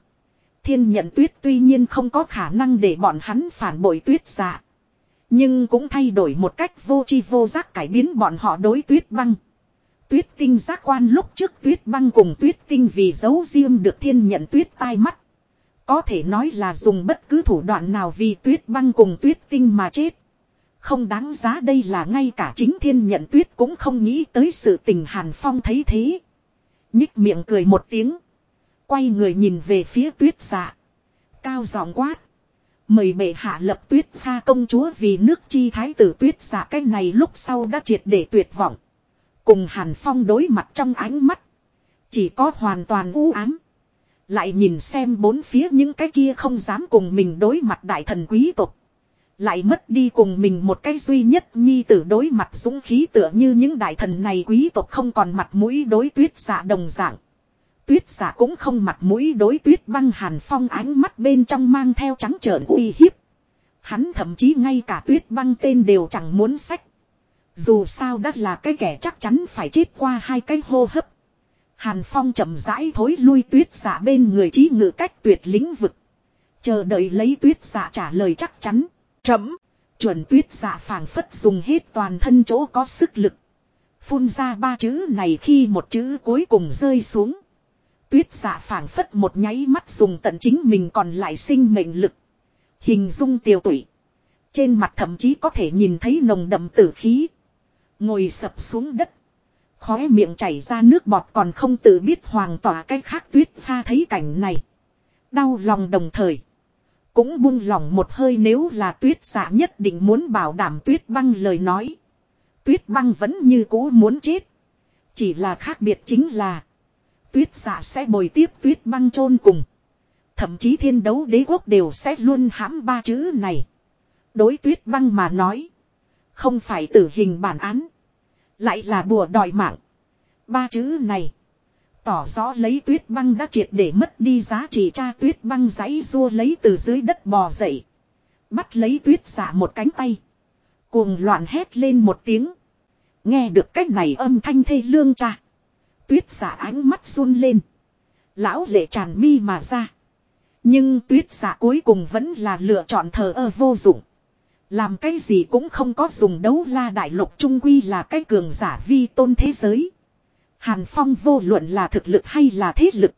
Thiên nhận tuyết tuy nhiên không có khả năng để bọn hắn phản bội tuyết giả. Nhưng cũng thay đổi một cách vô chi vô giác cải biến bọn họ đối tuyết băng. Tuyết tinh giác quan lúc trước tuyết băng cùng tuyết tinh vì giấu riêng được thiên nhận tuyết tai mắt. Có thể nói là dùng bất cứ thủ đoạn nào vì tuyết băng cùng tuyết tinh mà chết. Không đáng giá đây là ngay cả chính thiên nhận tuyết cũng không nghĩ tới sự tình Hàn Phong thấy thế. Nhích miệng cười một tiếng. Quay người nhìn về phía tuyết dạ. Cao giọng quát. Mời bệ hạ lập tuyết pha công chúa vì nước chi thái tử tuyết giả cái này lúc sau đã triệt để tuyệt vọng. Cùng Hàn Phong đối mặt trong ánh mắt. Chỉ có hoàn toàn u ám. Lại nhìn xem bốn phía những cái kia không dám cùng mình đối mặt đại thần quý tộc. Lại mất đi cùng mình một cái duy nhất nhi tử đối mặt dũng khí tựa như những đại thần này quý tộc không còn mặt mũi đối tuyết giả đồng dạng. Tuyết giả cũng không mặt mũi đối tuyết băng hàn phong ánh mắt bên trong mang theo trắng trợn uy hiếp. Hắn thậm chí ngay cả tuyết băng tên đều chẳng muốn sách. Dù sao đã là cái kẻ chắc chắn phải chết qua hai cái hô hấp. Hàn phong chậm rãi thối lui tuyết giả bên người trí ngự cách tuyệt lĩnh vực. Chờ đợi lấy tuyết giả trả lời chắc chắn. Chấm. Chuẩn tuyết giả phảng phất dùng hết toàn thân chỗ có sức lực. Phun ra ba chữ này khi một chữ cuối cùng rơi xuống. Tuyết giả phảng phất một nháy mắt dùng tận chính mình còn lại sinh mệnh lực. Hình dung tiêu tụy. Trên mặt thậm chí có thể nhìn thấy nồng đậm tử khí. Ngồi sập xuống đất. Khóe miệng chảy ra nước bọt còn không tự biết hoàng tỏa cái khác tuyết pha thấy cảnh này. Đau lòng đồng thời. Cũng buông lòng một hơi nếu là tuyết giả nhất định muốn bảo đảm tuyết băng lời nói. Tuyết băng vẫn như cũ muốn chết. Chỉ là khác biệt chính là. Tuyết giả sẽ bồi tiếp tuyết băng chôn cùng. Thậm chí thiên đấu đế quốc đều sẽ luôn hãm ba chữ này. Đối tuyết băng mà nói. Không phải tử hình bản án. Lại là bùa đòi mạng. Ba chữ này. Tỏ rõ lấy tuyết băng đã triệt để mất đi giá trị cha tuyết băng giấy rua lấy từ dưới đất bò dậy. Bắt lấy tuyết giả một cánh tay. Cuồng loạn hét lên một tiếng. Nghe được cách này âm thanh thê lương cha. Tuyết giả ánh mắt run lên. Lão lệ tràn mi mà ra. Nhưng tuyết giả cuối cùng vẫn là lựa chọn thờ ơ vô dụng. Làm cái gì cũng không có dùng đấu la đại lục trung quy là cái cường giả vi tôn thế giới. Hàn Phong vô luận là thực lực hay là thế lực.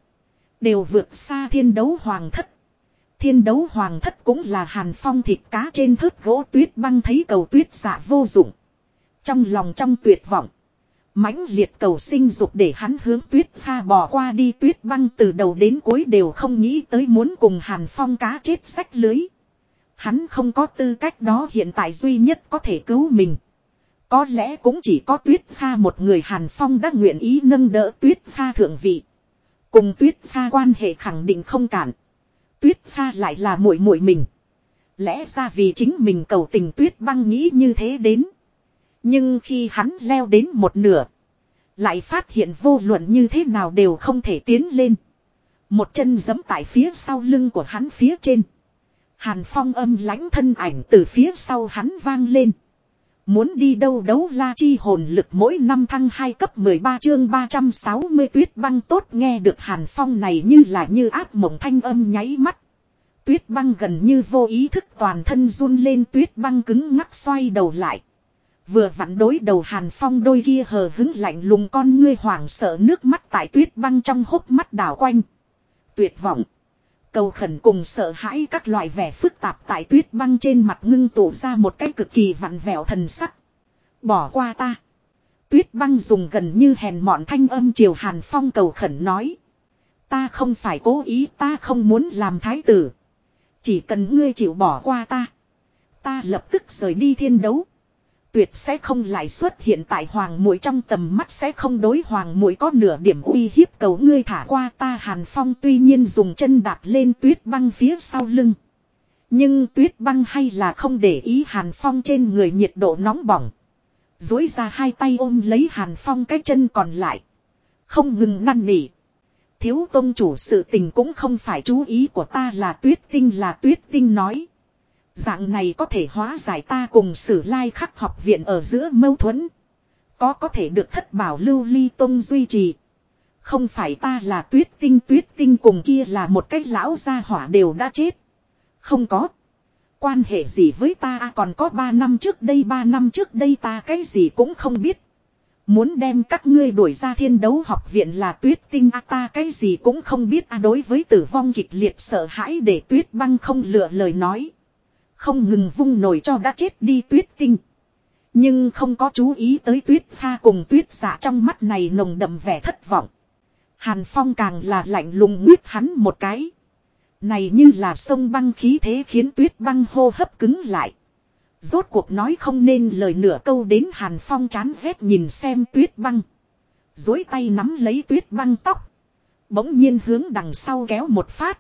Đều vượt xa thiên đấu hoàng thất. Thiên đấu hoàng thất cũng là Hàn Phong thịt cá trên thớt gỗ tuyết băng thấy cầu tuyết giả vô dụng. Trong lòng trong tuyệt vọng mãnh liệt cầu sinh dục để hắn hướng tuyết pha bỏ qua đi tuyết băng từ đầu đến cuối đều không nghĩ tới muốn cùng hàn phong cá chết sách lưới. Hắn không có tư cách đó, hiện tại duy nhất có thể cứu mình. Có lẽ cũng chỉ có tuyết pha một người hàn phong đã nguyện ý nâng đỡ tuyết pha thượng vị. Cùng tuyết pha quan hệ khẳng định không cản. Tuyết pha lại là muội muội mình. Lẽ ra vì chính mình cầu tình tuyết băng nghĩ như thế đến. Nhưng khi hắn leo đến một nửa. Lại phát hiện vô luận như thế nào đều không thể tiến lên. Một chân giẫm tại phía sau lưng của hắn phía trên. Hàn phong âm lãnh thân ảnh từ phía sau hắn vang lên. Muốn đi đâu đấu la chi hồn lực mỗi năm thăng 2 cấp 13 chương 360 tuyết băng tốt nghe được hàn phong này như là như áp mộng thanh âm nháy mắt. Tuyết băng gần như vô ý thức toàn thân run lên tuyết băng cứng ngắc xoay đầu lại. Vừa vặn đối đầu Hàn Phong đôi kia hờ hứng lạnh lùng con ngươi hoảng sợ nước mắt tại tuyết băng trong hốc mắt đảo quanh. Tuyệt vọng. Cầu khẩn cùng sợ hãi các loại vẻ phức tạp tại tuyết băng trên mặt ngưng tụ ra một cái cực kỳ vặn vẹo thần sắc. Bỏ qua ta. Tuyết băng dùng gần như hèn mọn thanh âm chiều Hàn Phong cầu khẩn nói. Ta không phải cố ý, ta không muốn làm thái tử. Chỉ cần ngươi chịu bỏ qua ta. Ta lập tức rời đi thiên đấu tuyệt sẽ không lại xuất hiện tại hoàng muội trong tầm mắt sẽ không đối hoàng muội có nửa điểm uy hiếp cầu ngươi thả qua ta hàn phong tuy nhiên dùng chân đạp lên tuyết băng phía sau lưng. Nhưng tuyết băng hay là không để ý hàn phong trên người nhiệt độ nóng bỏng. Dối ra hai tay ôm lấy hàn phong cái chân còn lại. Không ngừng năn nỉ. Thiếu tôn chủ sự tình cũng không phải chú ý của ta là tuyết tinh là tuyết tinh nói. Dạng này có thể hóa giải ta cùng sử lai khắc học viện ở giữa mâu thuẫn. Có có thể được thất bảo lưu ly tông duy trì. Không phải ta là tuyết tinh tuyết tinh cùng kia là một cái lão gia hỏa đều đã chết. Không có. Quan hệ gì với ta à, còn có ba năm trước đây, ba năm trước đây ta cái gì cũng không biết. Muốn đem các ngươi đuổi ra thiên đấu học viện là tuyết tinh a ta cái gì cũng không biết a đối với tử vong kịch liệt sợ hãi để tuyết băng không lựa lời nói. Không ngừng vung nổi cho đã chết đi tuyết tinh. Nhưng không có chú ý tới tuyết pha cùng tuyết giả trong mắt này nồng đậm vẻ thất vọng. Hàn Phong càng là lạnh lùng nguyết hắn một cái. Này như là sông băng khí thế khiến tuyết băng hô hấp cứng lại. Rốt cuộc nói không nên lời nửa câu đến Hàn Phong chán ghét nhìn xem tuyết băng. Dối tay nắm lấy tuyết băng tóc. Bỗng nhiên hướng đằng sau kéo một phát.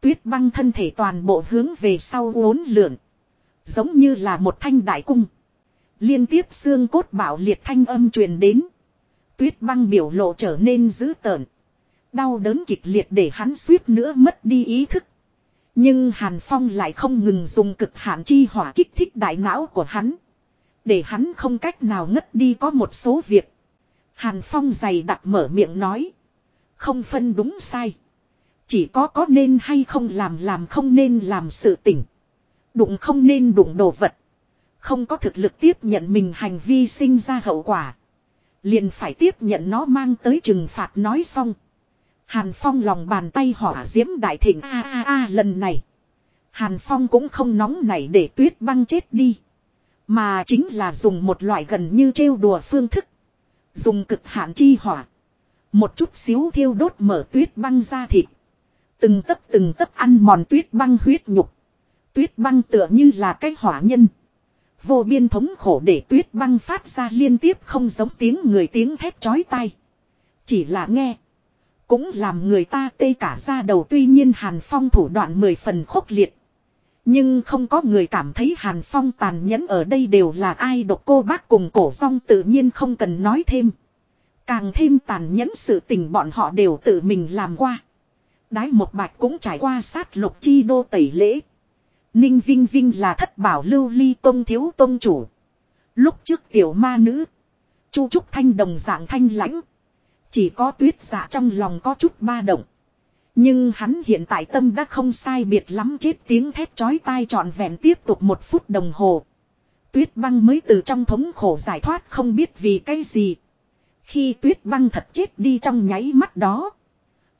Tuyết băng thân thể toàn bộ hướng về sau uốn lượn. Giống như là một thanh đại cung. Liên tiếp xương cốt bảo liệt thanh âm truyền đến. Tuyết băng biểu lộ trở nên dữ tợn. Đau đớn kịch liệt để hắn suýt nữa mất đi ý thức. Nhưng Hàn Phong lại không ngừng dùng cực hạn chi hỏa kích thích đại não của hắn. Để hắn không cách nào ngất đi có một số việc. Hàn Phong dày đặc mở miệng nói. Không phân đúng sai. Chỉ có có nên hay không làm làm không nên làm sự tỉnh. Đụng không nên đụng đồ vật. Không có thực lực tiếp nhận mình hành vi sinh ra hậu quả. Liền phải tiếp nhận nó mang tới trừng phạt nói xong. Hàn Phong lòng bàn tay hỏa diễm đại thịnh a a a, lần này. Hàn Phong cũng không nóng nảy để tuyết băng chết đi. Mà chính là dùng một loại gần như trêu đùa phương thức. Dùng cực hạn chi hỏa. Một chút xíu thiêu đốt mở tuyết băng ra thịt. Từng tấc từng tấc ăn mòn tuyết băng huyết nhục. Tuyết băng tựa như là cái hỏa nhân. Vô biên thống khổ để tuyết băng phát ra liên tiếp không giống tiếng người tiếng thét chói tai. Chỉ là nghe. Cũng làm người ta tê cả ra đầu tuy nhiên Hàn Phong thủ đoạn mười phần khốc liệt. Nhưng không có người cảm thấy Hàn Phong tàn nhẫn ở đây đều là ai độc cô bác cùng cổ song tự nhiên không cần nói thêm. Càng thêm tàn nhẫn sự tình bọn họ đều tự mình làm qua. Đái một bạch cũng trải qua sát lục chi đô tẩy lễ. Ninh Vinh Vinh là thất bảo lưu ly tôn thiếu tôn chủ. Lúc trước tiểu ma nữ. Chu Trúc Thanh đồng dạng thanh lãnh. Chỉ có tuyết giả trong lòng có chút ba động. Nhưng hắn hiện tại tâm đã không sai biệt lắm chết tiếng thét chói tai trọn vẹn tiếp tục một phút đồng hồ. Tuyết băng mới từ trong thống khổ giải thoát không biết vì cái gì. Khi tuyết băng thật chết đi trong nháy mắt đó.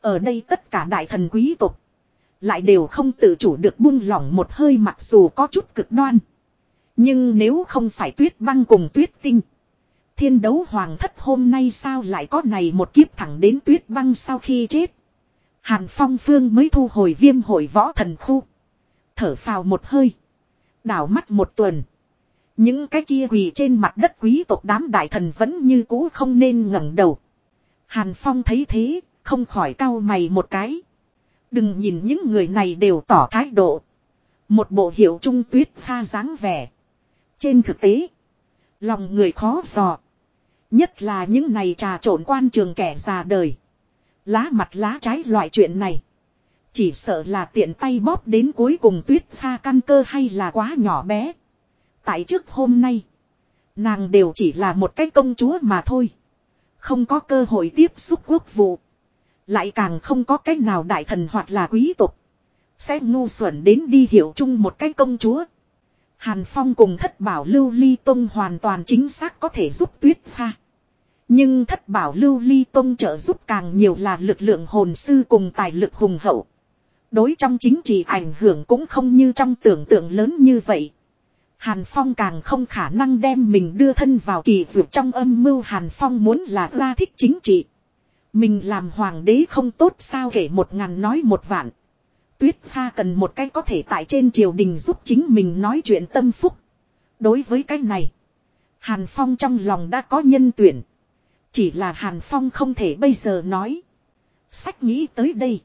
Ở đây tất cả đại thần quý tộc lại đều không tự chủ được buông lỏng một hơi mặc dù có chút cực đoan. Nhưng nếu không phải tuyết băng cùng tuyết tinh. Thiên đấu hoàng thất hôm nay sao lại có này một kiếp thẳng đến tuyết băng sau khi chết. Hàn phong phương mới thu hồi viêm hội võ thần khu. Thở phào một hơi. Đảo mắt một tuần. Những cái kia quỳ trên mặt đất quý tộc đám đại thần vẫn như cũ không nên ngẩng đầu. Hàn phong thấy thế, không khỏi cau mày một cái. Đừng nhìn những người này đều tỏ thái độ. Một bộ hiệu trung tuyết pha dáng vẻ. Trên thực tế, lòng người khó dò. Nhất là những này trà trộn quan trường kẻ già đời. Lá mặt lá trái loại chuyện này. Chỉ sợ là tiện tay bóp đến cuối cùng tuyết pha căn cơ hay là quá nhỏ bé. Tại trước hôm nay, nàng đều chỉ là một cái công chúa mà thôi. Không có cơ hội tiếp xúc quốc vụ. Lại càng không có cách nào đại thần hoặc là quý tộc. Sẽ ngu xuẩn đến đi hiểu chung một cái công chúa. Hàn Phong cùng thất bảo lưu ly tông hoàn toàn chính xác có thể giúp tuyết pha. Nhưng thất bảo lưu ly tông trợ giúp càng nhiều là lực lượng hồn sư cùng tài lực hùng hậu. Đối trong chính trị ảnh hưởng cũng không như trong tưởng tượng lớn như vậy. Hàn Phong càng không khả năng đem mình đưa thân vào kỳ vượt trong âm mưu Hàn Phong muốn là ra thích chính trị. Mình làm hoàng đế không tốt sao kể một ngàn nói một vạn. Tuyết Kha cần một cái có thể tại trên triều đình giúp chính mình nói chuyện tâm phúc. Đối với cái này, Hàn Phong trong lòng đã có nhân tuyển. Chỉ là Hàn Phong không thể bây giờ nói. Sách nghĩ tới đây.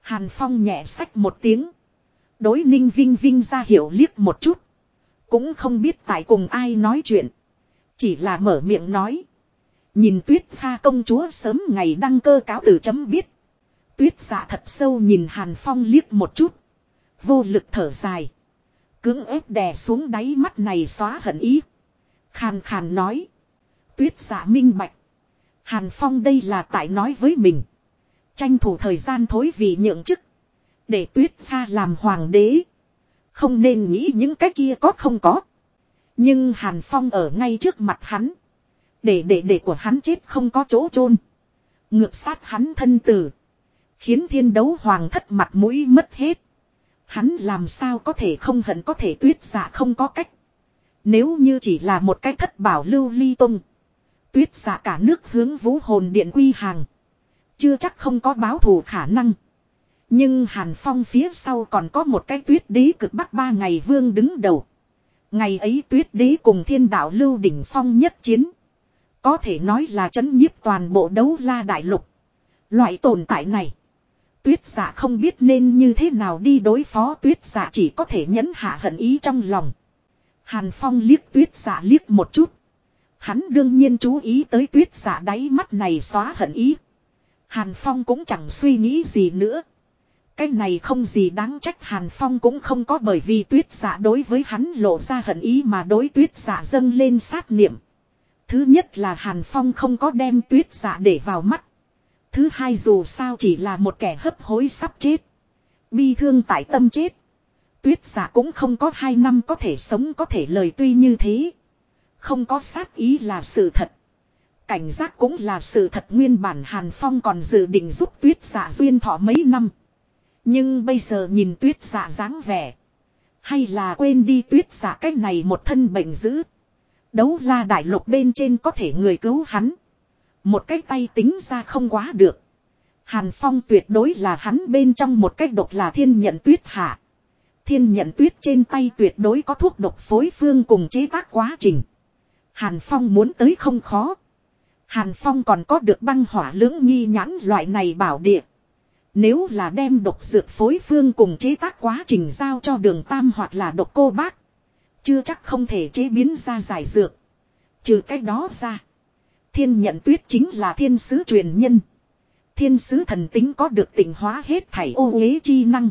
Hàn Phong nhẹ sách một tiếng. Đối ninh vinh vinh ra hiểu liếc một chút. Cũng không biết tại cùng ai nói chuyện. Chỉ là mở miệng nói. Nhìn tuyết pha công chúa sớm ngày đăng cơ cáo từ chấm biết. Tuyết dạ thật sâu nhìn Hàn Phong liếc một chút. Vô lực thở dài. Cưỡng ép đè xuống đáy mắt này xóa hận ý. Khàn khàn nói. Tuyết dạ minh bạch. Hàn Phong đây là tại nói với mình. Tranh thủ thời gian thối vì nhượng chức. Để tuyết pha làm hoàng đế. Không nên nghĩ những cái kia có không có. Nhưng Hàn Phong ở ngay trước mặt hắn. Để để để của hắn chết không có chỗ chôn Ngược sát hắn thân tử. Khiến thiên đấu hoàng thất mặt mũi mất hết. Hắn làm sao có thể không hận có thể tuyết giả không có cách. Nếu như chỉ là một cái thất bảo lưu ly tung. Tuyết giả cả nước hướng vũ hồn điện quy hàng. Chưa chắc không có báo thù khả năng. Nhưng Hàn Phong phía sau còn có một cái tuyết đế cực bắc ba ngày vương đứng đầu. Ngày ấy tuyết đế cùng thiên đạo lưu đỉnh phong nhất chiến. Có thể nói là chấn nhiếp toàn bộ đấu la đại lục. Loại tồn tại này. Tuyết giả không biết nên như thế nào đi đối phó tuyết giả chỉ có thể nhẫn hạ hận ý trong lòng. Hàn Phong liếc tuyết giả liếc một chút. Hắn đương nhiên chú ý tới tuyết giả đáy mắt này xóa hận ý. Hàn Phong cũng chẳng suy nghĩ gì nữa. Cái này không gì đáng trách Hàn Phong cũng không có bởi vì tuyết giả đối với hắn lộ ra hận ý mà đối tuyết giả dâng lên sát niệm. Thứ nhất là Hàn Phong không có đem tuyết giả để vào mắt. Thứ hai dù sao chỉ là một kẻ hấp hối sắp chết. Bi thương tại tâm chết. Tuyết giả cũng không có hai năm có thể sống có thể lời tuy như thế. Không có sát ý là sự thật. Cảnh giác cũng là sự thật nguyên bản Hàn Phong còn dự định giúp tuyết giả duyên thọ mấy năm. Nhưng bây giờ nhìn tuyết giả dáng vẻ. Hay là quên đi tuyết giả cách này một thân bệnh dữ. Đấu la đại lục bên trên có thể người cứu hắn. Một cái tay tính ra không quá được. Hàn Phong tuyệt đối là hắn bên trong một cách độc là thiên nhận tuyết hạ. Thiên nhận tuyết trên tay tuyệt đối có thuốc độc phối phương cùng chế tác quá trình. Hàn Phong muốn tới không khó. Hàn Phong còn có được băng hỏa lưỡng nghi nhãn loại này bảo địa. Nếu là đem độc dược phối phương cùng chế tác quá trình giao cho đường tam hoặc là độc cô bác. Chưa chắc không thể chế biến ra giải dược. Trừ cách đó ra. Thiên nhận tuyết chính là thiên sứ truyền nhân. Thiên sứ thần tính có được tỉnh hóa hết thảy ô uế chi năng.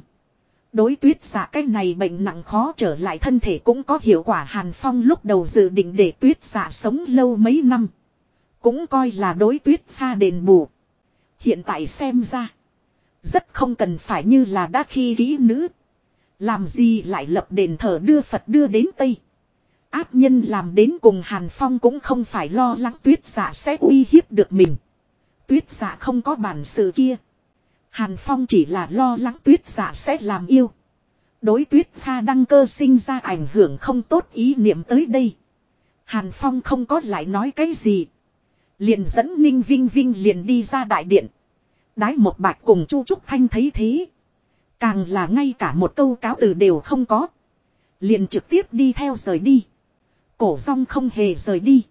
Đối tuyết giả cái này bệnh nặng khó trở lại thân thể cũng có hiệu quả Hàn Phong lúc đầu dự định để tuyết giả sống lâu mấy năm. Cũng coi là đối tuyết pha đền bù. Hiện tại xem ra. Rất không cần phải như là đã khi kỹ nữ. Làm gì lại lập đền thờ đưa Phật đưa đến Tây. Áp nhân làm đến cùng Hàn Phong cũng không phải lo lắng tuyết giả sẽ uy hiếp được mình. Tuyết giả không có bản sự kia. Hàn Phong chỉ là lo lắng tuyết giả sẽ làm yêu. Đối tuyết pha đăng cơ sinh ra ảnh hưởng không tốt ý niệm tới đây. Hàn Phong không có lại nói cái gì. Liền dẫn Ninh Vinh Vinh liền đi ra đại điện. Đái một bạch cùng Chu Trúc Thanh thấy thế. Càng là ngay cả một câu cáo từ đều không có. Liền trực tiếp đi theo rời đi. Cổ rong không hề rời đi.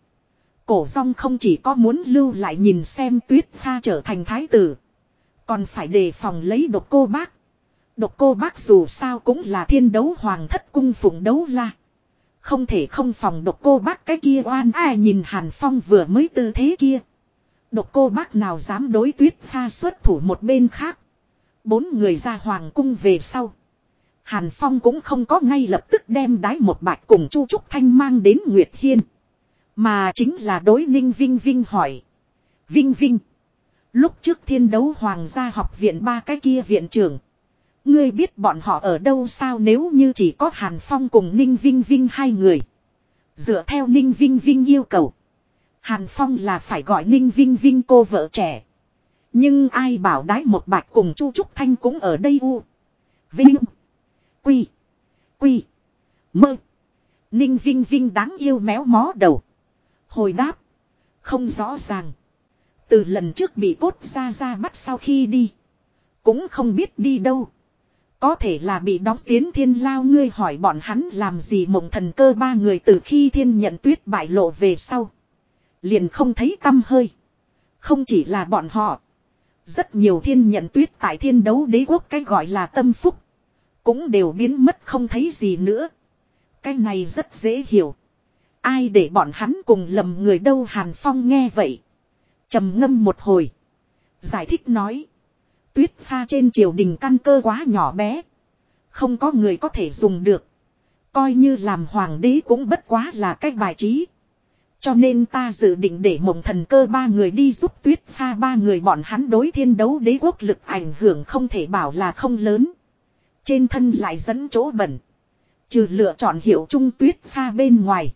Cổ rong không chỉ có muốn lưu lại nhìn xem tuyết pha trở thành thái tử. Còn phải đề phòng lấy độc cô bác. Độc cô bác dù sao cũng là thiên đấu hoàng thất cung phụng đấu la. Không thể không phòng độc cô bác cái kia oan ai nhìn Hàn Phong vừa mới tư thế kia. Độc cô bác nào dám đối tuyết pha xuất thủ một bên khác. Bốn người ra hoàng cung về sau. Hàn Phong cũng không có ngay lập tức đem đái một bạch cùng Chu Trúc Thanh mang đến Nguyệt Hiên. Mà chính là đối ninh Vinh Vinh hỏi. Vinh Vinh. Lúc trước thiên đấu hoàng gia học viện ba cái kia viện trưởng. Ngươi biết bọn họ ở đâu sao nếu như chỉ có Hàn Phong cùng Ninh Vinh Vinh hai người. Dựa theo Ninh Vinh Vinh yêu cầu. Hàn Phong là phải gọi Ninh Vinh Vinh cô vợ trẻ. Nhưng ai bảo đái một bạch cùng Chu Trúc Thanh cũng ở đây u. Vinh. Quy. Quy. Mơ. Ninh Vinh Vinh đáng yêu méo mó đầu. Hồi đáp. Không rõ ràng. Từ lần trước bị cốt ra ra bắt sau khi đi. Cũng không biết đi đâu. Có thể là bị đóng tiến thiên lao ngươi hỏi bọn hắn làm gì mộng thần cơ ba người từ khi thiên nhận tuyết bại lộ về sau. Liền không thấy tâm hơi. Không chỉ là bọn họ. Rất nhiều thiên nhận tuyết tại thiên đấu đế quốc cái gọi là tâm phúc. Cũng đều biến mất không thấy gì nữa. Cái này rất dễ hiểu. Ai để bọn hắn cùng lầm người đâu Hàn Phong nghe vậy. trầm ngâm một hồi. Giải thích nói. Tuyết pha trên triều đình căn cơ quá nhỏ bé. Không có người có thể dùng được. Coi như làm hoàng đế cũng bất quá là cách bài trí. Cho nên ta dự định để mộng thần cơ ba người đi giúp tuyết pha ba người bọn hắn đối thiên đấu đế quốc lực ảnh hưởng không thể bảo là không lớn. Trên thân lại dẫn chỗ bẩn. Trừ lựa chọn hiệu trung tuyết pha bên ngoài.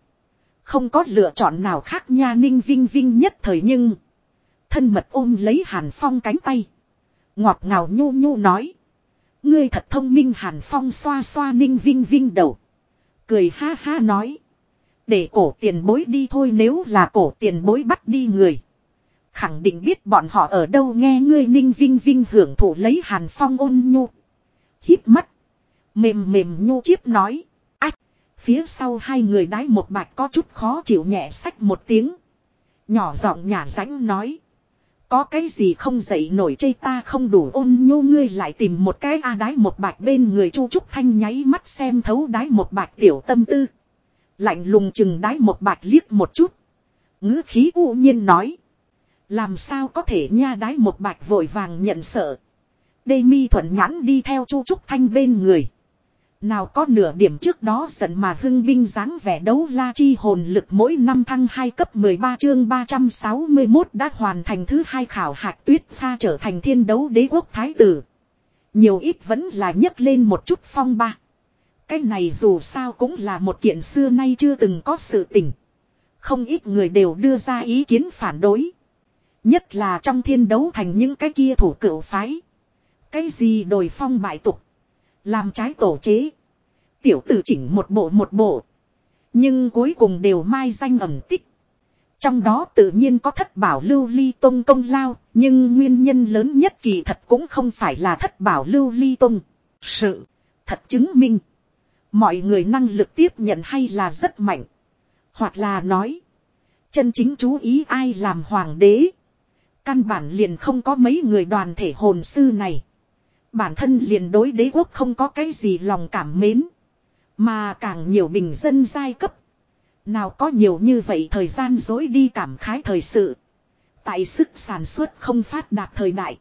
Không có lựa chọn nào khác nha ninh vinh vinh nhất thời nhưng. Thân mật ôm lấy hàn phong cánh tay. Ngọt ngào nhu nhu nói. Ngươi thật thông minh hàn phong xoa xoa ninh vinh vinh đầu. Cười ha ha nói. Để cổ tiền bối đi thôi nếu là cổ tiền bối bắt đi người. Khẳng định biết bọn họ ở đâu nghe ngươi ninh vinh vinh hưởng thụ lấy hàn phong ôn nhu. Hít mắt. Mềm mềm nhu chiếp nói. Ách. Phía sau hai người đái một bạch có chút khó chịu nhẹ sách một tiếng. Nhỏ giọng nhà rãnh nói. Có cái gì không dậy nổi chây ta không đủ ôn nhu ngươi lại tìm một cái a đái một bạch bên người chu trúc thanh nháy mắt xem thấu đái một bạch tiểu tâm tư. Lạnh lùng chừng đái một bạch liếc một chút. ngữ khí u nhiên nói. Làm sao có thể nha đái một bạch vội vàng nhận sợ. Đê mi thuận nhãn đi theo chu trúc thanh bên người. Nào có nửa điểm trước đó giận mà hưng binh dáng vẻ đấu la chi hồn lực mỗi năm thăng 2 cấp 13 chương 361 đã hoàn thành thứ hai khảo hạch tuyết pha trở thành thiên đấu đế quốc thái tử. Nhiều ít vẫn là nhấc lên một chút phong ba. Cái này dù sao cũng là một kiện xưa nay chưa từng có sự tình. Không ít người đều đưa ra ý kiến phản đối. Nhất là trong thiên đấu thành những cái kia thủ cựu phái. Cái gì đồi phong bại tục. Làm trái tổ chế. Tiểu tử chỉnh một bộ một bộ. Nhưng cuối cùng đều mai danh ẩm tích. Trong đó tự nhiên có thất bảo lưu ly tông công lao. Nhưng nguyên nhân lớn nhất kỳ thật cũng không phải là thất bảo lưu ly tông. Sự. Thật chứng minh. Mọi người năng lực tiếp nhận hay là rất mạnh. Hoặc là nói. Chân chính chú ý ai làm hoàng đế. Căn bản liền không có mấy người đoàn thể hồn sư này. Bản thân liền đối đế quốc không có cái gì lòng cảm mến. Mà càng nhiều bình dân giai cấp. Nào có nhiều như vậy thời gian dối đi cảm khái thời sự. Tại sức sản xuất không phát đạt thời đại.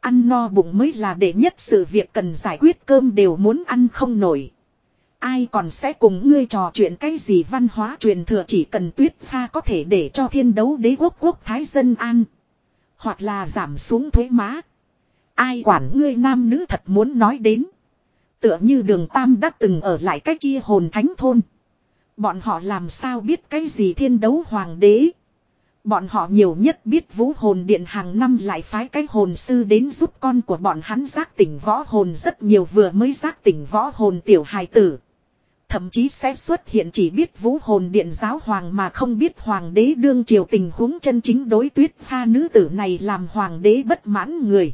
Ăn no bụng mới là đệ nhất sự việc cần giải quyết cơm đều muốn ăn không nổi. Ai còn sẽ cùng ngươi trò chuyện cái gì văn hóa truyền thừa chỉ cần tuyết pha có thể để cho thiên đấu đế quốc quốc thái dân an. Hoặc là giảm xuống thuế má. Ai quản ngươi nam nữ thật muốn nói đến. Tựa như đường Tam đã từng ở lại cái kia hồn thánh thôn. Bọn họ làm sao biết cái gì thiên đấu hoàng đế. Bọn họ nhiều nhất biết vũ hồn điện hàng năm lại phái cái hồn sư đến giúp con của bọn hắn giác tỉnh võ hồn rất nhiều vừa mới giác tỉnh võ hồn tiểu hài tử. Thậm chí sẽ xuất hiện chỉ biết vũ hồn điện giáo hoàng mà không biết hoàng đế đương triều tình huống chân chính đối tuyết pha nữ tử này làm hoàng đế bất mãn người.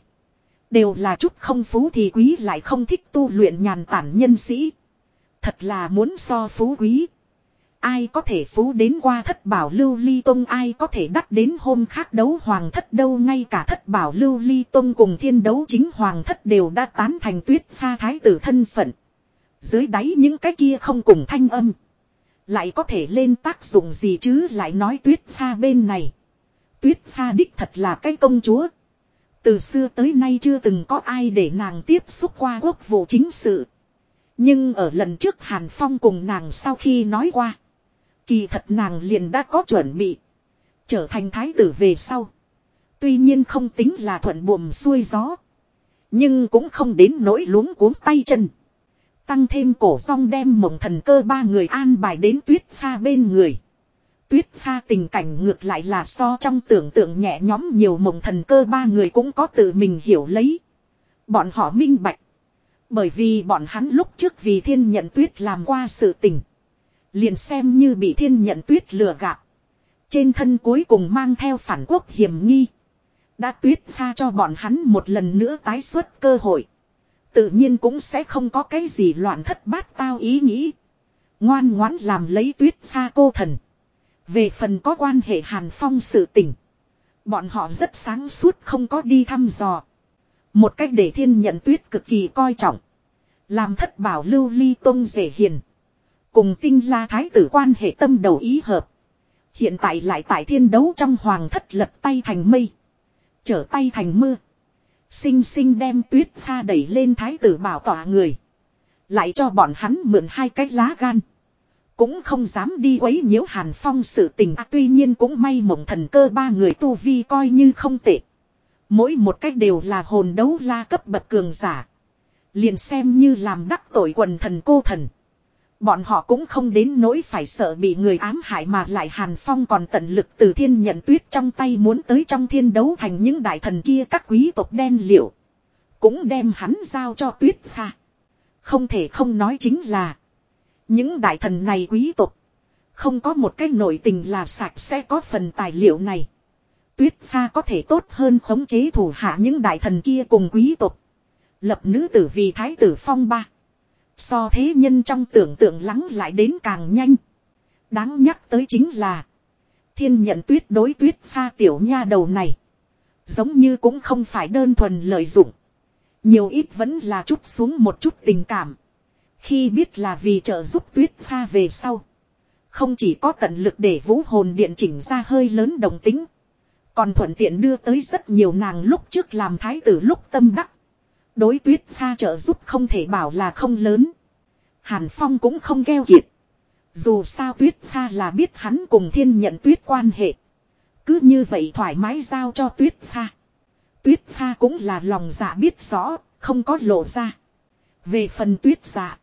Đều là chút không phú thì quý lại không thích tu luyện nhàn tản nhân sĩ. Thật là muốn so phú quý. Ai có thể phú đến qua thất bảo lưu ly tông, ai có thể đắt đến hôm khác đấu hoàng thất đâu, ngay cả thất bảo lưu ly tông cùng thiên đấu chính hoàng thất đều đã tán thành tuyết pha thái tử thân phận. Dưới đáy những cái kia không cùng thanh âm. Lại có thể lên tác dụng gì chứ lại nói tuyết pha bên này. Tuyết pha đích thật là cái công chúa. Từ xưa tới nay chưa từng có ai để nàng tiếp xúc qua quốc vụ chính sự. Nhưng ở lần trước Hàn Phong cùng nàng sau khi nói qua. Kỳ thật nàng liền đã có chuẩn bị. Trở thành thái tử về sau. Tuy nhiên không tính là thuận buồm xuôi gió. Nhưng cũng không đến nỗi luống cuống tay chân. Tăng thêm cổ song đem mộng thần cơ ba người an bài đến tuyết pha bên người. Tuyết pha tình cảnh ngược lại là so trong tưởng tượng nhẹ nhóm nhiều mộng thần cơ ba người cũng có tự mình hiểu lấy. Bọn họ minh bạch. Bởi vì bọn hắn lúc trước vì thiên nhận tuyết làm qua sự tình. Liền xem như bị thiên nhận tuyết lừa gạt. Trên thân cuối cùng mang theo phản quốc hiểm nghi. Đã tuyết pha cho bọn hắn một lần nữa tái xuất cơ hội. Tự nhiên cũng sẽ không có cái gì loạn thất bát tao ý nghĩ. Ngoan ngoãn làm lấy tuyết pha cô thần. Về phần có quan hệ Hàn Phong sự tình. Bọn họ rất sáng suốt không có đi thăm dò. Một cách để thiên nhận tuyết cực kỳ coi trọng. Làm thất bảo lưu ly tông dễ hiền. Cùng tinh la thái tử quan hệ tâm đầu ý hợp. Hiện tại lại tại thiên đấu trong hoàng thất lật tay thành mây. Trở tay thành mưa. Sinh sinh đem tuyết pha đẩy lên thái tử bảo tỏa người. Lại cho bọn hắn mượn hai cái lá gan. Cũng không dám đi quấy nhiễu hàn phong sự tình à, tuy nhiên cũng may mộng thần cơ ba người tu vi coi như không tệ. Mỗi một cách đều là hồn đấu la cấp bậc cường giả. Liền xem như làm đắc tội quần thần cô thần. Bọn họ cũng không đến nỗi phải sợ bị người ám hại mà lại Hàn Phong còn tận lực từ thiên nhận tuyết trong tay muốn tới trong thiên đấu thành những đại thần kia các quý tộc đen liệu. Cũng đem hắn giao cho tuyết pha. Không thể không nói chính là. Những đại thần này quý tộc. Không có một cái nội tình là sạch sẽ có phần tài liệu này. Tuyết pha có thể tốt hơn khống chế thủ hạ những đại thần kia cùng quý tộc. Lập nữ tử vì thái tử phong ba. So thế nhân trong tưởng tượng lắng lại đến càng nhanh. Đáng nhắc tới chính là. Thiên nhận tuyết đối tuyết pha tiểu nha đầu này. Giống như cũng không phải đơn thuần lợi dụng. Nhiều ít vẫn là chút xuống một chút tình cảm. Khi biết là vì trợ giúp tuyết pha về sau. Không chỉ có tận lực để vũ hồn điện chỉnh ra hơi lớn đồng tính. Còn thuận tiện đưa tới rất nhiều nàng lúc trước làm thái tử lúc tâm đắc. Đối tuyết pha trợ giúp không thể bảo là không lớn. Hàn Phong cũng không gheo kiệt. Dù sao tuyết pha là biết hắn cùng thiên nhận tuyết quan hệ. Cứ như vậy thoải mái giao cho tuyết pha. Tuyết pha cũng là lòng dạ biết rõ, không có lộ ra. Về phần tuyết dạ.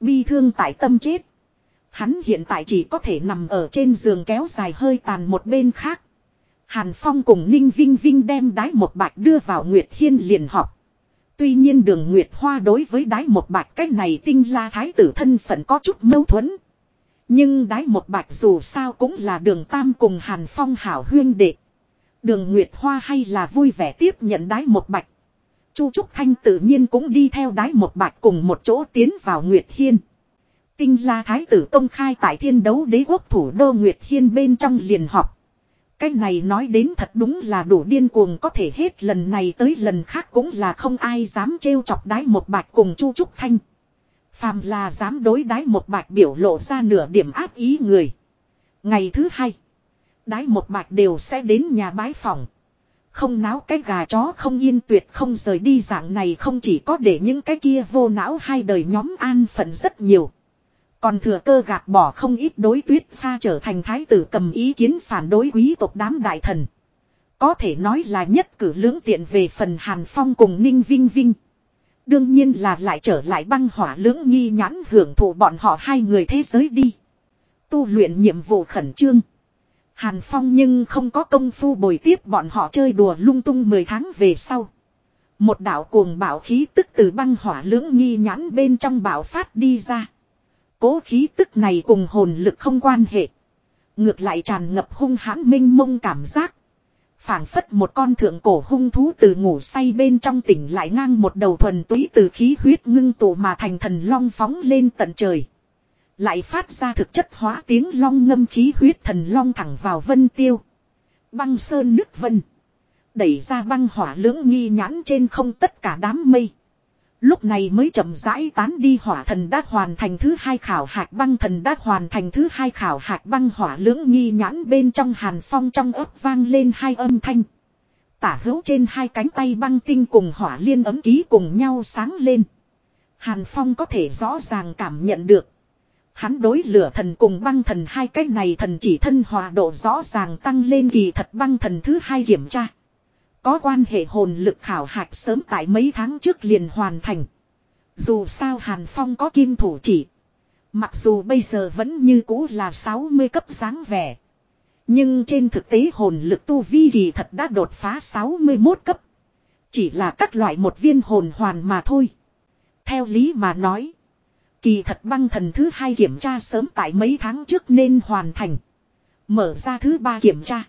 Bi thương tại tâm chết. Hắn hiện tại chỉ có thể nằm ở trên giường kéo dài hơi tàn một bên khác. Hàn Phong cùng Ninh Vinh Vinh đem đái một bạch đưa vào Nguyệt Hiên liền họp Tuy nhiên đường Nguyệt Hoa đối với đái một bạch cái này tinh la thái tử thân phận có chút mâu thuẫn. Nhưng đái một bạch dù sao cũng là đường Tam cùng Hàn Phong hảo huyên đệ. Đường Nguyệt Hoa hay là vui vẻ tiếp nhận đái một bạch. Chu Trúc Thanh tự nhiên cũng đi theo đái một bạch cùng một chỗ tiến vào Nguyệt Hiên. Tinh la thái tử công khai tại thiên đấu đế quốc thủ đô Nguyệt Hiên bên trong liền họp. Cái này nói đến thật đúng là đủ điên cuồng có thể hết lần này tới lần khác cũng là không ai dám trêu chọc đái một bạch cùng Chu Trúc Thanh. Phàm là dám đối đái một bạch biểu lộ ra nửa điểm áp ý người. Ngày thứ hai, đái một bạch đều sẽ đến nhà bái phòng. Không náo cái gà chó không yên tuyệt không rời đi dạng này không chỉ có để những cái kia vô não hai đời nhóm an phận rất nhiều. Còn thừa cơ gạt bỏ không ít đối tuyết pha trở thành thái tử cầm ý kiến phản đối quý tộc đám đại thần. Có thể nói là nhất cử lưỡng tiện về phần Hàn Phong cùng Ninh Vinh Vinh. Đương nhiên là lại trở lại băng hỏa lưỡng nghi nhãn hưởng thụ bọn họ hai người thế giới đi. Tu luyện nhiệm vụ khẩn trương. Hàn Phong nhưng không có công phu bồi tiếp bọn họ chơi đùa lung tung 10 tháng về sau. Một đạo cuồng bảo khí tức từ băng hỏa lưỡng nghi nhãn bên trong bạo phát đi ra. Cố khí tức này cùng hồn lực không quan hệ. Ngược lại tràn ngập hung hãn minh mông cảm giác. phảng phất một con thượng cổ hung thú từ ngủ say bên trong tỉnh lại ngang một đầu thuần túy từ khí huyết ngưng tụ mà thành thần long phóng lên tận trời. Lại phát ra thực chất hóa tiếng long ngâm khí huyết thần long thẳng vào vân tiêu. Băng sơn nước vân. Đẩy ra băng hỏa lưỡng nghi nhãn trên không tất cả đám mây. Lúc này mới chậm rãi tán đi hỏa thần đã hoàn thành thứ hai khảo hạt băng thần đã hoàn thành thứ hai khảo hạt băng hỏa lưỡng nghi nhãn bên trong hàn phong trong ấp vang lên hai âm thanh. Tả hữu trên hai cánh tay băng tinh cùng hỏa liên ấm ký cùng nhau sáng lên. Hàn phong có thể rõ ràng cảm nhận được. Hắn đối lửa thần cùng băng thần hai cái này thần chỉ thân hòa độ rõ ràng tăng lên kỳ thật băng thần thứ hai kiểm tra. Có quan hệ hồn lực khảo hạch sớm tại mấy tháng trước liền hoàn thành. Dù sao Hàn Phong có kim thủ chỉ. Mặc dù bây giờ vẫn như cũ là 60 cấp dáng vẻ. Nhưng trên thực tế hồn lực tu vi kỳ thật đã đột phá 61 cấp. Chỉ là các loại một viên hồn hoàn mà thôi. Theo lý mà nói. Kỳ thật băng thần thứ hai kiểm tra sớm tại mấy tháng trước nên hoàn thành. Mở ra thứ ba kiểm tra.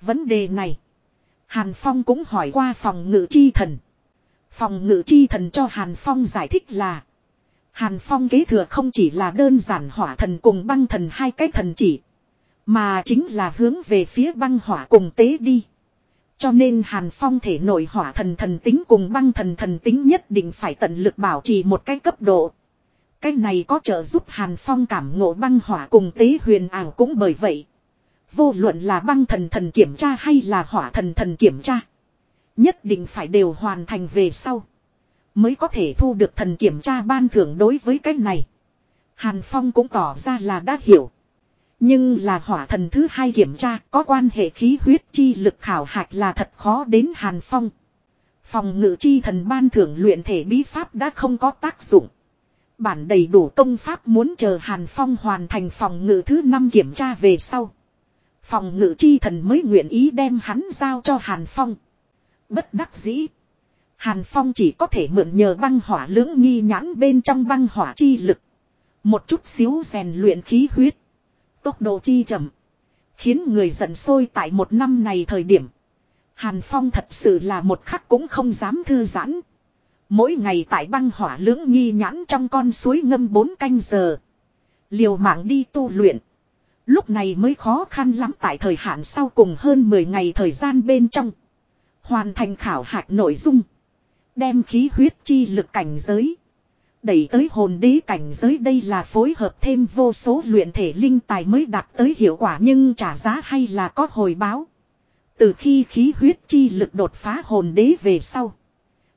Vấn đề này. Hàn Phong cũng hỏi qua phòng ngự chi thần. Phòng ngự chi thần cho Hàn Phong giải thích là. Hàn Phong kế thừa không chỉ là đơn giản hỏa thần cùng băng thần hai cái thần chỉ. Mà chính là hướng về phía băng hỏa cùng tế đi. Cho nên Hàn Phong thể nội hỏa thần thần tính cùng băng thần thần tính nhất định phải tận lực bảo trì một cái cấp độ. Cái này có trợ giúp Hàn Phong cảm ngộ băng hỏa cùng tế huyền ảo cũng bởi vậy. Vô luận là băng thần thần kiểm tra hay là hỏa thần thần kiểm tra. Nhất định phải đều hoàn thành về sau. Mới có thể thu được thần kiểm tra ban thưởng đối với cái này. Hàn Phong cũng tỏ ra là đã hiểu. Nhưng là hỏa thần thứ hai kiểm tra có quan hệ khí huyết chi lực khảo hạch là thật khó đến Hàn Phong. Phòng ngự chi thần ban thưởng luyện thể bí pháp đã không có tác dụng. Bản đầy đủ công pháp muốn chờ Hàn Phong hoàn thành phòng ngự thứ năm kiểm tra về sau. Phòng ngự chi thần mới nguyện ý đem hắn giao cho Hàn Phong. Bất đắc dĩ. Hàn Phong chỉ có thể mượn nhờ băng hỏa lưỡng nghi nhãn bên trong băng hỏa chi lực. Một chút xíu rèn luyện khí huyết. Tốc độ chi chậm. Khiến người giận sôi tại một năm này thời điểm. Hàn Phong thật sự là một khắc cũng không dám thư giãn. Mỗi ngày tại băng hỏa lưỡng nghi nhãn trong con suối ngâm bốn canh giờ. Liều mạng đi tu luyện. Lúc này mới khó khăn lắm, tại thời hạn sau cùng hơn 10 ngày thời gian bên trong. Hoàn thành khảo hạch nội dung. Đem khí huyết chi lực cảnh giới. Đẩy tới hồn đế cảnh giới đây là phối hợp thêm vô số luyện thể linh tài mới đạt tới hiệu quả, nhưng trả giá hay là có hồi báo. Từ khi khí huyết chi lực đột phá hồn đế về sau.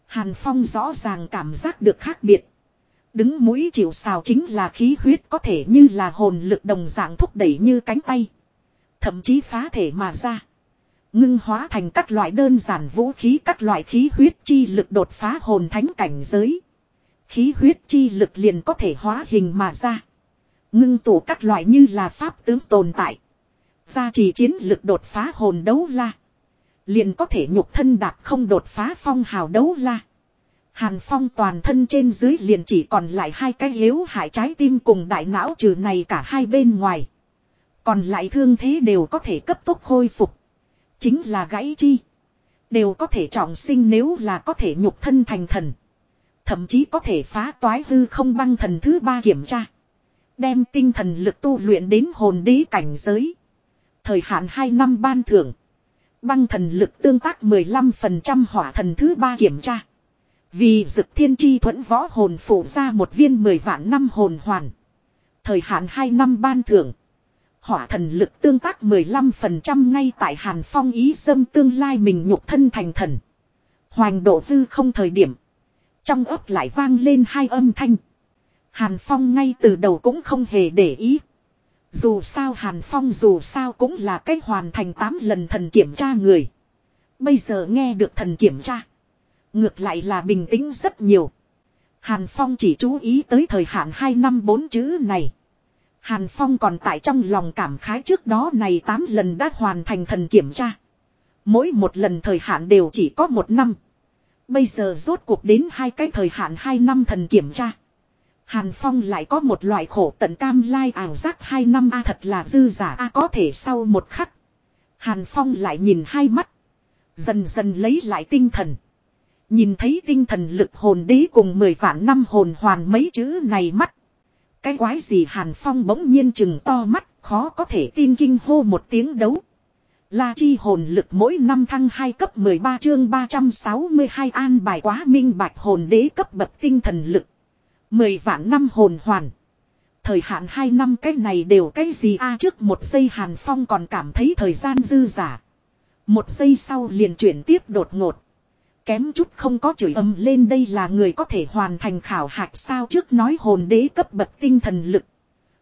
Hàn Phong rõ ràng cảm giác được khác biệt. Đứng mũi chịu sào chính là khí huyết có thể như là hồn lực đồng dạng thúc đẩy như cánh tay. Thậm chí phá thể mà ra. Ngưng hóa thành các loại đơn giản vũ khí, các loại khí huyết chi lực đột phá hồn thánh cảnh giới. Khí huyết chi lực liền có thể hóa hình mà ra. Ngưng tụ các loại như là pháp tướng tồn tại. Gia trì chiến lực đột phá hồn đấu la. Liền có thể nhục thân đạp không đột phá phong hào đấu la. Hàn Phong toàn thân trên dưới liền chỉ còn lại hai cái yếu hại trái tim cùng đại não trừ này cả hai bên ngoài. Còn lại thương thế đều có thể cấp tốc khôi phục. Chính là gãy chi. Đều có thể trọng sinh nếu là có thể nhục thân thành thần. Thậm chí có thể phá toái hư không băng thần thứ ba kiểm tra. Đem tinh thần lực tu luyện đến hồn đế cảnh giới. Thời hạn 2 năm ban thưởng. Băng thần lực tương tác 15% hỏa thần thứ ba kiểm tra. Vì dực thiên chi thuẫn võ hồn phụ ra một viên 10 vạn năm hồn hoàn. Thời hạn 2 năm ban thưởng. Hỏa thần lực tương tác 15% ngay tại Hàn Phong ý dâm tương lai mình nhục thân thành thần. Hoành độ hư không thời điểm. Trong ấp lại vang lên hai âm thanh. Hàn Phong ngay từ đầu cũng không hề để ý. Dù sao Hàn Phong dù sao cũng là cách hoàn thành 8 lần thần kiểm tra người. Bây giờ nghe được thần kiểm tra. Ngược lại là bình tĩnh rất nhiều. Hàn Phong chỉ chú ý tới thời hạn 2 năm 4 chữ này. Hàn Phong còn tại trong lòng cảm khái trước đó này 8 lần đã hoàn thành thần kiểm tra. Mỗi một lần thời hạn đều chỉ có một năm. Bây giờ rốt cuộc đến hai cái thời hạn 2 năm thần kiểm tra. Hàn Phong lại có một loại khổ tận cam lai ảo giác 2 năm a thật là dư giả a có thể sau một khắc. Hàn Phong lại nhìn hai mắt. Dần dần lấy lại tinh thần. Nhìn thấy tinh thần lực hồn đế cùng 10 vạn năm hồn hoàn mấy chữ này mắt. Cái quái gì Hàn Phong bỗng nhiên chừng to mắt, khó có thể tin kinh hô một tiếng đấu. La chi hồn lực mỗi năm thăng 2 cấp 13 chương 362 an bài quá minh bạch hồn đế cấp bậc tinh thần lực. 10 vạn năm hồn hoàn. Thời hạn 2 năm cái này đều cái gì a trước một giây Hàn Phong còn cảm thấy thời gian dư giả. Một giây sau liền chuyển tiếp đột ngột. Kém chút không có chửi âm lên đây là người có thể hoàn thành khảo hạch sao trước nói hồn đế cấp bậc tinh thần lực.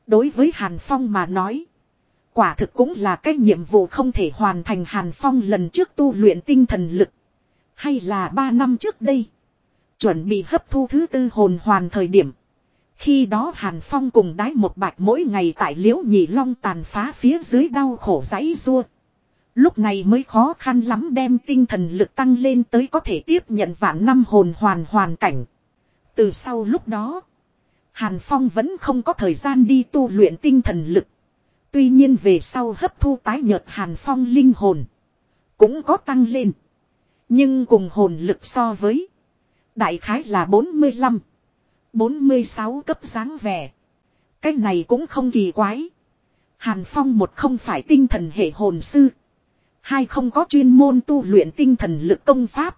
Đối với Hàn Phong mà nói. Quả thực cũng là cái nhiệm vụ không thể hoàn thành Hàn Phong lần trước tu luyện tinh thần lực. Hay là 3 năm trước đây. Chuẩn bị hấp thu thứ tư hồn hoàn thời điểm. Khi đó Hàn Phong cùng đái một bạch mỗi ngày tại liễu nhị long tàn phá phía dưới đau khổ giấy ruột. Lúc này mới khó khăn lắm đem tinh thần lực tăng lên tới có thể tiếp nhận vạn năm hồn hoàn hoàn cảnh. Từ sau lúc đó, Hàn Phong vẫn không có thời gian đi tu luyện tinh thần lực. Tuy nhiên về sau hấp thu tái nhợt Hàn Phong linh hồn, cũng có tăng lên. Nhưng cùng hồn lực so với, Đại khái là 45. 46 cấp dáng vẻ. Cái này cũng không kỳ quái. Hàn Phong một không phải tinh thần hệ hồn sư. Hai không có chuyên môn tu luyện tinh thần lực công pháp.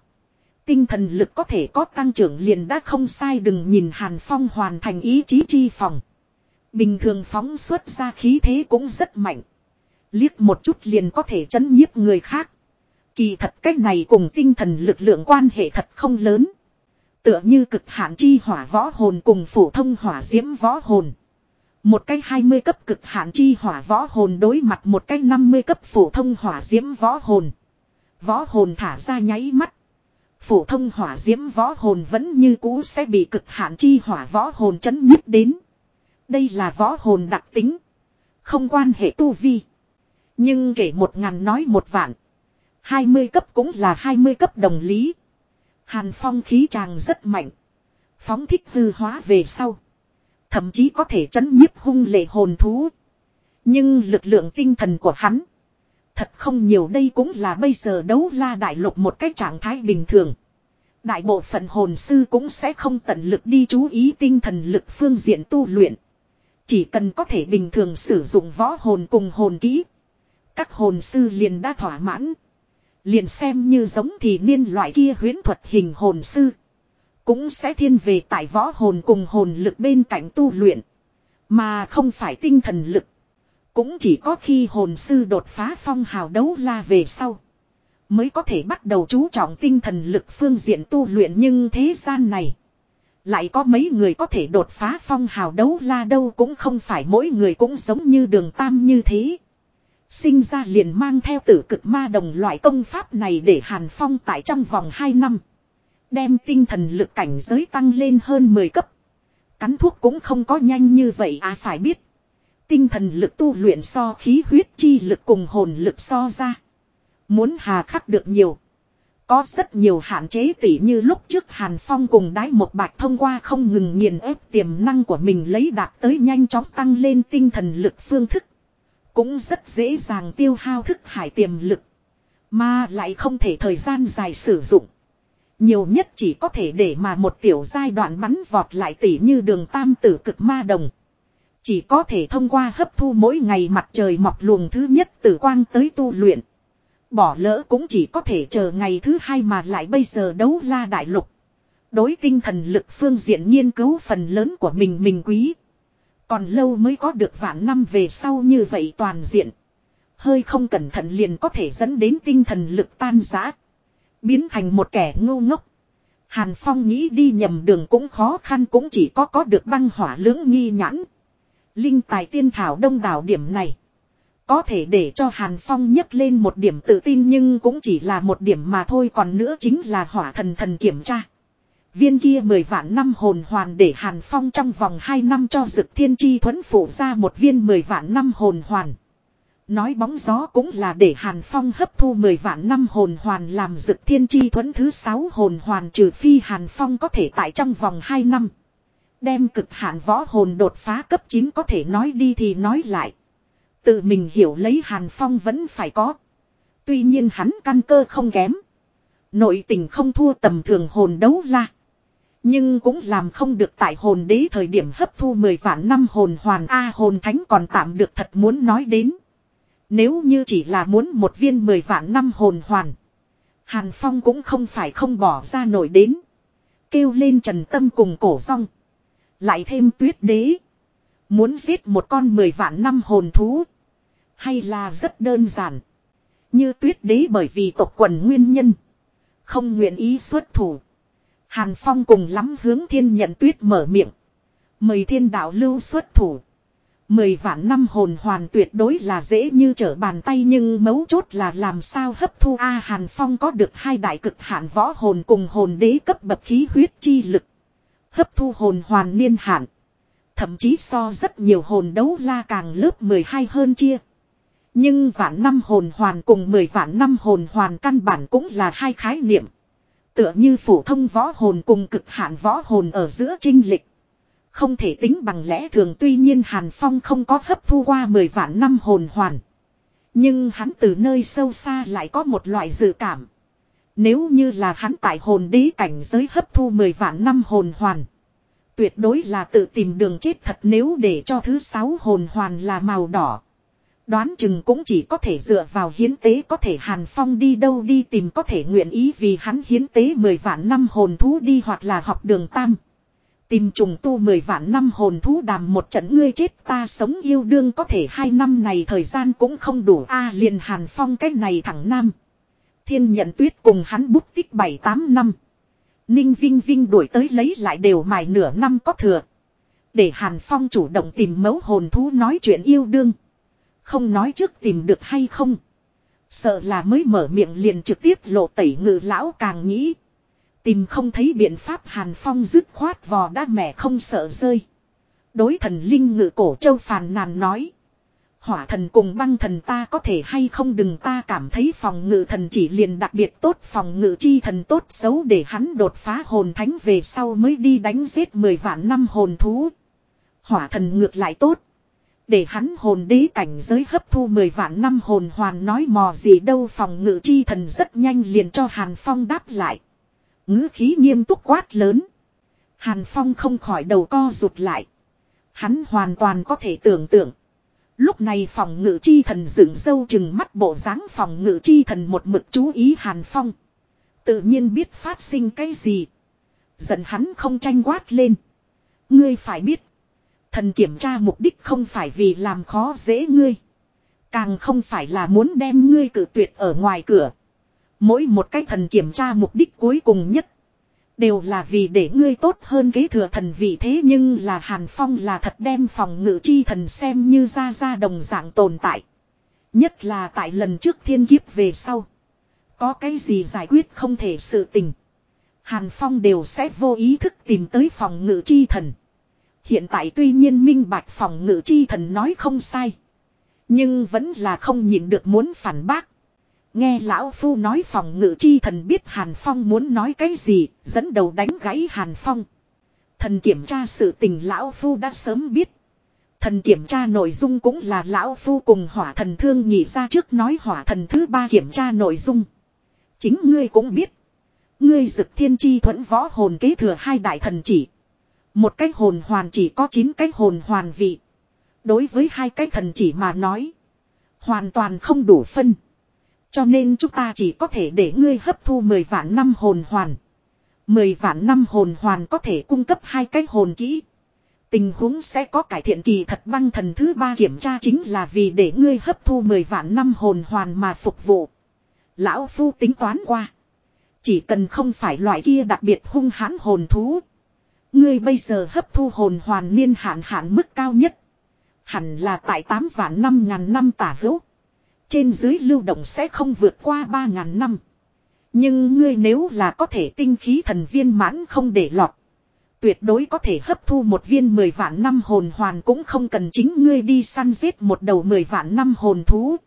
Tinh thần lực có thể có tăng trưởng liền đã không sai, đừng nhìn Hàn Phong hoàn thành ý chí chi phòng. Bình thường phóng xuất ra khí thế cũng rất mạnh. Liếc một chút liền có thể chấn nhiếp người khác. Kỳ thật cách này cùng tinh thần lực lượng quan hệ thật không lớn. Tựa như cực hạn chi hỏa võ hồn cùng phổ thông hỏa diễm võ hồn. Một cái 20 cấp cực hạn chi hỏa võ hồn đối mặt một cái 50 cấp phổ thông hỏa diễm võ hồn. Võ hồn thả ra nháy mắt. Phổ thông hỏa diễm võ hồn vẫn như cũ sẽ bị cực hạn chi hỏa võ hồn chấn nhích đến. Đây là võ hồn đặc tính. Không quan hệ tu vi. Nhưng kể một ngàn nói một vạn. 20 cấp cũng là 20 cấp đồng lý. Hàn phong khí tràng rất mạnh. Phóng thích hư hóa về sau. Thậm chí có thể chấn nhiếp hung lệ hồn thú. Nhưng lực lượng tinh thần của hắn. Thật không nhiều đây cũng là bây giờ đấu la đại lục một cách trạng thái bình thường. Đại bộ phận hồn sư cũng sẽ không tận lực đi chú ý tinh thần lực phương diện tu luyện. Chỉ cần có thể bình thường sử dụng võ hồn cùng hồn kỹ. Các hồn sư liền đã thỏa mãn. Liền xem như giống thì niên loại kia huyến thuật hình hồn sư. Cũng sẽ thiên về tại võ hồn cùng hồn lực bên cạnh tu luyện. Mà không phải tinh thần lực. Cũng chỉ có khi hồn sư đột phá phong hào đấu la về sau. Mới có thể bắt đầu chú trọng tinh thần lực phương diện tu luyện nhưng thế gian này. Lại có mấy người có thể đột phá phong hào đấu la đâu cũng không phải mỗi người cũng giống như đường tam như thế. Sinh ra liền mang theo tử cực ma đồng loại công pháp này để Hàn Phong tại trong vòng 2 năm. Đem tinh thần lực cảnh giới tăng lên hơn 10 cấp. Cắn thuốc cũng không có nhanh như vậy à phải biết. Tinh thần lực tu luyện so khí huyết chi lực cùng hồn lực so ra. Muốn hà khắc được nhiều. Có rất nhiều hạn chế tỉ như lúc trước Hàn Phong cùng đái một bạch thông qua không ngừng nghiền ép tiềm năng của mình lấy đạt tới nhanh chóng tăng lên tinh thần lực phương thức. Cũng rất dễ dàng tiêu hao thức hải tiềm lực. Mà lại không thể thời gian dài sử dụng. Nhiều nhất chỉ có thể để mà một tiểu giai đoạn bắn vọt lại tỉ như đường tam tử cực ma đồng. Chỉ có thể thông qua hấp thu mỗi ngày mặt trời mọc luồng thứ nhất tử quang tới tu luyện. Bỏ lỡ cũng chỉ có thể chờ ngày thứ hai mà lại bây giờ đấu la đại lục. Đối tinh thần lực phương diện nghiên cứu phần lớn của mình mình quý. Còn lâu mới có được vạn năm về sau như vậy toàn diện. Hơi không cẩn thận liền có thể dẫn đến tinh thần lực tan giã. Biến thành một kẻ ngu ngốc. Hàn Phong nghĩ đi nhầm đường cũng khó khăn cũng chỉ có có được băng hỏa lưỡng nghi nhãn. Linh tài tiên thảo đông đảo điểm này. Có thể để cho Hàn Phong nhấc lên một điểm tự tin nhưng cũng chỉ là một điểm mà thôi còn nữa chính là hỏa thần thần kiểm tra. Viên kia mười vạn năm hồn hoàn để Hàn Phong trong vòng 2 năm cho dực thiên chi thuẫn phụ ra một viên mười vạn năm hồn hoàn. Nói bóng gió cũng là để Hàn Phong hấp thu 10 vạn năm hồn hoàn làm dực thiên chi thuẫn thứ 6 hồn hoàn trừ phi Hàn Phong có thể tại trong vòng 2 năm. Đem cực hạn võ hồn đột phá cấp 9 có thể nói đi thì nói lại. Tự mình hiểu lấy Hàn Phong vẫn phải có. Tuy nhiên hắn căn cơ không kém. Nội tình không thua tầm thường hồn đấu la. Nhưng cũng làm không được tại hồn đế thời điểm hấp thu 10 vạn năm hồn hoàn A hồn thánh còn tạm được thật muốn nói đến. Nếu như chỉ là muốn một viên 10 vạn năm hồn hoàn. Hàn Phong cũng không phải không bỏ ra nổi đến. Kêu lên trần tâm cùng cổ rong. Lại thêm tuyết đế. Muốn giết một con 10 vạn năm hồn thú. Hay là rất đơn giản. Như tuyết đế bởi vì tộc quần nguyên nhân. Không nguyện ý xuất thủ. Hàn Phong cùng lắm hướng thiên nhận tuyết mở miệng. Mời thiên đạo lưu xuất thủ. Mười vạn năm hồn hoàn tuyệt đối là dễ như trở bàn tay nhưng mấu chốt là làm sao hấp thu A Hàn Phong có được hai đại cực hạn võ hồn cùng hồn đế cấp bậc khí huyết chi lực. Hấp thu hồn hoàn niên hạn. Thậm chí so rất nhiều hồn đấu la càng lớp 12 hơn chia. Nhưng vạn năm hồn hoàn cùng 10 vạn năm hồn hoàn căn bản cũng là hai khái niệm. Tựa như phổ thông võ hồn cùng cực hạn võ hồn ở giữa trinh lịch. Không thể tính bằng lẽ thường tuy nhiên Hàn Phong không có hấp thu qua 10 vạn năm hồn hoàn. Nhưng hắn từ nơi sâu xa lại có một loại dự cảm. Nếu như là hắn tại hồn đế cảnh giới hấp thu 10 vạn năm hồn hoàn. Tuyệt đối là tự tìm đường chết thật nếu để cho thứ sáu hồn hoàn là màu đỏ. Đoán chừng cũng chỉ có thể dựa vào hiến tế có thể Hàn Phong đi đâu đi tìm có thể nguyện ý vì hắn hiến tế 10 vạn năm hồn thú đi hoặc là học đường tam. Tìm trùng tu 10 vạn năm hồn thú đàm một trận ngươi chết ta sống yêu đương có thể hai năm này thời gian cũng không đủ a liền Hàn Phong cách này thẳng nam. Thiên nhận tuyết cùng hắn bút tích 7-8 năm. Ninh Vinh Vinh đuổi tới lấy lại đều mài nửa năm có thừa. Để Hàn Phong chủ động tìm mẫu hồn thú nói chuyện yêu đương. Không nói trước tìm được hay không. Sợ là mới mở miệng liền trực tiếp lộ tẩy ngự lão càng nghĩ. Tìm không thấy biện pháp Hàn Phong dứt khoát vò đa mẹ không sợ rơi. Đối thần linh ngự cổ châu phàn nàn nói. Hỏa thần cùng băng thần ta có thể hay không đừng ta cảm thấy phòng ngự thần chỉ liền đặc biệt tốt, phòng ngự chi thần tốt xấu để hắn đột phá hồn thánh về sau mới đi đánh giết 10 vạn năm hồn thú. Hỏa thần ngược lại tốt. Để hắn hồn đế cảnh giới hấp thu 10 vạn năm hồn hoàn nói mò gì đâu, phòng ngự chi thần rất nhanh liền cho Hàn Phong đáp lại ngữ khí nghiêm túc quát lớn. Hàn Phong không khỏi đầu co rụt lại. Hắn hoàn toàn có thể tưởng tượng. Lúc này phòng ngự chi thần dựng dâu chừng mắt bộ dáng phòng ngự chi thần một mực chú ý Hàn Phong. Tự nhiên biết phát sinh cái gì. Giận hắn không tranh quát lên. Ngươi phải biết. Thần kiểm tra mục đích không phải vì làm khó dễ ngươi. Càng không phải là muốn đem ngươi cử tuyệt ở ngoài cửa. Mỗi một cái thần kiểm tra mục đích cuối cùng nhất. Đều là vì để ngươi tốt hơn kế thừa thần vị thế nhưng là Hàn Phong là thật đem phòng ngự chi thần xem như ra ra đồng dạng tồn tại. Nhất là tại lần trước thiên kiếp về sau. Có cái gì giải quyết không thể sự tình. Hàn Phong đều sẽ vô ý thức tìm tới phòng ngự chi thần. Hiện tại tuy nhiên minh bạch phòng ngự chi thần nói không sai. Nhưng vẫn là không nhịn được muốn phản bác. Nghe lão phu nói phòng ngự chi thần biết Hàn Phong muốn nói cái gì, dẫn đầu đánh gãy Hàn Phong. Thần kiểm tra sự tình lão phu đã sớm biết. Thần kiểm tra nội dung cũng là lão phu cùng hỏa thần thương nhị ra trước nói hỏa thần thứ ba kiểm tra nội dung. Chính ngươi cũng biết. Ngươi dực thiên chi thuẫn võ hồn kế thừa hai đại thần chỉ. Một cái hồn hoàn chỉ có 9 cái hồn hoàn vị. Đối với hai cái thần chỉ mà nói. Hoàn toàn không đủ phân. Cho nên chúng ta chỉ có thể để ngươi hấp thu 10 vạn năm hồn hoàn. 10 vạn năm hồn hoàn có thể cung cấp hai cái hồn kỹ. Tình huống sẽ có cải thiện kỳ thật băng thần thứ ba kiểm tra chính là vì để ngươi hấp thu 10 vạn năm hồn hoàn mà phục vụ. Lão Phu tính toán qua. Chỉ cần không phải loại kia đặc biệt hung hãn hồn thú. Ngươi bây giờ hấp thu hồn hoàn niên hạn hạn mức cao nhất. Hẳn là tại 8 vạn 5 ngàn năm tả hữu. Trên dưới lưu động sẽ không vượt qua 3 ngàn năm. Nhưng ngươi nếu là có thể tinh khí thần viên mãn không để lọt. Tuyệt đối có thể hấp thu một viên 10 vạn năm hồn hoàn cũng không cần chính ngươi đi săn giết một đầu 10 vạn năm hồn thú.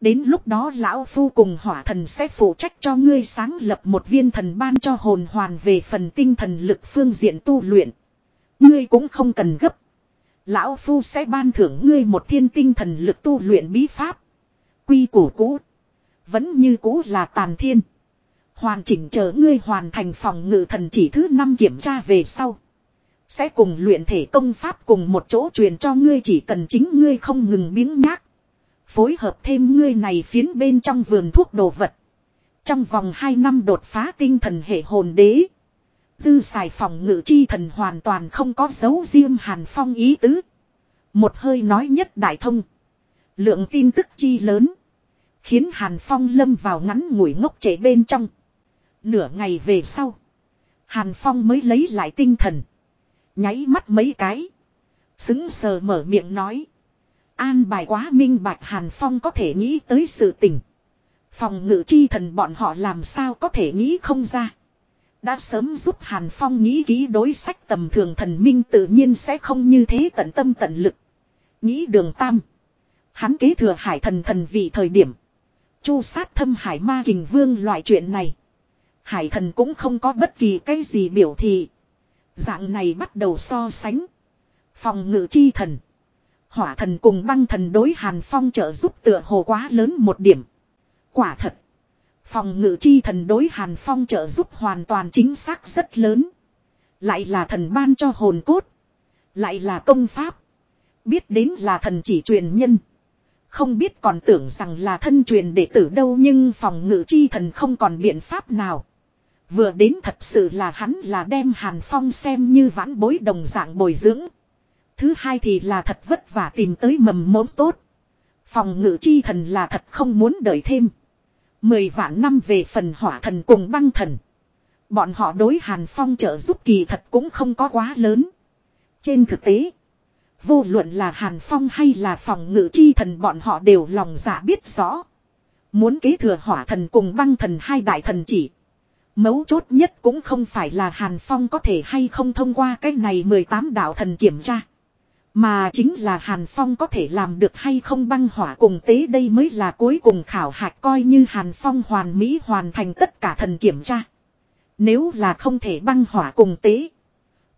Đến lúc đó lão phu cùng hỏa thần sẽ phụ trách cho ngươi sáng lập một viên thần ban cho hồn hoàn về phần tinh thần lực phương diện tu luyện. Ngươi cũng không cần gấp. Lão phu sẽ ban thưởng ngươi một thiên tinh thần lực tu luyện bí pháp. Quy củ cũ. Vẫn như cũ là tàn thiên. Hoàn chỉnh chờ ngươi hoàn thành phòng ngự thần chỉ thứ năm kiểm tra về sau. Sẽ cùng luyện thể công pháp cùng một chỗ truyền cho ngươi chỉ cần chính ngươi không ngừng biếng nhác. Phối hợp thêm ngươi này phiến bên trong vườn thuốc đồ vật. Trong vòng 2 năm đột phá tinh thần hệ hồn đế. Dư xài phòng ngự chi thần hoàn toàn không có dấu riêng hàn phong ý tứ. Một hơi nói nhất đại thông. Lượng tin tức chi lớn. Khiến hàn phong lâm vào ngắn ngủi ngốc trễ bên trong. Nửa ngày về sau. Hàn phong mới lấy lại tinh thần. Nháy mắt mấy cái. Xứng sờ mở miệng nói. An bài quá minh bạch Hàn Phong có thể nghĩ tới sự tình. Phòng ngự chi thần bọn họ làm sao có thể nghĩ không ra. Đã sớm giúp Hàn Phong nghĩ ký đối sách tầm thường thần minh tự nhiên sẽ không như thế tận tâm tận lực. Nghĩ đường tam. Hắn kế thừa hải thần thần vị thời điểm. Chu sát thâm hải ma kình vương loại chuyện này. Hải thần cũng không có bất kỳ cái gì biểu thị. Dạng này bắt đầu so sánh. Phòng ngự chi thần. Hỏa thần cùng băng thần đối Hàn Phong trợ giúp tựa hồ quá lớn một điểm. Quả thật. Phòng ngự chi thần đối Hàn Phong trợ giúp hoàn toàn chính xác rất lớn. Lại là thần ban cho hồn cốt. Lại là công pháp. Biết đến là thần chỉ truyền nhân. Không biết còn tưởng rằng là thân truyền đệ tử đâu nhưng phòng ngự chi thần không còn biện pháp nào. Vừa đến thật sự là hắn là đem Hàn Phong xem như vãn bối đồng dạng bồi dưỡng. Thứ hai thì là thật vất vả tìm tới mầm mốm tốt. Phòng ngự chi thần là thật không muốn đợi thêm. Mười vạn năm về phần hỏa thần cùng băng thần. Bọn họ đối Hàn Phong trợ giúp kỳ thật cũng không có quá lớn. Trên thực tế, vô luận là Hàn Phong hay là phòng ngự chi thần bọn họ đều lòng dạ biết rõ. Muốn kế thừa hỏa thần cùng băng thần hai đại thần chỉ. Mấu chốt nhất cũng không phải là Hàn Phong có thể hay không thông qua cái này 18 đạo thần kiểm tra. Mà chính là Hàn Phong có thể làm được hay không băng hỏa cùng tế đây mới là cuối cùng khảo hạch coi như Hàn Phong hoàn mỹ hoàn thành tất cả thần kiểm tra. Nếu là không thể băng hỏa cùng tế.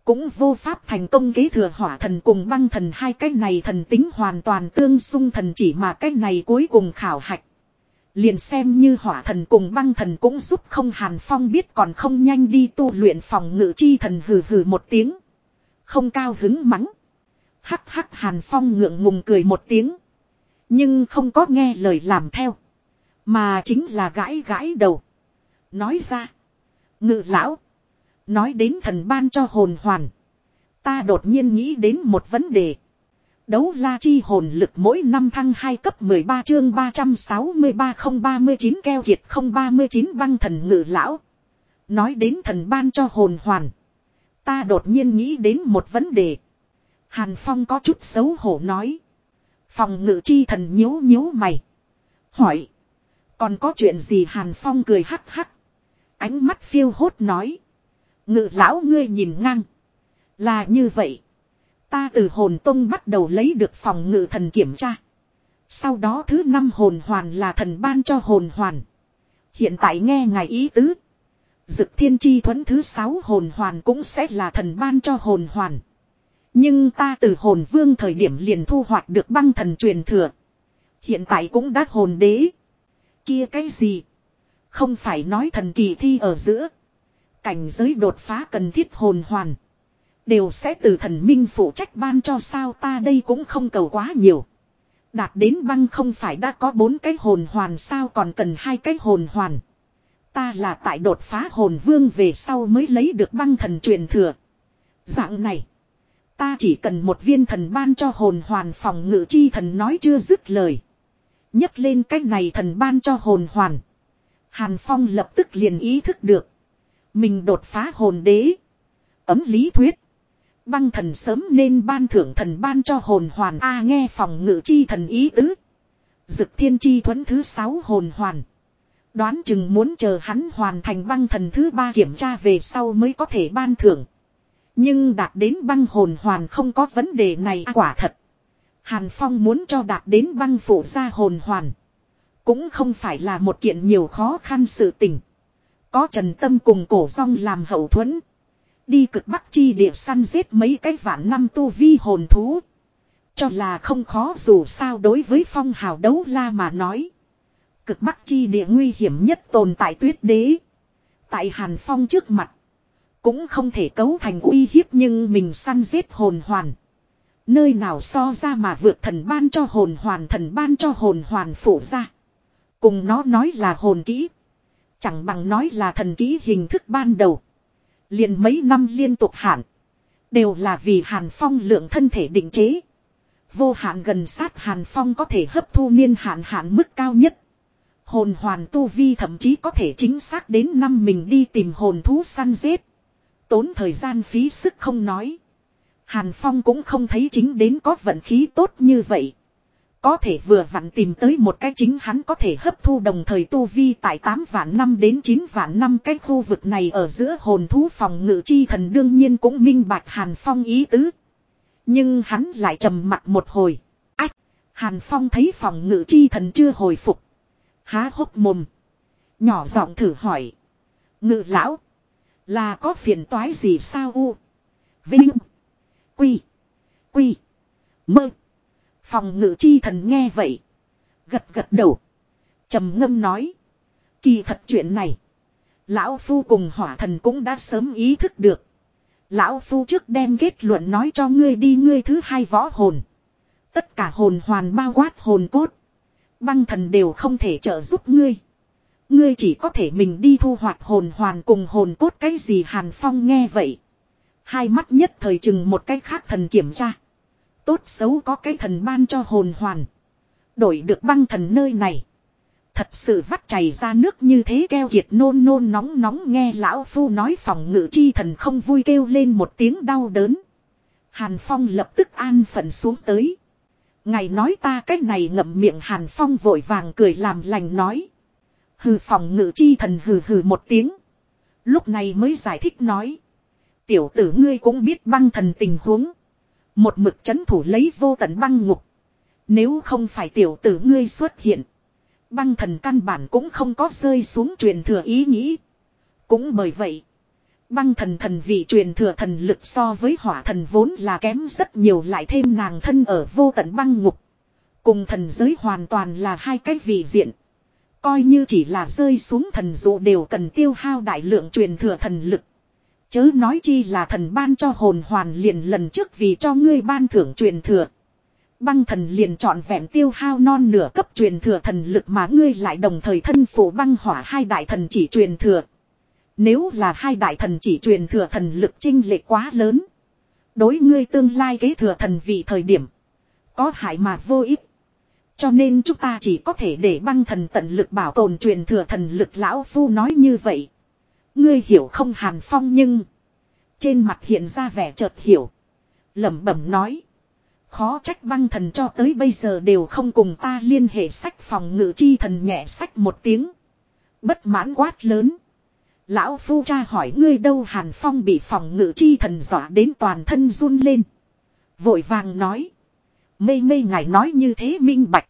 Cũng vô pháp thành công kế thừa hỏa thần cùng băng thần hai cái này thần tính hoàn toàn tương xung thần chỉ mà cái này cuối cùng khảo hạch. Liền xem như hỏa thần cùng băng thần cũng giúp không Hàn Phong biết còn không nhanh đi tu luyện phòng ngự chi thần hừ hừ một tiếng. Không cao hứng mắng. Hắc hắc Hàn Phong ngượng ngùng cười một tiếng. Nhưng không có nghe lời làm theo. Mà chính là gãi gãi đầu. Nói ra. Ngự lão. Nói đến thần ban cho hồn hoàn. Ta đột nhiên nghĩ đến một vấn đề. Đấu la chi hồn lực mỗi năm thăng 2 cấp 13 chương 363 039 keo kiệt 039 băng thần ngự lão. Nói đến thần ban cho hồn hoàn. Ta đột nhiên nghĩ đến một vấn đề. Hàn Phong có chút xấu hổ nói. Phòng ngự chi thần nhíu nhíu mày. Hỏi. Còn có chuyện gì Hàn Phong cười hắc hắc. Ánh mắt phiêu hốt nói. Ngự lão ngươi nhìn ngang. Là như vậy. Ta từ hồn tông bắt đầu lấy được phòng ngự thần kiểm tra. Sau đó thứ năm hồn hoàn là thần ban cho hồn hoàn. Hiện tại nghe ngài ý tứ. Dực thiên chi thuẫn thứ sáu hồn hoàn cũng sẽ là thần ban cho hồn hoàn. Nhưng ta từ hồn vương thời điểm liền thu hoạch được băng thần truyền thừa. Hiện tại cũng đã hồn đế. Kia cái gì? Không phải nói thần kỳ thi ở giữa. Cảnh giới đột phá cần thiết hồn hoàn. Đều sẽ từ thần minh phụ trách ban cho sao ta đây cũng không cầu quá nhiều. Đạt đến băng không phải đã có bốn cái hồn hoàn sao còn cần hai cái hồn hoàn. Ta là tại đột phá hồn vương về sau mới lấy được băng thần truyền thừa. Dạng này. Ta chỉ cần một viên thần ban cho hồn hoàn phòng ngự chi thần nói chưa dứt lời. nhấc lên cái này thần ban cho hồn hoàn. Hàn Phong lập tức liền ý thức được. Mình đột phá hồn đế. Ấm lý thuyết. Băng thần sớm nên ban thưởng thần ban cho hồn hoàn A nghe phòng ngự chi thần ý tứ. Dực thiên chi thuẫn thứ sáu hồn hoàn. Đoán chừng muốn chờ hắn hoàn thành băng thần thứ ba kiểm tra về sau mới có thể ban thưởng. Nhưng đạt đến băng hồn hoàn không có vấn đề này à, quả thật. Hàn Phong muốn cho đạt đến băng phủ ra hồn hoàn. Cũng không phải là một kiện nhiều khó khăn sự tình. Có trần tâm cùng cổ song làm hậu thuẫn. Đi cực bắc chi địa săn giết mấy cái vạn năm tu vi hồn thú. Cho là không khó dù sao đối với phong hào đấu la mà nói. Cực bắc chi địa nguy hiểm nhất tồn tại tuyết đế. Tại hàn phong trước mặt. Cũng không thể cấu thành uy hiếp nhưng mình săn giết hồn hoàn. Nơi nào so ra mà vượt thần ban cho hồn hoàn, thần ban cho hồn hoàn phủ ra. Cùng nó nói là hồn kỹ. Chẳng bằng nói là thần ký hình thức ban đầu. liền mấy năm liên tục hạn. Đều là vì Hàn Phong lượng thân thể định chế. Vô hạn gần sát Hàn Phong có thể hấp thu niên hạn hạn mức cao nhất. Hồn hoàn tu vi thậm chí có thể chính xác đến năm mình đi tìm hồn thú săn giết. Tốn thời gian phí sức không nói. Hàn Phong cũng không thấy chính đến có vận khí tốt như vậy. Có thể vừa vặn tìm tới một cái chính hắn có thể hấp thu đồng thời tu vi tại 8 vạn năm đến 9 vạn năm cái khu vực này ở giữa hồn thú phòng ngự chi thần đương nhiên cũng minh bạch Hàn Phong ý tứ. Nhưng hắn lại trầm mặt một hồi. Ách! Hàn Phong thấy phòng ngự chi thần chưa hồi phục. Há hốc mồm. Nhỏ giọng thử hỏi. Ngự lão. Là có phiền toái gì sao u? Vinh. Quy. Quy. Mơ. Phòng ngự chi thần nghe vậy. Gật gật đầu. trầm ngâm nói. Kỳ thật chuyện này. Lão Phu cùng hỏa thần cũng đã sớm ý thức được. Lão Phu trước đem kết luận nói cho ngươi đi, ngươi thứ hai võ hồn. Tất cả hồn hoàn bao quát hồn cốt. Băng thần đều không thể trợ giúp ngươi. Ngươi chỉ có thể mình đi thu hoạch hồn hoàn cùng hồn cốt cái gì Hàn Phong nghe vậy. Hai mắt nhất thời chừng một cái khác thần kiểm tra. Tốt xấu có cái thần ban cho hồn hoàn. Đổi được băng thần nơi này. Thật sự vắt chảy ra nước như thế keo kiệt nôn nôn nóng nóng nghe lão phu nói phòng ngự chi thần không vui kêu lên một tiếng đau đớn. Hàn Phong lập tức an phận xuống tới. Ngày nói ta cách này ngậm miệng Hàn Phong vội vàng cười làm lành nói. Hừ phòng ngự chi thần hừ hừ một tiếng. Lúc này mới giải thích nói. Tiểu tử ngươi cũng biết băng thần tình huống. Một mực chấn thủ lấy vô tận băng ngục. Nếu không phải tiểu tử ngươi xuất hiện. Băng thần căn bản cũng không có rơi xuống truyền thừa ý nghĩ. Cũng bởi vậy. Băng thần thần vị truyền thừa thần lực so với hỏa thần vốn là kém rất nhiều lại thêm nàng thân ở vô tận băng ngục. Cùng thần giới hoàn toàn là hai cái vị diện. Coi như chỉ là rơi xuống thần dụ đều cần tiêu hao đại lượng truyền thừa thần lực. Chớ nói chi là thần ban cho hồn hoàn liền lần trước vì cho ngươi ban thưởng truyền thừa. Băng thần liền chọn vẹn tiêu hao non nửa cấp truyền thừa thần lực mà ngươi lại đồng thời thân phụ băng hỏa hai đại thần chỉ truyền thừa. Nếu là hai đại thần chỉ truyền thừa thần lực trinh lệ quá lớn. Đối ngươi tương lai kế thừa thần vị thời điểm. Có hại mà vô ích. Cho nên chúng ta chỉ có thể để băng thần tận lực bảo tồn truyền thừa thần lực lão phu nói như vậy. Ngươi hiểu không hàn phong nhưng. Trên mặt hiện ra vẻ chợt hiểu. lẩm bẩm nói. Khó trách băng thần cho tới bây giờ đều không cùng ta liên hệ sách phòng ngự chi thần nhẹ sách một tiếng. Bất mãn quát lớn. Lão phu cha hỏi ngươi đâu hàn phong bị phòng ngự chi thần dọa đến toàn thân run lên. Vội vàng nói. Mây mây ngài nói như thế minh bạch.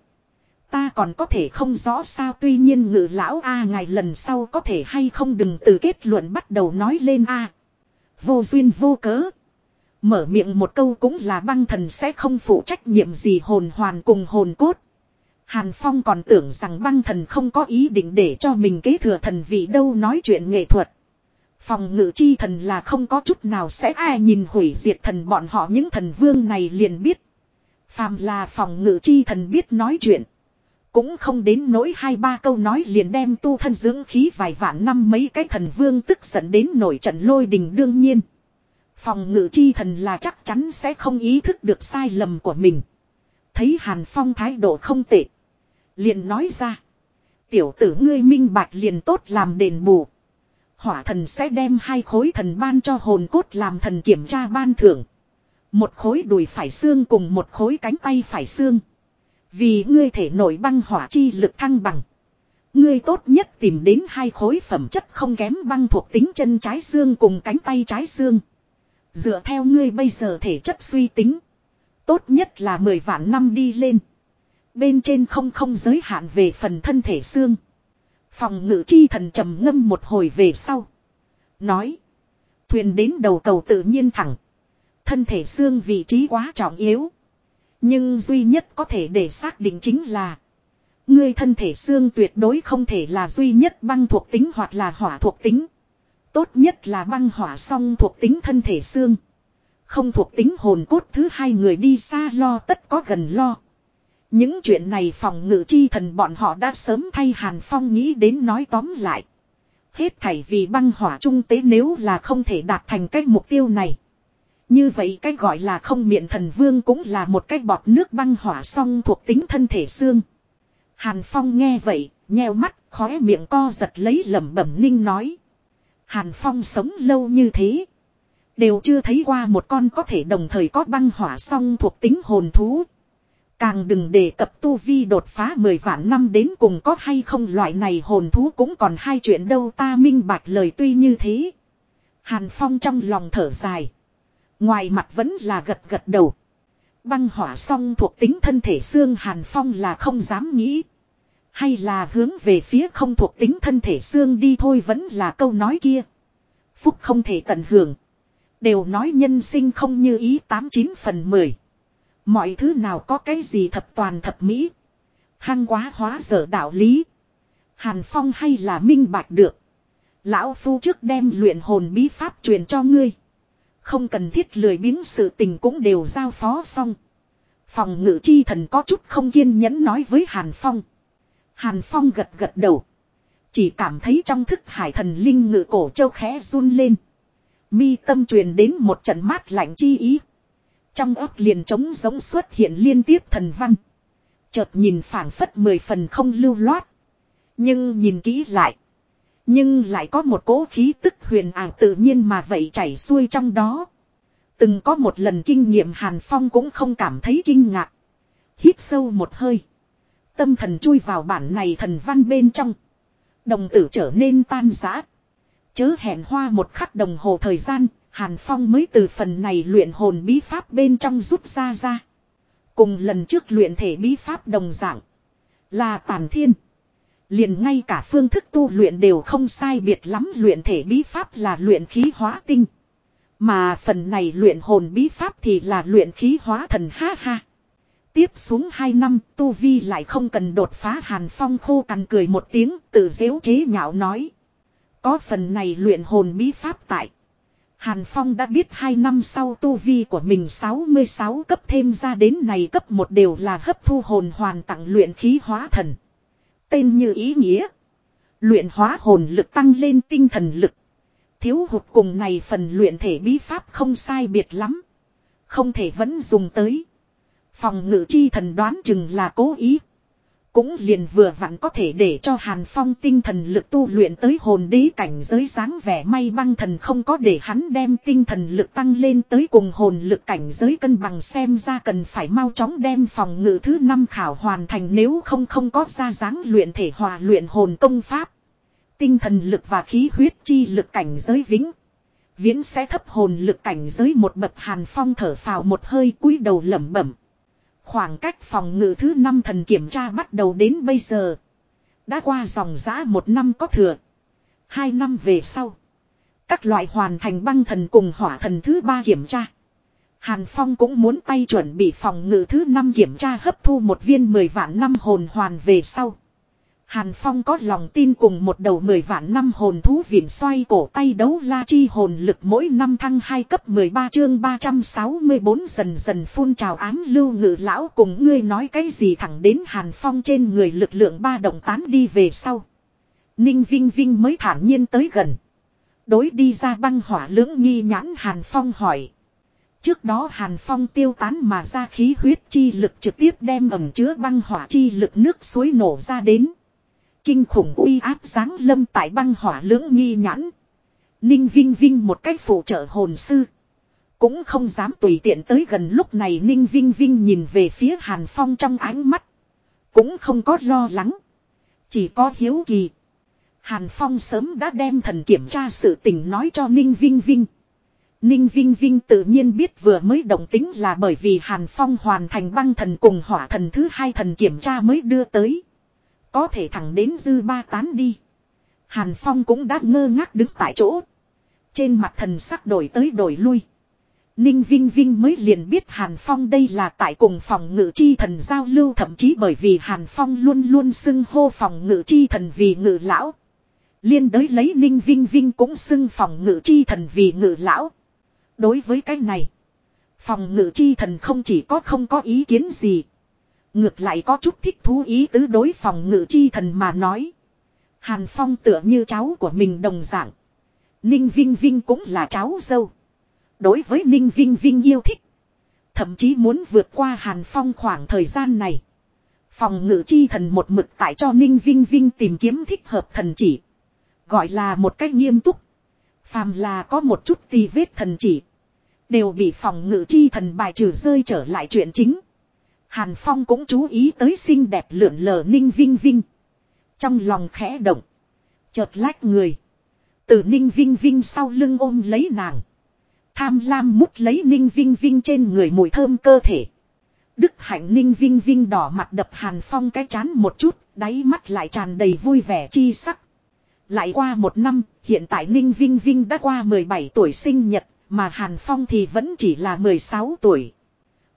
Ta còn có thể không rõ sao, tuy nhiên ngự lão A ngài lần sau có thể hay không đừng từ kết luận bắt đầu nói lên A. Vô duyên vô cớ. Mở miệng một câu cũng là băng thần sẽ không phụ trách nhiệm gì hồn hoàn cùng hồn cốt. Hàn Phong còn tưởng rằng băng thần không có ý định để cho mình kế thừa thần vị đâu nói chuyện nghệ thuật. Phòng ngự chi thần là không có chút nào sẽ ai nhìn hủy diệt thần bọn họ, những thần vương này liền biết. Phàm là phòng ngự chi thần biết nói chuyện. Cũng không đến nỗi hai ba câu nói liền đem tu thân dưỡng khí vài vạn năm mấy cái thần vương tức giận đến nổi trận lôi đình đương nhiên. Phòng ngự chi thần là chắc chắn sẽ không ý thức được sai lầm của mình. Thấy Hàn Phong thái độ không tệ. Liền nói ra. Tiểu tử ngươi minh bạch liền tốt làm đền bù. Hỏa thần sẽ đem hai khối thần ban cho hồn cốt làm thần kiểm tra ban thưởng. Một khối đùi phải xương cùng một khối cánh tay phải xương. Vì ngươi thể nổi băng hỏa chi lực thăng bằng. Ngươi tốt nhất tìm đến hai khối phẩm chất không kém băng thuộc tính chân trái xương cùng cánh tay trái xương. Dựa theo ngươi bây giờ thể chất suy tính. Tốt nhất là 10 vạn năm đi lên. Bên trên không không giới hạn về phần thân thể xương. Phòng ngự chi thần trầm ngâm một hồi về sau. Nói. Thuyền đến đầu cầu tự nhiên thẳng. Thân thể xương vị trí quá trọng yếu. Nhưng duy nhất có thể để xác định chính là. Ngươi thân thể xương tuyệt đối không thể là duy nhất băng thuộc tính hoặc là hỏa thuộc tính. Tốt nhất là băng hỏa song thuộc tính thân thể xương. Không thuộc tính hồn cốt thứ hai người đi xa lo tất có gần lo. Những chuyện này phòng ngự chi thần bọn họ đã sớm thay Hàn Phong nghĩ đến nói tóm lại. Hết thảy vì băng hỏa trung tế nếu là không thể đạt thành cái mục tiêu này. Như vậy cái gọi là không miệng thần vương cũng là một cái bọt nước băng hỏa song thuộc tính thân thể xương. Hàn Phong nghe vậy, nheo mắt, khóe miệng co giật lấy lẩm bẩm ninh nói. Hàn Phong sống lâu như thế. Đều chưa thấy qua một con có thể đồng thời có băng hỏa song thuộc tính hồn thú. Càng đừng đề cập tu vi đột phá 10 vạn năm đến cùng có hay không loại này hồn thú cũng còn hai chuyện đâu ta minh bạch lời tuy như thế. Hàn Phong trong lòng thở dài. Ngoài mặt vẫn là gật gật đầu. Băng hỏa song thuộc tính thân thể xương Hàn Phong là không dám nghĩ. Hay là hướng về phía không thuộc tính thân thể xương đi thôi vẫn là câu nói kia. Phúc không thể tận hưởng. Đều nói nhân sinh không như ý tám chín phần mười. Mọi thứ nào có cái gì thập toàn thập mỹ. Hăng quá hóa dở đạo lý. Hàn Phong hay là minh bạch được. Lão Phu trước đem luyện hồn bí pháp truyền cho ngươi. Không cần thiết lười biếng sự tình cũng đều giao phó xong. Phòng ngự chi thần có chút không kiên nhẫn nói với Hàn Phong. Hàn Phong gật gật đầu. Chỉ cảm thấy trong thức hải thần linh ngự cổ châu khẽ run lên. Mi tâm truyền đến một trận mát lạnh chi ý. Trong ấp liền trống giống xuất hiện liên tiếp thần văn. Chợt nhìn phảng phất mười phần không lưu loát. Nhưng nhìn kỹ lại. Nhưng lại có một cỗ khí tức huyền ảo tự nhiên mà vậy chảy xuôi trong đó. Từng có một lần kinh nghiệm Hàn Phong cũng không cảm thấy kinh ngạc. Hít sâu một hơi. Tâm thần chui vào bản này thần văn bên trong. Đồng tử trở nên tan rã. Chớ hẹn hoa một khắc đồng hồ thời gian, Hàn Phong mới từ phần này luyện hồn bí pháp bên trong rút ra ra. Cùng lần trước luyện thể bí pháp đồng dạng. Là tàn thiên. Liền ngay cả phương thức tu luyện đều không sai biệt lắm luyện thể bí pháp là luyện khí hóa tinh. Mà phần này luyện hồn bí pháp thì là luyện khí hóa thần ha ha. Tiếp xuống 2 năm, Tu Vi lại không cần đột phá Hàn Phong khô cằn cười một tiếng, tự dễu chế nhạo nói. Có phần này luyện hồn bí pháp tại. Hàn Phong đã biết 2 năm sau Tu Vi của mình 66 cấp thêm ra đến này cấp một đều là hấp thu hồn hoàn tặng luyện khí hóa thần. Tên như ý nghĩa. Luyện hóa hồn lực tăng lên tinh thần lực. Thiếu hụt cùng này phần luyện thể bí pháp không sai biệt lắm. Không thể vẫn dùng tới. Phòng ngự chi thần đoán chừng là cố ý. Cũng liền vừa vặn có thể để cho Hàn Phong tinh thần lực tu luyện tới hồn đế cảnh giới dáng vẻ may băng thần không có để hắn đem tinh thần lực tăng lên tới cùng hồn lực cảnh giới cân bằng xem ra cần phải mau chóng đem phòng ngự thứ năm khảo hoàn thành nếu không không có ra dáng luyện thể hòa luyện hồn công pháp. Tinh thần lực và khí huyết chi lực cảnh giới vĩnh. Viễn sẽ thấp hồn lực cảnh giới một bậc Hàn Phong thở phào một hơi cúi đầu lẩm bẩm. Khoảng cách phòng ngự thứ năm thần kiểm tra bắt đầu đến bây giờ. Đã qua dòng giã một năm có thừa. Hai năm về sau. Các loại hoàn thành băng thần cùng hỏa thần thứ ba kiểm tra. Hàn Phong cũng muốn tay chuẩn bị phòng ngự thứ năm kiểm tra hấp thu một viên mười vạn năm hồn hoàn về sau. Hàn Phong có lòng tin cùng một đầu mười vạn năm hồn thú viện xoay cổ tay đấu la chi hồn lực mỗi năm thăng 2 cấp 13 chương 364 dần dần phun trào ám lưu ngự lão cùng ngươi nói cái gì thẳng đến Hàn Phong trên người lực lượng ba động tán đi về sau. Ninh Vinh Vinh mới thản nhiên tới gần. Đối đi ra băng hỏa lưỡng nghi nhãn Hàn Phong hỏi. Trước đó Hàn Phong tiêu tán mà ra khí huyết chi lực trực tiếp đem ẩm chứa băng hỏa chi lực nước suối nổ ra đến. Kinh khủng uy áp sáng lâm tại băng hỏa lưỡng nghi nhãn. Ninh Vinh Vinh một cách phụ trợ hồn sư. Cũng không dám tùy tiện tới gần lúc này Ninh Vinh Vinh nhìn về phía Hàn Phong trong ánh mắt. Cũng không có lo lắng. Chỉ có hiếu kỳ. Hàn Phong sớm đã đem thần kiểm tra sự tình nói cho Ninh Vinh Vinh. Ninh Vinh Vinh tự nhiên biết vừa mới động tính là bởi vì Hàn Phong hoàn thành băng thần cùng hỏa thần thứ hai thần kiểm tra mới đưa tới. Có thể thẳng đến dư ba tán đi. Hàn Phong cũng đã ngơ ngác đứng tại chỗ. Trên mặt thần sắc đổi tới đổi lui. Ninh Vinh Vinh mới liền biết Hàn Phong đây là tại cùng phòng ngự chi thần giao lưu thậm chí bởi vì Hàn Phong luôn luôn xưng hô phòng ngự chi thần vì ngự lão. Liên đới lấy Ninh Vinh Vinh cũng xưng phòng ngự chi thần vì ngự lão. Đối với cái này, phòng ngự chi thần không chỉ có không có ý kiến gì. Ngược lại có chút thích thú ý tứ đối phòng ngự chi thần mà nói. Hàn Phong tựa như cháu của mình đồng dạng. Ninh Vinh Vinh cũng là cháu dâu. Đối với Ninh Vinh Vinh yêu thích. Thậm chí muốn vượt qua Hàn Phong khoảng thời gian này. Phòng ngự chi thần một mực tại cho Ninh Vinh Vinh tìm kiếm thích hợp thần chỉ. Gọi là một cách nghiêm túc. Phàm là có một chút tì vết thần chỉ. Đều bị phòng ngự chi thần bài trừ rơi trở lại chuyện chính. Hàn Phong cũng chú ý tới xinh đẹp lượn lờ Ninh Vinh Vinh. Trong lòng khẽ động. Chợt lách người. Từ Ninh Vinh Vinh sau lưng ôm lấy nàng. Tham lam mút lấy Ninh Vinh Vinh trên người mùi thơm cơ thể. Đức hạnh Ninh Vinh Vinh đỏ mặt đập Hàn Phong cái chán một chút, đáy mắt lại tràn đầy vui vẻ chi sắc. Lại qua một năm, hiện tại Ninh Vinh Vinh đã qua 17 tuổi sinh nhật, mà Hàn Phong thì vẫn chỉ là 16 tuổi.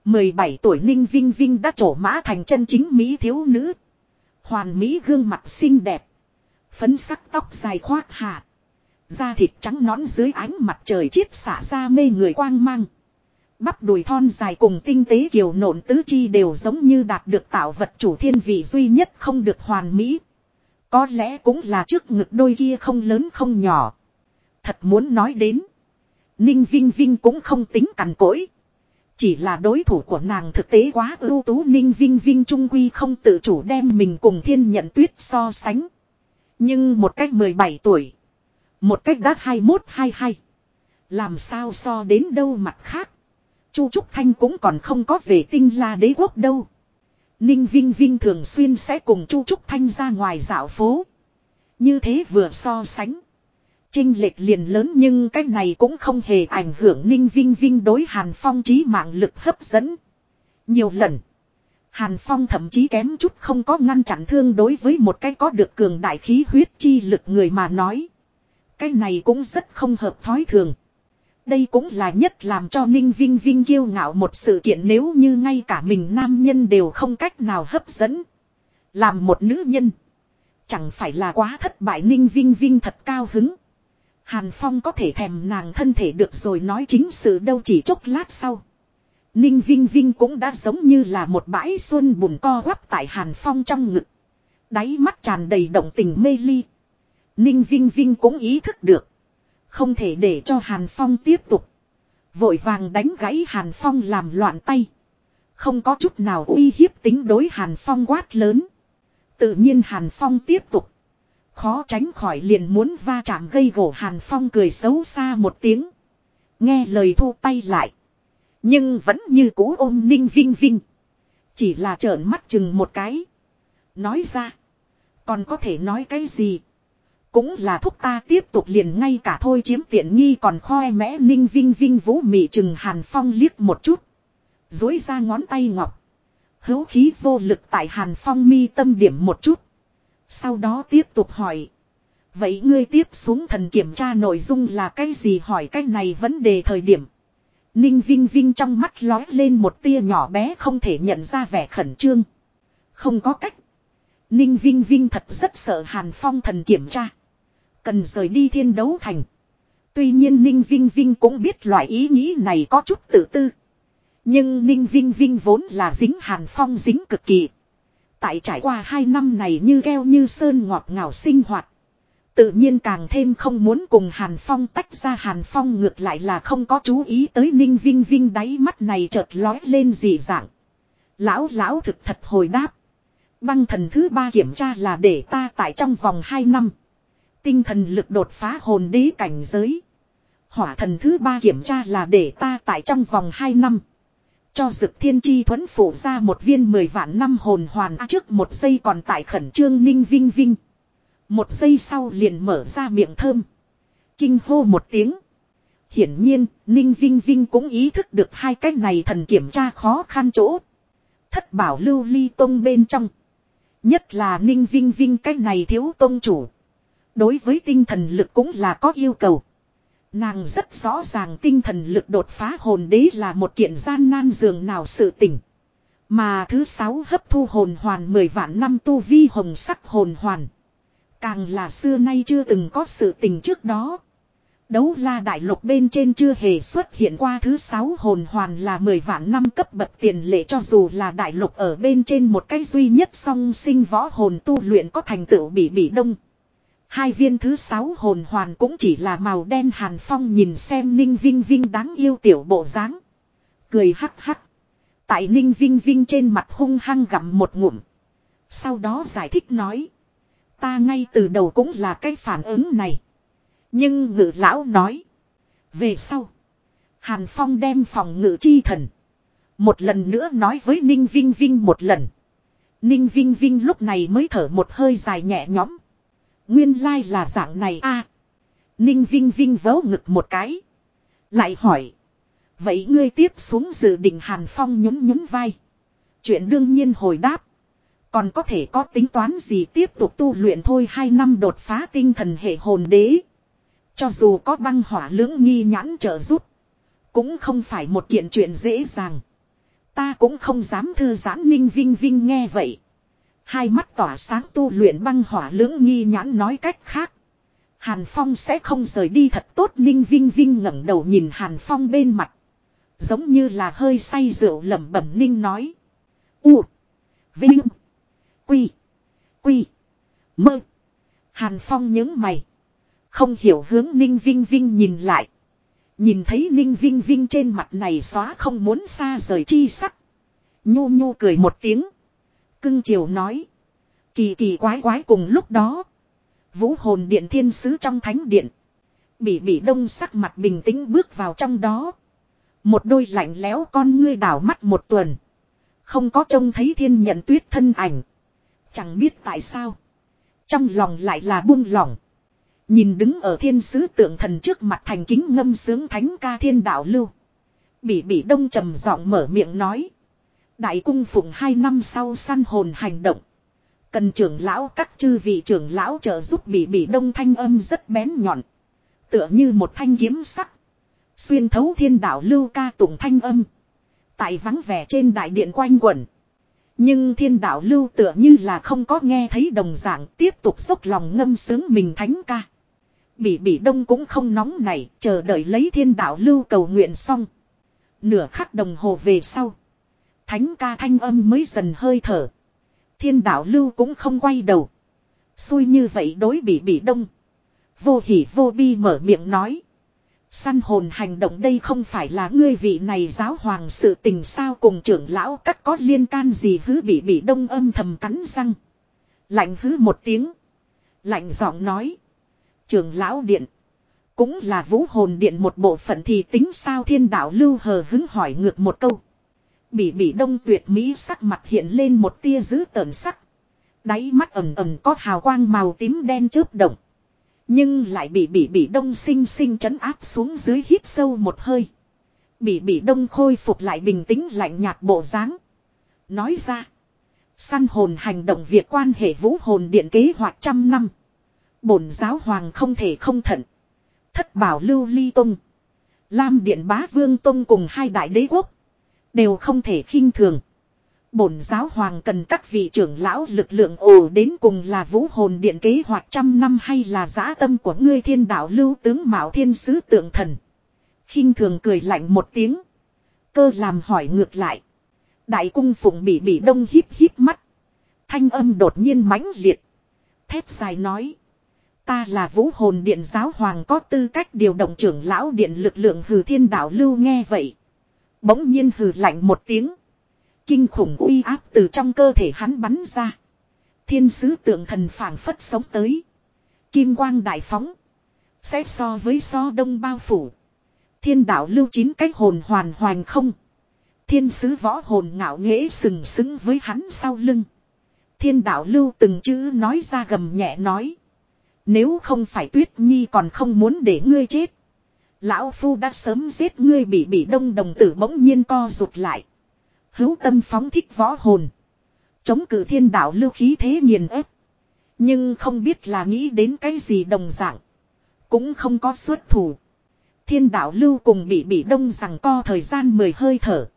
17 tuổi Ninh Vinh Vinh đã trổ mã thành chân chính Mỹ thiếu nữ. Hoàn Mỹ gương mặt xinh đẹp. Phấn sắc tóc dài khoác hạ. Da thịt trắng nõn dưới ánh mặt trời chiết xả ra mê người quang mang. Bắp đùi thon dài cùng tinh tế kiều nộn tứ chi đều giống như đạt được tạo vật chủ thiên vị duy nhất không được hoàn mỹ. Có lẽ cũng là trước ngực đôi kia không lớn không nhỏ. Thật muốn nói đến. Ninh Vinh Vinh cũng không tính cằn cỗi. Chỉ là đối thủ của nàng thực tế quá ưu tú Ninh Vinh Vinh trung quy không tự chủ đem mình cùng thiên nhận tuyết so sánh. Nhưng một cách 17 tuổi. Một cách đã 21-22. Làm sao so đến đâu mặt khác. Chu Trúc Thanh cũng còn không có về tinh la đế quốc đâu. Ninh Vinh Vinh thường xuyên sẽ cùng Chu Trúc Thanh ra ngoài dạo phố. Như thế vừa so sánh. Trinh lệch liền lớn nhưng cái này cũng không hề ảnh hưởng Ninh Vinh Vinh đối Hàn Phong trí mạng lực hấp dẫn. Nhiều lần. Hàn Phong thậm chí kém chút không có ngăn chặn thương đối với một cái có được cường đại khí huyết chi lực người mà nói. Cái này cũng rất không hợp thói thường. Đây cũng là nhất làm cho Ninh Vinh Vinh kiêu ngạo một sự kiện nếu như ngay cả mình nam nhân đều không cách nào hấp dẫn. Làm một nữ nhân. Chẳng phải là quá thất bại Ninh Vinh Vinh thật cao hứng. Hàn Phong có thể thèm nàng thân thể được rồi nói chính sự đâu chỉ chốc lát sau. Ninh Vinh Vinh cũng đã giống như là một bãi xuân bùn co quắp tại Hàn Phong trong ngực. Đáy mắt tràn đầy động tình mê ly. Ninh Vinh Vinh cũng ý thức được. Không thể để cho Hàn Phong tiếp tục. Vội vàng đánh gãy Hàn Phong làm loạn tay. Không có chút nào uy hiếp tính đối Hàn Phong quát lớn. Tự nhiên Hàn Phong tiếp tục. Khó tránh khỏi liền muốn va chạm gây gỗ Hàn Phong cười xấu xa một tiếng. Nghe lời thu tay lại. Nhưng vẫn như cũ ôm ninh vinh vinh. Chỉ là trợn mắt chừng một cái. Nói ra. Còn có thể nói cái gì. Cũng là thúc ta tiếp tục liền ngay cả thôi chiếm tiện nghi còn khoe mẽ ninh vinh vinh vũ mị chừng hàn phong liếc một chút. Dối ra ngón tay ngọc. Hữu khí vô lực tại hàn phong mi tâm điểm một chút. Sau đó tiếp tục hỏi. Vậy ngươi tiếp xuống thần kiểm tra nội dung là cái gì hỏi cái này vấn đề thời điểm. Ninh Vinh Vinh trong mắt lói lên một tia nhỏ bé không thể nhận ra vẻ khẩn trương. Không có cách. Ninh Vinh Vinh thật rất sợ Hàn Phong thần kiểm tra. Cần rời đi thiên đấu thành. Tuy nhiên Ninh Vinh Vinh cũng biết loại ý nghĩ này có chút tự tư. Nhưng Ninh Vinh Vinh vốn là dính Hàn Phong dính cực kỳ. Tại trải qua hai năm này như keo như sơn ngọt ngào sinh hoạt. Tự nhiên càng thêm không muốn cùng Hàn Phong tách ra Hàn Phong ngược lại là không có chú ý tới Ninh Vinh Vinh, đáy mắt này chợt lói lên dị dạng. Lão lão thực thật hồi đáp. Băng thần thứ ba kiểm tra là để ta tại trong vòng hai năm. Tinh thần lực đột phá hồn đế cảnh giới. Hỏa thần thứ ba kiểm tra là để ta tại trong vòng hai năm. Cho dực thiên chi thuẫn phủ ra một viên mười vạn năm hồn hoàn trước một giây còn tại khẩn trương ninh vinh vinh. Một giây sau liền mở ra miệng thơm. Kinh hô một tiếng. Hiển nhiên, Ninh Vinh Vinh cũng ý thức được hai cái này thần kiểm tra khó khăn chỗ. Thất bảo lưu ly tông bên trong. Nhất là Ninh Vinh Vinh cái này thiếu tông chủ. Đối với tinh thần lực cũng là có yêu cầu. Nàng rất rõ ràng tinh thần lực đột phá hồn đế là một kiện gian nan dường nào sự tỉnh. Mà thứ sáu hấp thu hồn hoàn mười vạn năm tu vi hồng sắc hồn hoàn. Càng là xưa nay chưa từng có sự tình trước đó. Đấu la đại lục bên trên chưa hề xuất hiện qua thứ sáu hồn hoàn là 10 vạn năm cấp bậc tiền lệ cho dù là đại lục ở bên trên một cái duy nhất song sinh võ hồn tu luyện có thành tựu bị bị đông. Hai viên thứ sáu hồn hoàn cũng chỉ là màu đen hàn phong nhìn xem ninh vinh vinh đáng yêu tiểu bộ dáng Cười hắc hắc. Tại ninh vinh vinh trên mặt hung hăng gặm một ngụm. Sau đó giải thích nói. Ta ngay từ đầu cũng là cái phản ứng này. Nhưng ngự lão nói. Về sau. Hàn Phong đem phòng ngự chi thần. Một lần nữa nói với Ninh Vinh Vinh một lần. Ninh Vinh Vinh lúc này mới thở một hơi dài nhẹ nhõm. Nguyên lai là dạng này a. Ninh Vinh Vinh vớ ngực một cái. Lại hỏi. Vậy ngươi tiếp xuống dự định Hàn Phong nhún nhún vai. Chuyện đương nhiên hồi đáp. Còn có thể có tính toán gì tiếp tục tu luyện thôi hai năm đột phá tinh thần hệ hồn đế. Cho dù có băng hỏa lưỡng nghi nhãn trợ giúp. Cũng không phải một kiện chuyện dễ dàng. Ta cũng không dám thư giãn ninh vinh vinh nghe vậy. Hai mắt tỏa sáng tu luyện băng hỏa lưỡng nghi nhãn nói cách khác. Hàn Phong sẽ không rời đi thật tốt, Ninh Vinh Vinh ngẩng đầu nhìn Hàn Phong bên mặt. Giống như là hơi say rượu lẩm bẩm, Ninh nói. U. Vinh. Quy. Quy. Mơ. Hàn Phong nhớ mày. Không hiểu hướng Ninh Vinh Vinh nhìn lại. Nhìn thấy Ninh Vinh Vinh trên mặt này xóa không muốn xa rời chi sắc. Nhu nhu cười một tiếng. Cưng chiều nói. Kỳ kỳ quái quái cùng lúc đó. Vũ hồn điện thiên sứ trong thánh điện. Bị bị đông sắc mặt bình tĩnh bước vào trong đó. Một đôi lạnh lẽo con ngươi đảo mắt một tuần. Không có trông thấy thiên nhận tuyết thân ảnh. Chẳng biết tại sao. Trong lòng lại là buông lỏng. Nhìn đứng ở thiên sứ tượng thần trước mặt thành kính ngâm sướng thánh ca thiên đạo lưu. Bỉ bỉ đông trầm giọng mở miệng nói. Đại cung phụng hai năm sau săn hồn hành động. Cần trưởng lão các chư vị trưởng lão trợ giúp bỉ bỉ đông thanh âm rất bén nhọn. Tựa như một thanh kiếm sắc. Xuyên thấu thiên đạo lưu ca tụng thanh âm. Tại vắng vẻ trên đại điện quanh quẩn. Nhưng thiên đạo lưu tựa như là không có nghe thấy đồng dạng tiếp tục dốc lòng ngâm sướng mình thánh ca. Bỉ bỉ đông cũng không nóng này, chờ đợi lấy thiên đạo lưu cầu nguyện xong. Nửa khắc đồng hồ về sau. Thánh ca thanh âm mới dần hơi thở. Thiên đạo lưu cũng không quay đầu. Xui như vậy đối bị bị đông. Vô hỉ vô bi mở miệng nói. Săn hồn hành động đây không phải là ngươi vị này giáo hoàng sự tình sao cùng trưởng lão các có liên can gì hứ bị bị đông âm thầm cắn răng. Lạnh hứ một tiếng. Lạnh giọng nói. Trưởng lão điện. Cũng là vũ hồn điện một bộ phận thì tính sao thiên đạo lưu hờ hứng hỏi ngược một câu. Bỉ bỉ đông tuyệt mỹ sắc mặt hiện lên một tia dữ tợn sắc. Đáy mắt ẩm ẩm có hào quang màu tím đen chớp động. Nhưng lại bị bỉ bỉ đông sinh sinh chấn áp xuống dưới hít sâu một hơi. Bỉ bỉ đông khôi phục lại bình tĩnh lạnh nhạt bộ dáng. Nói ra. Săn hồn hành động việc quan hệ vũ hồn điện kế hoạch trăm năm. Bổn giáo hoàng không thể không thận. Thất bảo lưu ly tông. Lam điện bá vương tông cùng hai đại đế quốc. Đều không thể khinh thường. Bổn giáo hoàng cần các vị trưởng lão lực lượng ồ đến cùng là vũ hồn điện kế hoạch trăm năm hay là giã tâm của ngươi thiên đạo lưu tướng mạo thiên sứ tượng thần. khinh thường cười lạnh một tiếng. Cơ làm hỏi ngược lại. Đại cung phụng bị bị đông híp híp mắt. Thanh âm đột nhiên mãnh liệt. Thép dài nói. Ta là vũ hồn điện giáo hoàng có tư cách điều động trưởng lão điện lực lượng hừ thiên đạo lưu nghe vậy. Bỗng nhiên hừ lạnh một tiếng. Kinh khủng uy áp từ trong cơ thể hắn bắn ra. Thiên sứ tượng thần phảng phất sống tới. Kim quang đại phóng. Xét so với so đông bao phủ. Thiên đạo lưu chín cách hồn hoàn hoàn không. Thiên sứ võ hồn ngạo nghễ sừng sững với hắn sau lưng. Thiên đạo lưu từng chữ nói ra gầm nhẹ nói. Nếu không phải tuyết nhi còn không muốn để ngươi chết. Lão Phu đã sớm giết ngươi bị bị đông đồng tử bỗng nhiên co rụt lại. Hữu tâm phóng thích võ hồn. Chống cử thiên đạo lưu khí thế nghiền ép. Nhưng không biết là nghĩ đến cái gì đồng dạng. Cũng không có xuất thủ. Thiên đạo lưu cùng bị bị đông rằng co thời gian mười hơi thở.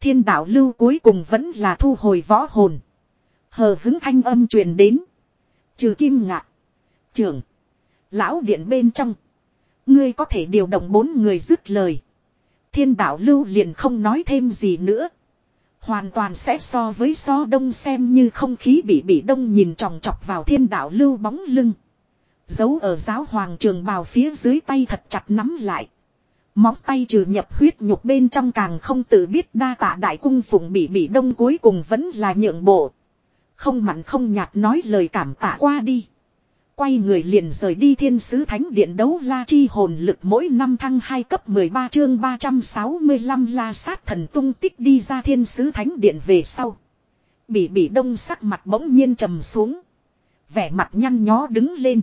Thiên đạo lưu cuối cùng vẫn là thu hồi võ hồn. Hờ hứng thanh âm truyền đến. Trừ kim ngạc. Trưởng. Lão điện bên trong. Ngươi có thể điều động bốn người dứt lời. Thiên đạo lưu liền không nói thêm gì nữa. Hoàn toàn sẽ so với so đông xem như không khí bị bị đông nhìn tròng trọc vào thiên đạo lưu bóng lưng. Giấu ở giáo hoàng trường bào phía dưới tay thật chặt nắm lại. Móng tay trừ nhập huyết nhục bên trong càng không tự biết đa tạ đại cung phụng bị bị đông cuối cùng vẫn là nhượng bộ. Không mặn không nhạt nói lời cảm tạ qua đi. Quay người liền rời đi thiên sứ thánh điện đấu la chi hồn lực mỗi năm thăng 2 cấp 13 chương 365 la sát thần tung tích đi ra thiên sứ thánh điện về sau. Bỉ bỉ đông sắc mặt bỗng nhiên trầm xuống. Vẻ mặt nhăn nhó đứng lên.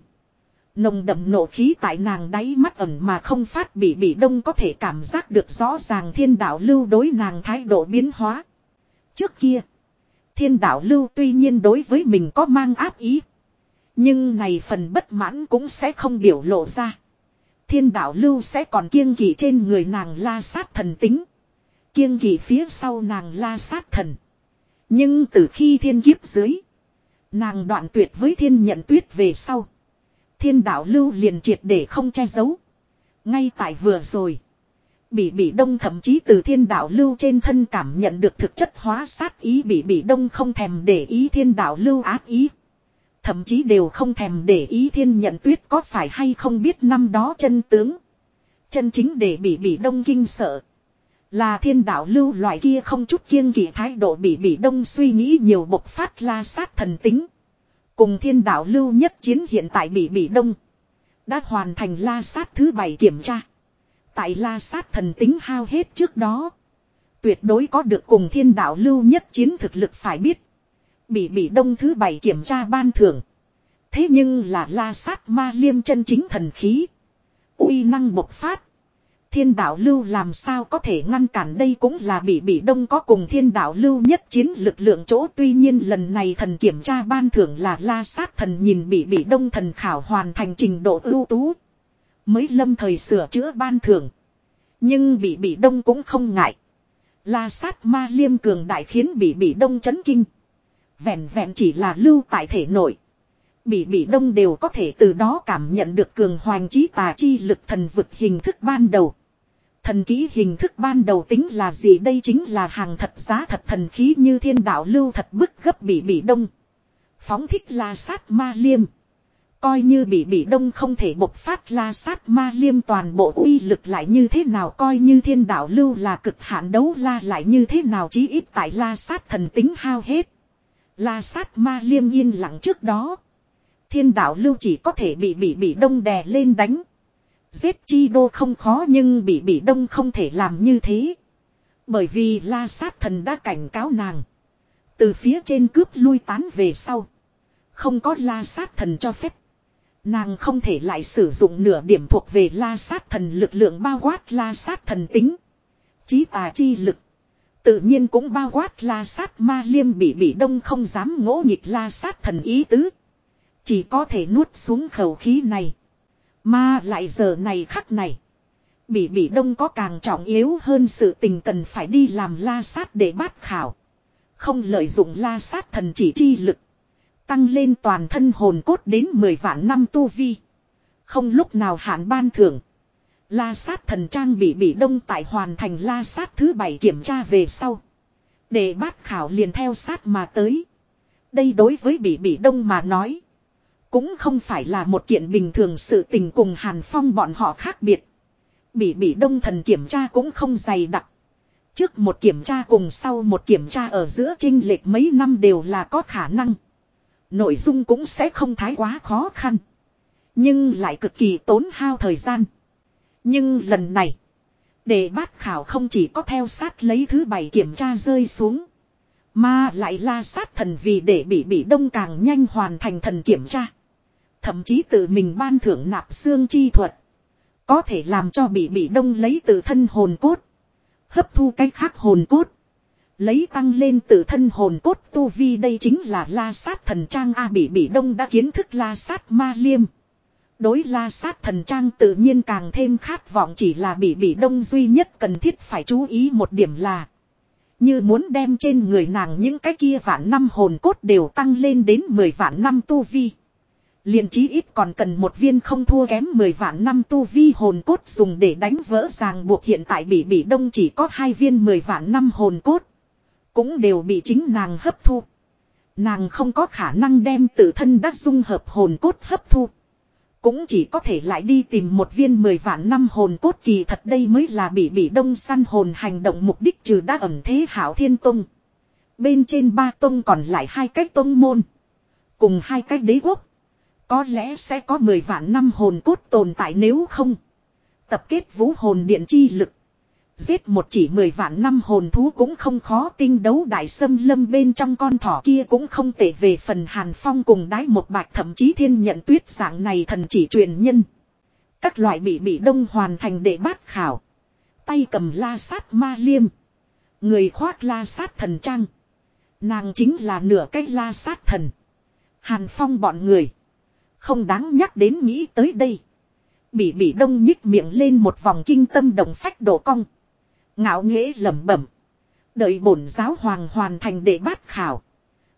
Nồng đậm nộ khí tại nàng đáy mắt ẩn mà không phát bị bị đông có thể cảm giác được rõ ràng thiên đạo lưu đối nàng thái độ biến hóa. Trước kia, thiên đạo lưu tuy nhiên đối với mình có mang áp ý. Nhưng này phần bất mãn cũng sẽ không biểu lộ ra. Thiên đạo lưu sẽ còn kiêng kỵ trên người nàng la sát thần tính. Kiêng kỵ phía sau nàng la sát thần. Nhưng từ khi thiên kiếp dưới. Nàng đoạn tuyệt với thiên nhận tuyết về sau. Thiên đạo lưu liền triệt để không che giấu. Ngay tại vừa rồi. Bỉ Bỉ Đông thậm chí từ thiên đạo lưu trên thân cảm nhận được thực chất hóa sát ý Bỉ Bỉ Đông không thèm để ý thiên đạo lưu ác ý. Thậm chí đều không thèm để ý thiên nhận tuyết có phải hay không biết năm đó chân tướng. Chân chính để bị Bỉ Đông kinh sợ. Là thiên đạo lưu loại kia không chút kiêng kỵ thái độ bị Bỉ Đông suy nghĩ nhiều bộc phát la sát thần tính. Cùng thiên đạo lưu nhất chiến hiện tại bị Bỉ Đông. Đã hoàn thành la sát thứ bảy kiểm tra. Tại la sát thần tính hao hết trước đó. Tuyệt đối có được cùng thiên đạo lưu nhất chiến thực lực phải biết. Bị bị đông thứ bảy kiểm tra ban thưởng. Thế nhưng là la sát ma liêm chân chính thần khí. uy năng bộc phát. Thiên đạo lưu làm sao có thể ngăn cản đây cũng là bị bị đông có cùng thiên đạo lưu nhất chiến lực lượng chỗ tuy nhiên lần này thần kiểm tra ban thưởng là la sát thần nhìn bị bị đông thần khảo hoàn thành trình độ ưu tú. Mới lâm thời sửa chữa ban thưởng. Nhưng bị bị đông cũng không ngại. La sát ma liêm cường đại khiến bị bị đông chấn kinh. Vẹn vẹn chỉ là lưu tại thể nội. bỉ bỉ đông đều có thể từ đó cảm nhận được cường hoành trí tà chi lực thần vực hình thức ban đầu. Thần ký hình thức ban đầu tính là gì đây chính là hàng thật giá thật thần khí như thiên đạo lưu thật bức gấp bỉ bỉ đông. Phóng thích la sát ma liêm. Coi như bị bị đông không thể bộc phát la sát ma liêm toàn bộ uy lực lại như thế nào coi như thiên đạo lưu là cực hạn đấu la lại như thế nào chí ít tại la sát thần tính hao hết. La sát ma liêm yên lặng trước đó. Thiên đạo lưu chỉ có thể bị bị bị đông đè lên đánh. Giết chi đô không khó nhưng bị bị đông không thể làm như thế. Bởi vì la sát thần đã cảnh cáo nàng. Từ phía trên cướp lui tán về sau. Không có la sát thần cho phép. Nàng không thể lại sử dụng nửa điểm thuộc về la sát thần lực lượng bao quát la sát thần tính. Chí tà chi lực. Tự nhiên cũng bao quát la sát ma liêm bị bị đông không dám ngỗ nghịch la sát thần ý tứ. Chỉ có thể nuốt xuống khẩu khí này. Mà lại giờ này khắc này. Bị bị đông có càng trọng yếu hơn sự tình cần phải đi làm la sát để bát khảo. Không lợi dụng la sát thần chỉ chi lực. Tăng lên toàn thân hồn cốt đến 10 vạn năm tu vi. Không lúc nào hạn ban thưởng. La sát thần trang bị bị đông tại hoàn thành la sát thứ bảy kiểm tra về sau. Để bát khảo liền theo sát mà tới. Đây đối với bị bị đông mà nói. Cũng không phải là một kiện bình thường sự tình cùng Hàn Phong bọn họ khác biệt. Bị bị đông thần kiểm tra cũng không dày đặc. Trước một kiểm tra cùng sau một kiểm tra ở giữa trinh lệch mấy năm đều là có khả năng. Nội dung cũng sẽ không thái quá khó khăn. Nhưng lại cực kỳ tốn hao thời gian. Nhưng lần này. Để bát khảo không chỉ có theo sát lấy thứ bảy kiểm tra rơi xuống. Mà lại la sát thần vì để bị bị đông càng nhanh hoàn thành thần kiểm tra. Thậm chí tự mình ban thưởng nạp xương chi thuật. Có thể làm cho bị bị đông lấy từ thân hồn cốt. Hấp thu cách khác hồn cốt. Lấy tăng lên tự thân hồn cốt tu vi đây chính là la sát thần trang A bị bị đông đã kiến thức la sát ma liêm. Đối la sát thần trang tự nhiên càng thêm khát vọng chỉ là bị bị đông duy nhất cần thiết phải chú ý một điểm là. Như muốn đem trên người nàng những cái kia vạn năm hồn cốt đều tăng lên đến 10 vạn năm tu vi. liền chí ít còn cần một viên không thua kém 10 vạn năm tu vi hồn cốt dùng để đánh vỡ ràng buộc hiện tại bị bị đông chỉ có hai viên 10 vạn năm hồn cốt. Cũng đều bị chính nàng hấp thu. Nàng không có khả năng đem tự thân đắc dung hợp hồn cốt hấp thu. Cũng chỉ có thể lại đi tìm một viên mười vạn năm hồn cốt kỳ thật đây mới là bị bị đông săn hồn hành động mục đích trừ đã ẩn thế hảo thiên tông. Bên trên ba tông còn lại hai cách tông môn. Cùng hai cách đế quốc. Có lẽ sẽ có mười vạn năm hồn cốt tồn tại nếu không. Tập kết vũ hồn điện chi lực. Giết một chỉ mười vạn năm hồn thú cũng không khó, tinh đấu đại sâm lâm bên trong con thỏ kia cũng không tệ về phần hàn phong cùng đái một bạch, thậm chí thiên nhận tuyết dạng này thần chỉ truyền nhân. Các loại bị bị đông hoàn thành để bát khảo. Tay cầm la sát ma liêm. Người khoác la sát thần trang. Nàng chính là nửa cái la sát thần. Hàn phong bọn người. Không đáng nhắc đến nghĩ tới đây. Bị bị đông nhích miệng lên một vòng kinh tâm đồng phách đổ cong. Ngạo nghễ lẩm bẩm. Đợi bổn giáo hoàng hoàn thành để bát khảo.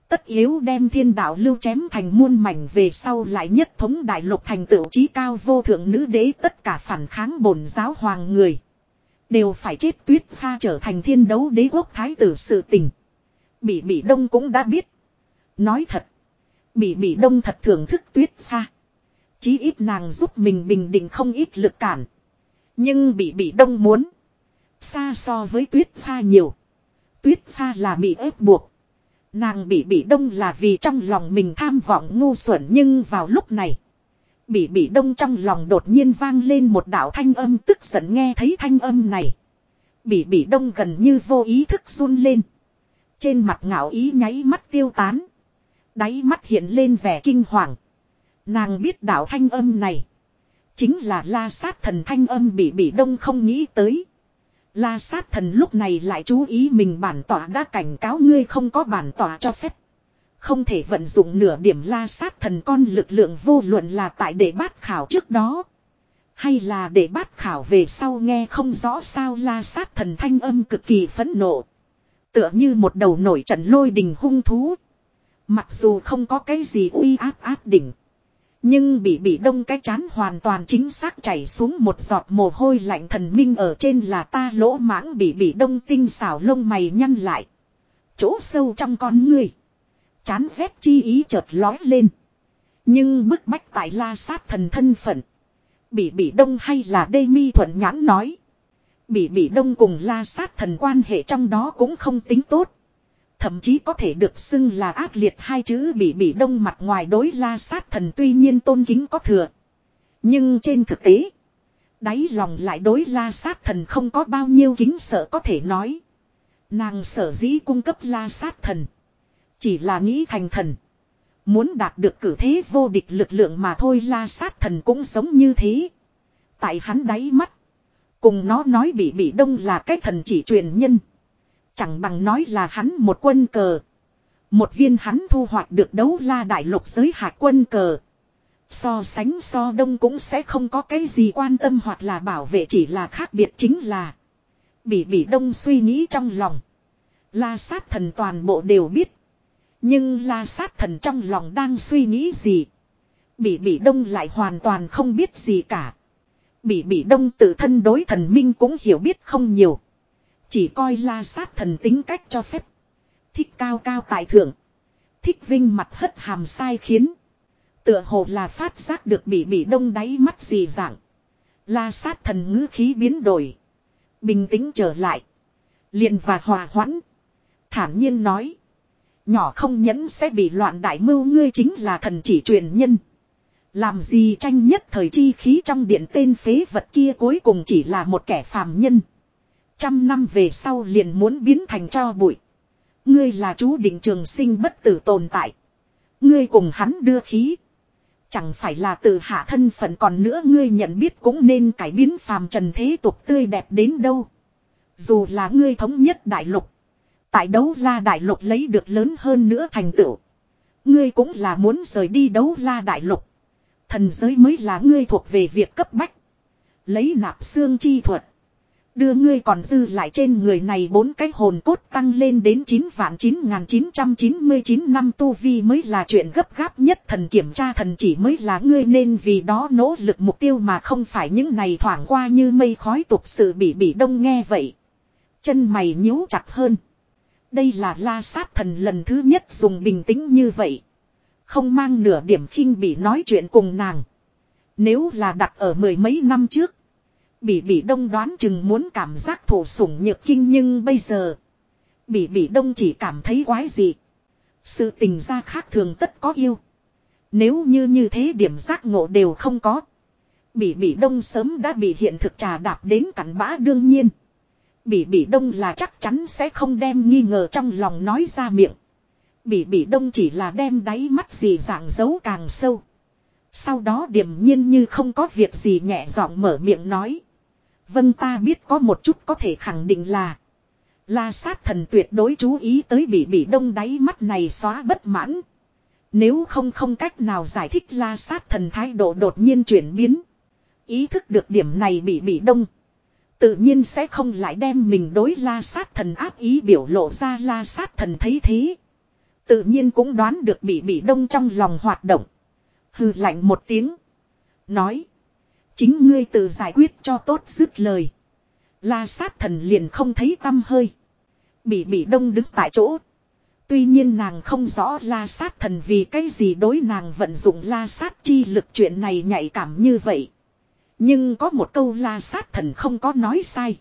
Tất yếu đem thiên đạo lưu chém thành muôn mảnh về sau lại nhất thống đại lục thành tựu trí cao vô thượng nữ đế tất cả phản kháng bổn giáo hoàng người. Đều phải chết tuyết pha trở thành thiên đấu đế quốc thái tử sự tình. Bị bị đông cũng đã biết. Nói thật. Bị bị đông thật thưởng thức tuyết pha. Chí ít nàng giúp mình bình định không ít lực cản. Nhưng bị bị đông muốn. Xa so với tuyết pha nhiều. Tuyết pha là bị ép buộc. Nàng bị bị đông là vì trong lòng mình tham vọng ngu xuẩn nhưng vào lúc này. Bị bị đông trong lòng đột nhiên vang lên một đạo thanh âm tức giận nghe thấy thanh âm này. Bị bị đông gần như vô ý thức run lên. Trên mặt ngạo ý nháy mắt tiêu tán. Đáy mắt hiện lên vẻ kinh hoàng. Nàng biết đạo thanh âm này. Chính là la sát thần thanh âm bị bị đông không nghĩ tới. La sát thần lúc này lại chú ý mình bản tỏa đã cảnh cáo ngươi không có bản tỏa cho phép. Không thể vận dụng nửa điểm la sát thần con lực lượng vô luận là tại để bát khảo trước đó. Hay là để bát khảo về sau nghe không rõ sao la sát thần thanh âm cực kỳ phẫn nộ. Tựa như một đầu nổi trận lôi đình hung thú. Mặc dù không có cái gì uy áp áp đỉnh. Nhưng bị bị đông cái chán hoàn toàn chính xác chảy xuống một giọt mồ hôi lạnh thần minh ở trên là ta lỗ mãng bị bị đông tinh xảo lông mày nhăn lại. Chỗ sâu trong con người. Chán rét chi ý chợt lói lên. Nhưng bức bách tại la sát thần thân phận. Bị bị đông hay là đê mi thuận nhãn nói. Bị bị đông cùng la sát thần quan hệ trong đó cũng không tính tốt. Thậm chí có thể được xưng là ác liệt hai chữ bị bị đông mặt ngoài đối la sát thần tuy nhiên tôn kính có thừa. Nhưng trên thực tế, đáy lòng lại đối la sát thần không có bao nhiêu kính sợ có thể nói. Nàng sở dĩ cung cấp la sát thần. Chỉ là nghĩ thành thần. Muốn đạt được cử thế vô địch lực lượng mà thôi la sát thần cũng giống như thế. Tại hắn đáy mắt. Cùng nó nói bị bị đông là cái thần chỉ truyền nhân. Chẳng bằng nói là hắn một quân cờ. Một viên hắn thu hoạch được đấu la đại lục giới hạt quân cờ. So sánh so đông cũng sẽ không có cái gì quan tâm hoặc là bảo vệ chỉ là khác biệt chính là. Bỉ bỉ đông suy nghĩ trong lòng. La sát thần toàn bộ đều biết. Nhưng la sát thần trong lòng đang suy nghĩ gì. Bỉ bỉ đông lại hoàn toàn không biết gì cả. Bỉ bỉ đông tự thân đối thần minh cũng hiểu biết không nhiều. Chỉ coi la sát thần tính cách cho phép. Thích cao cao tại thượng. Thích vinh mặt hất hàm sai khiến. Tựa hồ là phát giác được bị bị đông đáy mắt gì dạng. La sát thần ngữ khí biến đổi. Bình tĩnh trở lại. liền và hòa hoãn. Thản nhiên nói. Nhỏ không nhẫn sẽ bị loạn đại mưu ngươi chính là thần chỉ truyền nhân. Làm gì tranh nhất thời chi khí trong điện tên phế vật kia cuối cùng chỉ là một kẻ phàm nhân. Trăm năm về sau liền muốn biến thành cho bụi. Ngươi là chú định trường sinh bất tử tồn tại. Ngươi cùng hắn đưa khí. Chẳng phải là tự hạ thân phận còn nữa ngươi nhận biết cũng nên cải biến phàm trần thế tục tươi đẹp đến đâu. Dù là ngươi thống nhất đại lục. Tại đấu la đại lục lấy được lớn hơn nữa thành tựu. Ngươi cũng là muốn rời đi đấu la đại lục. Thần giới mới là ngươi thuộc về việc cấp bách. Lấy nạp xương chi thuật. Đưa ngươi còn dư lại trên người này bốn cái hồn cốt tăng lên đến 9 vạn 9999 năm tu vi mới là chuyện gấp gáp nhất thần kiểm tra thần chỉ mới là ngươi nên vì đó nỗ lực mục tiêu mà không phải những này thoảng qua như mây khói tục sự bị bị đông nghe vậy. Chân mày nhíu chặt hơn. Đây là la sát thần lần thứ nhất dùng bình tĩnh như vậy. Không mang nửa điểm khinh bị nói chuyện cùng nàng. Nếu là đặt ở mười mấy năm trước. Bỉ bỉ đông đoán chừng muốn cảm giác thổ sủng nhược kinh nhưng bây giờ. Bỉ bỉ đông chỉ cảm thấy quái gì. Sự tình ra khác thường tất có yêu. Nếu như như thế điểm giác ngộ đều không có. Bỉ bỉ đông sớm đã bị hiện thực trà đạp đến cắn bã đương nhiên. Bỉ bỉ đông là chắc chắn sẽ không đem nghi ngờ trong lòng nói ra miệng. Bỉ bỉ đông chỉ là đem đáy mắt gì dạng giấu càng sâu. Sau đó điềm nhiên như không có việc gì nhẹ giọng mở miệng nói. Vâng ta biết có một chút có thể khẳng định là. La sát thần tuyệt đối chú ý tới bị bị đông đáy mắt này xóa bất mãn. Nếu không không cách nào giải thích la sát thần thái độ đột nhiên chuyển biến. Ý thức được điểm này bị bị đông. Tự nhiên sẽ không lại đem mình đối la sát thần áp ý biểu lộ ra la sát thần thấy thế. Tự nhiên cũng đoán được bị bị đông trong lòng hoạt động. Hừ lạnh một tiếng. Nói. Chính ngươi tự giải quyết cho tốt dứt lời. La sát thần liền không thấy tâm hơi. Bị bị đông đứng tại chỗ. Tuy nhiên nàng không rõ la sát thần vì cái gì đối nàng vận dụng la sát chi lực chuyện này nhạy cảm như vậy. Nhưng có một câu la sát thần không có nói sai.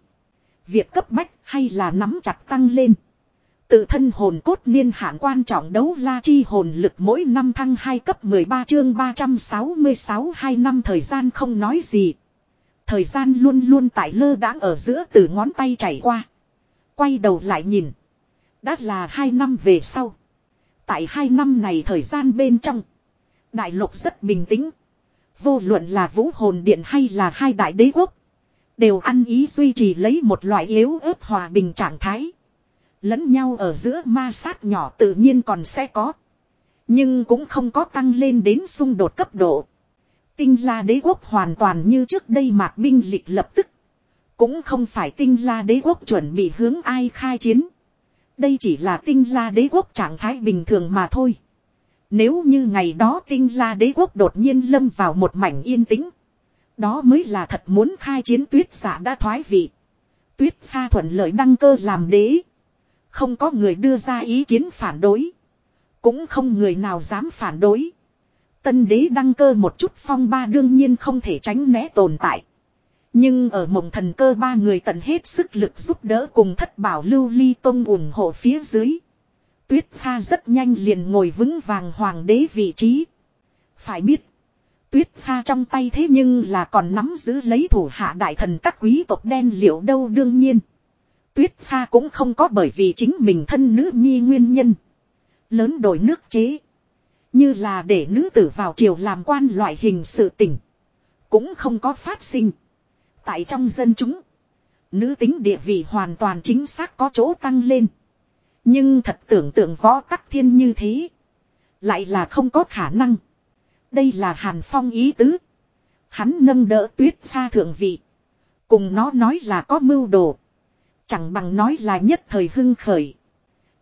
Việc cấp bách hay là nắm chặt tăng lên. Tự thân hồn cốt niên hạn quan trọng đấu la chi hồn lực mỗi năm thăng 2 cấp 13 chương 366 2 năm thời gian không nói gì. Thời gian luôn luôn tại lơ đãng ở giữa từ ngón tay chảy qua. Quay đầu lại nhìn. Đã là 2 năm về sau. Tại 2 năm này thời gian bên trong. Đại lục rất bình tĩnh. Vô luận là vũ hồn điện hay là hai đại đế quốc. Đều ăn ý duy trì lấy một loại yếu ớt hòa bình trạng thái. Lẫn nhau ở giữa ma sát nhỏ tự nhiên còn sẽ có. Nhưng cũng không có tăng lên đến xung đột cấp độ. Tinh la đế quốc hoàn toàn như trước đây mạc binh lịch lập tức. Cũng không phải tinh la đế quốc chuẩn bị hướng ai khai chiến. Đây chỉ là tinh la đế quốc trạng thái bình thường mà thôi. Nếu như ngày đó tinh la đế quốc đột nhiên lâm vào một mảnh yên tĩnh. Đó mới là thật muốn khai chiến tuyết giả đã thoái vị. Tuyết pha thuận lợi đăng cơ làm đế. Không có người đưa ra ý kiến phản đối. Cũng không người nào dám phản đối. Tân đế đăng cơ một chút phong ba đương nhiên không thể tránh né tồn tại. Nhưng ở mộng thần cơ ba người tận hết sức lực giúp đỡ cùng thất bảo lưu ly tông ủng hộ phía dưới. Tuyết pha rất nhanh liền ngồi vững vàng hoàng đế vị trí. Phải biết. Tuyết pha trong tay thế nhưng là còn nắm giữ lấy thủ hạ đại thần các quý tộc đen liệu đâu đương nhiên. Tuyết pha cũng không có bởi vì chính mình thân nữ nhi nguyên nhân. Lớn đổi nước chế. Như là để nữ tử vào triều làm quan loại hình sự tình Cũng không có phát sinh. Tại trong dân chúng. Nữ tính địa vị hoàn toàn chính xác có chỗ tăng lên. Nhưng thật tưởng tượng võ tắc thiên như thế. Lại là không có khả năng. Đây là Hàn Phong ý tứ. Hắn nâng đỡ tuyết pha thượng vị. Cùng nó nói là có mưu đồ. Chẳng bằng nói là nhất thời hưng khởi.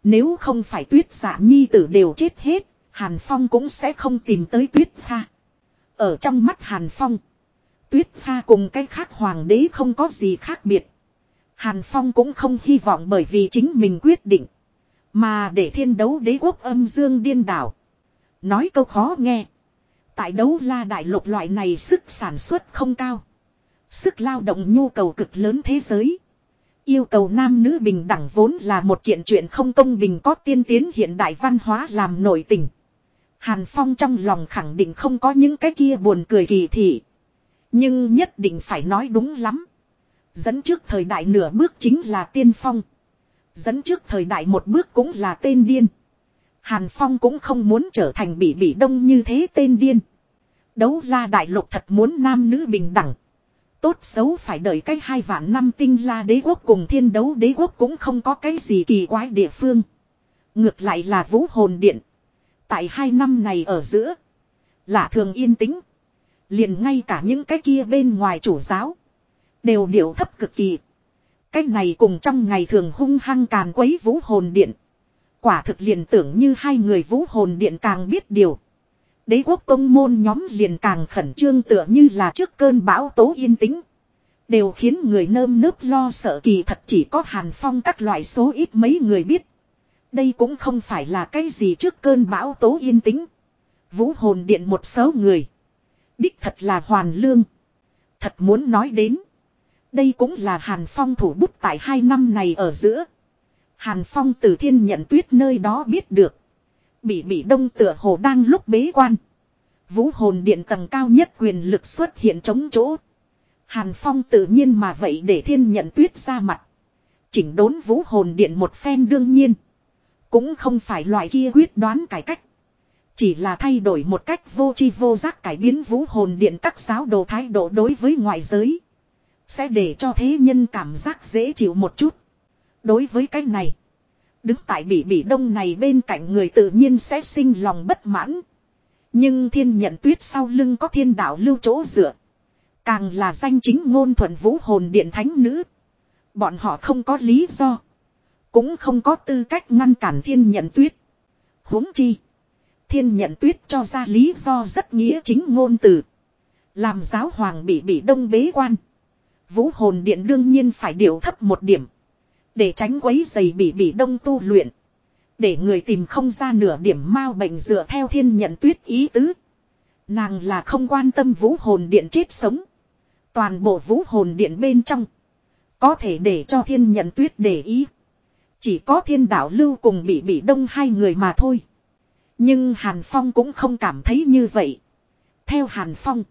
Nếu không phải tuyết giả nhi tử đều chết hết. Hàn Phong cũng sẽ không tìm tới tuyết pha. Ở trong mắt Hàn Phong. Tuyết pha cùng cái khác hoàng đế không có gì khác biệt. Hàn Phong cũng không hy vọng bởi vì chính mình quyết định. Mà để thiên đấu đế quốc âm dương điên đảo. Nói câu khó nghe. Tại đấu la đại lục loại này sức sản xuất không cao. Sức lao động nhu cầu cực lớn thế giới. Yêu cầu nam nữ bình đẳng vốn là một kiện chuyện không công bình có tiên tiến hiện đại văn hóa làm nổi tình. Hàn Phong trong lòng khẳng định không có những cái kia buồn cười kỳ thị. Nhưng nhất định phải nói đúng lắm. Dẫn trước thời đại nửa bước chính là tiên phong. Dẫn trước thời đại một bước cũng là tên điên. Hàn Phong cũng không muốn trở thành bị bị đông như thế tên điên. Đấu la đại lục thật muốn nam nữ bình đẳng. Tốt xấu phải đợi cách hai vạn năm tinh la đế quốc cùng thiên đấu đế quốc cũng không có cái gì kỳ quái địa phương. Ngược lại là vũ hồn điện. Tại hai năm này ở giữa. Lạ thường yên tĩnh. Liền ngay cả những cái kia bên ngoài chủ giáo. Đều điệu thấp cực kỳ. Cái này cùng trong ngày thường hung hăng càn quấy vũ hồn điện. Quả thực liền tưởng như hai người vũ hồn điện càng biết điều. Đế quốc công môn nhóm liền càng khẩn trương tựa như là trước cơn bão tố yên tĩnh. Đều khiến người nơm nớp lo sợ kỳ thật chỉ có hàn phong các loại số ít mấy người biết. Đây cũng không phải là cái gì trước cơn bão tố yên tĩnh. Vũ hồn điện một số người. Đích thật là hoàn lương. Thật muốn nói đến. Đây cũng là Hàn Phong thủ bút tại hai năm này ở giữa. Hàn Phong từ thiên nhận tuyết nơi đó biết được. Bị bị đông tựa hồ đang lúc bế quan. Vũ hồn điện tầng cao nhất quyền lực xuất hiện chống chỗ. Hàn Phong tự nhiên mà vậy để thiên nhận tuyết ra mặt. Chỉnh đốn vũ hồn điện một phen đương nhiên. Cũng không phải loại kia quyết đoán cải cách. Chỉ là thay đổi một cách vô chi vô giác cải biến vũ hồn điện các giáo đồ thái độ đối với ngoại giới. Sẽ để cho thế nhân cảm giác dễ chịu một chút. Đối với cái này. Đứng tại bỉ bỉ đông này bên cạnh người tự nhiên sẽ sinh lòng bất mãn. Nhưng thiên nhận tuyết sau lưng có thiên đạo lưu chỗ dựa. Càng là danh chính ngôn thuận vũ hồn điện thánh nữ. Bọn họ không có lý do. Cũng không có tư cách ngăn cản thiên nhận tuyết. huống chi. Thiên nhận tuyết cho ra lý do rất nghĩa chính ngôn từ. Làm giáo hoàng bị bị đông bế quan. Vũ hồn điện đương nhiên phải điều thấp một điểm. Để tránh quấy dày bị bị đông tu luyện. Để người tìm không ra nửa điểm mau bệnh dựa theo thiên nhận tuyết ý tứ. Nàng là không quan tâm vũ hồn điện chết sống. Toàn bộ vũ hồn điện bên trong. Có thể để cho thiên nhận tuyết để ý. Chỉ có thiên đạo lưu cùng bị bị đông hai người mà thôi. Nhưng Hàn Phong cũng không cảm thấy như vậy. Theo Hàn Phong.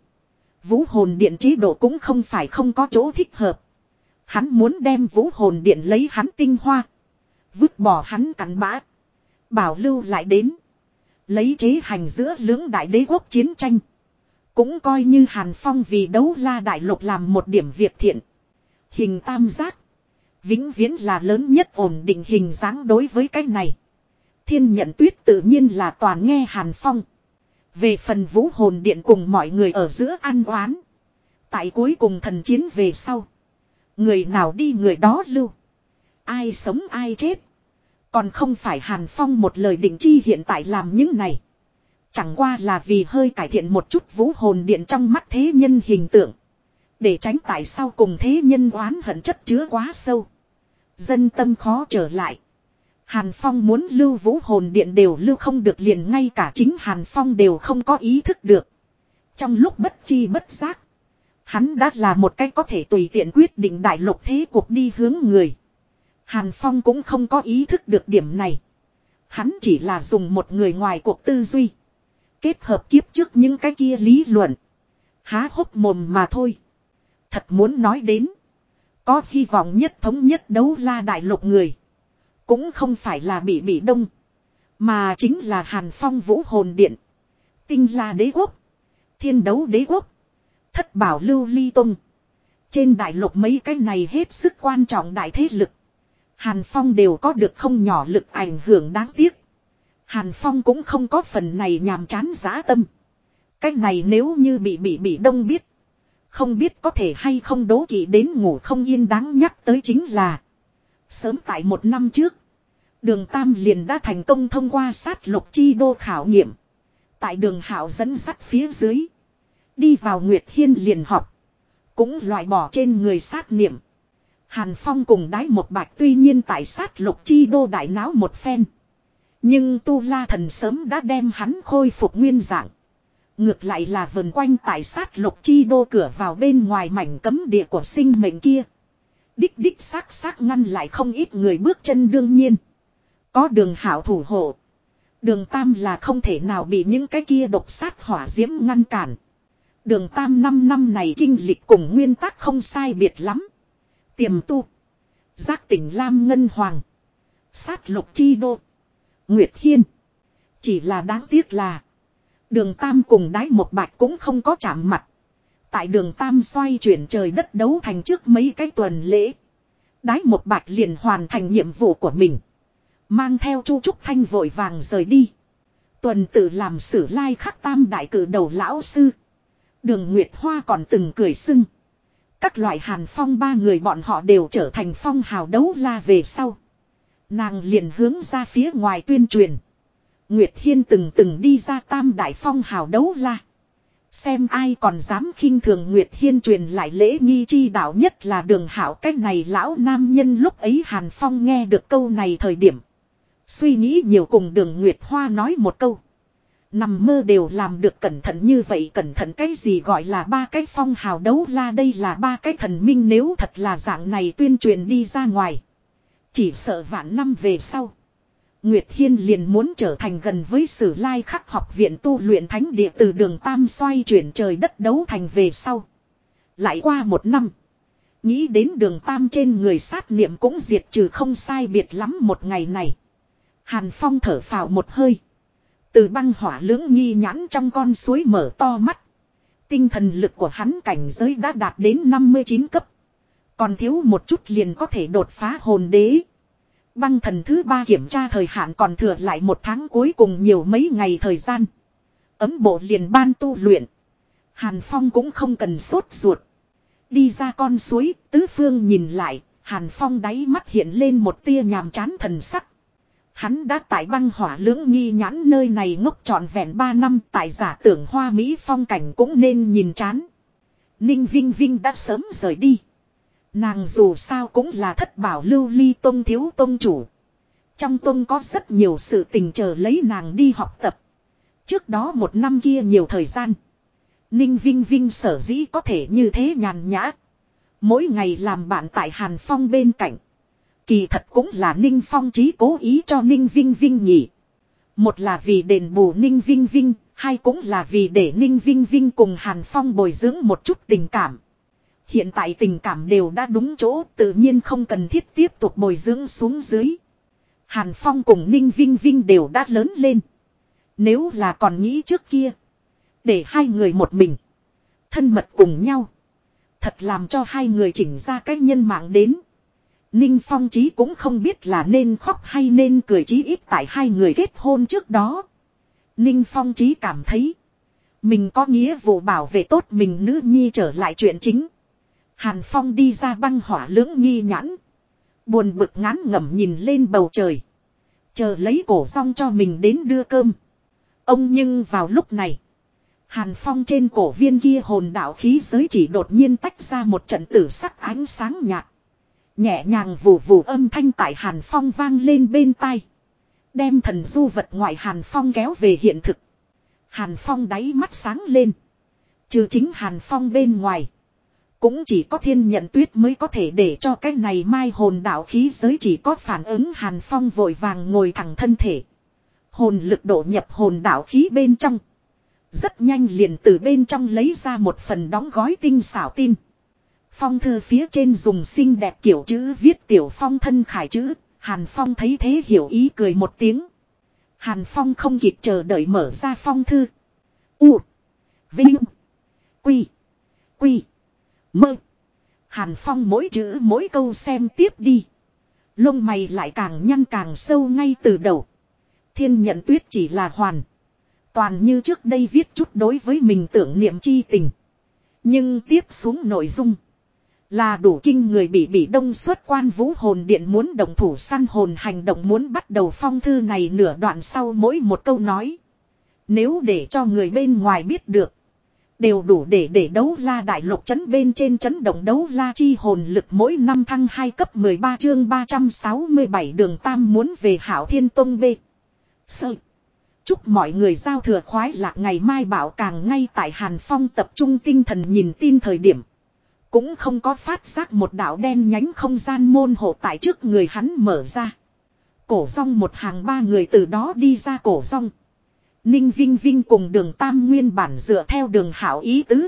Vũ hồn điện chế độ cũng không phải không có chỗ thích hợp. Hắn muốn đem vũ hồn điện lấy hắn tinh hoa. Vứt bỏ hắn cắn bã. Bảo lưu lại đến. Lấy chế hành giữa lưỡng đại đế quốc chiến tranh. Cũng coi như Hàn Phong vì đấu la đại lục làm một điểm việc thiện. Hình tam giác. Vĩnh viễn là lớn nhất ổn định hình dáng đối với cái này. Thiên nhận tuyết tự nhiên là toàn nghe Hàn Phong. Về phần vũ hồn điện cùng mọi người ở giữa an oán. Tại cuối cùng thần chiến về sau. Người nào đi người đó lưu. Ai sống ai chết. Còn không phải Hàn Phong một lời định chi hiện tại làm những này. Chẳng qua là vì hơi cải thiện một chút vũ hồn điện trong mắt thế nhân hình tượng. Để tránh tại sao cùng thế nhân oán hận chất chứa quá sâu. Dân tâm khó trở lại. Hàn Phong muốn lưu vũ hồn điện đều lưu không được liền ngay cả chính Hàn Phong đều không có ý thức được. Trong lúc bất chi bất giác. Hắn đã là một cách có thể tùy tiện quyết định đại lục thế cuộc đi hướng người. Hàn Phong cũng không có ý thức được điểm này. Hắn chỉ là dùng một người ngoài cuộc tư duy. Kết hợp kiếp trước những cái kia lý luận. Há hốc mồm mà thôi. Thật muốn nói đến. Có hy vọng nhất thống nhất đấu la đại lục người. Cũng không phải là bị bị đông. Mà chính là Hàn Phong Vũ Hồn Điện. Tinh la đế quốc. Thiên đấu đế quốc. Thất bảo lưu ly tung. Trên đại lục mấy cái này hết sức quan trọng đại thế lực. Hàn Phong đều có được không nhỏ lực ảnh hưởng đáng tiếc. Hàn Phong cũng không có phần này nhàm chán giá tâm. Cái này nếu như bị bị bị đông biết. Không biết có thể hay không đố kỵ đến ngủ không yên đáng nhắc tới chính là. Sớm tại một năm trước. Đường Tam liền đã thành công thông qua sát lục chi đô khảo nghiệm. Tại đường hảo dẫn sắt phía dưới. Đi vào Nguyệt Hiên liền học. Cũng loại bỏ trên người sát niệm. Hàn Phong cùng đái một bạch tuy nhiên tại sát lục chi đô đại náo một phen. Nhưng Tu La Thần sớm đã đem hắn khôi phục nguyên dạng. Ngược lại là vần quanh tại sát lục chi đô cửa vào bên ngoài mảnh cấm địa của sinh mệnh kia. Đích đích xác xác ngăn lại không ít người bước chân đương nhiên. Có đường hảo thủ hộ. Đường Tam là không thể nào bị những cái kia độc sát hỏa diễm ngăn cản. Đường Tam năm năm này kinh lịch cùng nguyên tắc không sai biệt lắm. Tiềm tu. Giác tỉnh Lam Ngân Hoàng. Sát lục chi đô. Nguyệt Hiên. Chỉ là đáng tiếc là. Đường Tam cùng đái một bạch cũng không có chạm mặt. Tại đường Tam xoay chuyển trời đất đấu thành trước mấy cái tuần lễ. Đái một bạch liền hoàn thành nhiệm vụ của mình. Mang theo Chu Trúc Thanh vội vàng rời đi. Tuần tự làm sử lai khắc tam đại cử đầu lão sư. Đường Nguyệt Hoa còn từng cười sưng. Các loại hàn phong ba người bọn họ đều trở thành phong hào đấu la về sau. Nàng liền hướng ra phía ngoài tuyên truyền. Nguyệt Hiên từng từng đi ra tam đại phong hào đấu la. Xem ai còn dám khinh thường Nguyệt Hiên truyền lại lễ nghi chi đạo nhất là đường hảo cách này lão nam nhân lúc ấy Hàn Phong nghe được câu này thời điểm. Suy nghĩ nhiều cùng đường Nguyệt Hoa nói một câu. Nằm mơ đều làm được cẩn thận như vậy, cẩn thận cái gì gọi là ba cái phong hào đấu la đây là ba cái thần minh nếu thật là dạng này tuyên truyền đi ra ngoài. Chỉ sợ vạn năm về sau. Nguyệt Hiên liền muốn trở thành gần với sử lai khắc học viện tu luyện thánh địa từ đường Tam xoay chuyển trời đất đấu thành về sau. Lại qua một năm. Nghĩ đến đường Tam trên người sát niệm cũng diệt trừ không sai biệt lắm một ngày này. Hàn Phong thở phào một hơi. Từ băng hỏa lưỡng nghi nhãn trong con suối mở to mắt. Tinh thần lực của hắn cảnh giới đã đạt đến 59 cấp. Còn thiếu một chút liền có thể đột phá hồn đế. Băng thần thứ ba kiểm tra thời hạn còn thừa lại một tháng cuối cùng nhiều mấy ngày thời gian. Ấm bộ liền ban tu luyện. Hàn Phong cũng không cần sốt ruột. Đi ra con suối, tứ phương nhìn lại, Hàn Phong đáy mắt hiện lên một tia nhàm chán thần sắc. Hắn đã tại băng hỏa lưỡng nghi nhãn nơi này ngốc trọn vẹn 3 năm, tại giả tưởng hoa Mỹ phong cảnh cũng nên nhìn chán. Ninh Vinh Vinh đã sớm rời đi. Nàng dù sao cũng là thất bảo lưu ly tông thiếu tông chủ. Trong tông có rất nhiều sự tình chờ lấy nàng đi học tập. Trước đó một năm kia nhiều thời gian. Ninh Vinh Vinh sở dĩ có thể như thế nhàn nhã. Mỗi ngày làm bạn tại Hàn Phong bên cạnh. Kỳ thật cũng là Ninh Phong trí cố ý cho Ninh Vinh Vinh nhỉ. Một là vì đền bù Ninh Vinh Vinh, hai cũng là vì để Ninh Vinh Vinh cùng Hàn Phong bồi dưỡng một chút tình cảm. Hiện tại tình cảm đều đã đúng chỗ tự nhiên không cần thiết tiếp tục bồi dưỡng xuống dưới. Hàn Phong cùng Ninh Vinh Vinh đều đã lớn lên. Nếu là còn nghĩ trước kia. Để hai người một mình. Thân mật cùng nhau. Thật làm cho hai người chỉnh ra cách nhân mạng đến. Ninh Phong Chí cũng không biết là nên khóc hay nên cười chí ít tại hai người kết hôn trước đó. Ninh Phong Chí cảm thấy. Mình có nghĩa vụ bảo vệ tốt mình nữ nhi trở lại chuyện chính. Hàn Phong đi ra băng hỏa lưỡng nghi nhãn. Buồn bực ngán ngẩm nhìn lên bầu trời. Chờ lấy cổ xong cho mình đến đưa cơm. Ông nhưng vào lúc này. Hàn Phong trên cổ viên kia hồn đạo khí giới chỉ đột nhiên tách ra một trận tử sắc ánh sáng nhạt. Nhẹ nhàng vù vù âm thanh tại Hàn Phong vang lên bên tai. Đem thần du vật ngoại Hàn Phong kéo về hiện thực. Hàn Phong đáy mắt sáng lên. Trừ chính Hàn Phong bên ngoài. Cũng chỉ có thiên nhận tuyết mới có thể để cho cái này mai hồn đạo khí giới chỉ có phản ứng Hàn Phong vội vàng ngồi thẳng thân thể. Hồn lực độ nhập hồn đạo khí bên trong. Rất nhanh liền từ bên trong lấy ra một phần đóng gói tinh xảo tin. Phong thư phía trên dùng xinh đẹp kiểu chữ viết tiểu phong thân khải chữ. Hàn Phong thấy thế hiểu ý cười một tiếng. Hàn Phong không kịp chờ đợi mở ra phong thư. U. Vinh. Quy. Quy. Mơ. Hàn Phong mỗi chữ mỗi câu xem tiếp đi. Lông mày lại càng nhăn càng sâu ngay từ đầu. Thiên nhận tuyết chỉ là hoàn. Toàn như trước đây viết chút đối với mình tưởng niệm chi tình. Nhưng tiếp xuống nội dung. Là đủ kinh người bị bị đông xuất quan vũ hồn điện muốn động thủ săn hồn hành động muốn bắt đầu phong thư này nửa đoạn sau mỗi một câu nói. Nếu để cho người bên ngoài biết được. Đều đủ để để đấu la đại lục chấn bên trên chấn động đấu la chi hồn lực mỗi năm thăng 2 cấp 13 chương 367 đường tam muốn về hảo thiên tông B. Sợ. Chúc mọi người giao thừa khoái lạc ngày mai bảo càng ngay tại Hàn Phong tập trung tinh thần nhìn tin thời điểm. Cũng không có phát giác một đạo đen nhánh không gian môn hộ tại trước người hắn mở ra. Cổ rong một hàng ba người từ đó đi ra cổ rong. Ninh Vinh Vinh cùng đường Tam nguyên bản dựa theo đường hảo ý tứ.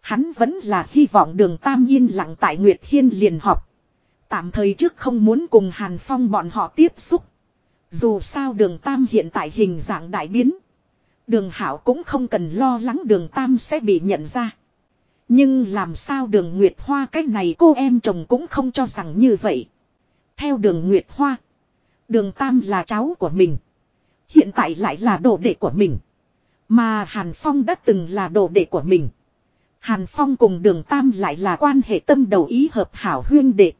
Hắn vẫn là hy vọng đường Tam yên lặng tại Nguyệt Hiên liền họp. Tạm thời trước không muốn cùng Hàn Phong bọn họ tiếp xúc. Dù sao đường Tam hiện tại hình dạng đại biến. Đường Hảo cũng không cần lo lắng đường Tam sẽ bị nhận ra. Nhưng làm sao đường Nguyệt Hoa cái này cô em chồng cũng không cho rằng như vậy. Theo đường Nguyệt Hoa. Đường Tam là cháu của mình. Hiện tại lại là đồ đệ của mình. Mà Hàn Phong đã từng là đồ đệ của mình. Hàn Phong cùng đường Tam lại là quan hệ tâm đầu ý hợp hảo huyên đệ.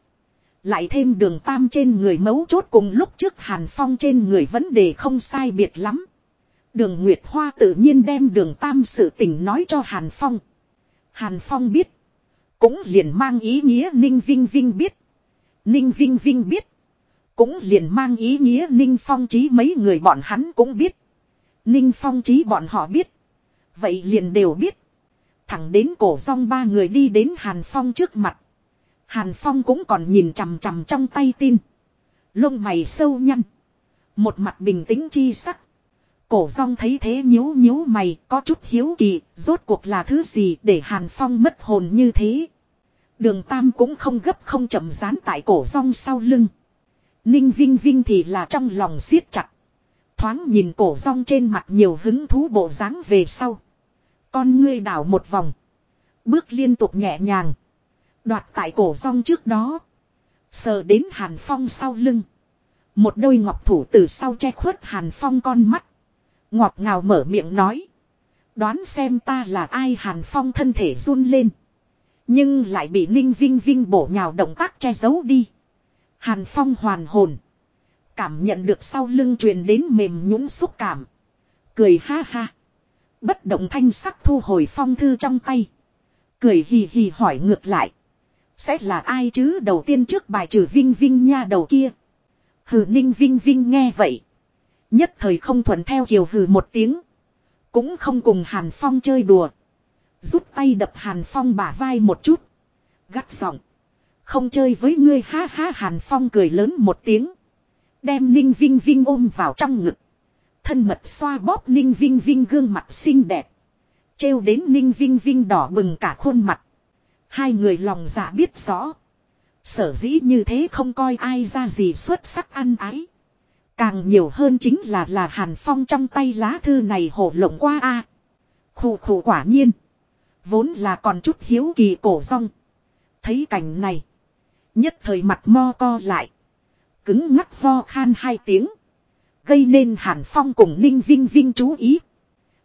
Lại thêm đường Tam trên người mấu chốt cùng lúc trước Hàn Phong trên người vấn đề không sai biệt lắm. Đường Nguyệt Hoa tự nhiên đem đường Tam sự tình nói cho Hàn Phong. Hàn Phong biết. Cũng liền mang ý nghĩa Ninh Vinh Vinh biết. Ninh Vinh Vinh biết. Cũng liền mang ý nghĩa Ninh Phong trí mấy người bọn hắn cũng biết. Ninh Phong trí bọn họ biết. Vậy liền đều biết. Thẳng đến cổ rong ba người đi đến Hàn Phong trước mặt. Hàn Phong cũng còn nhìn chằm chằm trong tay tin. Lông mày sâu nhăn. Một mặt bình tĩnh chi sắc. Cổ rong thấy thế nhíu nhíu mày, có chút hiếu kỳ. Rốt cuộc là thứ gì để Hàn Phong mất hồn như thế. Đường Tam cũng không gấp không chậm dán tại cổ rong sau lưng. Ninh Vinh Vinh thì là trong lòng siết chặt. Thoáng nhìn cổ rong trên mặt nhiều hứng thú bộ dáng về sau. Con ngươi đảo một vòng. Bước liên tục nhẹ nhàng. Đoạt tại cổ rong trước đó. Sờ đến Hàn Phong sau lưng. Một đôi ngọc thủ từ sau che khuất Hàn Phong con mắt. Ngọt ngào mở miệng nói. Đoán xem ta là ai Hàn Phong thân thể run lên. Nhưng lại bị Ninh Vinh Vinh bổ nhào động tác che giấu đi. Hàn Phong hoàn hồn. Cảm nhận được sau lưng truyền đến mềm nhũn xúc cảm. Cười ha ha. Bất động thanh sắc thu hồi phong thư trong tay. Cười hì hì hỏi ngược lại. Sẽ là ai chứ đầu tiên trước bài trừ Vinh Vinh nha đầu kia. Hừ, ninh Vinh Vinh nghe vậy. Nhất thời không thuận theo kiều hừ một tiếng. Cũng không cùng Hàn Phong chơi đùa. Rút tay đập Hàn Phong bả vai một chút. Gắt giọng. Không chơi với ngươi, ha ha, Hàn Phong cười lớn một tiếng. Đem Ninh Vinh Vinh ôm vào trong ngực. Thân mật xoa bóp Ninh Vinh Vinh gương mặt xinh đẹp. Trêu đến Ninh Vinh Vinh đỏ bừng cả khuôn mặt. Hai người lòng dạ biết rõ. Sở dĩ như thế không coi ai ra gì xuất sắc ăn ái. Càng nhiều hơn chính là là Hàn Phong trong tay lá thư này hổ lộng qua a. À, khủ khủ quả nhiên. Vốn là còn chút hiếu kỳ cổ rong. Thấy cảnh này. Nhất thời mặt mo co lại. Cứng ngắc ho khan hai tiếng. Gây nên Hàn Phong cùng Ninh Vinh Vinh chú ý.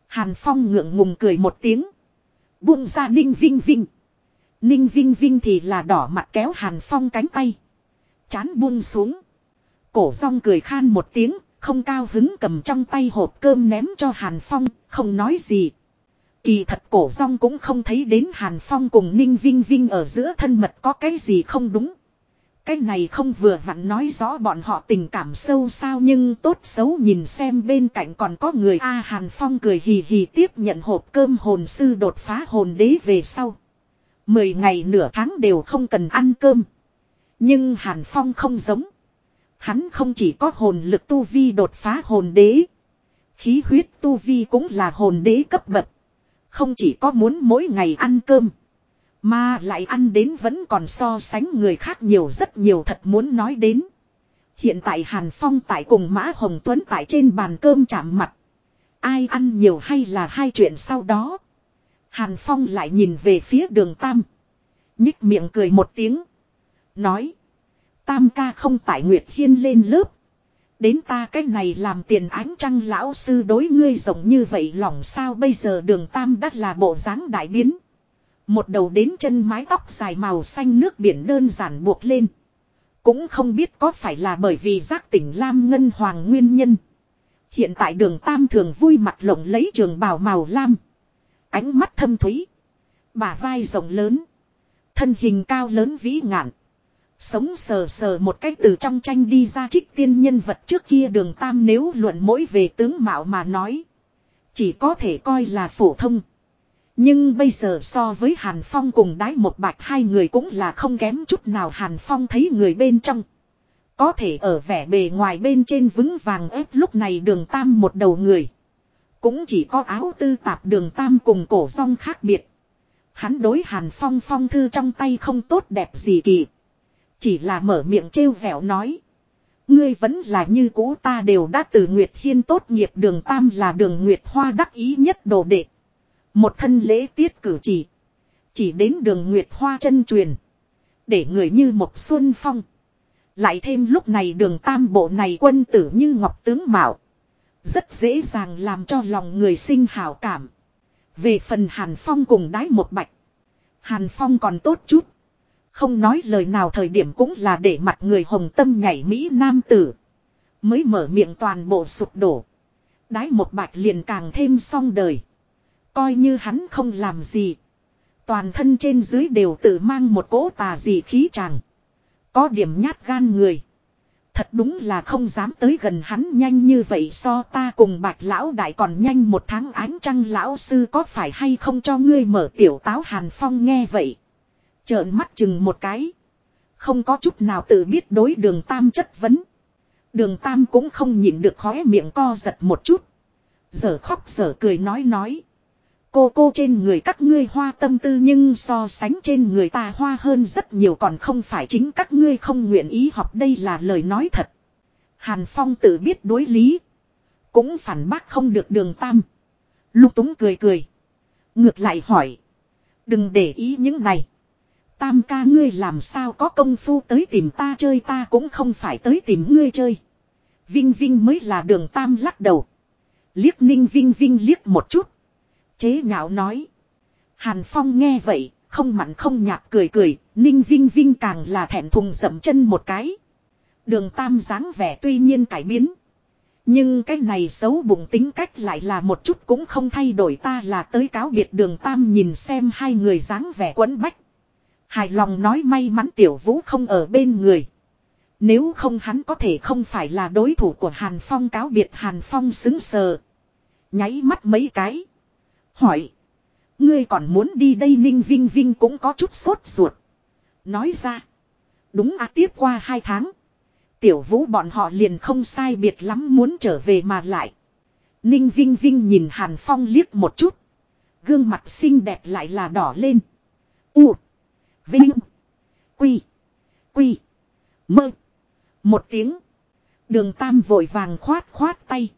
Hàn Phong ngượng ngùng cười một tiếng. Buông ra Ninh Vinh Vinh. Ninh Vinh Vinh thì là đỏ mặt kéo Hàn Phong cánh tay. Chán buông xuống. Cổ rong cười khan một tiếng, không cao hứng cầm trong tay hộp cơm ném cho Hàn Phong, không nói gì. Kỳ thật cổ rong cũng không thấy đến Hàn Phong cùng Ninh Vinh Vinh ở giữa thân mật có cái gì không đúng. Cái này không vừa vặn nói rõ bọn họ tình cảm sâu sao nhưng tốt xấu nhìn xem bên cạnh còn có người A Hàn Phong cười hì hì tiếp nhận hộp cơm hồn sư đột phá hồn đế về sau. Mười ngày nửa tháng đều không cần ăn cơm. Nhưng Hàn Phong không giống. Hắn không chỉ có hồn lực tu vi đột phá hồn đế. Khí huyết tu vi cũng là hồn đế cấp bậc. Không chỉ có muốn mỗi ngày ăn cơm. Mà lại ăn đến vẫn còn so sánh người khác nhiều rất nhiều thật muốn nói đến. Hiện tại Hàn Phong tại cùng Mã Hồng Tuấn tại trên bàn cơm chạm mặt. Ai ăn nhiều hay là hai chuyện sau đó. Hàn Phong lại nhìn về phía đường Tam. Nhích miệng cười một tiếng. Nói. Tam ca không tại Nguyệt Hiên lên lớp. Đến ta cách này làm tiền ánh trăng lão sư đối ngươi rộng như vậy lòng sao bây giờ đường Tam đắt là bộ dáng đại biến. Một đầu đến chân mái tóc dài màu xanh nước biển đơn giản buộc lên. Cũng không biết có phải là bởi vì giác tỉnh Lam Ngân Hoàng nguyên nhân. Hiện tại đường Tam thường vui mặt lộng lấy trường bào màu lam. Ánh mắt thâm thúy. Bả vai rộng lớn. Thân hình cao lớn vĩ ngạn. Sống sờ sờ một cách từ trong tranh đi ra trích tiên nhân vật trước kia đường Tam nếu luận mỗi về tướng mạo mà nói. Chỉ có thể coi là phổ thông. Nhưng bây giờ so với Hàn Phong cùng đái một bạch hai người cũng là không kém chút nào Hàn Phong thấy người bên trong. Có thể ở vẻ bề ngoài bên trên vững vàng ép lúc này đường tam một đầu người. Cũng chỉ có áo tư tạp đường tam cùng cổ song khác biệt. Hắn đối Hàn Phong phong thư trong tay không tốt đẹp gì kỳ. Chỉ là mở miệng trêu vẻo nói. Ngươi vẫn là như cũ ta đều đã từ Nguyệt Hiên tốt nghiệp đường tam là đường Nguyệt Hoa đắc ý nhất đồ đệ. Một thân lễ tiết cử chỉ. Chỉ đến đường Nguyệt Hoa chân truyền. Để người như một xuân phong. Lại thêm lúc này đường tam bộ này quân tử như ngọc tướng mạo. Rất dễ dàng làm cho lòng người sinh hào cảm. Về phần Hàn Phong cùng đái một bạch. Hàn Phong còn tốt chút. Không nói lời nào thời điểm cũng là để mặt người hồng tâm nhảy Mỹ Nam tử. Mới mở miệng toàn bộ sụp đổ. Đái một bạch liền càng thêm song đời. Coi như hắn không làm gì. Toàn thân trên dưới đều tự mang một cỗ tà gì khí chàng. Có điểm nhát gan người. Thật đúng là không dám tới gần hắn nhanh như vậy so ta cùng bạch lão đại còn nhanh một tháng ánh trăng lão sư có phải hay không cho ngươi mở tiểu táo hàn phong nghe vậy. Trợn mắt chừng một cái. Không có chút nào tự biết đối đường tam chất vấn. Đường tam cũng không nhịn được khóe miệng co giật một chút. Giờ khóc giờ cười nói nói. Cô cô trên người các ngươi hoa tâm tư nhưng so sánh trên người ta hoa hơn rất nhiều còn không phải chính các ngươi không nguyện ý học đây là lời nói thật. Hàn Phong tự biết đối lý. Cũng phản bác không được đường tam. Lục túng cười cười. Ngược lại hỏi. Đừng để ý những này. Tam ca ngươi làm sao có công phu tới tìm ta chơi ta cũng không phải tới tìm ngươi chơi. Vinh Vinh mới là đường tam lắc đầu. Liếc ninh Vinh Vinh liếc một chút. Chế nhạo nói. Hàn Phong nghe vậy, không mặn không nhạt cười cười, Ninh Vinh Vinh càng là thẹn thùng dậm chân một cái. Đường tam dáng vẻ tuy nhiên cải biến. Nhưng cái này xấu bụng tính cách lại là một chút cũng không thay đổi ta là tới cáo biệt đường tam nhìn xem hai người dáng vẻ quấn bách. Hài lòng nói may mắn tiểu vũ không ở bên người. Nếu không hắn có thể không phải là đối thủ của Hàn Phong cáo biệt Hàn Phong xứng sờ. Nháy mắt mấy cái. Hỏi. Ngươi còn muốn đi đây Ninh Vinh Vinh cũng có chút sốt ruột. Nói ra. Đúng à tiếp qua hai tháng. Tiểu vũ bọn họ liền không sai biệt lắm muốn trở về mà lại. Ninh Vinh Vinh nhìn Hàn Phong liếc một chút. Gương mặt xinh đẹp lại là đỏ lên. U. Vinh. Quy. Quy. Mơ. Một tiếng. Đường Tam vội vàng khoát khoát tay.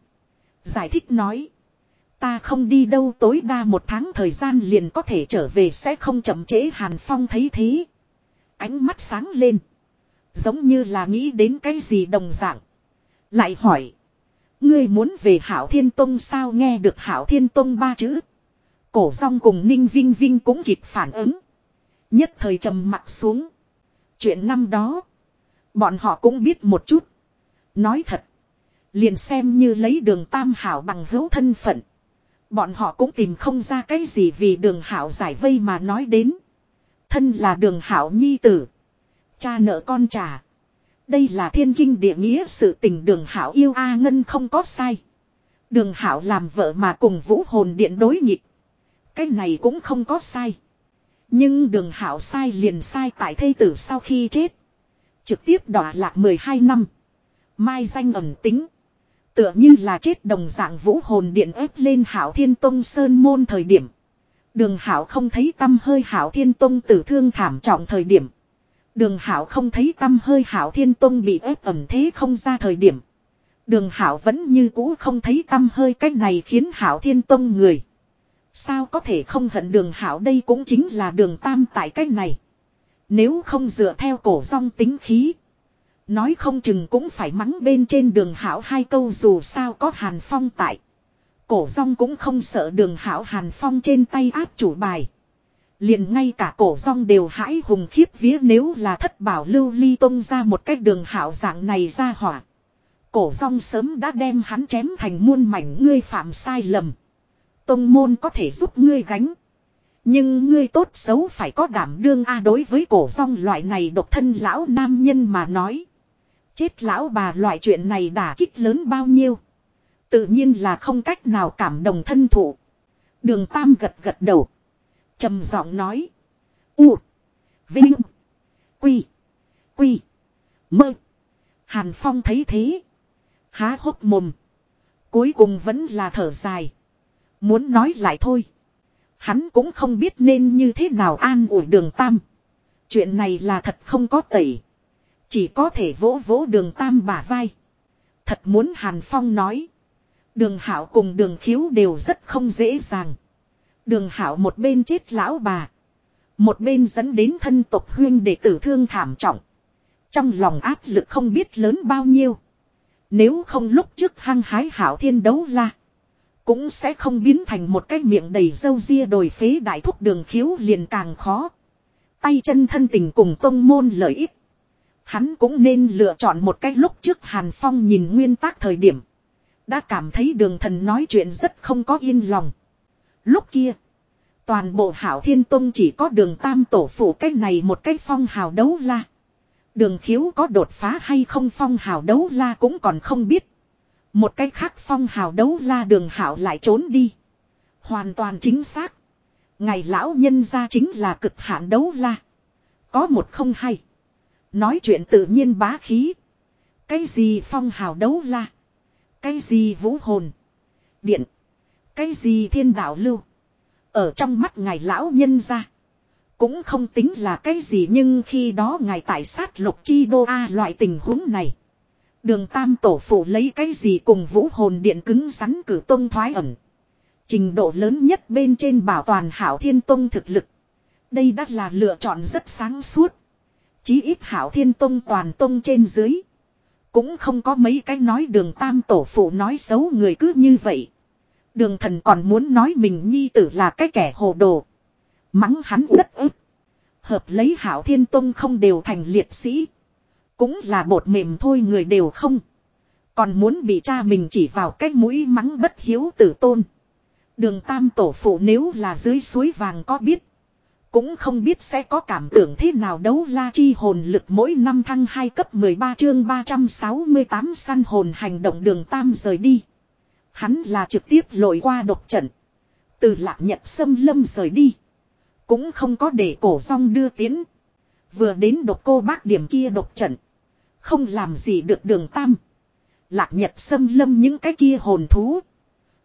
Giải thích nói. Ta không đi đâu tối đa một tháng thời gian liền có thể trở về sẽ không chậm trễ Hàn Phong thấy thế. Ánh mắt sáng lên. Giống như là nghĩ đến cái gì đồng dạng. Lại hỏi. Ngươi muốn về Hảo Thiên Tông sao nghe được Hảo Thiên Tông ba chữ. Cổ song cùng Ninh Vinh Vinh cũng kịp phản ứng. Nhất thời trầm mặt xuống. Chuyện năm đó. Bọn họ cũng biết một chút. Nói thật. Liền xem như lấy đường tam hảo bằng hữu thân phận. Bọn họ cũng tìm không ra cái gì vì đường hảo giải vây mà nói đến. Thân là đường hảo nhi tử. Cha nợ con trả. Đây là thiên kinh địa nghĩa sự tình đường hảo yêu A Ngân không có sai. Đường hảo làm vợ mà cùng vũ hồn điện đối nghịch. Cái này cũng không có sai. Nhưng đường hảo sai liền sai tại thây tử sau khi chết. Trực tiếp đọa lạc 12 năm. Mai danh ẩn tính. Tựa như là chết đồng dạng vũ hồn điện ép lên hảo thiên tông sơn môn thời điểm. Đường hảo không thấy tâm hơi hảo thiên tông tử thương thảm trọng thời điểm. Đường hảo không thấy tâm hơi hảo thiên tông bị ép ẩm thế không ra thời điểm. Đường hảo vẫn như cũ không thấy tâm hơi cách này khiến hảo thiên tông người. Sao có thể không hận đường hảo đây cũng chính là đường tam tại cách này. Nếu không dựa theo cổ song tính khí. Nói không chừng cũng phải mắng bên trên đường hảo hai câu dù sao có hàn phong tại. Cổ song cũng không sợ đường hảo hàn phong trên tay áp chủ bài. Liền ngay cả cổ song đều hãi hùng khiếp vía nếu là thất bảo lưu ly tông ra một cách đường hảo dạng này ra hỏa. Cổ song sớm đã đem hắn chém thành muôn mảnh, ngươi phạm sai lầm. Tông môn có thể giúp ngươi gánh. Nhưng ngươi tốt xấu phải có đảm đương a đối với cổ song loại này độc thân lão nam nhân mà nói. Chết lão bà loại chuyện này đả kích lớn bao nhiêu. Tự nhiên là không cách nào cảm đồng thân thụ. Đường Tam gật gật đầu. trầm giọng nói. U. Vinh. Quy. Quy. Mơ. Hàn Phong thấy thế. Há hốc mồm. Cuối cùng vẫn là thở dài. Muốn nói lại thôi. Hắn cũng không biết nên như thế nào an ủi đường Tam. Chuyện này là thật không có tẩy. Chỉ có thể vỗ vỗ đường Tam bả vai. Thật muốn Hàn Phong nói. Đường Hảo cùng đường khiếu đều rất không dễ dàng. Đường Hảo một bên chết lão bà. Một bên dẫn đến thân tộc huyên để tử thương thảm trọng. Trong lòng áp lực không biết lớn bao nhiêu. Nếu không lúc trước hăng hái Hảo thiên đấu la. Cũng sẽ không biến thành một cái miệng đầy dâu ria đồi phế đại thúc đường khiếu liền càng khó. Tay chân thân tình cùng tông môn lợi ích. Hắn cũng nên lựa chọn một cách lúc trước Hàn Phong nhìn nguyên tắc thời điểm. Đã cảm thấy đường thần nói chuyện rất không có yên lòng. Lúc kia. Toàn bộ hảo thiên tông chỉ có đường tam tổ phụ cách này một cách phong hào đấu la. Đường khiếu có đột phá hay không phong hào đấu la cũng còn không biết. Một cách khác phong hào đấu la đường hảo lại trốn đi. Hoàn toàn chính xác. Ngày lão nhân ra chính là cực hạn đấu la. Có một không hay. Nói chuyện tự nhiên bá khí. Cái gì phong hào đấu la. Cái gì vũ hồn. Điện. Cái gì thiên đạo lưu. Ở trong mắt ngài lão nhân ra. Cũng không tính là cái gì nhưng khi đó ngài tại sát lục chi đô A loại tình huống này. Đường tam tổ phụ lấy cái gì cùng vũ hồn điện cứng rắn cử tông thoái ẩn. Trình độ lớn nhất bên trên bảo toàn hảo thiên tông thực lực. Đây đã là lựa chọn rất sáng suốt. Chí ít hảo thiên tông toàn tông trên dưới. Cũng không có mấy cái nói đường tam tổ phụ nói xấu người cứ như vậy. Đường thần còn muốn nói mình nhi tử là cái kẻ hồ đồ. Mắng hắn rất ức. Hợp lấy hảo thiên tông không đều thành liệt sĩ. Cũng là bột mềm thôi người đều không. Còn muốn bị cha mình chỉ vào cái mũi mắng bất hiếu tử tôn. Đường tam tổ phụ nếu là dưới suối vàng có biết. Cũng không biết sẽ có cảm tưởng thế nào đấu la chi hồn lực mỗi năm thăng 2 cấp 13 chương 368 săn hồn hành động đường tam rời đi. Hắn là trực tiếp lội qua độc trận. Từ lạc nhật sâm lâm rời đi. Cũng không có để cổ rong đưa tiến. Vừa đến độc cô bác điểm kia độc trận. Không làm gì được đường tam. Lạc nhật sâm lâm những cái kia hồn thú.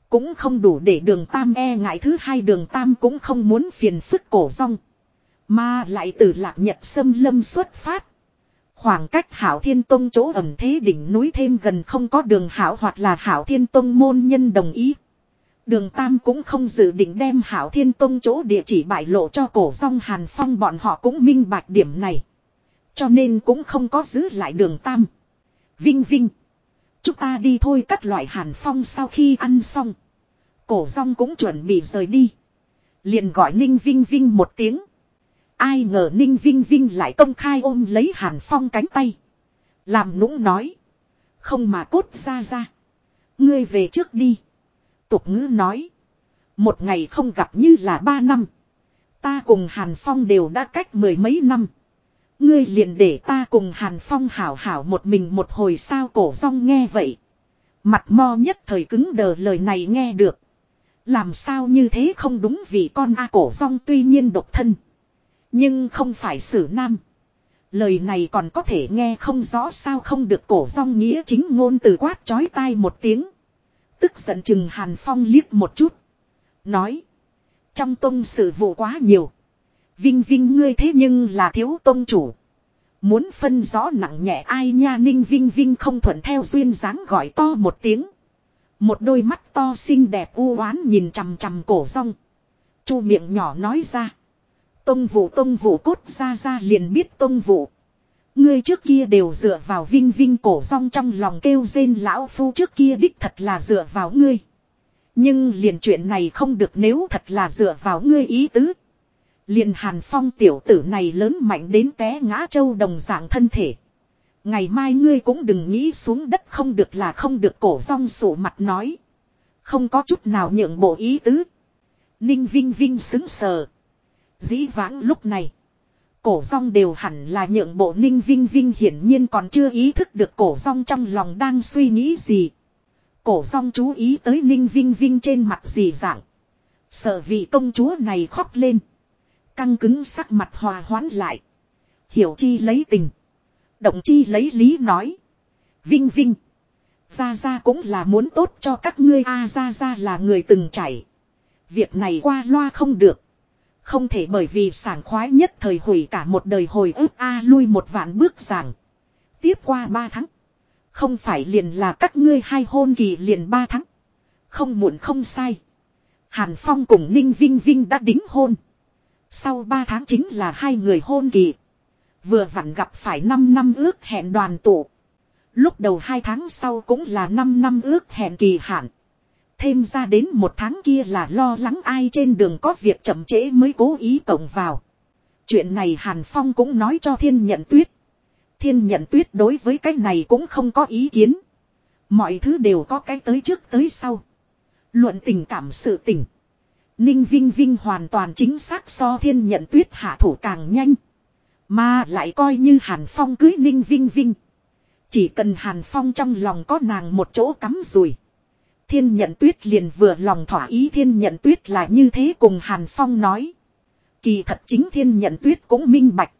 Cũng không đủ để đường tam e ngại thứ hai đường tam cũng không muốn phiền phức cổ rong. Mà lại từ lạc nhật sâm lâm xuất phát. Khoảng cách hảo thiên tông chỗ ẩm thế đỉnh núi thêm gần không có đường hảo hoặc là hảo thiên tông môn nhân đồng ý. Đường Tam cũng không dự định đem hảo thiên tông chỗ địa chỉ bại lộ cho cổ song Hàn Phong, bọn họ cũng minh bạch điểm này. Cho nên cũng không có giữ lại đường Tam. Vinh Vinh. Chúng ta đi thôi các loại Hàn Phong sau khi ăn xong. Cổ song cũng chuẩn bị rời đi. liền gọi Ninh Vinh Vinh một tiếng. Ai ngờ Ninh Vinh Vinh lại công khai ôm lấy Hàn Phong cánh tay. Làm nũng nói. Không mà cốt ra ra. Ngươi về trước đi. Tục ngữ nói. Một ngày không gặp như là ba năm. Ta cùng Hàn Phong đều đã cách mười mấy năm. Ngươi liền để ta cùng Hàn Phong hảo hảo một mình một hồi sao cổ rong nghe vậy. Mặt mo nhất thời cứng đờ lời này nghe được. Làm sao như thế không đúng vì con A cổ rong tuy nhiên độc thân. Nhưng không phải xử nam. Lời này còn có thể nghe không rõ sao không được cổ rong nghĩa chính ngôn từ quát chói tai một tiếng. Tức giận chừng Hàn Phong liếc một chút. Nói. Trong tông sự vụ quá nhiều. Vinh Vinh ngươi thế nhưng là thiếu tông chủ. Muốn phân rõ nặng nhẹ ai nha ninh Vinh Vinh không thuận theo duyên dáng gọi to một tiếng. Một đôi mắt to xinh đẹp u oán nhìn chằm chằm cổ rong. Chu miệng nhỏ nói ra. Tông vụ tông vụ cốt ra ra liền biết tông vụ. Ngươi trước kia đều dựa vào vinh vinh cổ rong trong lòng kêu rên lão phu trước kia đích thật là dựa vào ngươi. Nhưng liền chuyện này không được nếu thật là dựa vào ngươi ý tứ. Liền hàn phong tiểu tử này lớn mạnh đến té ngã châu đồng dạng thân thể. Ngày mai ngươi cũng đừng nghĩ xuống đất không được là không được cổ rong sổ mặt nói. Không có chút nào nhượng bộ ý tứ. Ninh Vinh Vinh xứng sờ. Dĩ vãng lúc này. Cổ rong đều hẳn là nhượng bộ ninh vinh vinh hiển nhiên còn chưa ý thức được cổ rong trong lòng đang suy nghĩ gì. Cổ rong chú ý tới ninh vinh vinh trên mặt gì dạng. Sợ vị công chúa này khóc lên. Căng cứng sắc mặt hòa hoãn lại. Hiểu chi lấy tình. Động chi lấy lý nói. Vinh vinh. Gia Gia cũng là muốn tốt cho các ngươi a, Gia Gia là người từng chảy. Việc này qua loa không được. Không thể bởi vì sảng khoái nhất thời hủy cả một đời hồi ức A, lui một vạn bước giảng. Tiếp qua ba tháng. Không phải liền là các ngươi hai hôn kỳ liền ba tháng. Không muộn không sai. Hàn Phong cùng Ninh Vinh Vinh đã đính hôn. Sau ba tháng chính là hai người hôn kỳ. Vừa vặn gặp phải 5 năm ước hẹn đoàn tụ. Lúc đầu hai tháng sau cũng là 5 năm ước hẹn kỳ hạn. Thêm ra đến một tháng kia là lo lắng ai trên đường có việc chậm trễ mới cố ý cộng vào. Chuyện này Hàn Phong cũng nói cho thiên nhận tuyết. Thiên nhận tuyết đối với cái này cũng không có ý kiến. Mọi thứ đều có cái tới trước tới sau. Luận tình cảm sự tình. Ninh Vinh Vinh hoàn toàn chính xác so thiên nhận tuyết hạ thủ càng nhanh. Mà lại coi như Hàn Phong cưới Ninh Vinh Vinh. Chỉ cần Hàn Phong trong lòng có nàng một chỗ cắm rùi. Thiên nhận tuyết liền vừa lòng thỏa ý thiên nhận tuyết là như thế cùng Hàn Phong nói. Kỳ thật chính thiên nhận tuyết cũng minh bạch.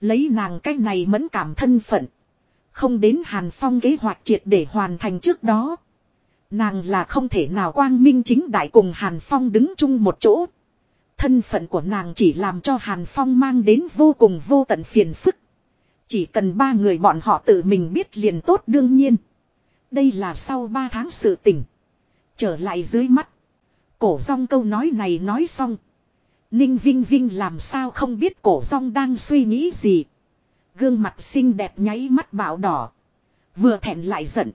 Lấy nàng cái này mẫn cảm thân phận. Không đến Hàn Phong kế hoạch triệt để hoàn thành trước đó. Nàng là không thể nào quang minh chính đại cùng Hàn Phong đứng chung một chỗ. Thân phận của nàng chỉ làm cho Hàn Phong mang đến vô cùng vô tận phiền phức. Chỉ cần ba người bọn họ tự mình biết liền tốt đương nhiên. Đây là sau ba tháng sự tỉnh. Trở lại dưới mắt. Cổ rong câu nói này nói xong. Ninh Vinh Vinh làm sao không biết cổ rong đang suy nghĩ gì. Gương mặt xinh đẹp nháy mắt bạo đỏ. Vừa thẹn lại giận.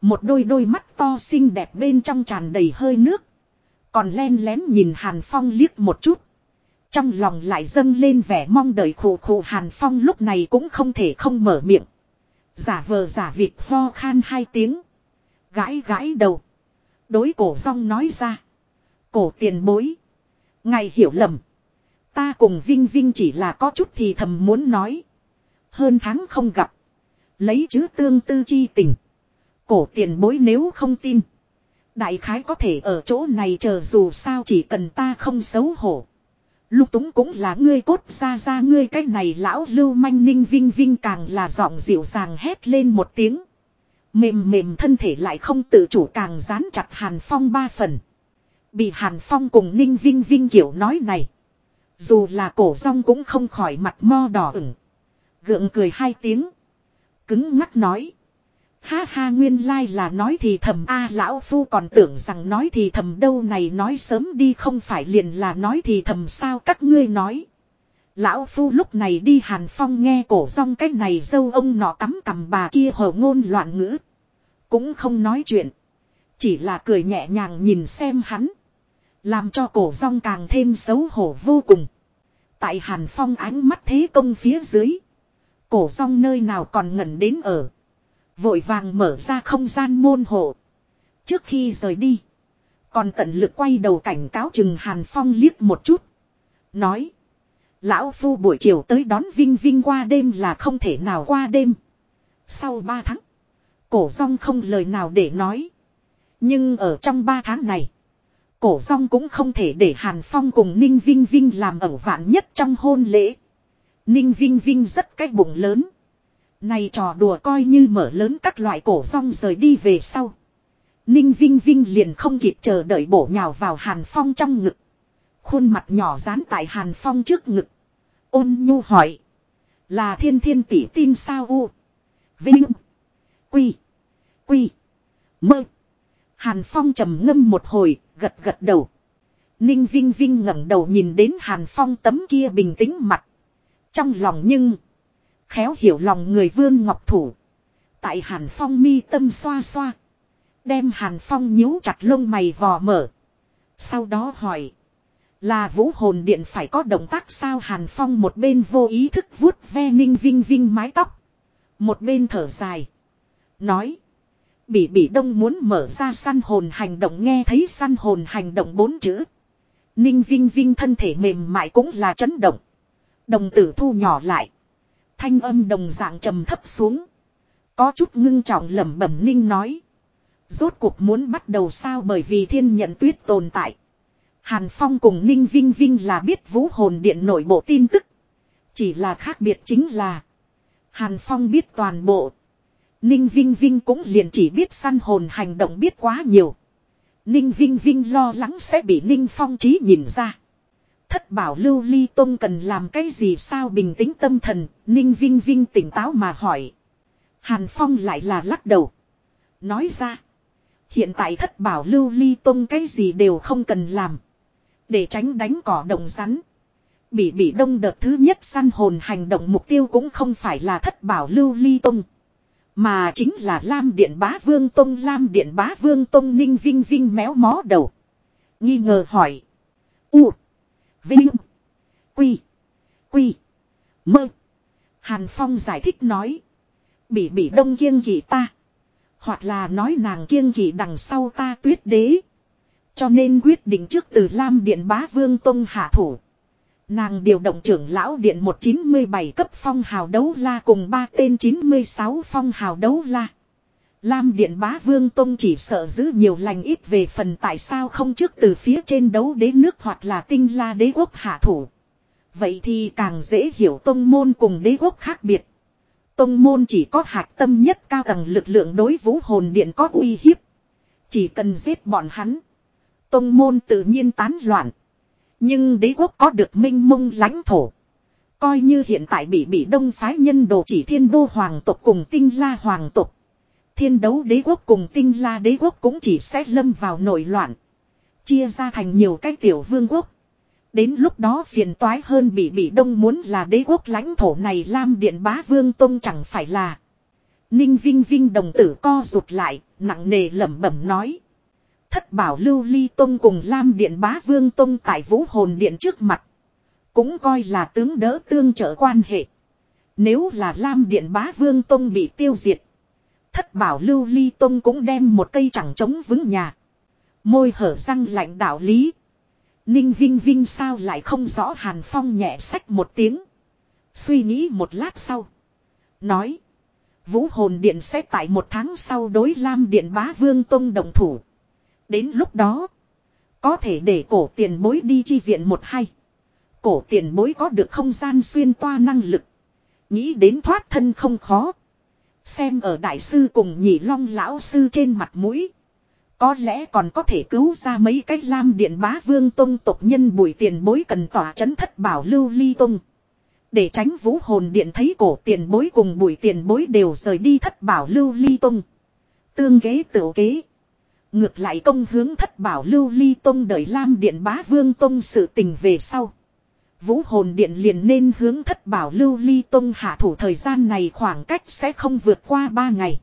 Một đôi đôi mắt to xinh đẹp bên trong tràn đầy hơi nước. Còn len lén nhìn Hàn Phong liếc một chút. Trong lòng lại dâng lên vẻ mong đợi khổ khổ Hàn Phong lúc này cũng không thể không mở miệng. Giả vờ giả vịt ho khan hai tiếng. Gãi gãi đầu. Đối cổ rong nói ra. Cổ tiền bối. Ngày hiểu lầm. Ta cùng Vinh Vinh chỉ là có chút thì thầm muốn nói. Hơn tháng không gặp. Lấy chứ tương tư chi tình. Cổ tiền bối nếu không tin. Đại khái có thể ở chỗ này chờ dù sao chỉ cần ta không xấu hổ. Lúc túng cũng là ngươi cốt ra ra ngươi cái này lão lưu manh ninh vinh vinh càng là giọng dịu dàng hét lên một tiếng. Mềm mềm thân thể lại không tự chủ càng dán chặt Hàn Phong ba phần. Bị Hàn Phong cùng ninh vinh vinh kiểu nói này. Dù là cổ rong cũng không khỏi mặt mo đỏ ửng. Gượng cười hai tiếng. Cứng ngắt nói. Ha ha nguyên lai là nói thì thầm, a lão phu còn tưởng rằng nói thì thầm đâu này, nói sớm đi không phải liền là nói thì thầm sao các ngươi nói. Lão phu lúc này đi hàn phong nghe cổ rong cái này dâu ông nọ cắm cầm bà kia hờ ngôn loạn ngữ. Cũng không nói chuyện. Chỉ là cười nhẹ nhàng nhìn xem hắn. Làm cho cổ rong càng thêm xấu hổ vô cùng. Tại hàn phong ánh mắt thế công phía dưới. Cổ rong nơi nào còn ngẩn đến ở. Vội vàng mở ra không gian môn hộ. Trước khi rời đi. Còn tận lực quay đầu cảnh cáo chừng Hàn Phong liếc một chút. Nói. Lão Phu buổi chiều tới đón Vinh Vinh qua đêm là không thể nào qua đêm. Sau ba tháng. Cổ rong không lời nào để nói. Nhưng ở trong ba tháng này. Cổ rong cũng không thể để Hàn Phong cùng Ninh Vinh Vinh làm ẩu vạn nhất trong hôn lễ. Ninh Vinh Vinh rất cái bụng lớn. Này trò đùa coi như mở lớn các loại cổ rong rời đi về sau. Ninh Vinh Vinh liền không kịp chờ đợi bổ nhào vào Hàn Phong trong ngực. Khuôn mặt nhỏ dán tại Hàn Phong trước ngực. Ôn nhu hỏi. Là thiên thiên tỷ tin sao u. Vinh. Quy. Quy. Mơ. Hàn Phong trầm ngâm một hồi, gật gật đầu. Ninh Vinh Vinh ngẩng đầu nhìn đến Hàn Phong tấm kia bình tĩnh mặt. Trong lòng nhưng. Khéo hiểu lòng người vương ngọc thủ. Tại Hàn Phong mi tâm xoa xoa. Đem Hàn Phong nhíu chặt lông mày vò mở. Sau đó hỏi. Là vũ hồn điện phải có động tác sao Hàn Phong một bên vô ý thức vuốt ve ninh vinh vinh mái tóc. Một bên thở dài. Nói. Bỉ bỉ đông muốn mở ra săn hồn hành động nghe thấy săn hồn hành động bốn chữ. Ninh vinh vinh thân thể mềm mại cũng là chấn động. Đồng tử thu nhỏ lại. Thanh âm đồng dạng trầm thấp xuống. Có chút ngưng trọng lẩm bẩm ninh nói. Rốt cuộc muốn bắt đầu sao bởi vì thiên nhận tuyết tồn tại. Hàn Phong cùng Ninh Vinh Vinh là biết vũ hồn điện nội bộ tin tức. Chỉ là khác biệt chính là. Hàn Phong biết toàn bộ. Ninh Vinh Vinh cũng liền chỉ biết săn hồn hành động biết quá nhiều. Ninh Vinh Vinh lo lắng sẽ bị Ninh Phong trí nhìn ra. Thất bảo lưu ly tông cần làm cái gì sao bình tĩnh tâm thần, ninh vinh vinh tỉnh táo mà hỏi. Hàn Phong lại là lắc đầu. Nói ra. Hiện tại thất bảo lưu ly tông cái gì đều không cần làm. Để tránh đánh cỏ động rắn. Bị bị đông đợt thứ nhất săn hồn hành động mục tiêu cũng không phải là thất bảo lưu ly tông. Mà chính là Lam Điện Bá Vương Tông Lam Điện Bá Vương Tông Ninh Vinh Vinh méo mó đầu. Nghi ngờ hỏi. U. Vinh. Quy. Quy. Mơ. Hàn Phong giải thích nói. Bị bị đông kiêng kỵ ta. Hoặc là nói nàng kiêng kỵ đằng sau ta tuyết đế. Cho nên quyết định trước từ Lam Điện Bá Vương Tông hạ thủ. Nàng điều động trưởng lão điện 197 cấp phong hào đấu la cùng ba tên 96 phong hào đấu la. Lam Điện Bá Vương Tông chỉ sợ giữ nhiều lành ít về phần tại sao không trước từ phía trên đấu đế nước hoặc là tinh la đế quốc hạ thủ. Vậy thì càng dễ hiểu tông môn cùng đế quốc khác biệt. Tông môn chỉ có hạt tâm nhất cao tầng lực lượng đối vũ hồn điện có uy hiếp. Chỉ cần giết bọn hắn. Tông môn tự nhiên tán loạn. Nhưng đế quốc có được minh mông lãnh thổ. Coi như hiện tại bị bị đông phái nhân đồ chỉ thiên đô hoàng tộc cùng tinh la hoàng tộc thiên đấu đế quốc cùng tinh la đế quốc cũng chỉ sẽ lâm vào nội loạn. Chia ra thành nhiều cái tiểu vương quốc. Đến lúc đó phiền toái hơn bị bị đông muốn là đế quốc lãnh thổ này Lam Điện Bá Vương Tông chẳng phải là. Ninh Vinh Vinh đồng tử co rụt lại, nặng nề lẩm bẩm nói. Thất bảo lưu ly tông cùng Lam Điện Bá Vương Tông tại vũ hồn điện trước mặt. Cũng coi là tướng đỡ tương trợ quan hệ. Nếu là Lam Điện Bá Vương Tông bị tiêu diệt. Thất bảo lưu ly tông cũng đem một cây chẳng chống vững nhà. Môi hở răng lạnh đạo lý. Ninh Vinh Vinh sao lại không rõ Hàn Phong nhẹ sách một tiếng. Suy nghĩ một lát sau. Nói. Vũ hồn điện sẽ tại một tháng sau đối Lam Điện Bá Vương Tông đồng thủ. Đến lúc đó. Có thể để cổ tiền bối đi chi viện một hay. Cổ tiền bối có được không gian xuyên toa năng lực. Nghĩ đến thoát thân không khó. Xem ở đại sư cùng nhị long lão sư trên mặt mũi. Có lẽ còn có thể cứu ra mấy cái lam điện bá vương tông tộc nhân bùi tiền bối cần tỏa chấn thất bảo lưu ly tông. Để tránh vũ hồn điện thấy cổ tiền bối cùng bùi tiền bối đều rời đi thất bảo lưu ly tông. Tương kế tự kế. Ngược lại công hướng thất bảo lưu ly tông đợi lam điện bá vương tông sự tình về sau. Vũ hồn điện liền nên hướng thất bảo lưu ly tông hạ thủ thời gian này khoảng cách sẽ không vượt qua 3 ngày.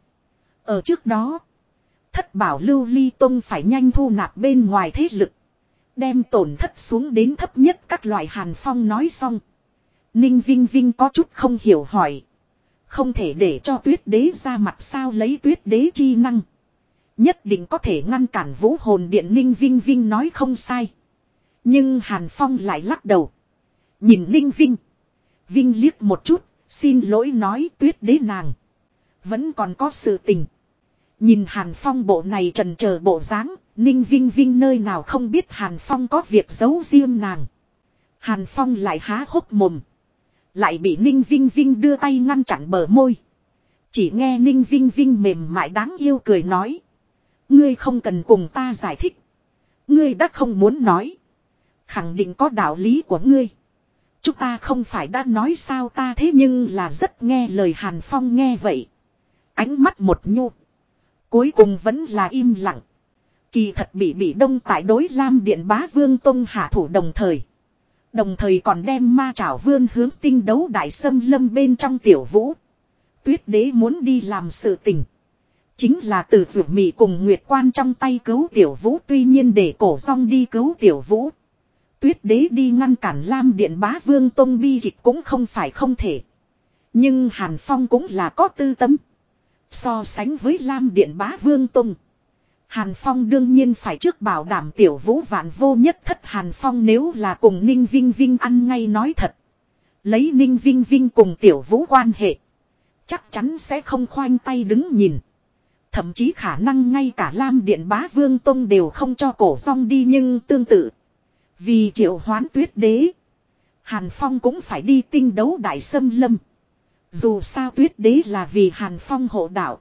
Ở trước đó, thất bảo lưu ly tông phải nhanh thu nạp bên ngoài thế lực. Đem tổn thất xuống đến thấp nhất các loại hàn phong nói xong. Ninh Vinh Vinh có chút không hiểu hỏi. Không thể để cho tuyết đế ra mặt sao lấy tuyết đế chi năng. Nhất định có thể ngăn cản vũ hồn điện Ninh Vinh Vinh nói không sai. Nhưng Hàn Phong lại lắc đầu. Nhìn Ninh Vinh. Vinh liếc một chút, xin lỗi nói tuyết đế nàng. Vẫn còn có sự tình. Nhìn Hàn Phong bộ này trần chờ bộ dáng, Ninh Vinh Vinh nơi nào không biết Hàn Phong có việc giấu riêng nàng. Hàn Phong lại há hốc mồm. Lại bị Ninh Vinh Vinh đưa tay ngăn chặn bờ môi. Chỉ nghe Ninh Vinh Vinh mềm mại đáng yêu cười nói. Ngươi không cần cùng ta giải thích. Ngươi đã không muốn nói. Khẳng định có đạo lý của ngươi. Chúng ta không phải đã nói sao ta thế nhưng là rất nghe lời Hàn Phong nghe vậy. Ánh mắt một nhu. Cuối cùng vẫn là im lặng. Kỳ thật bị bị đông tại đối Lam Điện Bá Vương Tông hạ thủ đồng thời. Đồng thời còn đem ma trảo vương hướng tinh đấu đại sâm lâm bên trong tiểu vũ. Tuyết đế muốn đi làm sự tình. Chính là từ vượt mị cùng Nguyệt Quan trong tay cứu tiểu vũ tuy nhiên để cổ song đi cứu tiểu vũ. Tuyết đế đi ngăn cản Lam Điện Bá Vương Tông bi kịch cũng không phải không thể. Nhưng Hàn Phong cũng là có tư tâm. So sánh với Lam Điện Bá Vương Tông. Hàn Phong đương nhiên phải trước bảo đảm tiểu vũ vạn vô nhất thất Hàn Phong nếu là cùng Ninh Vinh Vinh ăn ngay nói thật. Lấy Ninh Vinh Vinh cùng tiểu vũ quan hệ. Chắc chắn sẽ không khoanh tay đứng nhìn. Thậm chí khả năng ngay cả Lam Điện Bá Vương Tông đều không cho cổ song đi nhưng tương tự. Vì triệu hoán tuyết đế. Hàn Phong cũng phải đi tinh đấu đại sâm lâm. Dù sao tuyết đế là vì Hàn Phong hộ đạo.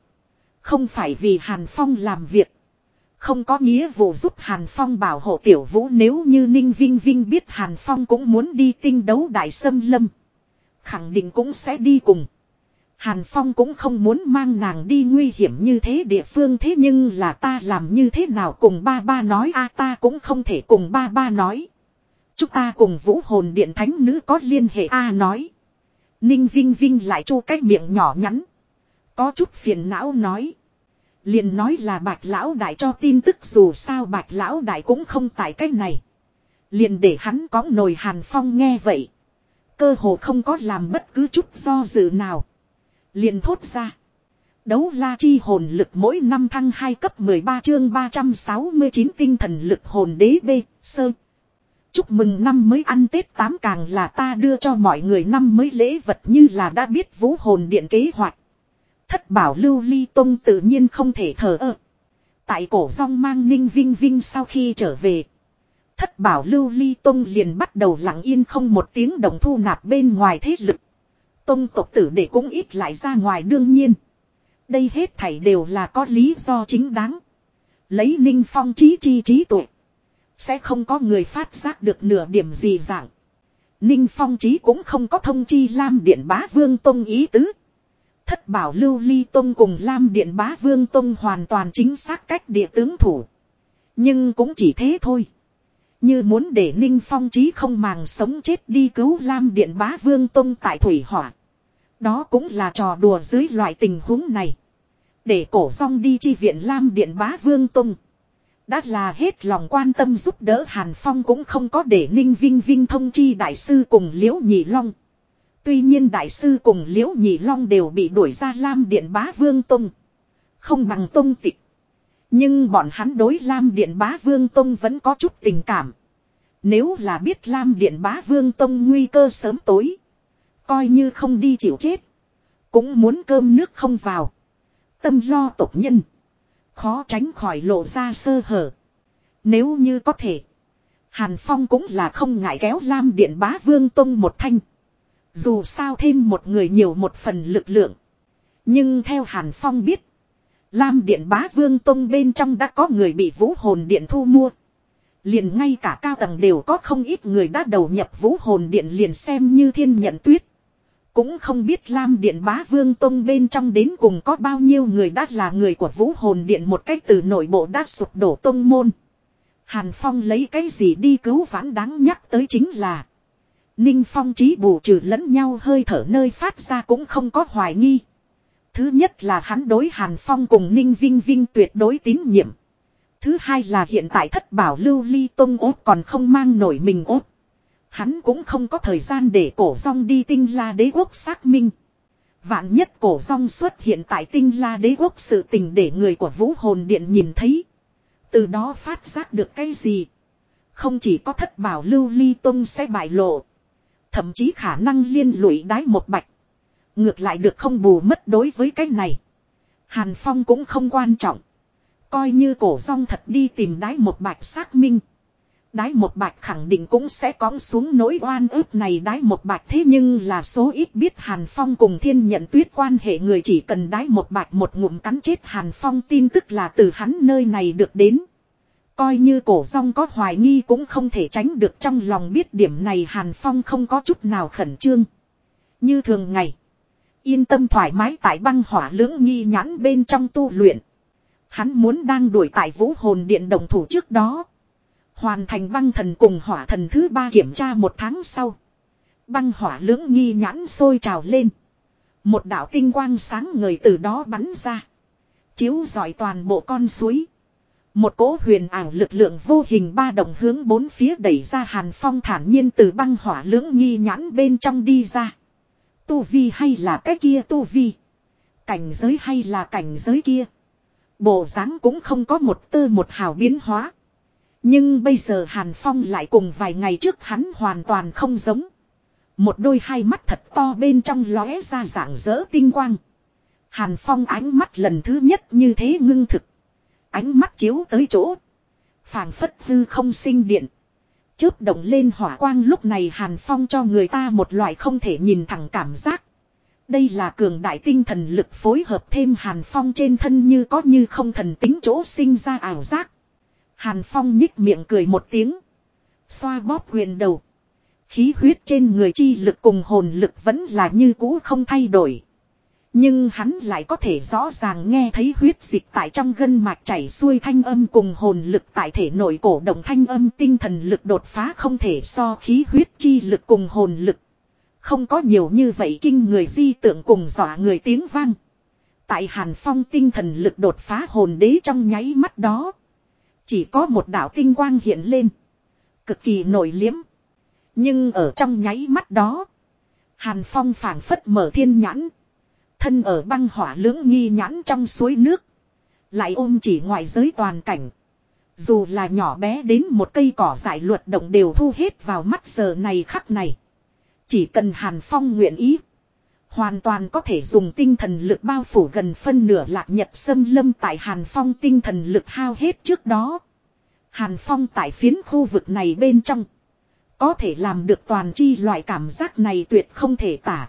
Không phải vì Hàn Phong làm việc. Không có nghĩa vụ giúp Hàn Phong bảo hộ tiểu vũ nếu như Ninh Vinh Vinh biết Hàn Phong cũng muốn đi tinh đấu đại sâm lâm. Khẳng định cũng sẽ đi cùng. Hàn Phong cũng không muốn mang nàng đi nguy hiểm như thế địa phương thế nhưng là ta làm như thế nào cùng ba ba nói a, ta cũng không thể cùng ba ba nói. Chúng ta cùng vũ hồn điện thánh nữ có liên hệ a nói. Ninh Vinh Vinh lại chu cái miệng nhỏ nhắn. Có chút phiền não nói. Liền nói là bạch lão đại cho tin tức dù sao bạch lão đại cũng không tại cái này. Liền để hắn có nồi hàn phong nghe vậy. Cơ hồ không có làm bất cứ chút do dự nào. Liền thốt ra. Đấu la chi hồn lực mỗi năm thăng 2 cấp 13 chương 369 tinh thần lực hồn đế B, sơ. Chúc mừng năm mới ăn Tết tám càng là ta đưa cho mọi người năm mới lễ vật như là đã biết vũ hồn điện kế hoạch. Thất bảo lưu ly tông tự nhiên không thể thờ ơ. Tại cổ song mang ninh vinh vinh sau khi trở về. Thất bảo lưu ly tông liền bắt đầu lặng yên không một tiếng đồng thu nạp bên ngoài thế lực. Tông tộc tử để cũng ít lại ra ngoài đương nhiên. Đây hết thảy đều là có lý do chính đáng. Lấy ninh phong trí chi trí tuệ. Sẽ không có người phát giác được nửa điểm gì dạng. Ninh phong trí cũng không có thông chi Lam Điện Bá Vương Tông ý tứ. Thất bảo lưu ly tông cùng Lam Điện Bá Vương Tông hoàn toàn chính xác cách địa tướng thủ. Nhưng cũng chỉ thế thôi. Như muốn để Ninh Phong trí không màng sống chết đi cứu Lam Điện Bá Vương Tông tại Thủy Hỏa. Đó cũng là trò đùa dưới loại tình huống này. Để cổ song đi chi viện Lam Điện Bá Vương Tông. Đã là hết lòng quan tâm giúp đỡ Hàn Phong cũng không có để Ninh Vinh Vinh thông chi đại sư cùng Liễu Nhị Long. Tuy nhiên đại sư cùng liễu nhị long đều bị đuổi ra Lam Điện Bá Vương Tông. Không bằng Tông tịch. Nhưng bọn hắn đối Lam Điện Bá Vương Tông vẫn có chút tình cảm. Nếu là biết Lam Điện Bá Vương Tông nguy cơ sớm tối. Coi như không đi chịu chết. Cũng muốn cơm nước không vào. Tâm lo tộc nhân. Khó tránh khỏi lộ ra sơ hở. Nếu như có thể. Hàn Phong cũng là không ngại kéo Lam Điện Bá Vương Tông một thanh. Dù sao thêm một người nhiều một phần lực lượng. Nhưng theo Hàn Phong biết. Lam Điện Bá Vương Tông bên trong đã có người bị vũ hồn điện thu mua. Liền ngay cả cao tầng đều có không ít người đã đầu nhập vũ hồn điện liền xem như thiên nhận tuyết. Cũng không biết Lam Điện Bá Vương Tông bên trong đến cùng có bao nhiêu người đã là người của vũ hồn điện một cách từ nội bộ đã sụp đổ tông môn. Hàn Phong lấy cái gì đi cứu vãn đáng nhắc tới chính là Ninh Phong trí bù trừ lẫn nhau hơi thở nơi phát ra cũng không có hoài nghi. Thứ nhất là hắn đối Hàn Phong cùng Ninh Vinh Vinh tuyệt đối tín nhiệm. Thứ hai là hiện tại thất bảo lưu ly tông ốt còn không mang nổi mình ốt. Hắn cũng không có thời gian để cổ rong đi tinh la đế quốc xác minh. Vạn nhất cổ rong xuất hiện tại tinh la đế quốc sự tình để người của vũ hồn điện nhìn thấy. Từ đó phát giác được cái gì. Không chỉ có thất bảo lưu ly tông sẽ bại lộ. Thậm chí khả năng liên lụy đái một bạch. Ngược lại được không bù mất đối với cái này. Hàn Phong cũng không quan trọng. Coi như cổ rong thật đi tìm đái một bạch xác minh. Đái một bạch khẳng định cũng sẽ cõng xuống nỗi oan ức này đái một bạch thế nhưng là số ít biết Hàn Phong cùng thiên nhận tuyết quan hệ người chỉ cần đái một bạch một ngụm cắn chết Hàn Phong tin tức là từ hắn nơi này được đến. Coi như cổ rong có hoài nghi cũng không thể tránh được trong lòng biết điểm này Hàn Phong không có chút nào khẩn trương. Như thường ngày. Yên tâm thoải mái tại băng hỏa lưỡng nghi nhãn bên trong tu luyện. Hắn muốn đang đuổi tại vũ hồn điện đồng thủ trước đó. Hoàn thành băng thần cùng hỏa thần thứ ba kiểm tra một tháng sau. Băng hỏa lưỡng nghi nhãn sôi trào lên. Một đạo tinh quang sáng ngời từ đó bắn ra. Chiếu dọi toàn bộ con suối. Một cỗ huyền ảo lực lượng vô hình ba đồng hướng bốn phía đẩy ra hàn phong thản nhiên từ băng hỏa lưỡng nghi nhãn bên trong đi ra. Tu vi hay là cái kia tu vi. Cảnh giới hay là cảnh giới kia. Bộ dáng cũng không có một tơ một hào biến hóa. Nhưng bây giờ Hàn Phong lại cùng vài ngày trước hắn hoàn toàn không giống. Một đôi hai mắt thật to bên trong lóe ra dạng dỡ tinh quang. Hàn Phong ánh mắt lần thứ nhất như thế ngưng thực. Ánh mắt chiếu tới chỗ. phảng phất hư không sinh điện. Chớp động lên hỏa quang lúc này Hàn Phong cho người ta một loại không thể nhìn thẳng cảm giác. Đây là cường đại tinh thần lực phối hợp thêm Hàn Phong trên thân như có như không thần tính chỗ sinh ra ảo giác. Hàn Phong nhích miệng cười một tiếng. Xoa bóp huyền đầu. Khí huyết trên người chi lực cùng hồn lực vẫn là như cũ không thay đổi. Nhưng hắn lại có thể rõ ràng nghe thấy huyết dịch tại trong gân mạch chảy xuôi thanh âm cùng hồn lực tại thể nội cổ động thanh âm, tinh thần lực đột phá không thể so khí huyết chi lực cùng hồn lực. Không có nhiều như vậy kinh người di tượng cùng dọa người tiếng vang. Tại Hàn Phong tinh thần lực đột phá hồn đế trong nháy mắt đó. Chỉ có một đạo tinh quang hiện lên. Cực kỳ nổi liếm. Nhưng ở trong nháy mắt đó. Hàn Phong phảng phất mở thiên nhãn. Thân ở băng hỏa lưỡng nghi nhãn trong suối nước. Lại ôm chỉ ngoài giới toàn cảnh. Dù là nhỏ bé đến một cây cỏ dại luật động đều thu hết vào mắt giờ này khắc này. Chỉ cần Hàn Phong nguyện ý. Hoàn toàn có thể dùng tinh thần lực bao phủ gần phân nửa lạc nhật xâm lâm tại Hàn Phong tinh thần lực hao hết trước đó. Hàn Phong tại phiến khu vực này bên trong. Có thể làm được toàn chi loại cảm giác này tuyệt không thể tả.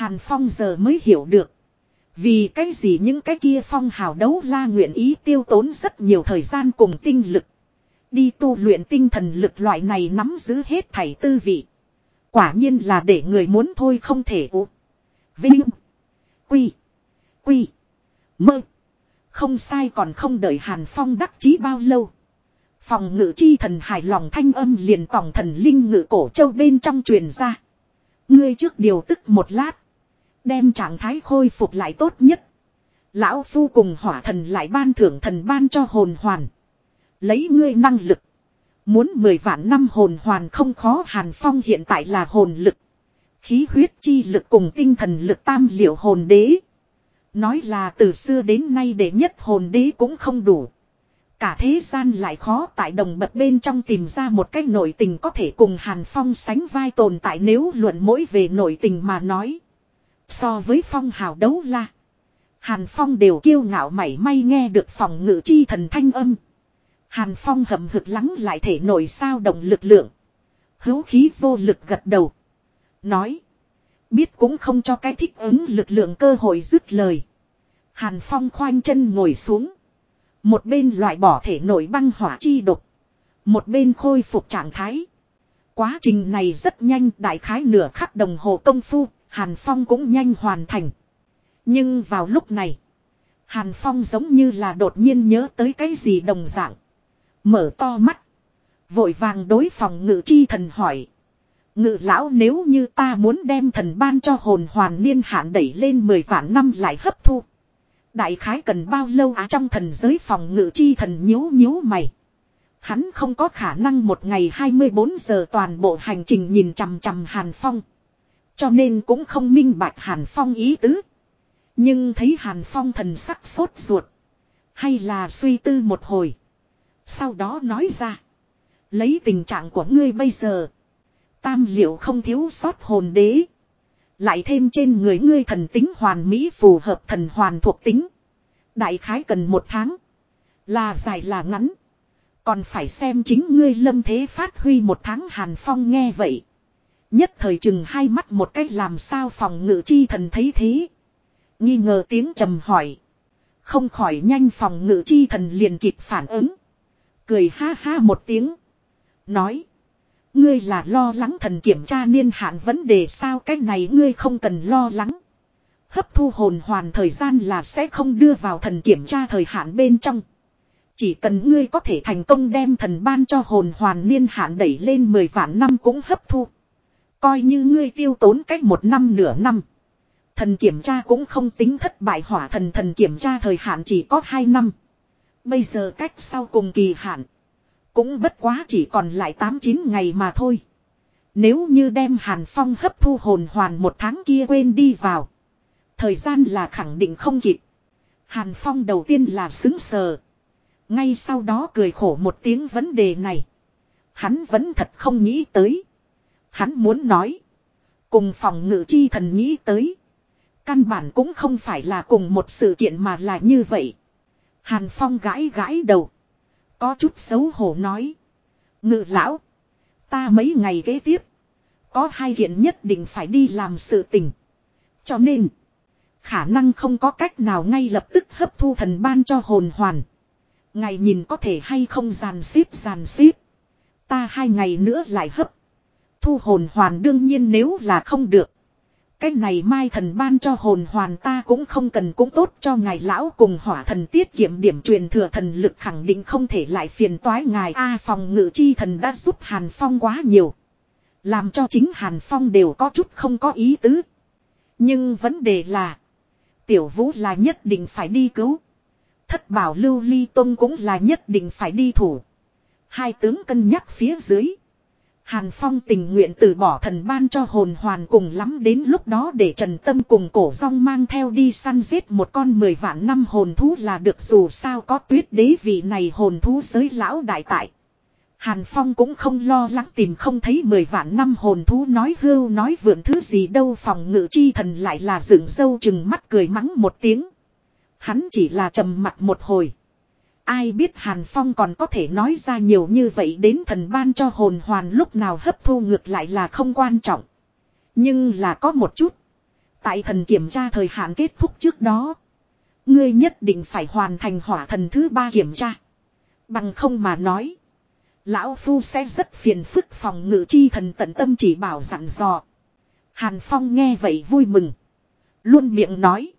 Hàn Phong giờ mới hiểu được. Vì cái gì những cái kia phong hào đấu la nguyện ý tiêu tốn rất nhiều thời gian cùng tinh lực. Đi tu luyện tinh thần lực loại này nắm giữ hết thảy tư vị. Quả nhiên là để người muốn thôi không thể ụ. Vinh. Quy. Quy. Mơ. Không sai còn không đợi Hàn Phong đắc chí bao lâu. Phòng ngự chi thần hài lòng thanh âm liền tỏng thần linh ngự cổ châu bên trong truyền ra. Ngươi trước điều tức một lát. Đem trạng thái khôi phục lại tốt nhất. Lão Phu cùng hỏa thần lại ban thưởng thần ban cho hồn hoàn. Lấy ngươi năng lực. Muốn mười vạn năm hồn hoàn không khó, Hàn Phong hiện tại là hồn lực. Khí huyết chi lực cùng tinh thần lực tam liệu hồn đế. Nói là từ xưa đến nay để nhất hồn đế cũng không đủ. Cả thế gian lại khó tại đồng bật bên trong tìm ra một cách nội tình có thể cùng Hàn Phong sánh vai tồn tại nếu luận mỗi về nội tình mà nói. So với phong hào đấu la. Hàn Phong đều kiêu ngạo mảy may nghe được phòng ngự chi thần thanh âm. Hàn Phong hậm hực lắng lại thể nổi sao động lực lượng. Hữu khí vô lực gật đầu. Nói. Biết cũng không cho cái thích ứng lực lượng cơ hội dứt lời. Hàn Phong khoanh chân ngồi xuống. Một bên loại bỏ thể nổi băng hỏa chi độc. Một bên khôi phục trạng thái. Quá trình này rất nhanh, đại khái nửa khắc đồng hồ công phu. Hàn Phong cũng nhanh hoàn thành. Nhưng vào lúc này. Hàn Phong giống như là đột nhiên nhớ tới cái gì đồng dạng. Mở to mắt. Vội vàng đối phòng ngự chi thần hỏi. Ngự lão nếu như ta muốn đem thần ban cho hồn hoàn niên hạn đẩy lên 10 vạn năm lại hấp thu. Đại khái cần bao lâu á trong thần giới phòng ngự chi thần nhíu nhíu mày. Hắn không có khả năng một ngày 24 giờ toàn bộ hành trình nhìn chằm chằm Hàn Phong. Cho nên cũng không minh bạch Hàn Phong ý tứ. Nhưng thấy Hàn Phong thần sắc sốt ruột. Hay là suy tư một hồi. Sau đó nói ra. Lấy tình trạng của ngươi bây giờ. Tam liệu không thiếu sót hồn đế. Lại thêm trên người ngươi thần tính hoàn mỹ phù hợp thần hoàn thuộc tính. Đại khái cần một tháng. Là dài là ngắn. Còn phải xem chính ngươi lâm thế phát huy một tháng hàn phong nghe vậy. Nhất thời chừng hai mắt một cách làm sao phòng ngự chi thần thấy thế. Nghi ngờ tiếng trầm hỏi. Không khỏi nhanh phòng ngự chi thần liền kịp phản ứng. Cười ha ha một tiếng. Nói. Ngươi là lo lắng thần kiểm tra niên hạn vấn đề sao cái này ngươi không cần lo lắng. Hấp thu hồn hoàn thời gian là sẽ không đưa vào thần kiểm tra thời hạn bên trong. Chỉ cần ngươi có thể thành công đem thần ban cho hồn hoàn niên hạn đẩy lên 10 vạn năm cũng hấp thu. Coi như ngươi tiêu tốn cách một năm nửa năm. Thần kiểm tra cũng không tính thất bại hỏa thần thần kiểm tra thời hạn chỉ có 2 năm. Bây giờ cách sau cùng kỳ hạn. Cũng bất quá chỉ còn lại 8-9 ngày mà thôi. Nếu như đem Hàn Phong hấp thu hồn hoàn một tháng kia quên đi vào. Thời gian là khẳng định không kịp. Hàn Phong đầu tiên là xứng sờ. Ngay sau đó cười khổ một tiếng vấn đề này. Hắn vẫn thật không nghĩ tới. Hắn muốn nói. Cùng phòng ngự chi thần nghĩ tới. Căn bản cũng không phải là cùng một sự kiện mà là như vậy. Hàn Phong gãi gãi đầu. Có chút xấu hổ nói. Ngự lão. Ta mấy ngày kế tiếp. Có hai kiện nhất định phải đi làm sự tình. Cho nên. Khả năng không có cách nào ngay lập tức hấp thu thần ban cho hồn hoàn. Ngày nhìn có thể hay không giàn xếp giàn xếp. Ta hai ngày nữa lại hấp. Thu hồn hoàn đương nhiên nếu là không được. Cái này mai thần ban cho hồn hoàn ta cũng không cần cũng tốt cho ngài lão cùng hỏa thần tiết kiệm điểm truyền thừa thần lực khẳng định không thể lại phiền toái ngài A phòng ngự chi thần đã giúp Hàn Phong quá nhiều. Làm cho chính Hàn Phong đều có chút không có ý tứ. Nhưng vấn đề là. Tiểu vũ là nhất định phải đi cứu. Thất bảo lưu ly tông cũng là nhất định phải đi thủ. Hai tướng cân nhắc phía dưới. Hàn Phong tình nguyện từ bỏ thần ban cho hồn hoàn cùng lắm đến lúc đó để Trần Tâm cùng cổ rong mang theo đi săn giết một con mười vạn năm hồn thú là được dù sao có tuyết đế vị này hồn thú giới lão đại tại. Hàn Phong cũng không lo lắng tìm không thấy mười vạn năm hồn thú nói hưu nói vượn thứ gì đâu phòng ngự chi thần lại là dựng dâu chừng mắt cười mắng một tiếng. Hắn chỉ là trầm mặt một hồi. Ai biết Hàn Phong còn có thể nói ra nhiều như vậy đến thần ban cho hồn hoàn lúc nào hấp thu ngược lại là không quan trọng. Nhưng là có một chút. Tại thần kiểm tra thời hạn kết thúc trước đó. Ngươi nhất định phải hoàn thành hỏa thần thứ ba kiểm tra. Bằng không mà nói. Lão Phu sẽ rất phiền phức phòng ngự chi thần tận tâm chỉ bảo dặn dò. Hàn Phong nghe vậy vui mừng. Luôn miệng nói.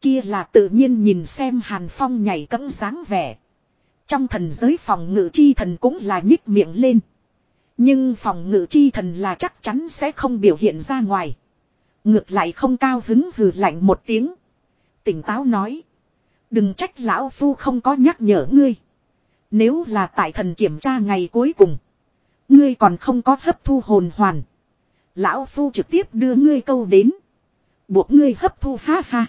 Kia là tự nhiên nhìn xem Hàn Phong nhảy cẫng dáng vẻ. Trong thần giới phòng ngự chi thần cũng là nhích miệng lên. Nhưng phòng ngự chi thần là chắc chắn sẽ không biểu hiện ra ngoài. Ngược lại không cao hứng hừ lạnh một tiếng. Tỉnh táo nói. Đừng trách lão phu không có nhắc nhở ngươi. Nếu là tại thần kiểm tra ngày cuối cùng. Ngươi còn không có hấp thu hồn hoàn. Lão Phu trực tiếp đưa ngươi câu đến. Buộc ngươi hấp thu ha ha.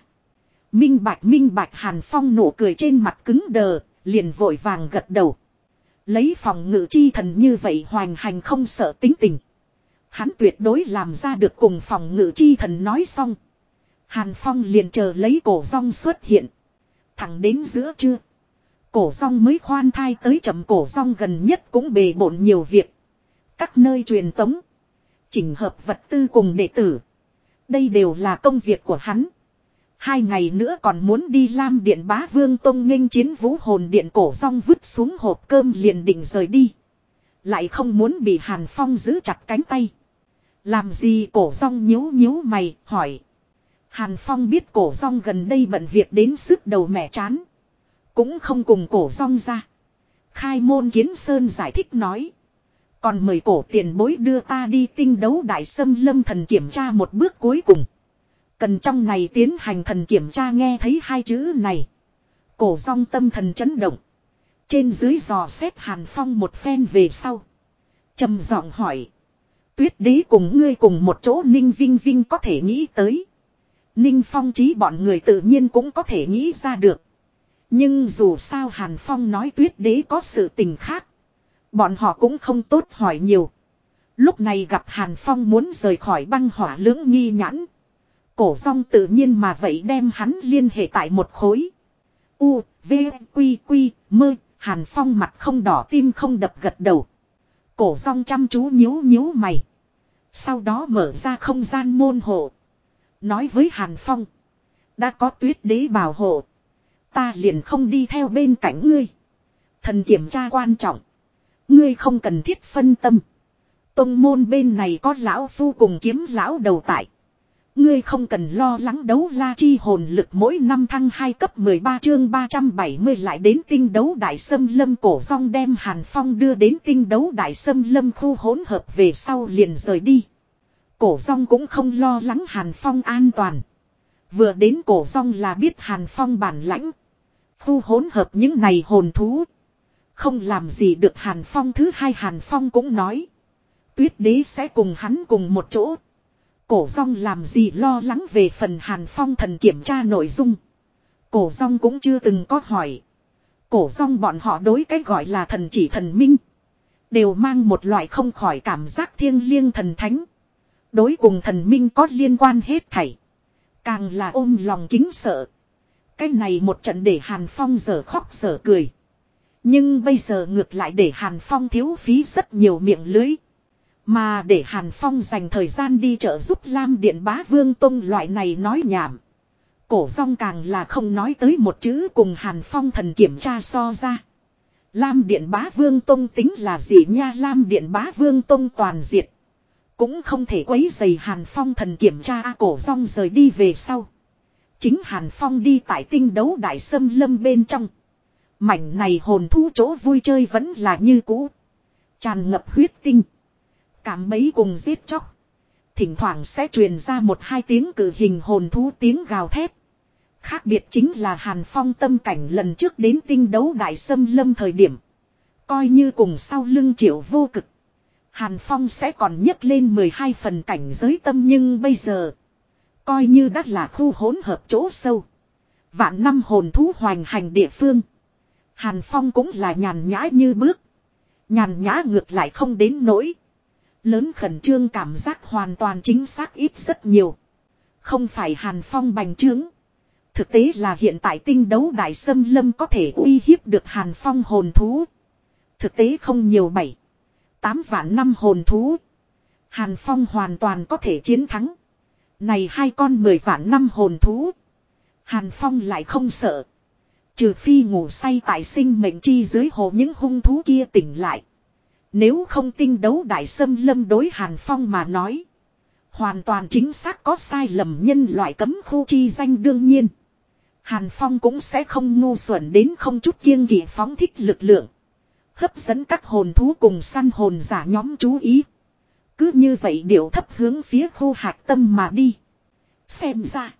Minh bạch minh bạch Hàn Phong nụ cười trên mặt cứng đờ, liền vội vàng gật đầu. Lấy phòng ngự chi thần như vậy hoành hành không sợ tính tình. Hắn tuyệt đối làm ra được cùng phòng ngự chi thần nói xong. Hàn Phong liền chờ lấy cổ rong xuất hiện. Thẳng đến giữa trưa. Cổ rong mới khoan thai tới chậm cổ rong gần nhất cũng bề bộn nhiều việc. Các nơi truyền tống. Chỉnh hợp vật tư cùng đệ tử. Đây đều là công việc của hắn. Hai ngày nữa còn muốn đi Lam Điện Bá Vương Tông nghênh chiến vũ hồn điện cổ rong vứt xuống hộp cơm liền định rời đi. Lại không muốn bị Hàn Phong giữ chặt cánh tay. Làm gì cổ rong nhíu nhíu mày, hỏi. Hàn Phong biết cổ rong gần đây bận việc đến sức đầu mẹ chán. Cũng không cùng cổ rong ra. Khai môn kiến sơn giải thích nói. Còn mời cổ tiền bối đưa ta đi tinh đấu đại sâm lâm thần kiểm tra một bước cuối cùng. Cần trong này tiến hành thần kiểm tra nghe thấy hai chữ này. Cổ rong tâm thần chấn động. Trên dưới dò xét Hàn Phong một phen về sau. trầm giọng hỏi. Tuyết đế cùng ngươi cùng một chỗ Ninh Vinh Vinh có thể nghĩ tới. Ninh Phong trí bọn người tự nhiên cũng có thể nghĩ ra được. Nhưng dù sao Hàn Phong nói tuyết đế có sự tình khác. Bọn họ cũng không tốt hỏi nhiều. Lúc này gặp Hàn Phong muốn rời khỏi băng hỏa lưỡng nghi nhãn. Cổ song tự nhiên mà vậy đem hắn liên hệ tại một khối. U, V, Quy, Quy, Mơ, Hàn Phong mặt không đỏ tim không đập gật đầu. Cổ song chăm chú nhíu nhíu mày. Sau đó mở ra không gian môn hộ. Nói với Hàn Phong. Đã có tuyết đế bảo hộ. Ta liền không đi theo bên cạnh ngươi. Thần kiểm tra quan trọng. Ngươi không cần thiết phân tâm. Tông môn bên này có lão phu cùng kiếm lão đầu tại. Ngươi không cần lo lắng đấu la chi hồn lực mỗi năm thăng 2 cấp 13 chương 370 lại đến tinh đấu đại sâm lâm cổ rong đem Hàn Phong đưa đến tinh đấu đại sâm lâm khu hỗn hợp về sau liền rời đi. Cổ rong cũng không lo lắng Hàn Phong an toàn. Vừa đến cổ rong là biết Hàn Phong bản lãnh. Khu hỗn hợp những này hồn thú. Không làm gì được Hàn Phong thứ hai Hàn Phong cũng nói. Tuyết đế sẽ cùng hắn cùng một chỗ. Cổ rong làm gì lo lắng về phần Hàn Phong thần kiểm tra nội dung. Cổ rong cũng chưa từng có hỏi. Cổ rong bọn họ đối cái gọi là thần chỉ thần minh. Đều mang một loại không khỏi cảm giác thiêng liêng thần thánh. Đối cùng thần minh có liên quan hết thảy. Càng là ôm lòng kính sợ. Cái này một trận để Hàn Phong giờ khóc giờ cười. Nhưng bây giờ ngược lại để Hàn Phong thiếu phí rất nhiều miệng lưới. Mà để Hàn Phong dành thời gian đi trợ giúp Lam Điện Bá Vương Tông loại này nói nhảm. Cổ rong càng là không nói tới một chữ cùng Hàn Phong thần kiểm tra so ra. Lam Điện Bá Vương Tông tính là gì nha Lam Điện Bá Vương Tông toàn diệt. Cũng không thể quấy dày Hàn Phong thần kiểm tra cổ rong rời đi về sau. Chính Hàn Phong đi tại tinh đấu đại sâm lâm bên trong. Mảnh này hồn thú chỗ vui chơi vẫn là như cũ. Tràn ngập huyết tinh. Cảm mấy cùng giết chóc. Thỉnh thoảng sẽ truyền ra một hai tiếng cử hình hồn thú tiếng gào thét. Khác biệt chính là Hàn Phong tâm cảnh lần trước đến tinh đấu đại sâm lâm thời điểm. Coi như cùng sau lưng triệu vô cực. Hàn Phong sẽ còn nhấc lên 12 phần cảnh giới tâm nhưng bây giờ. Coi như đã là khu hỗn hợp chỗ sâu. Vạn năm hồn thú hoành hành địa phương. Hàn Phong cũng là nhàn nhã như bước. Nhàn nhã ngược lại không đến nỗi. Lớn khẩn trương cảm giác hoàn toàn chính xác ít rất nhiều. Không phải Hàn Phong bành trướng. Thực tế là hiện tại tinh đấu đại sâm lâm có thể uy hiếp được Hàn Phong hồn thú. Thực tế không nhiều bảy. Tám vạn năm hồn thú. Hàn Phong hoàn toàn có thể chiến thắng. Này hai con mười vạn năm hồn thú. Hàn Phong lại không sợ. Trừ phi ngủ say tại sinh mệnh chi dưới hồ những hung thú kia tỉnh lại. Nếu không tinh đấu đại sâm lâm đối Hàn Phong mà nói. Hoàn toàn chính xác có sai lầm nhân loại cấm khu chi danh đương nhiên. Hàn Phong cũng sẽ không ngu xuẩn đến không chút kiêng kỵ phóng thích lực lượng. Hấp dẫn các hồn thú cùng săn hồn giả nhóm chú ý. Cứ như vậy điệu thấp hướng phía khu hạt tâm mà đi. Xem ra.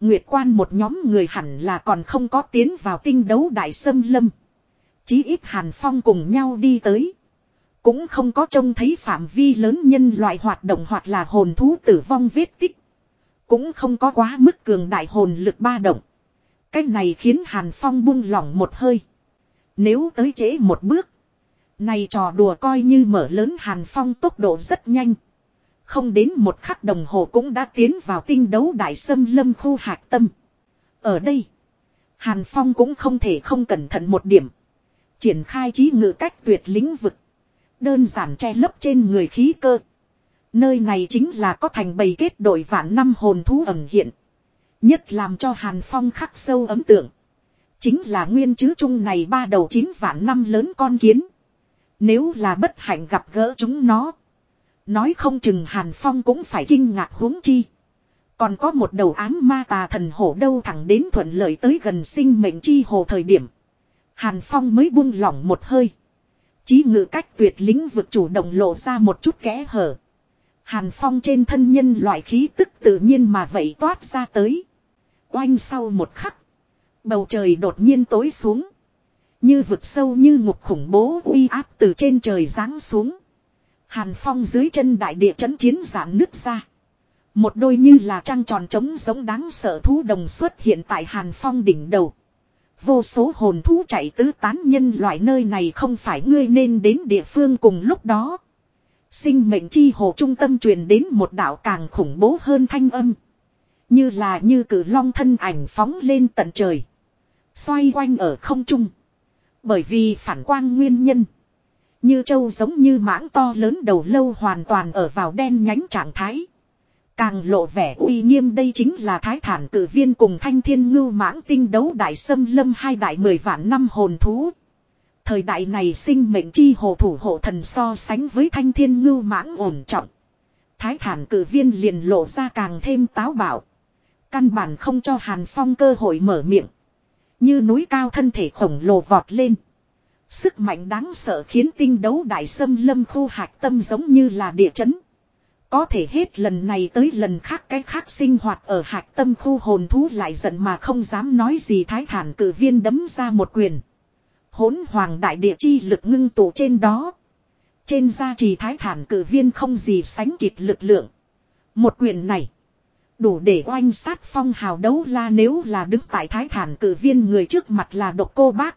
Nguyệt quan một nhóm người hẳn là còn không có tiến vào tinh đấu đại sâm lâm. Chí ít Hàn Phong cùng nhau đi tới. Cũng không có trông thấy phạm vi lớn nhân loại hoạt động hoặc là hồn thú tử vong vết tích. Cũng không có quá mức cường đại hồn lực ba động. Cái này khiến Hàn Phong buông lỏng một hơi. Nếu tới trễ một bước. Này trò đùa coi như mở lớn Hàn Phong tốc độ rất nhanh. Không đến một khắc đồng hồ cũng đã tiến vào tinh đấu đại sâm lâm khu hạc tâm. Ở đây. Hàn Phong cũng không thể không cẩn thận một điểm. Triển khai trí ngự cách tuyệt lĩnh vực. Đơn giản che lấp trên người khí cơ. Nơi này chính là có thành bầy kết đội vạn năm hồn thú ẩn hiện. Nhất làm cho Hàn Phong khắc sâu ấm tượng. Chính là nguyên chứ chung này ba đầu chín vạn năm lớn con kiến. Nếu là bất hạnh gặp gỡ chúng nó. Nói không chừng Hàn Phong cũng phải kinh ngạc huống chi. Còn có một đầu ám ma tà thần hổ đâu thẳng đến thuận lợi tới gần sinh mệnh chi hồ thời điểm. Hàn Phong mới buông lỏng một hơi. Chí ngự cách tuyệt lĩnh vực chủ động lộ ra một chút kẽ hở. Hàn Phong trên thân nhân loại khí tức tự nhiên mà vậy toát ra tới. Oanh sau một khắc. Bầu trời đột nhiên tối xuống. Như vực sâu như ngục khủng bố uy áp từ trên trời giáng xuống. Hàn Phong dưới chân đại địa chấn chiến giãn nứt ra. Một đôi như là trăng tròn trống giống đáng sợ thú đồng xuất hiện tại Hàn Phong đỉnh đầu. Vô số hồn thú chạy tứ tán nhân loại nơi này không phải ngươi nên đến địa phương cùng lúc đó. Sinh mệnh chi hồ trung tâm truyền đến một đạo càng khủng bố hơn thanh âm. Như là như cử long thân ảnh phóng lên tận trời. Xoay quanh ở không trung. Bởi vì phản quang nguyên nhân. Như châu giống như mãng to lớn đầu lâu hoàn toàn ở vào đen nhánh trạng thái. Càng lộ vẻ uy nghiêm đây chính là thái thản cử viên cùng thanh thiên ngưu mãng tinh đấu đại sâm lâm hai đại mười vạn năm hồn thú. Thời đại này sinh mệnh chi hồ thủ hộ thần so sánh với thanh thiên ngưu mãng ổn trọng. Thái thản cử viên liền lộ ra càng thêm táo bạo. Căn bản không cho Hàn Phong cơ hội mở miệng. Như núi cao thân thể khổng lồ vọt lên. Sức mạnh đáng sợ khiến tinh đấu đại sâm lâm khu hạch tâm giống như là địa chấn. Có thể hết lần này tới lần khác cái khác sinh hoạt ở hạch tâm khu hồn thú lại giận mà không dám nói gì thái thản cử viên đấm ra một quyền. Hỗn hoàng đại địa chi lực ngưng tụ trên đó. Trên gia trì thái thản cử viên không gì sánh kịp lực lượng. Một quyền này. Đủ để oanh sát phong hào đấu la nếu là đứng tại thái thản cử viên người trước mặt là độc cô bác.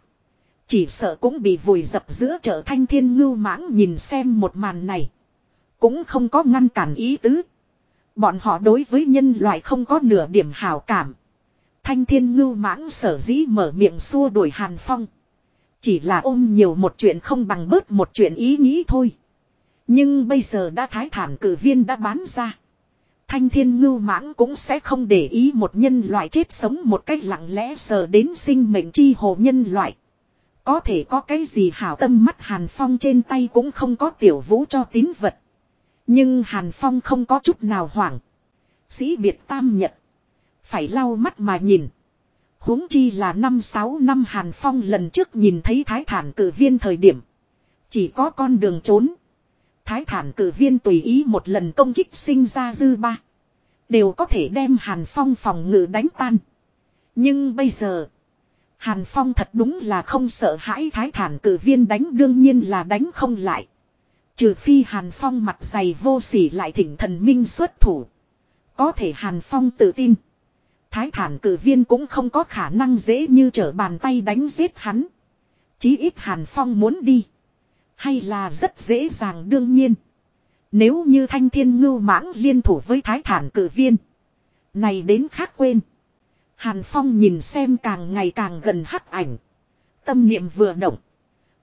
Chỉ sợ cũng bị vùi dập giữa chợ thanh thiên ngưu mãng nhìn xem một màn này. Cũng không có ngăn cản ý tứ. Bọn họ đối với nhân loại không có nửa điểm hào cảm. Thanh thiên ngưu mãng sở dĩ mở miệng xua đuổi hàn phong. Chỉ là ôm nhiều một chuyện không bằng bớt một chuyện ý nghĩ thôi. Nhưng bây giờ đã thái thản cử viên đã bán ra. Thanh thiên ngưu mãng cũng sẽ không để ý một nhân loại chết sống một cách lặng lẽ sờ đến sinh mệnh chi hồ nhân loại. Có thể có cái gì hảo tâm mắt Hàn Phong trên tay cũng không có tiểu vũ cho tín vật. Nhưng Hàn Phong không có chút nào hoảng. Sĩ Biệt Tam Nhật. Phải lau mắt mà nhìn. huống chi là năm sáu năm Hàn Phong lần trước nhìn thấy thái thản cử viên thời điểm. Chỉ có con đường trốn. Thái thản cử viên tùy ý một lần công kích sinh ra dư ba. Đều có thể đem Hàn Phong phòng ngự đánh tan. Nhưng bây giờ. Hàn Phong thật đúng là không sợ hãi thái thản cử viên đánh đương nhiên là đánh không lại. Trừ phi Hàn Phong mặt dày vô sỉ lại thỉnh thần minh xuất thủ. Có thể Hàn Phong tự tin. Thái thản cử viên cũng không có khả năng dễ như trở bàn tay đánh giết hắn. Chí ít Hàn Phong muốn đi. Hay là rất dễ dàng đương nhiên. Nếu như thanh thiên ngưu mãng liên thủ với thái thản cử viên. Này đến khác quên. Hàn Phong nhìn xem càng ngày càng gần hắc ảnh. Tâm niệm vừa động.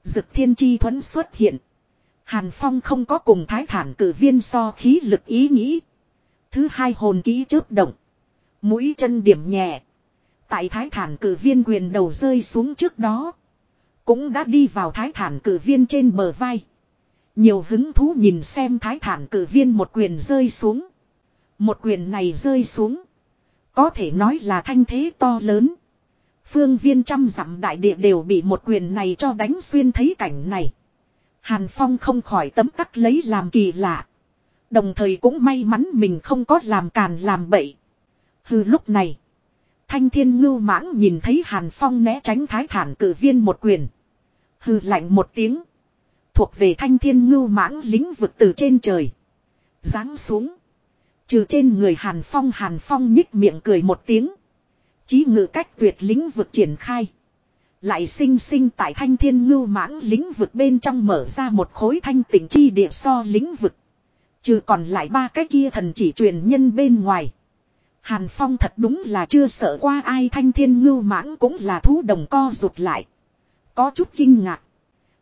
Dực thiên chi thuẫn xuất hiện. Hàn Phong không có cùng thái thản cử viên so khí lực ý nghĩ. Thứ hai hồn ký chớp động. Mũi chân điểm nhẹ. Tại thái thản cử viên quyền đầu rơi xuống trước đó. Cũng đã đi vào thái thản cử viên trên bờ vai. Nhiều hứng thú nhìn xem thái thản cử viên một quyền rơi xuống. Một quyền này rơi xuống. Có thể nói là thanh thế to lớn. Phương viên trăm dặm đại địa đều bị một quyền này cho đánh xuyên thấy cảnh này. Hàn Phong không khỏi tấm tắc lấy làm kỳ lạ. Đồng thời cũng may mắn mình không có làm càn làm bậy. Hừ, lúc này. Thanh thiên ngưu mãng nhìn thấy Hàn Phong né tránh thái thản cử viên một quyền. Hừ, lạnh một tiếng. thuộc về thanh thiên ngưu mãng lính vực từ trên trời. Giáng xuống. Trừ trên người Hàn Phong Hàn Phong nhích miệng cười một tiếng. Chí ngự cách tuyệt lính vực triển khai. Lại sinh sinh tại thanh thiên ngưu mãng lĩnh vực bên trong mở ra một khối thanh tỉnh chi địa so lĩnh vực. Trừ còn lại ba cái kia thần chỉ truyền nhân bên ngoài. Hàn Phong thật đúng là chưa sợ qua ai thanh thiên ngưu mãng cũng là thú đồng co rụt lại. Có chút kinh ngạc.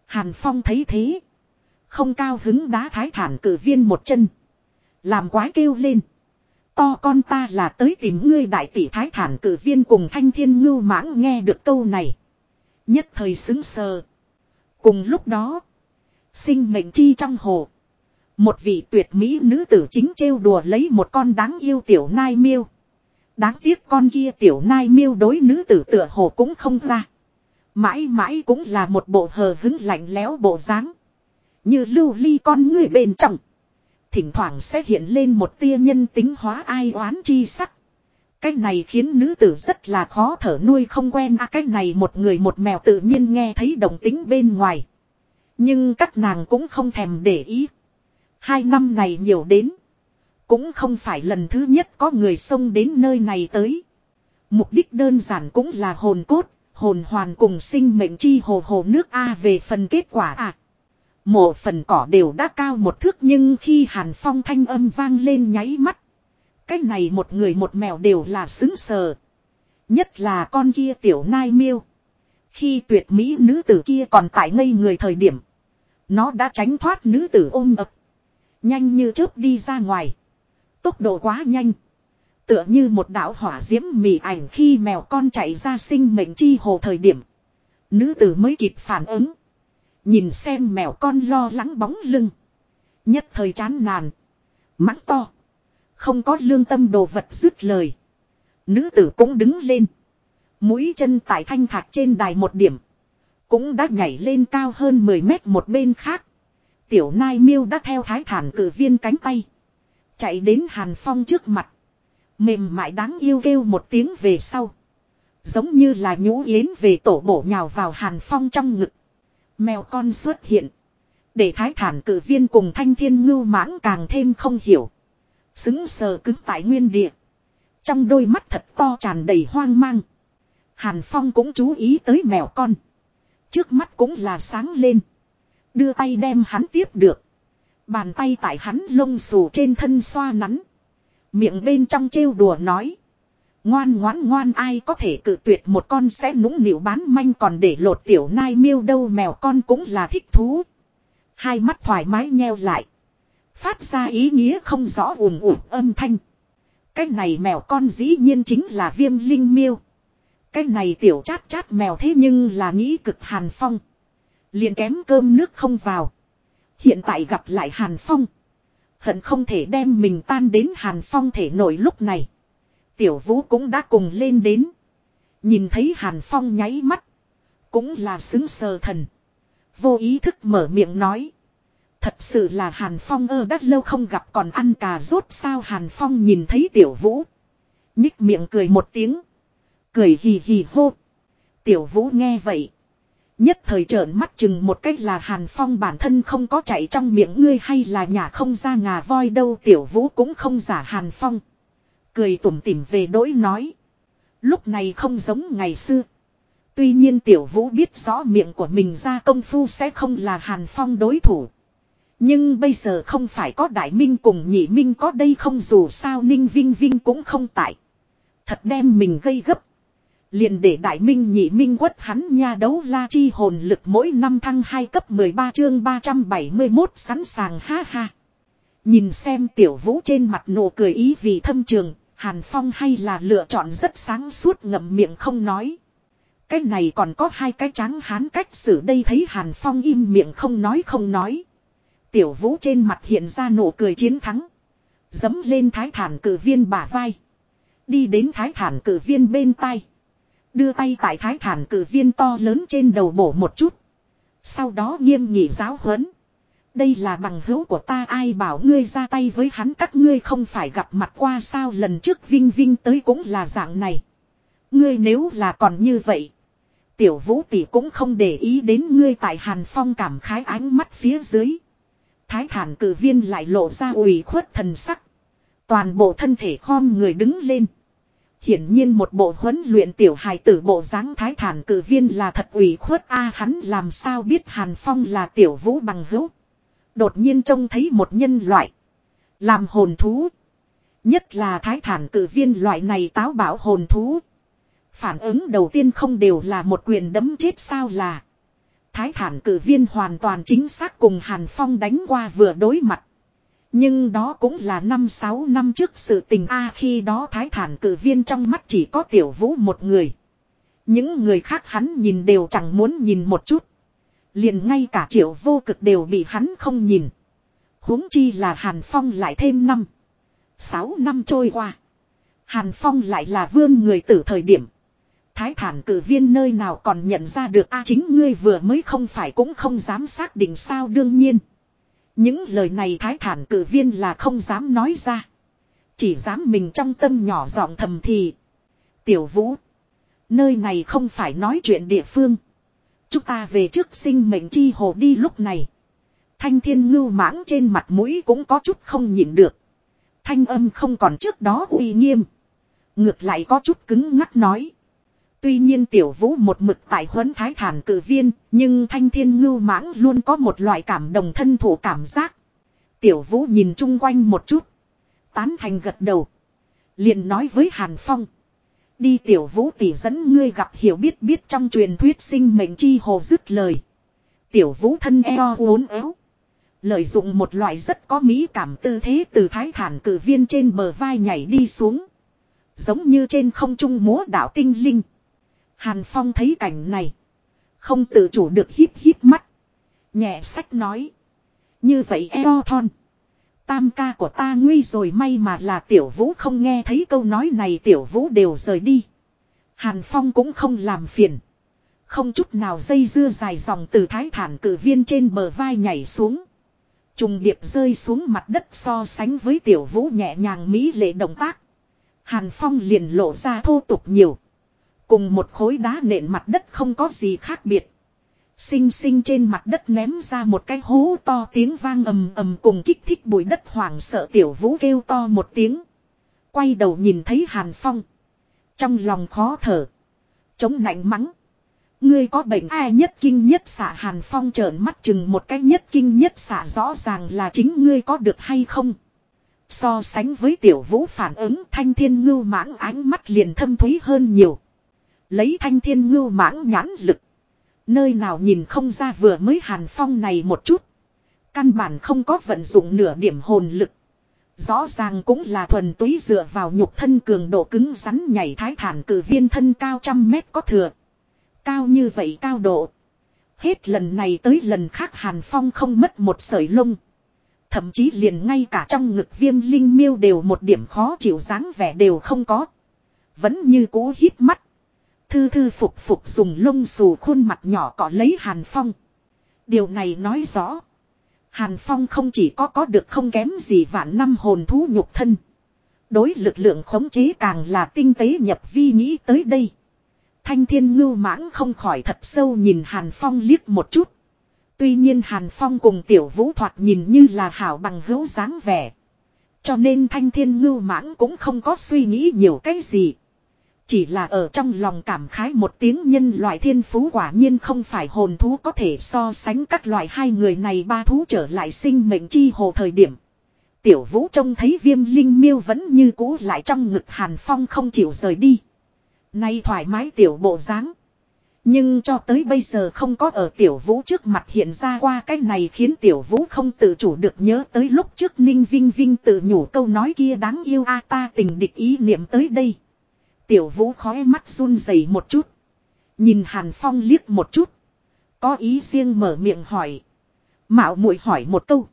Hàn Phong thấy thế. Không cao hứng đá thái thản cử viên một chân. Làm quái kêu lên. To con ta là tới tìm ngươi đại tỷ thái thản cử viên cùng thanh thiên ngưu mãng nghe được câu này. Nhất thời xứng sờ. Cùng lúc đó. Sinh mệnh chi trong hồ. Một vị tuyệt mỹ nữ tử chính trêu đùa lấy một con đáng yêu tiểu nai miêu. Đáng tiếc con kia tiểu nai miêu đối nữ tử tựa hồ cũng không ra. Mãi mãi cũng là một bộ hờ hứng lạnh lẽo bộ dáng. Như lưu ly con người bên trong. Thỉnh thoảng sẽ hiện lên một tia nhân tính hóa ai oán chi sắc. Cái này khiến nữ tử rất là khó thở nuôi không quen à cái này một người một mèo tự nhiên nghe thấy động tính bên ngoài. Nhưng các nàng cũng không thèm để ý. Hai năm này nhiều đến. Cũng không phải lần thứ nhất có người xông đến nơi này tới. Mục đích đơn giản cũng là hồn cốt, hồn hoàn cùng sinh mệnh chi hồ hồ nước A về phần kết quả à. Mộ phần cỏ đều đã cao một thước nhưng khi hàn phong thanh âm vang lên nháy mắt. Cái này một người một mèo đều là xứng sờ. Nhất là con kia tiểu nai miêu. Khi tuyệt mỹ nữ tử kia còn tại ngây người thời điểm. Nó đã tránh thoát nữ tử ôm ập. Nhanh như chớp đi ra ngoài. Tốc độ quá nhanh. Tựa như một đạo hỏa diễm mị ảnh khi mèo con chạy ra sinh mệnh chi hồ thời điểm. Nữ tử mới kịp phản ứng. Nhìn xem mèo con lo lắng bóng lưng. Nhất thời chán nản. Mắng to. Không có lương tâm đồ vật dứt lời. Nữ tử cũng đứng lên. Mũi chân tại thanh thạch trên đài một điểm. Cũng đã nhảy lên cao hơn 10 mét một bên khác. Tiểu Nai Miêu đã theo thái thản cử viên cánh tay. Chạy đến Hàn Phong trước mặt. Mềm mại đáng yêu kêu một tiếng về sau. Giống như là nhũ yến về tổ bổ nhào vào Hàn Phong trong ngực. Mèo con xuất hiện. Để thái thản cử viên cùng thanh thiên ngưu mãng càng thêm không hiểu. Xứng sờ cứng tại nguyên địa. Trong đôi mắt thật to tràn đầy hoang mang. Hàn Phong cũng chú ý tới mèo con. Trước mắt cũng là sáng lên. Đưa tay đem hắn tiếp được. Bàn tay tại hắn lông xù trên thân xoa nắn. Miệng bên trong trêu đùa nói. Ngoan ngoãn ngoan ai có thể cự tuyệt một con sẽ nũng nịu bán manh còn để lột tiểu nai miêu đâu mèo con cũng là thích thú. Hai mắt thoải mái nheo lại. Phát ra ý nghĩa không rõ ùm ùm âm thanh. Cái này mèo con dĩ nhiên chính là viêm linh miêu. Cái này tiểu chát chát mèo thế nhưng là nghĩ cực hàn phong. Liền kém cơm nước không vào. Hiện tại gặp lại hàn phong. Hận không thể đem mình tan đến hàn phong thể nổi lúc này. Tiểu vũ cũng đã cùng lên đến. Nhìn thấy hàn phong nháy mắt. Cũng là xứng sờ thần. Vô ý thức mở miệng nói. Thật sự là Hàn Phong ơ đã lâu không gặp còn ăn cà rốt sao Hàn Phong nhìn thấy tiểu vũ. Nhích miệng cười một tiếng. Cười hì hì hô. Tiểu vũ nghe vậy. Nhất thời trợn mắt chừng một cách là Hàn Phong bản thân không có chạy trong miệng ngươi hay là nhà không ra ngà voi đâu tiểu vũ cũng không giả Hàn Phong. Cười tủm tỉm về đối nói. Lúc này không giống ngày xưa. Tuy nhiên tiểu vũ biết rõ miệng của mình ra công phu sẽ không là Hàn Phong đối thủ. Nhưng bây giờ không phải có Đại Minh cùng Nhị Minh có đây không dù sao Ninh Vinh Vinh cũng không tại. Thật đem mình gây gấp. Liền để Đại Minh Nhị Minh quất hắn nha đấu la chi hồn lực mỗi năm thăng 2 cấp 13 chương 371 sẵn sàng ha ha. Nhìn xem tiểu vũ trên mặt nụ cười ý vì thâm trường, Hàn Phong hay là lựa chọn rất sáng suốt ngậm miệng không nói. Cái này còn có hai cái trắng hán cách xử đây thấy Hàn Phong im miệng không nói không nói. Tiểu vũ trên mặt hiện ra nụ cười chiến thắng. Dấm lên thái thản cử viên bả vai. Đi đến thái thản cử viên bên tay. Đưa tay tại thái thản cử viên to lớn trên đầu bổ một chút. Sau đó nghiêm nghị giáo huấn. Đây là bằng hữu của ta, ai bảo ngươi ra tay với hắn, các ngươi không phải gặp mặt qua sao lần trước Vinh Vinh tới cũng là dạng này. Ngươi nếu là còn như vậy. Tiểu vũ tỷ cũng không để ý đến ngươi tại Hàn Phong cảm khái ánh mắt phía dưới. Thái thản cử viên lại lộ ra ủy khuất thần sắc. Toàn bộ thân thể khom người đứng lên. Hiển nhiên một bộ huấn luyện tiểu hài tử bộ dáng thái thản cử viên là thật ủy khuất a, hắn làm sao biết Hàn Phong là tiểu vũ bằng hữu. Đột nhiên trông thấy một nhân loại. Làm hồn thú. Nhất là thái thản cử viên loại này táo bảo hồn thú. Phản ứng đầu tiên không đều là một quyền đấm chết sao là. Thái thản cử viên hoàn toàn chính xác cùng Hàn Phong đánh qua vừa đối mặt. Nhưng đó cũng là năm sáu năm trước sự tình a khi đó thái thản cử viên trong mắt chỉ có tiểu vũ một người. Những người khác hắn nhìn đều chẳng muốn nhìn một chút. Liền ngay cả triệu vô cực đều bị hắn không nhìn. huống chi là Hàn Phong lại thêm năm. Sáu năm trôi qua. Hàn Phong lại là vươn người tử thời điểm. Thái thản cử viên nơi nào còn nhận ra được a chính ngươi vừa mới không phải cũng không dám xác định sao đương nhiên. Những lời này thái thản cử viên là không dám nói ra. Chỉ dám mình trong tâm nhỏ giọng thầm thì. Tiểu vũ. Nơi này không phải nói chuyện địa phương. Chúng ta về trước sinh mệnh chi hồ đi lúc này. Thanh thiên ngưu mãng trên mặt mũi cũng có chút không nhịn được. Thanh âm không còn trước đó uy nghiêm. Ngược lại có chút cứng ngắc nói. Tuy nhiên tiểu vũ một mực tại huấn thái thản cử viên, nhưng thanh thiên ngưu mãng luôn có một loại cảm đồng thân thủ cảm giác. Tiểu vũ nhìn chung quanh một chút. Tán thành gật đầu. liền nói với Hàn Phong. Đi tiểu vũ tỷ dẫn ngươi gặp hiểu biết biết trong truyền thuyết sinh mệnh chi hồ dứt lời. Tiểu vũ thân eo uốn éo. Lợi dụng một loại rất có mỹ cảm tư thế từ thái thản cử viên trên bờ vai nhảy đi xuống. Giống như trên không trung múa đảo tinh linh. Hàn Phong thấy cảnh này. Không tự chủ được híp híp mắt. Nhẹ sách nói. Như vậy eo thon. Tam ca của ta nguy rồi may mà là tiểu vũ không nghe thấy câu nói này tiểu vũ đều rời đi. Hàn Phong cũng không làm phiền. Không chút nào dây dưa dài dòng từ thái thản cử viên trên bờ vai nhảy xuống. Trùng điệp rơi xuống mặt đất so sánh với tiểu vũ nhẹ nhàng mỹ lệ động tác. Hàn Phong liền lộ ra thô tục nhiều. Cùng một khối đá nện mặt đất không có gì khác biệt. Sinh sinh trên mặt đất ném ra một cái hố to tiếng vang ầm ầm cùng kích thích bụi đất hoảng sợ tiểu vũ kêu to một tiếng. Quay đầu nhìn thấy Hàn Phong. Trong lòng khó thở. Chống nạnh mắng. Ngươi có bệnh ai nhất kinh nhất xả Hàn Phong trợn mắt chừng một cái nhất kinh nhất xả rõ ràng là chính ngươi có được hay không. So sánh với tiểu vũ phản ứng thanh thiên ngưu mãng ánh mắt liền thâm thúy hơn nhiều. Lấy thanh thiên ngưu mãng nhãn lực. Nơi nào nhìn không ra vừa mới hàn phong này một chút. Căn bản không có vận dụng nửa điểm hồn lực. Rõ ràng cũng là thuần túy dựa vào nhục thân cường độ cứng rắn nhảy thái thản cử viên thân cao trăm mét có thừa. Cao như vậy cao độ. Hết lần này tới lần khác Hàn Phong không mất một sợi lông. Thậm chí liền ngay cả trong ngực viêm linh miêu đều một điểm khó chịu dáng vẻ đều không có. Vẫn như cố hít mắt. Thư thư phục phục dùng lông xù khuôn mặt nhỏ cọ lấy Hàn Phong. Điều này nói rõ. Hàn Phong không chỉ có có được không kém gì vạn năm hồn thú nhục thân. Đối lực lượng khống chế càng là tinh tế nhập vi nghĩ tới đây. Thanh thiên ngưu mãng không khỏi thật sâu nhìn Hàn Phong liếc một chút. Tuy nhiên Hàn Phong cùng tiểu vũ thoạt nhìn như là hảo bằng hữu dáng vẻ. Cho nên thanh thiên ngưu mãng cũng không có suy nghĩ nhiều cái gì. Chỉ là ở trong lòng cảm khái một tiếng nhân loại thiên phú quả nhiên không phải hồn thú có thể so sánh các loại hai người này ba thú trở lại sinh mệnh chi hồ thời điểm. Tiểu vũ trông thấy viêm linh miêu vẫn như cũ lại trong ngực hàn phong không chịu rời đi. Nay thoải mái tiểu bộ dáng Nhưng cho tới bây giờ không có ở tiểu vũ trước mặt hiện ra qua cái này khiến tiểu vũ không tự chủ được nhớ tới lúc trước ninh vinh vinh tự nhủ câu nói kia đáng yêu a ta tình địch ý niệm tới đây. Tiểu vũ khói mắt run rẩy một chút. Nhìn Hàn Phong liếc một chút. Có ý riêng mở miệng hỏi. Mạo muội hỏi một câu.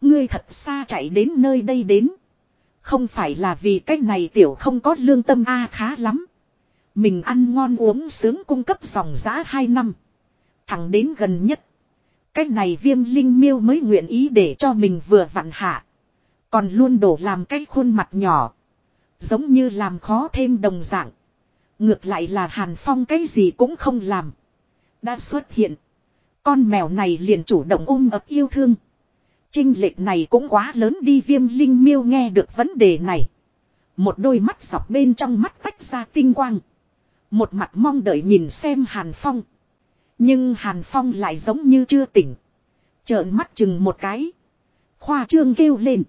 Ngươi thật xa chạy đến nơi đây đến. Không phải là vì cách này tiểu không có lương tâm a khá lắm. Mình ăn ngon uống sướng cung cấp dòng giá 2 năm. Thẳng đến gần nhất. cách này viêm linh miêu mới nguyện ý để cho mình vừa vặn hạ. Còn luôn đổ làm cái khuôn mặt nhỏ. Giống như làm khó thêm đồng dạng. Ngược lại là Hàn Phong cái gì cũng không làm. Đã xuất hiện. Con mèo này liền chủ động ôm ấp yêu thương. Trinh lệch này cũng quá lớn đi viêm linh miêu nghe được vấn đề này. Một đôi mắt dọc bên trong mắt tách ra tinh quang. Một mặt mong đợi nhìn xem Hàn Phong. Nhưng Hàn Phong lại giống như chưa tỉnh. Trợn mắt chừng một cái. Khoa trương kêu lên.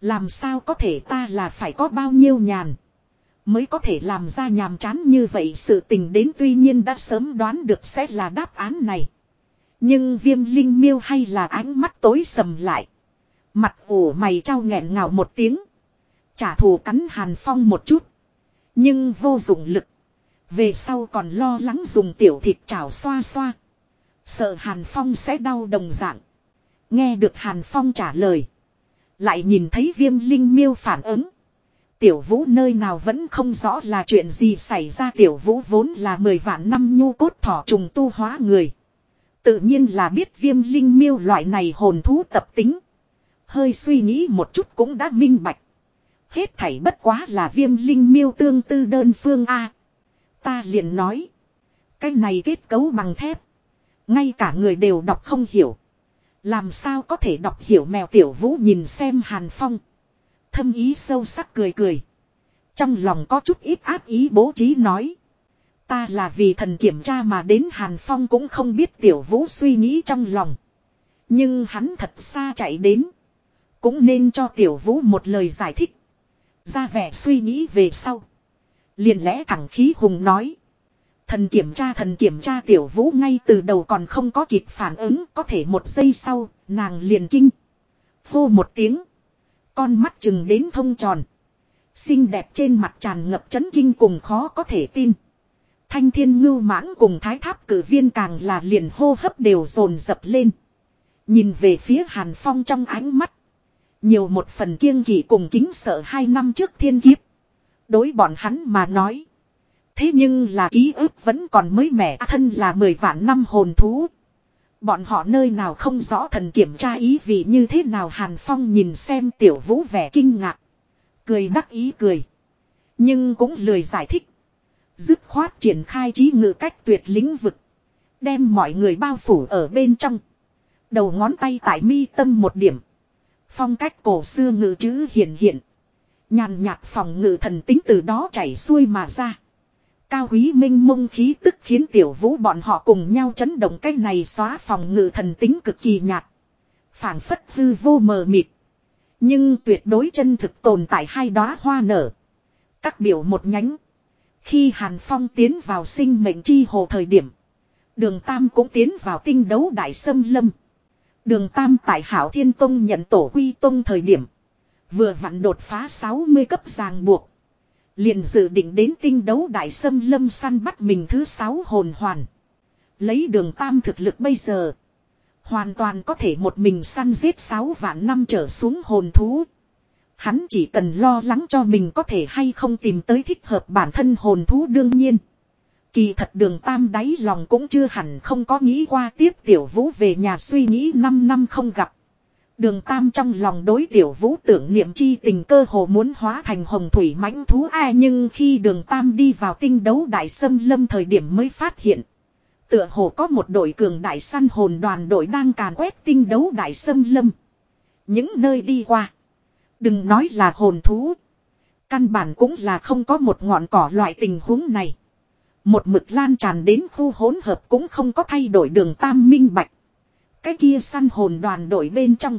Làm sao có thể ta là phải có bao nhiêu nhàn. Mới có thể làm ra nhàm chán như vậy, sự tình đến tuy nhiên đã sớm đoán được sẽ là đáp án này. Nhưng viêm linh miêu hay là ánh mắt tối sầm lại. Mặt ủ mày trao nghẹn ngào một tiếng. Trả thù cắn hàn phong một chút. Nhưng vô dụng lực. Về sau còn lo lắng dùng tiểu thịt chảo xoa xoa. Sợ hàn phong sẽ đau đồng dạng. Nghe được hàn phong trả lời. Lại nhìn thấy viêm linh miêu phản ứng. Tiểu vũ nơi nào vẫn không rõ là chuyện gì xảy ra tiểu vũ vốn là mười vạn năm nhu cốt thỏ trùng tu hóa người. Tự nhiên là biết viêm linh miêu loại này hồn thú tập tính. Hơi suy nghĩ một chút cũng đã minh bạch. Hết thảy bất quá là viêm linh miêu tương tư đơn phương A. Ta liền nói. Cái này kết cấu bằng thép. Ngay cả người đều đọc không hiểu. Làm sao có thể đọc hiểu mèo tiểu vũ nhìn xem Hàn Phong. Thâm ý sâu sắc cười cười. Trong lòng có chút ít áp ý bố trí nói. Ta là vì thần kiểm tra mà đến Hàn Phong cũng không biết tiểu vũ suy nghĩ trong lòng. Nhưng hắn thật xa chạy đến. Cũng nên cho tiểu vũ một lời giải thích. Ra vẻ suy nghĩ về sau. liền lẽ thẳng khí hùng nói. Thần kiểm tra, thần kiểm tra tiểu vũ ngay từ đầu còn không có kịp phản ứng, có thể một giây sau, nàng liền kinh. Phô một tiếng. Con mắt chừng đến thông tròn. Xinh đẹp trên mặt tràn ngập chấn kinh cùng khó có thể tin. Thanh thiên ngưu mãng cùng thái tháp cử viên càng là liền hô hấp đều dồn dập lên. Nhìn về phía hàn phong trong ánh mắt. Nhiều một phần kiêng kỵ cùng kính sợ hai năm trước thiên kiếp. Đối bọn hắn mà nói. Thế nhưng là ký ức vẫn còn mới mẻ, thân là mười vạn năm hồn thú. Bọn họ nơi nào không rõ thần kiểm tra ý vị như thế nào Hàn Phong nhìn xem tiểu vũ vẻ kinh ngạc. Cười đắc ý cười. Nhưng cũng lười giải thích. Dứt khoát triển khai trí ngự cách tuyệt lĩnh vực. Đem mọi người bao phủ ở bên trong. Đầu ngón tay tại mi tâm một điểm. Phong cách cổ xưa ngự chữ hiện hiện. Nhàn nhạt phòng ngự thần tính từ đó chảy xuôi mà ra. Cao quý minh mông khí tức khiến tiểu vũ bọn họ cùng nhau chấn động cái này xóa phòng ngự thần tính cực kỳ nhạt. phảng phất hư vô mờ mịt. Nhưng tuyệt đối chân thực tồn tại hai đóa hoa nở. Các biểu một nhánh. Khi Hàn Phong tiến vào sinh mệnh chi hồ thời điểm. Đường Tam cũng tiến vào tinh đấu đại sâm lâm. Đường Tam tại Hảo Thiên Tông nhận tổ quy tông thời điểm. Vừa vặn đột phá 60 cấp ràng buộc. Liền dự định đến tinh đấu đại sâm lâm săn bắt mình thứ sáu hồn hoàn. Lấy đường Tam thực lực bây giờ. Hoàn toàn có thể một mình săn giết sáu vạn năm trở xuống hồn thú. Hắn chỉ cần lo lắng cho mình có thể hay không tìm tới thích hợp bản thân hồn thú đương nhiên. Kỳ thật đường tam đáy lòng cũng chưa hẳn không có nghĩ qua tiếp tiểu vũ về nhà suy nghĩ 5 năm không gặp. Đường tam trong lòng đối tiểu vũ tưởng niệm chi tình cơ hồ muốn hóa thành hồng thủy mãnh thú ai, nhưng khi đường tam đi vào tinh đấu đại sâm lâm thời điểm mới phát hiện. Tựa hồ có một đội cường đại săn hồn đoàn đội đang càn quét tinh đấu đại sâm lâm. Những nơi đi qua. Đừng nói là hồn thú. Căn bản cũng là không có một ngọn cỏ loại tình huống này. Một mực lan tràn đến khu hỗn hợp cũng không có thay đổi đường tam minh bạch. Cái kia săn hồn đoàn đội bên trong.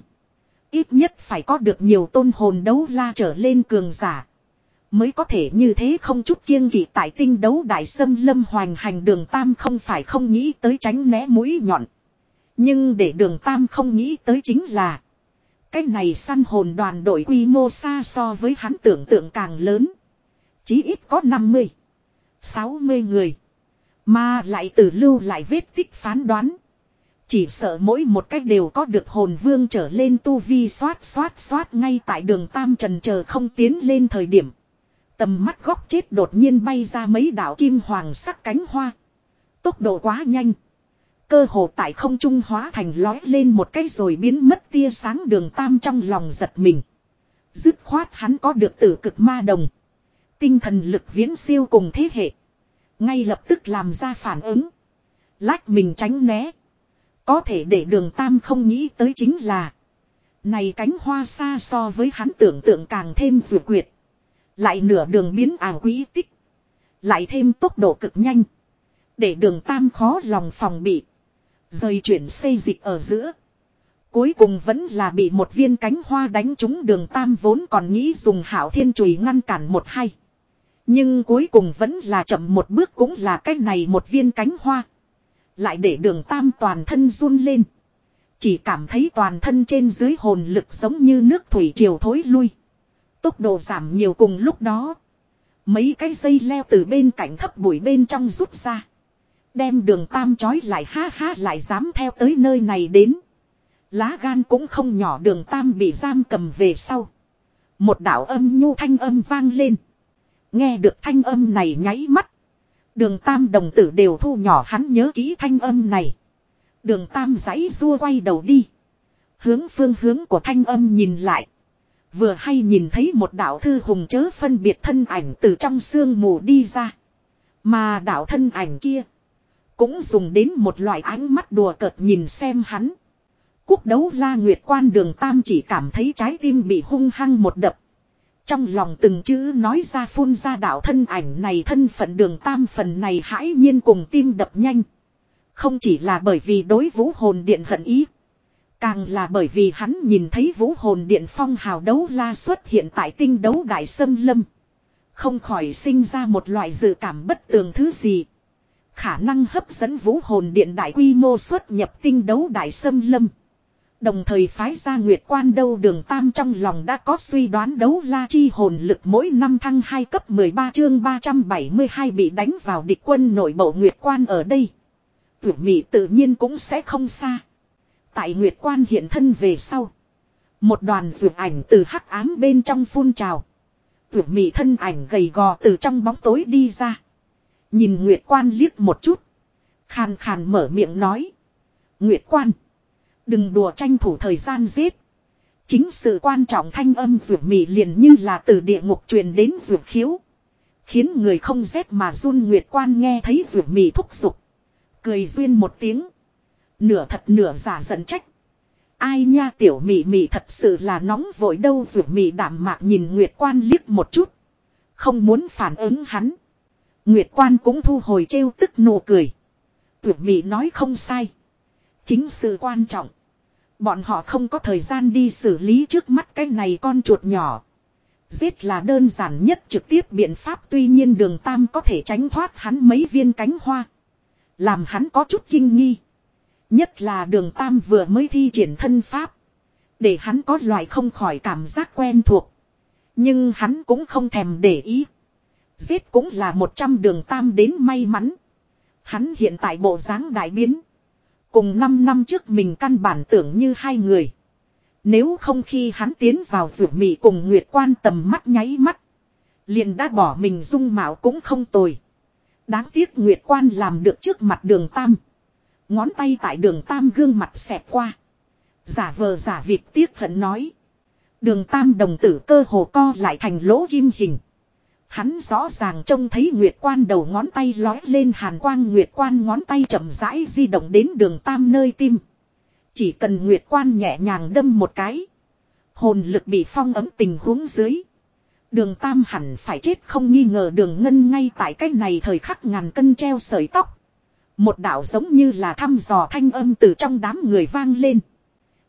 Ít nhất phải có được nhiều tôn hồn đấu la trở lên cường giả. Mới có thể như thế không chút kiêng kỵ tại tinh đấu đại sâm lâm hoành hành đường tam không phải không nghĩ tới tránh né mũi nhọn. Nhưng để đường tam không nghĩ tới chính là. Cái này săn hồn đoàn đội quy mô xa so với hắn tưởng tượng càng lớn. Chí ít có 50, 60 người. Mà lại từ lưu lại vết tích phán đoán. Chỉ sợ mỗi một cách đều có được hồn vương trở lên tu vi xoát xoát xoát ngay tại đường Tam Trần chờ không tiến lên thời điểm. Tầm mắt góc chết đột nhiên bay ra mấy đảo kim hoàng sắc cánh hoa. Tốc độ quá nhanh. Cơ hồ tại không trung hóa thành lói lên một cái rồi biến mất tia sáng đường Tam trong lòng giật mình. Dứt khoát hắn có được tử cực ma đồng. Tinh thần lực viễn siêu cùng thế hệ. Ngay lập tức làm ra phản ứng. Lách mình tránh né. Có thể để đường tam không nghĩ tới chính là. Này cánh hoa xa so với hắn tưởng tượng càng thêm dù quyệt. Lại nửa đường biến ảo quý tích. Lại thêm tốc độ cực nhanh. Để đường tam khó lòng phòng bị. Rời chuyển xây dịch ở giữa. Cuối cùng vẫn là bị một viên cánh hoa đánh trúng đường tam vốn còn nghĩ dùng hảo thiên chùy ngăn cản một hay. Nhưng cuối cùng vẫn là chậm một bước cũng là cách này một viên cánh hoa. Lại để đường tam toàn thân run lên. Chỉ cảm thấy toàn thân trên dưới hồn lực giống như nước thủy triều thối lui. Tốc độ giảm nhiều cùng lúc đó. Mấy cái dây leo từ bên cạnh thấp bụi bên trong rút ra. Đem đường tam chói lại ha ha lại dám theo tới nơi này đến. Lá gan cũng không nhỏ đường tam bị giam cầm về sau. Một đạo âm nhu thanh âm vang lên. Nghe được thanh âm này nháy mắt. Đường tam đồng tử đều thu nhỏ hắn nhớ kỹ thanh âm này. Đường tam giấy rua quay đầu đi. Hướng phương hướng của thanh âm nhìn lại. Vừa hay nhìn thấy một đạo thư hùng chớ phân biệt thân ảnh từ trong sương mù đi ra. Mà đạo thân ảnh kia. Cũng dùng đến một loại ánh mắt đùa cợt nhìn xem hắn. Quốc đấu la nguyệt quan đường tam chỉ cảm thấy trái tim bị hung hăng một đập. Trong lòng từng chữ nói ra phun ra đạo thân ảnh này thân phận đường tam phần này hãi nhiên cùng tim đập nhanh. Không chỉ là bởi vì đối vũ hồn điện hận ý. Càng là bởi vì hắn nhìn thấy vũ hồn điện phong hào đấu la xuất hiện tại tinh đấu đại sâm lâm. Không khỏi sinh ra một loại dự cảm bất tường thứ gì. Khả năng hấp dẫn vũ hồn điện đại quy mô xuất nhập tinh đấu đại sâm lâm. Đồng thời phái ra nguyệt quan đâu đường tam trong lòng đã có suy đoán đấu la chi hồn lực mỗi năm thăng 2 cấp 13 chương 372 bị đánh vào địch quân nội bộ nguyệt quan ở đây. Tuyển mị tự nhiên cũng sẽ không xa. Tại nguyệt quan hiện thân về sau. Một đoàn rượu ảnh từ hắc ám bên trong phun trào. Tuyển mị thân ảnh gầy gò từ trong bóng tối đi ra. Nhìn nguyệt quan liếc một chút. Khàn khàn mở miệng nói. Nguyệt quan. Đừng đùa tranh thủ thời gian giết. Chính sự quan trọng thanh âm ruột mị liền như là từ địa ngục truyền đến ruột khiếu. Khiến người không rét mà run nguyệt quan nghe thấy ruột mị thúc giục. Cười duyên một tiếng. Nửa thật nửa giả giận trách. Ai nha tiểu mị mị thật sự là nóng vội đâu ruột mị đảm mạc nhìn nguyệt quan liếc một chút. Không muốn phản ứng hắn. Nguyệt quan cũng thu hồi trêu tức nụ cười. Tuyệt mị nói không sai. Chính sự quan trọng. Bọn họ không có thời gian đi xử lý trước mắt cái này con chuột nhỏ. Giết là đơn giản nhất trực tiếp biện pháp, tuy nhiên đường tam có thể tránh thoát hắn mấy viên cánh hoa. Làm hắn có chút kinh nghi. Nhất là đường tam vừa mới thi triển thân pháp. Để hắn có loại không khỏi cảm giác quen thuộc. Nhưng hắn cũng không thèm để ý. Giết cũng là một trăm đường tam đến may mắn. Hắn hiện tại bộ dáng đại biến. Cùng 5 năm trước mình căn bản tưởng như hai người. Nếu không khi hắn tiến vào rủ mị cùng Nguyệt quan tầm mắt nháy mắt. Liền đã bỏ mình dung mạo cũng không tồi. Đáng tiếc Nguyệt quan làm được trước mặt đường Tam. Ngón tay tại đường Tam gương mặt xẹp qua. Giả vờ giả việc tiếc hận nói. Đường Tam đồng tử cơ hồ co lại thành lỗ kim hình. Hắn rõ ràng trông thấy Nguyệt Quan đầu ngón tay lói lên hàn quang, Nguyệt Quan ngón tay chậm rãi di động đến đường tam nơi tim. Chỉ cần Nguyệt Quan nhẹ nhàng đâm một cái. Hồn lực bị phong ấm tình huống dưới. Đường tam hẳn phải chết không nghi ngờ đường ngân ngay tại cái này thời khắc ngàn cân treo sợi tóc. Một đạo giống như là thăm dò thanh âm từ trong đám người vang lên.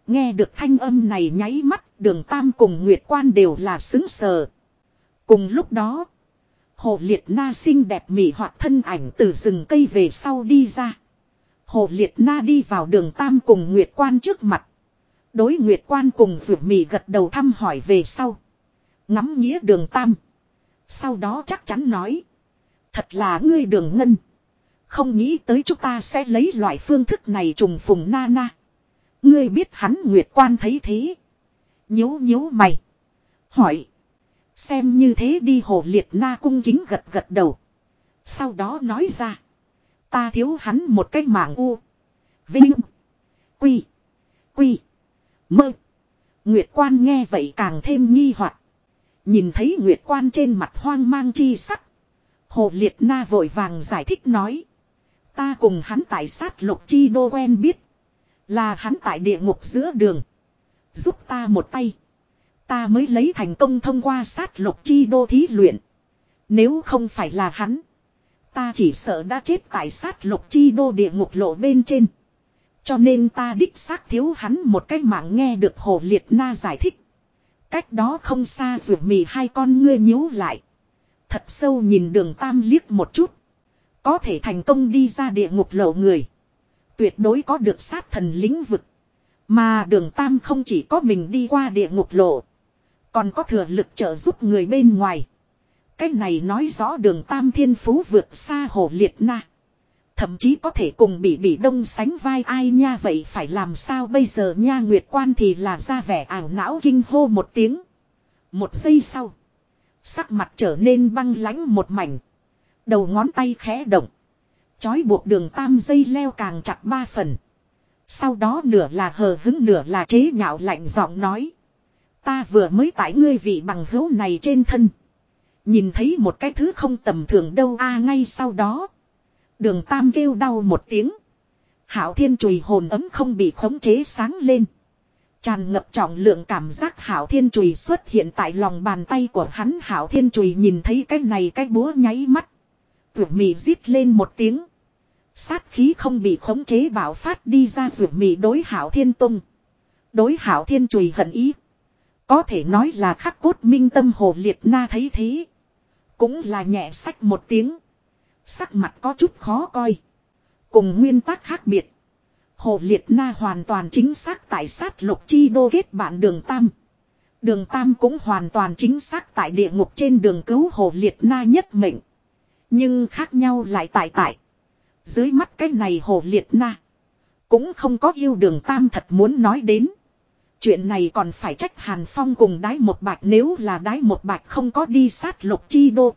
Nghe được thanh âm này nháy mắt, đường tam cùng Nguyệt Quan đều là xứng sờ. Cùng lúc đó, Hồ liệt na xinh đẹp mị hoạt thân ảnh từ rừng cây về sau đi ra. Hồ liệt na đi vào đường tam cùng Nguyệt Quan trước mặt. Đối Nguyệt Quan cùng rượu mị gật đầu thăm hỏi về sau. Ngắm nghĩa đường tam. Sau đó chắc chắn nói. Thật là ngươi đường ngân. Không nghĩ tới chúng ta sẽ lấy loại phương thức này trùng phùng na na. Ngươi biết hắn Nguyệt Quan thấy thế. Nhíu nhíu mày. Hỏi. Xem như thế đi hồ liệt na cung kính gật gật đầu. Sau đó nói ra. Ta thiếu hắn một cái mạng u. Vinh. Quy. Quy. Mơ. Nguyệt quan nghe vậy càng thêm nghi hoặc Nhìn thấy Nguyệt quan trên mặt hoang mang chi sắc. Hồ Liệt Na vội vàng giải thích nói. Ta cùng hắn tại sát lục chi đô quen biết. Là hắn tại địa ngục giữa đường. Giúp ta một tay. Ta mới lấy thành công thông qua sát lục chi đô thí luyện. Nếu không phải là hắn. Ta chỉ sợ đã chết tại sát lục chi đô địa ngục lộ bên trên. Cho nên ta đích xác thiếu hắn một cái mạng nghe được hồ liệt na giải thích. Cách đó không xa rủ mì hai con ngươi nhíu lại. Thật sâu nhìn đường tam liếc một chút. Có thể thành công đi ra địa ngục lộ người. Tuyệt đối có được sát thần lĩnh vực. Mà đường tam không chỉ có mình đi qua địa ngục lộ. Còn có thừa lực trợ giúp người bên ngoài. Cái này nói rõ đường tam thiên phú vượt xa hồ liệt na. Thậm chí có thể cùng bị bị đông sánh vai ai nha, vậy phải làm sao bây giờ nha nguyệt quan thì là ra vẻ ảo não kinh hô một tiếng. Một giây sau. Sắc mặt trở nên băng lãnh một mảnh. Đầu ngón tay khẽ động. Chói buộc đường tam dây leo càng chặt ba phần. Sau đó nửa là hờ hứng nửa là chế nhạo lạnh giọng nói. Ta vừa mới tải ngươi vị bằng hữu này trên thân. Nhìn thấy một cái thứ không tầm thường đâu a à, ngay sau đó. Đường tam kêu đau một tiếng. Hảo thiên chùy hồn ấm không bị khống chế sáng lên. Tràn ngập trọng lượng cảm giác hảo thiên chùy xuất hiện tại lòng bàn tay của hắn hảo thiên chùy nhìn thấy cái này cái búa nháy mắt. Vượt mì rít lên một tiếng. Sát khí không bị khống chế bảo phát đi ra vượt mì đối hảo thiên tung. Đối hảo thiên chùy hận ý. Có thể nói là khắc cốt minh tâm hồ liệt na thấy thế. Cũng là nhẹ sách một tiếng. Sắc mặt có chút khó coi. Cùng nguyên tắc khác biệt. Hồ Liệt Na hoàn toàn chính xác tại sát lục chi đô kết bạn đường Tam. Đường Tam cũng hoàn toàn chính xác tại địa ngục trên đường cứu Hồ Liệt Na nhất mệnh. Nhưng khác nhau lại tại tại. Dưới mắt cái này Hồ Liệt Na. Cũng không có yêu đường Tam thật muốn nói đến. Chuyện này còn phải trách Hàn Phong cùng đái một bạch nếu là đái một bạch không có đi sát lục chi đô.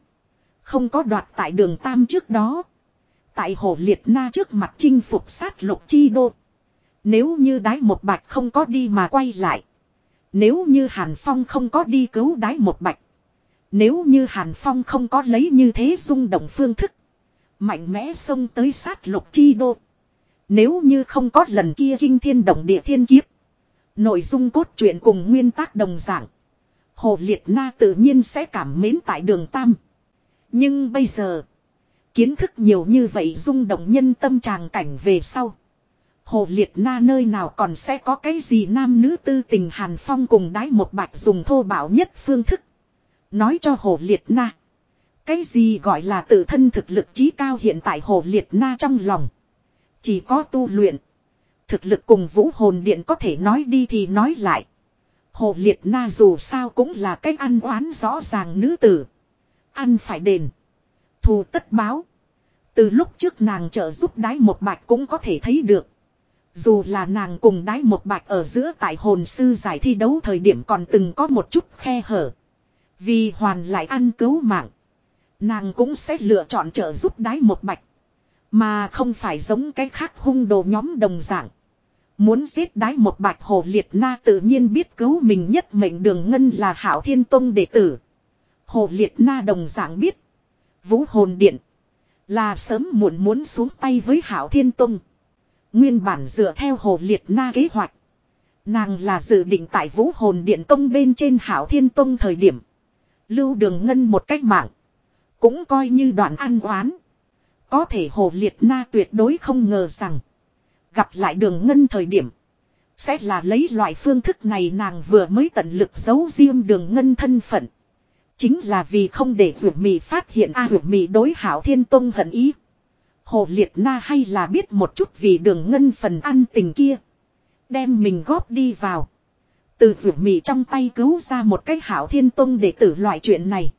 Không có đoạt tại đường Tam trước đó. Tại hồ liệt na trước mặt chinh phục sát lục chi đô. Nếu như đái một bạch không có đi mà quay lại. Nếu như Hàn Phong không có đi cứu đái một bạch. Nếu như Hàn Phong không có lấy như thế rung động phương thức. Mạnh mẽ xông tới sát lục chi đô. Nếu như không có lần kia kinh thiên động địa thiên kiếp. Nội dung cốt truyện cùng nguyên tắc đồng dạng. Hồ Liệt Na tự nhiên sẽ cảm mến tại đường Tam. Nhưng bây giờ. Kiến thức nhiều như vậy rung động nhân tâm tràng cảnh về sau. Hồ Liệt Na nơi nào còn sẽ có cái gì nam nữ tư tình Hàn Phong cùng đái một bạch dùng thô bạo nhất phương thức. Nói cho Hồ Liệt Na. Cái gì gọi là tự thân thực lực trí cao hiện tại Hồ Liệt Na trong lòng. Chỉ có tu luyện. Thực lực cùng vũ hồn điện có thể nói đi thì nói lại. Hồ Liệt Na dù sao cũng là cách ăn oán rõ ràng nữ tử. Ăn phải đền. Thù tất báo. Từ lúc trước nàng trợ giúp đái một bạch cũng có thể thấy được. Dù là nàng cùng đái một bạch ở giữa tại hồn sư giải thi đấu thời điểm còn từng có một chút khe hở. Vì hoàn lại ăn cứu mạng. Nàng cũng sẽ lựa chọn trợ giúp đái một bạch. Mà không phải giống cái khác hung đồ nhóm đồng dạng. Muốn giết đái một bạch hồ liệt na tự nhiên biết cứu mình nhất mệnh đường ngân là hảo thiên tông đệ tử. Hồ liệt na đồng dạng biết. Vũ hồn điện. Là sớm muộn muốn xuống tay với hảo thiên tông. Nguyên bản dựa theo hồ liệt na kế hoạch. Nàng là dự định tại vũ hồn điện tông bên trên hảo thiên tông thời điểm. Lưu đường ngân một cách mạng. Cũng coi như đoạn ăn oán. Có thể hồ liệt na tuyệt đối không ngờ rằng. Gặp lại đường ngân thời điểm. Sẽ là lấy loại phương thức này nàng vừa mới tận lực giấu riêng đường ngân thân phận. Chính là vì không để vượt mì phát hiện a à, vượt đối hảo thiên tông hận ý. Hồ liệt na hay là biết một chút vì đường ngân phần ăn tình kia. Đem mình góp đi vào. Từ vượt mì trong tay cứu ra một cái hảo thiên tông để tử loại chuyện này.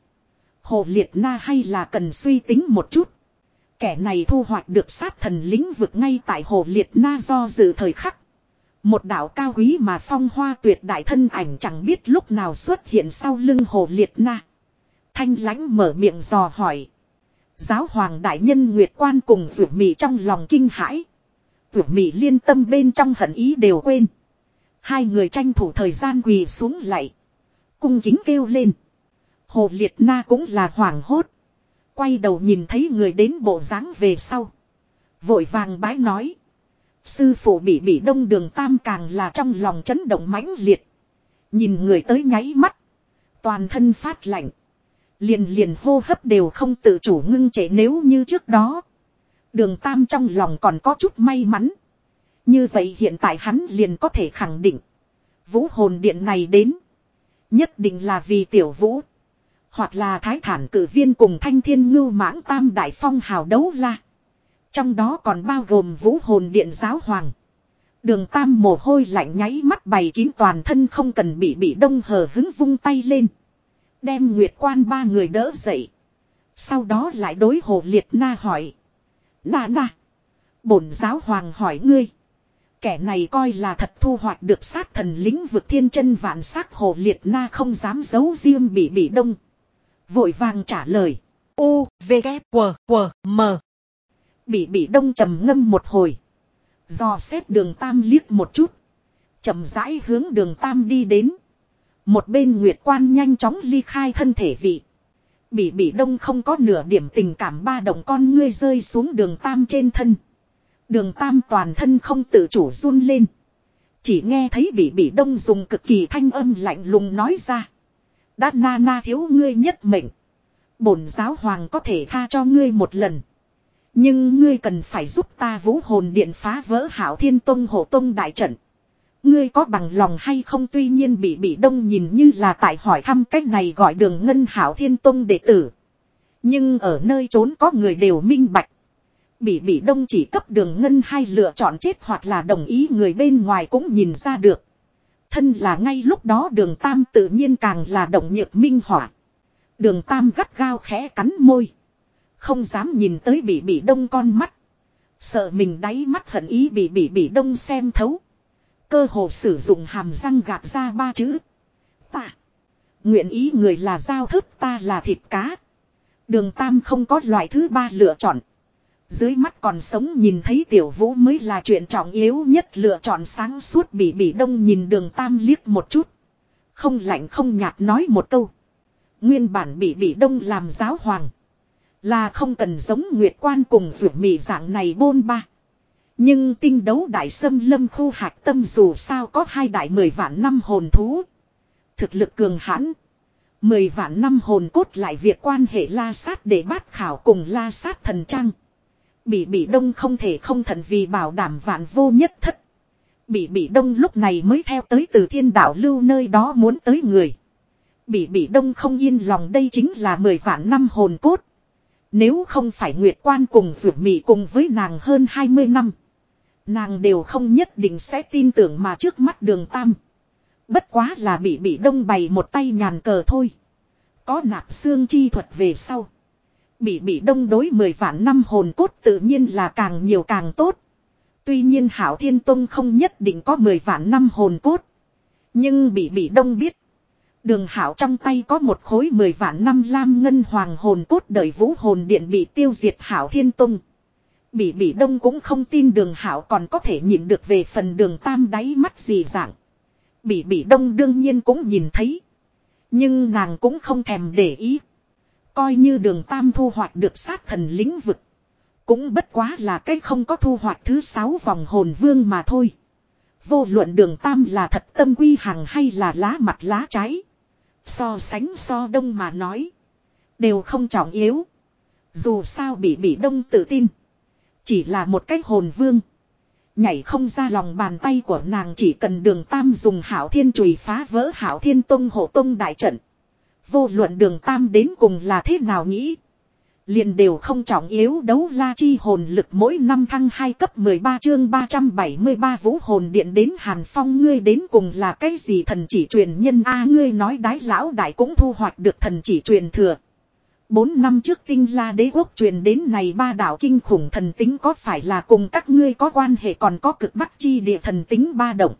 Hồ liệt na hay là cần suy tính một chút. Kẻ này thu hoạch được sát thần lĩnh vực ngay tại hồ liệt na do dự thời khắc. Một đạo cao quý mà phong hoa tuyệt đại thân ảnh chẳng biết lúc nào xuất hiện sau lưng hồ liệt na. Thanh lãnh mở miệng dò hỏi. Giáo hoàng đại nhân Nguyệt Quan cùng vượt mị trong lòng kinh hãi. Vượt mị liên tâm bên trong hận ý đều quên. Hai người tranh thủ thời gian quỳ xuống lại. Cung kính kêu lên. Hồ Liệt Na cũng là hoàng hốt. Quay đầu nhìn thấy người đến bộ dáng về sau. Vội vàng bái nói. Sư phụ bị bị đông đường tam càng là trong lòng chấn động mãnh liệt. Nhìn người tới nháy mắt. Toàn thân phát lạnh. Liền liền hô hấp đều không tự chủ ngưng trễ nếu như trước đó. Đường tam trong lòng còn có chút may mắn. Như vậy hiện tại hắn liền có thể khẳng định. Vũ hồn điện này đến. Nhất định là vì tiểu vũ. Hoặc là thái thản cử viên cùng thanh thiên ngưu mãng tam đại phong hào đấu la. Trong đó còn bao gồm vũ hồn điện giáo hoàng. Đường tam mồ hôi lạnh nháy mắt bày kín toàn thân không cần bị bị đông hờ hứng vung tay lên. Đem nguyệt quan ba người đỡ dậy. Sau đó lại đối hồ liệt na hỏi. Na na. Bổn giáo hoàng hỏi ngươi. Kẻ này coi là thật thu hoạch được sát thần lĩnh vực thiên chân vạn sắc hồ liệt na không dám giấu riêng bị bị đông. Vội vàng trả lời. U, V, K, W, W, M. Bị bị đông trầm ngâm một hồi. Do xét đường tam liếc một chút. chậm rãi hướng đường tam đi đến. Một bên nguyệt quan nhanh chóng ly khai thân thể vị. Bị bị đông không có nửa điểm tình cảm ba đồng con ngươi rơi xuống đường tam trên thân. Đường tam toàn thân không tự chủ run lên. Chỉ nghe thấy bị bị đông dùng cực kỳ thanh âm lạnh lùng nói ra. Đã na na thiếu ngươi nhất mệnh. Bổn giáo hoàng có thể tha cho ngươi một lần. Nhưng ngươi cần phải giúp ta vũ hồn điện phá vỡ hảo thiên tông hộ tông đại trận. Ngươi có bằng lòng hay không tuy nhiên bị bị đông nhìn như là tại hỏi thăm cách này gọi đường ngân hảo thiên tông đệ tử. Nhưng ở nơi trốn có người đều minh bạch. Bị bị đông chỉ cấp đường ngân hay lựa chọn chết hoặc là đồng ý người bên ngoài cũng nhìn ra được. Thân là ngay lúc đó đường tam tự nhiên càng là động nhược minh họa. Đường tam gắt gao khẽ cắn môi. Không dám nhìn tới bị bị đông con mắt. Sợ mình đáy mắt hận ý bị bị bị đông xem thấu. Cơ hồ sử dụng hàm răng gạt ra ba chữ. tạ. Nguyện ý người là giao thức ta là thịt cá. Đường tam không có loại thứ ba lựa chọn. Dưới mắt còn sống nhìn thấy tiểu vũ mới là chuyện trọng yếu nhất, lựa chọn sáng suốt bị bị đông nhìn đường tam liếc một chút. Không lạnh không nhạt nói một câu. Nguyên bản bị bị đông làm giáo hoàng. Là không cần giống nguyệt quan cùng vượt mị dạng này bôn ba. Nhưng tinh đấu đại sâm lâm khu hạc tâm dù sao có hai đại mười vạn năm hồn thú. Thực lực cường hãn. Mười vạn năm hồn cốt lại việc quan hệ la sát để bát khảo cùng la sát thần trang. Bị bị đông không thể không thần vì bảo đảm vạn vô nhất thất. Bị bị đông lúc này mới theo tới từ thiên đạo lưu nơi đó muốn tới người. Bị bị đông không yên lòng đây chính là mười vạn năm hồn cốt. Nếu không phải Nguyệt Quan cùng Dược Mị cùng với nàng hơn 20 năm. Nàng đều không nhất định sẽ tin tưởng mà trước mắt đường tam. Bất quá là bị bị đông bày một tay nhàn cờ thôi. Có nạp xương chi thuật về sau. Bị bị đông đối 10 vạn năm hồn cốt tự nhiên là càng nhiều càng tốt. Tuy nhiên Hảo Thiên Tông không nhất định có 10 vạn năm hồn cốt. Nhưng bị bị đông biết. Đường Hảo trong tay có một khối 10 vạn năm lam ngân hoàng hồn cốt đời vũ hồn điện bị tiêu diệt Hảo Thiên Tông. Bị bị đông cũng không tin đường Hảo còn có thể nhìn được về phần đường tam đáy mắt gì dạng. Bị bị đông đương nhiên cũng nhìn thấy. Nhưng nàng cũng không thèm để ý. Coi như đường tam thu hoạch được sát thần lĩnh vực. Cũng bất quá là cái không có thu hoạch thứ sáu vòng hồn vương mà thôi. Vô luận đường tam là thật tâm quy hằng hay là lá mặt lá trái. So sánh so đông mà nói. Đều không trọng yếu. Dù sao bị bị đông tự tin. Chỉ là một cái hồn vương. Nhảy không ra lòng bàn tay của nàng chỉ cần đường tam dùng hảo thiên chùy phá vỡ hảo thiên tông hộ tông đại trận. Vô luận đường tam đến cùng là thế nào nghĩ. Liền đều không trọng yếu đấu la chi hồn lực mỗi năm thăng 2 cấp 13 chương 373 vũ hồn điện đến Hàn Phong, ngươi đến cùng là cái gì thần chỉ truyền nhân a, ngươi nói đái lão đại cũng thu hoạch được thần chỉ truyền thừa. Bốn năm trước tinh la đế quốc truyền đến này ba đạo kinh khủng thần tính có phải là cùng các ngươi có quan hệ còn có cực bắc chi địa thần tính ba động.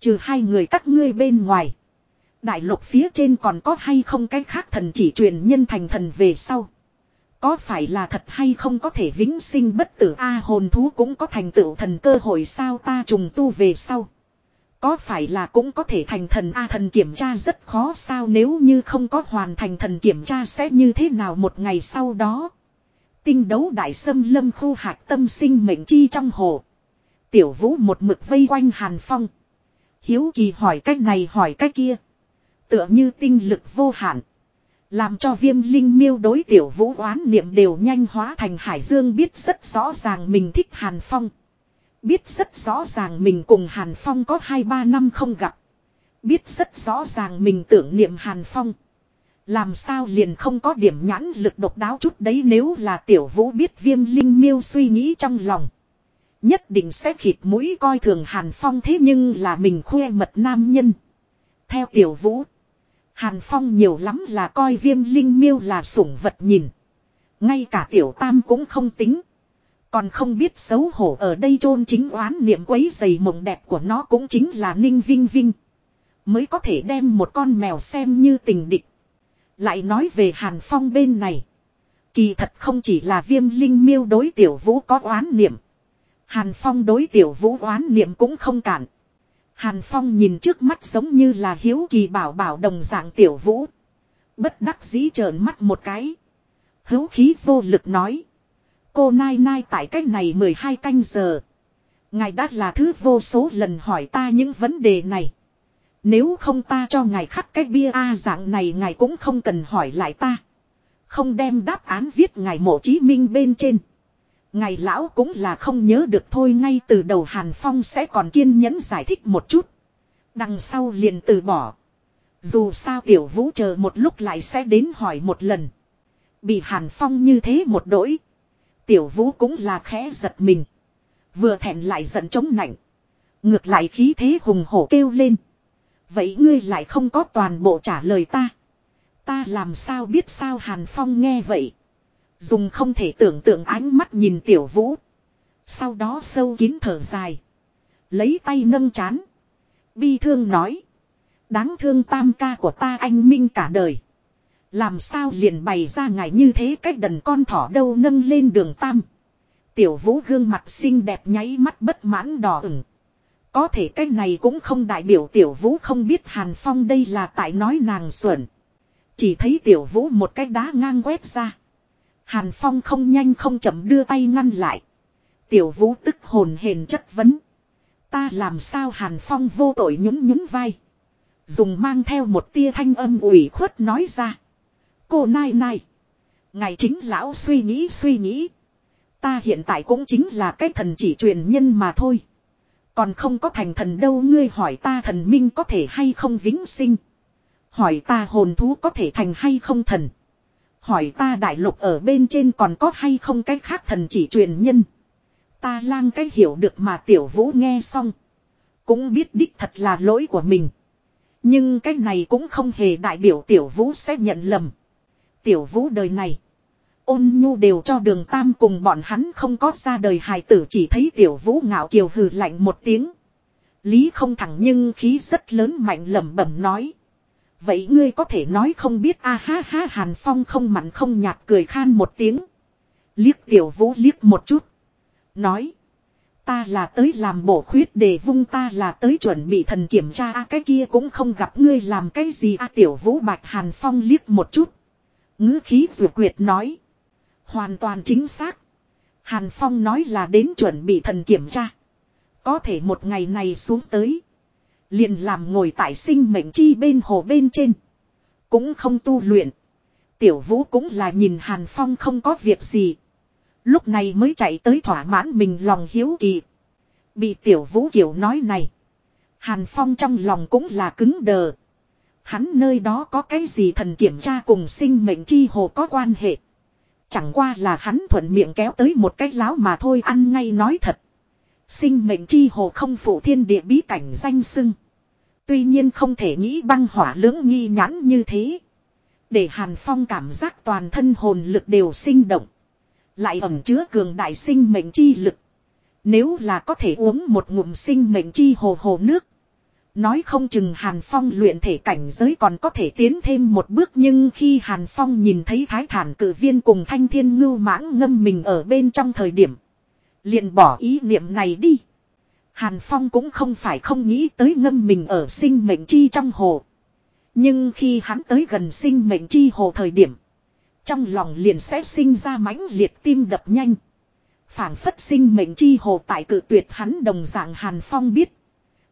Trừ hai người các ngươi bên ngoài. Đại lục phía trên còn có hay không cái khác thần chỉ truyền nhân thành thần về sau. Có phải là thật hay không có thể vĩnh sinh bất tử A, hồn thú cũng có thành tựu thần cơ hội sao ta trùng tu về sau. Có phải là cũng có thể thành thần A, thần kiểm tra rất khó sao nếu như không có hoàn thành thần kiểm tra sẽ như thế nào một ngày sau đó. Tinh đấu đại sâm lâm khu hạt tâm sinh mệnh chi trong hồ. Tiểu vũ một mực vây quanh hàn phong. Hiếu kỳ hỏi cách này hỏi cách kia. Tựa như tinh lực vô hạn. Làm cho viêm linh miêu đối tiểu vũ oán niệm đều nhanh hóa thành hải dương biết rất rõ ràng mình thích hàn phong. Biết rất rõ ràng mình cùng hàn phong có hai ba năm không gặp. Biết rất rõ ràng mình tưởng niệm hàn phong. Làm sao liền không có điểm nhãn lực độc đáo chút đấy nếu là tiểu vũ biết viêm linh miêu suy nghĩ trong lòng. Nhất định sẽ khịt mũi coi thường hàn phong thế nhưng là mình khoe mật nam nhân. Theo tiểu vũ. Hàn Phong nhiều lắm là coi viêm linh miêu là sủng vật nhìn. Ngay cả tiểu tam cũng không tính. Còn không biết xấu hổ ở đây chôn chính oán niệm quấy dày mộng đẹp của nó cũng chính là ninh vinh vinh. Mới có thể đem một con mèo xem như tình địch. Lại nói về Hàn Phong bên này. Kỳ thật không chỉ là viêm linh miêu đối tiểu vũ có oán niệm. Hàn Phong đối tiểu vũ oán niệm cũng không cản. Hàn Phong nhìn trước mắt giống như là hiếu kỳ bảo bảo đồng dạng tiểu vũ. Bất đắc dĩ trợn mắt một cái. Hấu khí vô lực nói. Cô Nai Nai tại cách này 12 canh giờ. Ngài đã là thứ vô số lần hỏi ta những vấn đề này. Nếu không ta cho ngài khắc cái bia A dạng này ngài cũng không cần hỏi lại ta. Không đem đáp án viết ngài mộ chí minh bên trên ngày lão cũng là không nhớ được thôi, ngay từ đầu Hàn Phong sẽ còn kiên nhẫn giải thích một chút. Đằng sau liền từ bỏ. Dù sao tiểu vũ chờ một lúc lại sẽ đến hỏi một lần. Bị Hàn Phong như thế một đỗi. Tiểu vũ cũng là khẽ giật mình. Vừa thẹn lại giận chống nạnh. Ngược lại khí thế hùng hổ kêu lên. Vậy ngươi lại không có toàn bộ trả lời ta. Ta làm sao biết sao Hàn Phong nghe vậy. Dùng không thể tưởng tượng ánh mắt nhìn tiểu vũ. Sau đó sâu kín thở dài. Lấy tay nâng chán. Bi thương nói. Đáng thương tam ca của ta anh minh cả đời. Làm sao liền bày ra ngài như thế cách đần con thỏ đâu nâng lên đường tam. Tiểu vũ gương mặt xinh đẹp nháy mắt bất mãn đỏ ửng. Có thể cái này cũng không đại biểu tiểu vũ không biết Hàn Phong đây là tại nói nàng xuẩn. Chỉ thấy tiểu vũ một cái đá ngang quét ra. Hàn Phong không nhanh không chậm đưa tay ngăn lại. Tiểu vũ tức hồn hền chất vấn. Ta làm sao Hàn Phong vô tội nhún nhún vai. Dùng mang theo một tia thanh âm ủy khuất nói ra. Cô nai nai. Ngài chính lão suy nghĩ suy nghĩ. Ta hiện tại cũng chính là cái thần chỉ truyền nhân mà thôi. Còn không có thành thần đâu, ngươi hỏi ta thần minh có thể hay không vĩnh sinh. Hỏi ta hồn thú có thể thành hay không thần. Hỏi ta đại lục ở bên trên còn có hay không cái khác thần chỉ truyền nhân. Ta lang cái hiểu được mà tiểu vũ nghe xong. Cũng biết đích thật là lỗi của mình. Nhưng cái này cũng không hề đại biểu tiểu vũ sẽ nhận lầm. Tiểu vũ đời này. Ôn nhu đều cho đường tam cùng bọn hắn không có ra đời hài tử chỉ thấy tiểu vũ ngạo kiều hừ lạnh một tiếng. Lý không thẳng nhưng khí rất lớn mạnh lẩm bẩm nói. Vậy ngươi có thể nói không biết a ha ha, Hàn Phong không mặn không nhạt cười khan một tiếng. Liếc tiểu vũ liếc một chút. Nói. Ta là tới làm bổ khuyết để vung, ta là tới chuẩn bị thần kiểm tra a, cái kia cũng không gặp ngươi làm cái gì a tiểu vũ bạch Hàn Phong liếc một chút. ngữ khí rùa quyệt nói. Hoàn toàn chính xác. Hàn Phong nói là đến chuẩn bị thần kiểm tra. Có thể một ngày này xuống tới. Liền làm ngồi tại sinh mệnh chi bên hồ bên trên. Cũng không tu luyện. Tiểu vũ cũng là nhìn Hàn Phong không có việc gì. Lúc này mới chạy tới thỏa mãn mình lòng hiếu kỳ. Bị tiểu vũ kiểu nói này. Hàn Phong trong lòng cũng là cứng đờ. Hắn nơi đó có cái gì thần kiểm tra cùng sinh mệnh chi hồ có quan hệ. Chẳng qua là hắn thuận miệng kéo tới một cái láo mà thôi ăn ngay nói thật. Sinh mệnh chi hồ không phụ thiên địa bí cảnh danh sưng. Tuy nhiên không thể nghĩ băng hỏa lưỡng nghi nhãn như thế. Để Hàn Phong cảm giác toàn thân hồn lực đều sinh động. Lại ẩm chứa cường đại sinh mệnh chi lực. Nếu là có thể uống một ngụm sinh mệnh chi hồ hồ nước. Nói không chừng Hàn Phong luyện thể cảnh giới còn có thể tiến thêm một bước nhưng khi Hàn Phong nhìn thấy thái thản cử viên cùng thanh thiên ngưu mãng ngâm mình ở bên trong thời điểm liền bỏ ý niệm này đi. Hàn Phong cũng không phải không nghĩ tới ngâm mình ở sinh mệnh chi trong hồ. Nhưng khi hắn tới gần sinh mệnh chi hồ thời điểm. Trong lòng liền sẽ sinh ra mãnh liệt tim đập nhanh. phảng phất sinh mệnh chi hồ tại cự tuyệt hắn đồng dạng Hàn Phong biết.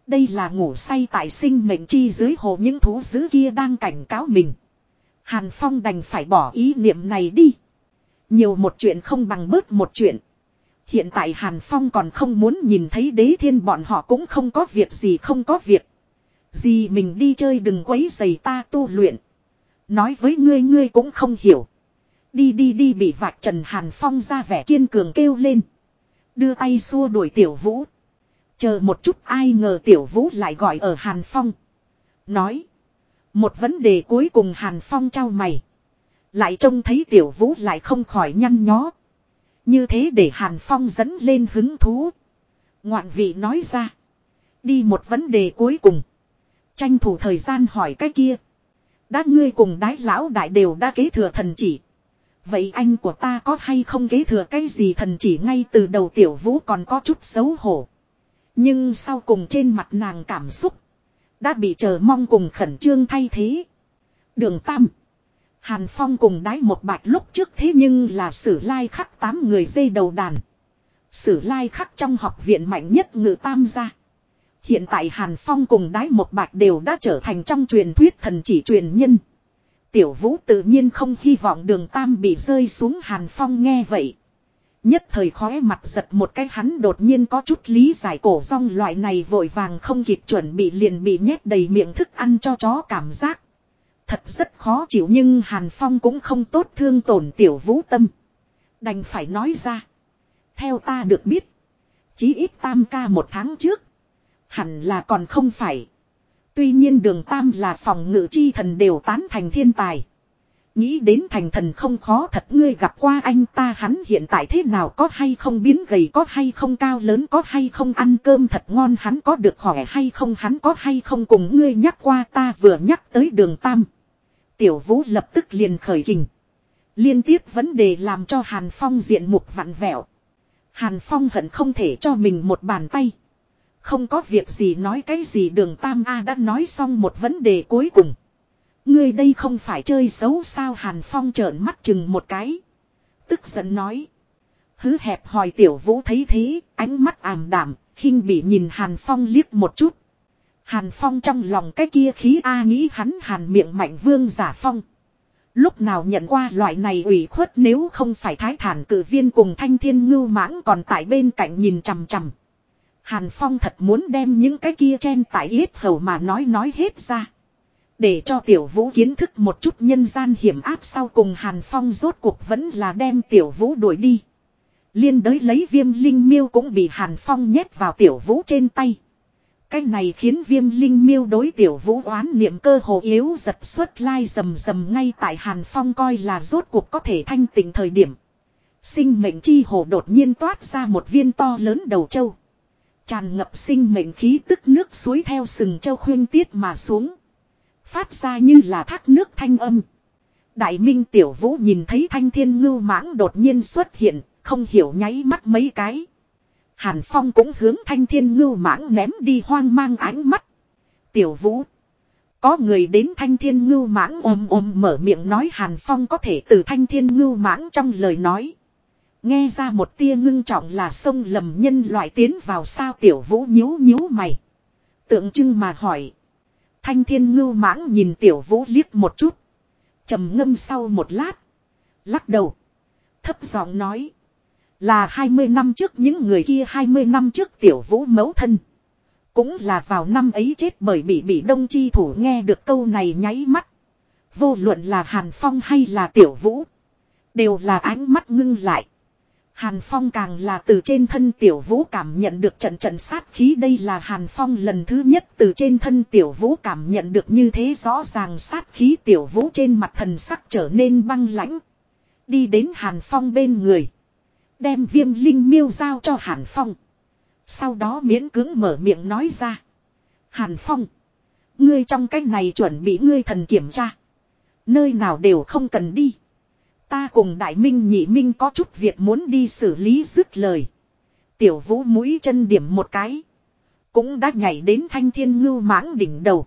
Đây là ngủ say tại sinh mệnh chi dưới hồ những thú dữ kia đang cảnh cáo mình. Hàn Phong đành phải bỏ ý niệm này đi. Nhiều một chuyện không bằng bớt một chuyện. Hiện tại Hàn Phong còn không muốn nhìn thấy đế thiên bọn họ cũng không có việc gì, không có việc. Gì mình đi chơi đừng quấy giày ta tu luyện. Nói với ngươi ngươi cũng không hiểu. Đi đi đi, bị vạch Trần Hàn Phong ra vẻ kiên cường kêu lên. Đưa tay xua đuổi tiểu vũ. Chờ một chút, ai ngờ tiểu vũ lại gọi ở Hàn Phong. Nói. Một vấn đề cuối cùng Hàn Phong trao mày. Lại trông thấy tiểu vũ lại không khỏi nhăn nhó. Như thế để Hàn Phong dẫn lên hứng thú. Ngoạn vị nói ra. Đi một vấn đề cuối cùng. Tranh thủ thời gian hỏi cái kia. Đã ngươi cùng đái lão đại đều đã kế thừa thần chỉ. Vậy anh của ta có hay không kế thừa cái gì thần chỉ ngay từ đầu tiểu vũ còn có chút xấu hổ. Nhưng sau cùng trên mặt nàng cảm xúc. Đã bị chờ mong cùng khẩn trương thay thế. Đường Tam. Hàn Phong cùng đái một bạch lúc trước thế nhưng là sử lai khắc tám người dây đầu đàn. Sử lai khắc trong học viện mạnh nhất ngự tam gia. Hiện tại Hàn Phong cùng đái một bạch đều đã trở thành trong truyền thuyết thần chỉ truyền nhân. Tiểu vũ tự nhiên không hy vọng đường tam bị rơi xuống Hàn Phong nghe vậy. Nhất thời khóe mặt giật một cái hắn đột nhiên có chút lý giải cổ rong loại này vội vàng không kịp chuẩn bị liền bị nhét đầy miệng thức ăn cho chó cảm giác. Thật rất khó chịu nhưng Hàn Phong cũng không tốt thương tổn tiểu vũ tâm. Đành phải nói ra. Theo ta được biết. Chí ít tam ca một tháng trước. Hẳn là còn không phải. Tuy nhiên đường tam là phòng ngự chi thần đều tán thành thiên tài. Nghĩ đến thành thần không khó thật ngươi gặp qua anh ta hắn hiện tại thế nào có hay không biến gầy, có hay không cao lớn, có hay không ăn cơm thật ngon, hắn có được khỏe hay không, hắn có hay không cùng ngươi nhắc qua, ta vừa nhắc tới đường tam. Tiểu vũ lập tức liền khởi kình. Liên tiếp vấn đề làm cho Hàn Phong diện mục vặn vẹo. Hàn Phong hận không thể cho mình một bàn tay. Không có việc gì nói cái gì đường Tam A đã nói xong một vấn đề cuối cùng. Ngươi đây không phải chơi xấu sao Hàn Phong trợn mắt chừng một cái. Tức giận nói. Hứ hẹp hỏi tiểu vũ thấy thế, ánh mắt ảm đảm, khinh bị nhìn Hàn Phong liếc một chút. Hàn Phong trong lòng cái kia khí A nghĩ hắn hàn miệng mạnh vương giả phong. Lúc nào nhận qua loại này ủy khuất nếu không phải thái thản cử viên cùng thanh thiên ngưu mãng còn tại bên cạnh nhìn chằm chằm. Hàn Phong thật muốn đem những cái kia chen tại hết hầu mà nói nói hết ra. Để cho tiểu vũ kiến thức một chút nhân gian hiểm áp sau cùng Hàn Phong rốt cuộc vẫn là đem tiểu vũ đuổi đi. Liên đới lấy viêm linh miêu cũng bị Hàn Phong nhét vào tiểu vũ trên tay. Cái này khiến viêm linh miêu đối tiểu vũ oán niệm cơ hồ yếu giật xuất lai rầm rầm ngay tại Hàn Phong coi là rốt cuộc có thể thanh tịnh thời điểm. Sinh mệnh chi hồ đột nhiên toát ra một viên to lớn đầu châu. Tràn ngập sinh mệnh khí tức nước suối theo sừng châu khuyên tiết mà xuống. Phát ra như là thác nước thanh âm. Đại minh tiểu vũ nhìn thấy thanh thiên ngưu mãng đột nhiên xuất hiện, không hiểu nháy mắt mấy cái. Hàn Phong cũng hướng thanh thiên ngưu mãng ném đi hoang mang ánh mắt. Tiểu vũ. Có người đến thanh thiên ngưu mãng ôm ôm mở miệng nói Hàn Phong có thể từ thanh thiên ngưu mãng trong lời nói. Nghe ra một tia ngưng trọng là sông lầm nhân loại tiến vào sao tiểu vũ nhíu nhíu mày. Tượng trưng mà hỏi. Thanh thiên ngưu mãng nhìn tiểu vũ liếc một chút. trầm ngâm sau một lát. Lắc đầu. Thấp giọng nói. Là 20 năm trước, những người kia 20 năm trước tiểu vũ mẫu thân. Cũng là vào năm ấy chết bởi bị bị đông chi thủ nghe được câu này nháy mắt. Vô luận là Hàn Phong hay là tiểu vũ. Đều là ánh mắt ngưng lại. Hàn Phong càng là từ trên thân tiểu vũ cảm nhận được trận trận sát khí đây là Hàn Phong lần thứ nhất từ trên thân tiểu vũ cảm nhận được như thế rõ ràng sát khí tiểu vũ trên mặt thần sắc trở nên băng lãnh. Đi đến Hàn Phong bên người. Đem viêm linh miêu giao cho Hàn Phong. Sau đó miễn cưỡng mở miệng nói ra. Hàn Phong. Ngươi trong cách này chuẩn bị ngươi thần kiểm tra. Nơi nào đều không cần đi. Ta cùng đại minh, nhị minh có chút việc muốn đi xử lý dứt lời. Tiểu vũ mũi chân điểm một cái. cũng đã nhảy đến thanh thiên ngưu mãng đỉnh đầu.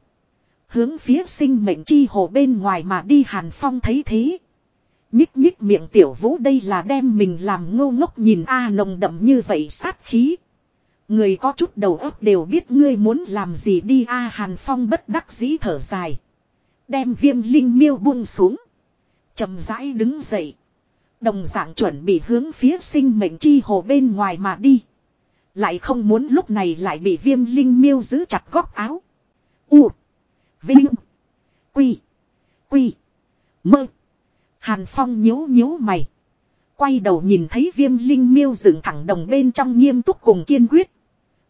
Hướng phía sinh mệnh chi hồ bên ngoài mà đi Hàn Phong thấy thế. Nhích nhích miệng tiểu vũ đây là đem mình làm ngô ngốc nhìn a nồng đậm như vậy sát khí. Người có chút đầu óc đều biết ngươi muốn làm gì đi a Hàn Phong bất đắc dĩ thở dài. Đem viêm linh miêu buông xuống. chậm rãi đứng dậy. Đồng dạng chuẩn bị hướng phía sinh mệnh chi hồ bên ngoài mà đi. Lại không muốn lúc này lại bị viêm linh miêu giữ chặt góc áo. U. Vinh. Quy. Quy. Mơ. Hàn Phong nhíu nhíu mày. Quay đầu nhìn thấy viêm linh miêu dựng thẳng đồng bên trong nghiêm túc cùng kiên quyết.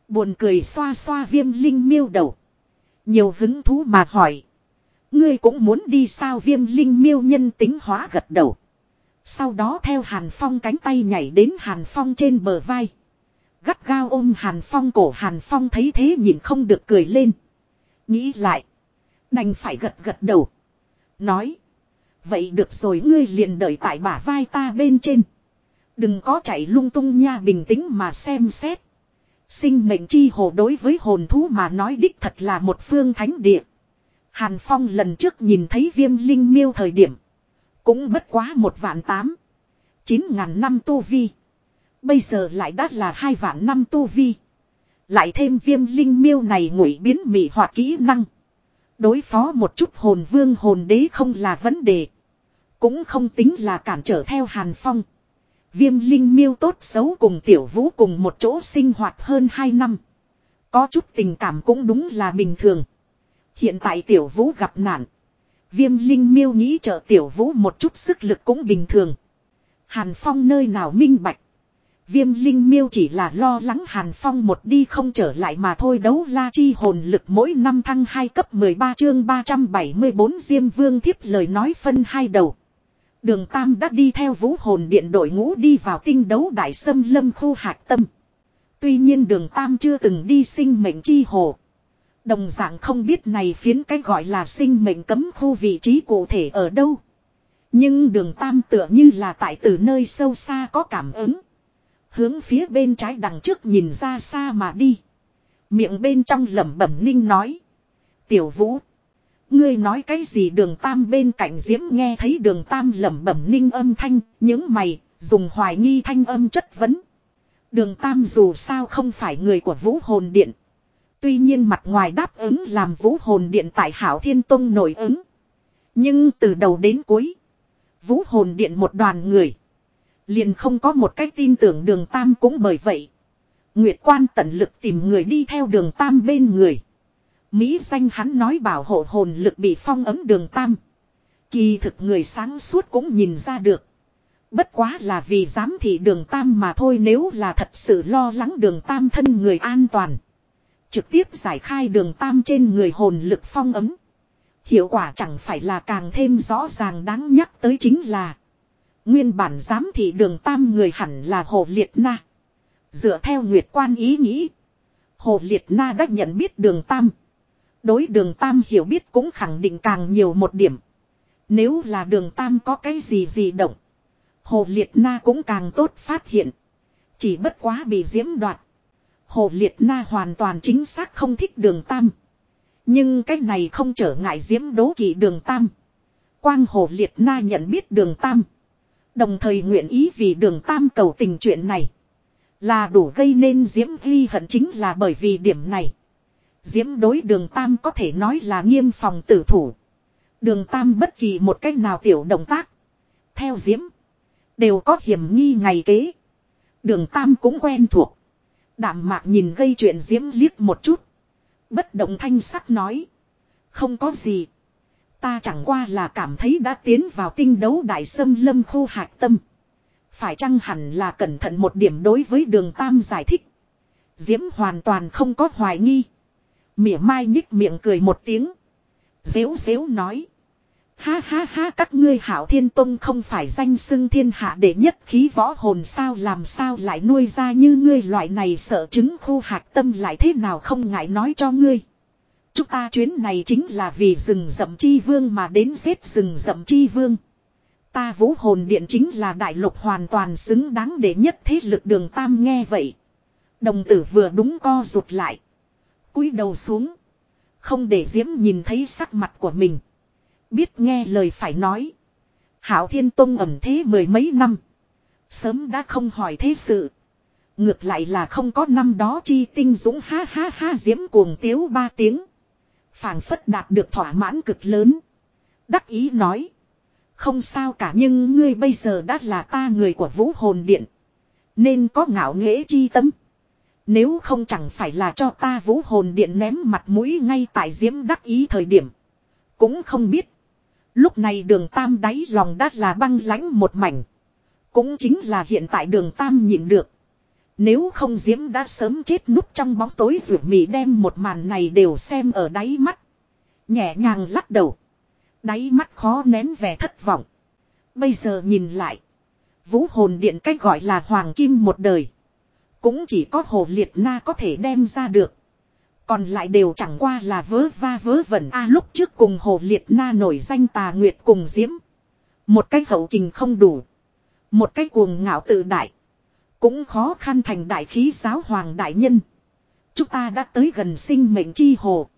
Buồn cười xoa xoa viêm linh miêu đầu. Nhiều hứng thú mà hỏi. Ngươi cũng muốn đi sao viêm linh miêu nhân tính hóa gật đầu. Sau đó theo Hàn Phong cánh tay nhảy đến Hàn Phong trên bờ vai. Gắt gao ôm Hàn Phong cổ Hàn Phong thấy thế nhìn không được cười lên. Nghĩ lại. Đành phải gật gật đầu. Nói. Vậy được rồi, ngươi liền đợi tại bả vai ta bên trên. Đừng có chạy lung tung nha, bình tĩnh mà xem xét. Sinh mệnh chi hồ đối với hồn thú mà nói đích thật là một phương thánh địa. Hàn Phong lần trước nhìn thấy viêm linh miêu thời điểm. Cũng bất quá một vạn tám. Chín ngàn năm tu vi. Bây giờ lại đã là hai vạn năm tu vi. Lại thêm viêm linh miêu này ngụy biến mị hoạt kỹ năng. Đối phó một chút hồn vương hồn đế không là vấn đề. Cũng không tính là cản trở theo Hàn Phong. Viêm linh miêu tốt xấu cùng tiểu vũ cùng một chỗ sinh hoạt hơn 2 năm. Có chút tình cảm cũng đúng là bình thường. Hiện tại tiểu vũ gặp nạn. Viêm linh miêu nghĩ trợ tiểu vũ một chút sức lực cũng bình thường. Hàn Phong nơi nào minh bạch. Viêm linh miêu chỉ là lo lắng Hàn Phong một đi không trở lại mà thôi đấu la chi hồn lực mỗi năm thăng 2 cấp 13 chương 374 Diêm Vương thiếp lời nói phân hai đầu. Đường Tam đã đi theo vũ hồn điện đội ngũ đi vào tinh đấu đại sâm lâm khu hạc tâm. Tuy nhiên đường Tam chưa từng đi sinh mệnh chi hồ. Đồng dạng không biết này phiến cái gọi là sinh mệnh cấm khu vị trí cụ thể ở đâu. Nhưng đường Tam tựa như là tại từ nơi sâu xa có cảm ứng. Hướng phía bên trái đằng trước nhìn ra xa mà đi. Miệng bên trong lẩm bẩm ninh nói. Tiểu vũ. Ngươi nói cái gì đường tam bên cạnh diễm nghe thấy đường tam lẩm bẩm ninh âm thanh, những mày, dùng hoài nghi thanh âm chất vấn. Đường tam dù sao không phải người của vũ hồn điện. Tuy nhiên mặt ngoài đáp ứng làm vũ hồn điện tại hảo thiên tông nổi ứng. Nhưng từ đầu đến cuối, vũ hồn điện một đoàn người. Liền không có một cách tin tưởng đường tam cũng bởi vậy. Nguyệt quan tận lực tìm người đi theo đường tam bên người. Mỹ danh hắn nói bảo hộ hồn lực bị phong ấm đường tam. Kỳ thực người sáng suốt cũng nhìn ra được. Bất quá là vì dám thị đường tam mà thôi nếu là thật sự lo lắng đường tam thân người an toàn. Trực tiếp giải khai đường tam trên người hồn lực phong ấm. Hiệu quả chẳng phải là càng thêm rõ ràng đáng nhắc tới chính là. Nguyên bản giám thị đường tam người hẳn là Hồ Liệt Na. Dựa theo Nguyệt Quan ý nghĩ. Hồ Liệt Na đã nhận biết đường tam. Đối đường tam hiểu biết cũng khẳng định càng nhiều một điểm. Nếu là đường tam có cái gì gì động. Hồ Liệt Na cũng càng tốt phát hiện. Chỉ bất quá bị diễm đoạt. Hồ Liệt Na hoàn toàn chính xác không thích đường tam. Nhưng cái này không trở ngại diễm đố kỵ đường tam. Quang Hồ Liệt Na nhận biết đường tam. Đồng thời nguyện ý vì đường tam cầu tình chuyện này. Là đủ gây nên diễm ghi hận chính là bởi vì điểm này. Diễm đối đường tam có thể nói là nghiêm phòng tử thủ. Đường tam bất kỳ một cách nào tiểu động tác. Theo diễm. Đều có hiểm nghi ngày kế. Đường tam cũng quen thuộc. Đạm mạc nhìn gây chuyện diễm liếc một chút. Bất động thanh sắc nói. Không có gì. Ta chẳng qua là cảm thấy đã tiến vào tinh đấu đại sâm lâm khu hạc tâm. Phải chăng hẳn là cẩn thận một điểm đối với đường Tam giải thích. Diễm hoàn toàn không có hoài nghi. Mỉa mai nhích miệng cười một tiếng. Dễu dễu nói. Ha ha ha, các ngươi hảo thiên tông không phải danh xưng thiên hạ đệ nhất khí võ hồn sao, làm sao lại nuôi ra như ngươi loại này sợ chứng khu hạc tâm lại thế nào không ngại nói cho ngươi. Chúng ta chuyến này chính là vì rừng rậm chi vương mà đến xếp rừng rậm chi vương. Ta vũ hồn điện chính là đại lục hoàn toàn xứng đáng để nhất thế lực đường tam nghe vậy. Đồng tử vừa đúng co rụt lại. cúi đầu xuống. Không để Diễm nhìn thấy sắc mặt của mình. Biết nghe lời phải nói. Hảo Thiên Tông ẩm thế mười mấy năm. Sớm đã không hỏi thế sự. Ngược lại là không có năm đó chi tinh dũng ha ha ha Diễm cuồng tiếu ba tiếng phảng phất đạt được thỏa mãn cực lớn. Đắc ý nói. Không sao cả, nhưng ngươi bây giờ đã là ta người của vũ hồn điện. Nên có ngạo nghễ chi tâm. Nếu không chẳng phải là cho ta vũ hồn điện ném mặt mũi ngay tại diễm đắc ý thời điểm. Cũng không biết. Lúc này đường tam đáy lòng đắt là băng lãnh một mảnh. Cũng chính là hiện tại đường tam nhịn được. Nếu không diễm đã sớm chết núp trong bóng tối rủi mì đem một màn này đều xem ở đáy mắt. Nhẹ nhàng lắc đầu. Đáy mắt khó nén vẻ thất vọng. Bây giờ nhìn lại. Vũ hồn điện cách gọi là hoàng kim một đời. Cũng chỉ có hồ liệt na có thể đem ra được. Còn lại đều chẳng qua là vớ va vớ vẩn a lúc trước cùng hồ liệt na nổi danh tà nguyệt cùng diễm. Một cách hậu trình không đủ. Một cách cuồng ngạo tự đại. Cũng khó khăn thành đại khí giáo hoàng đại nhân. Chúng ta đã tới gần sinh mệnh chi hồ.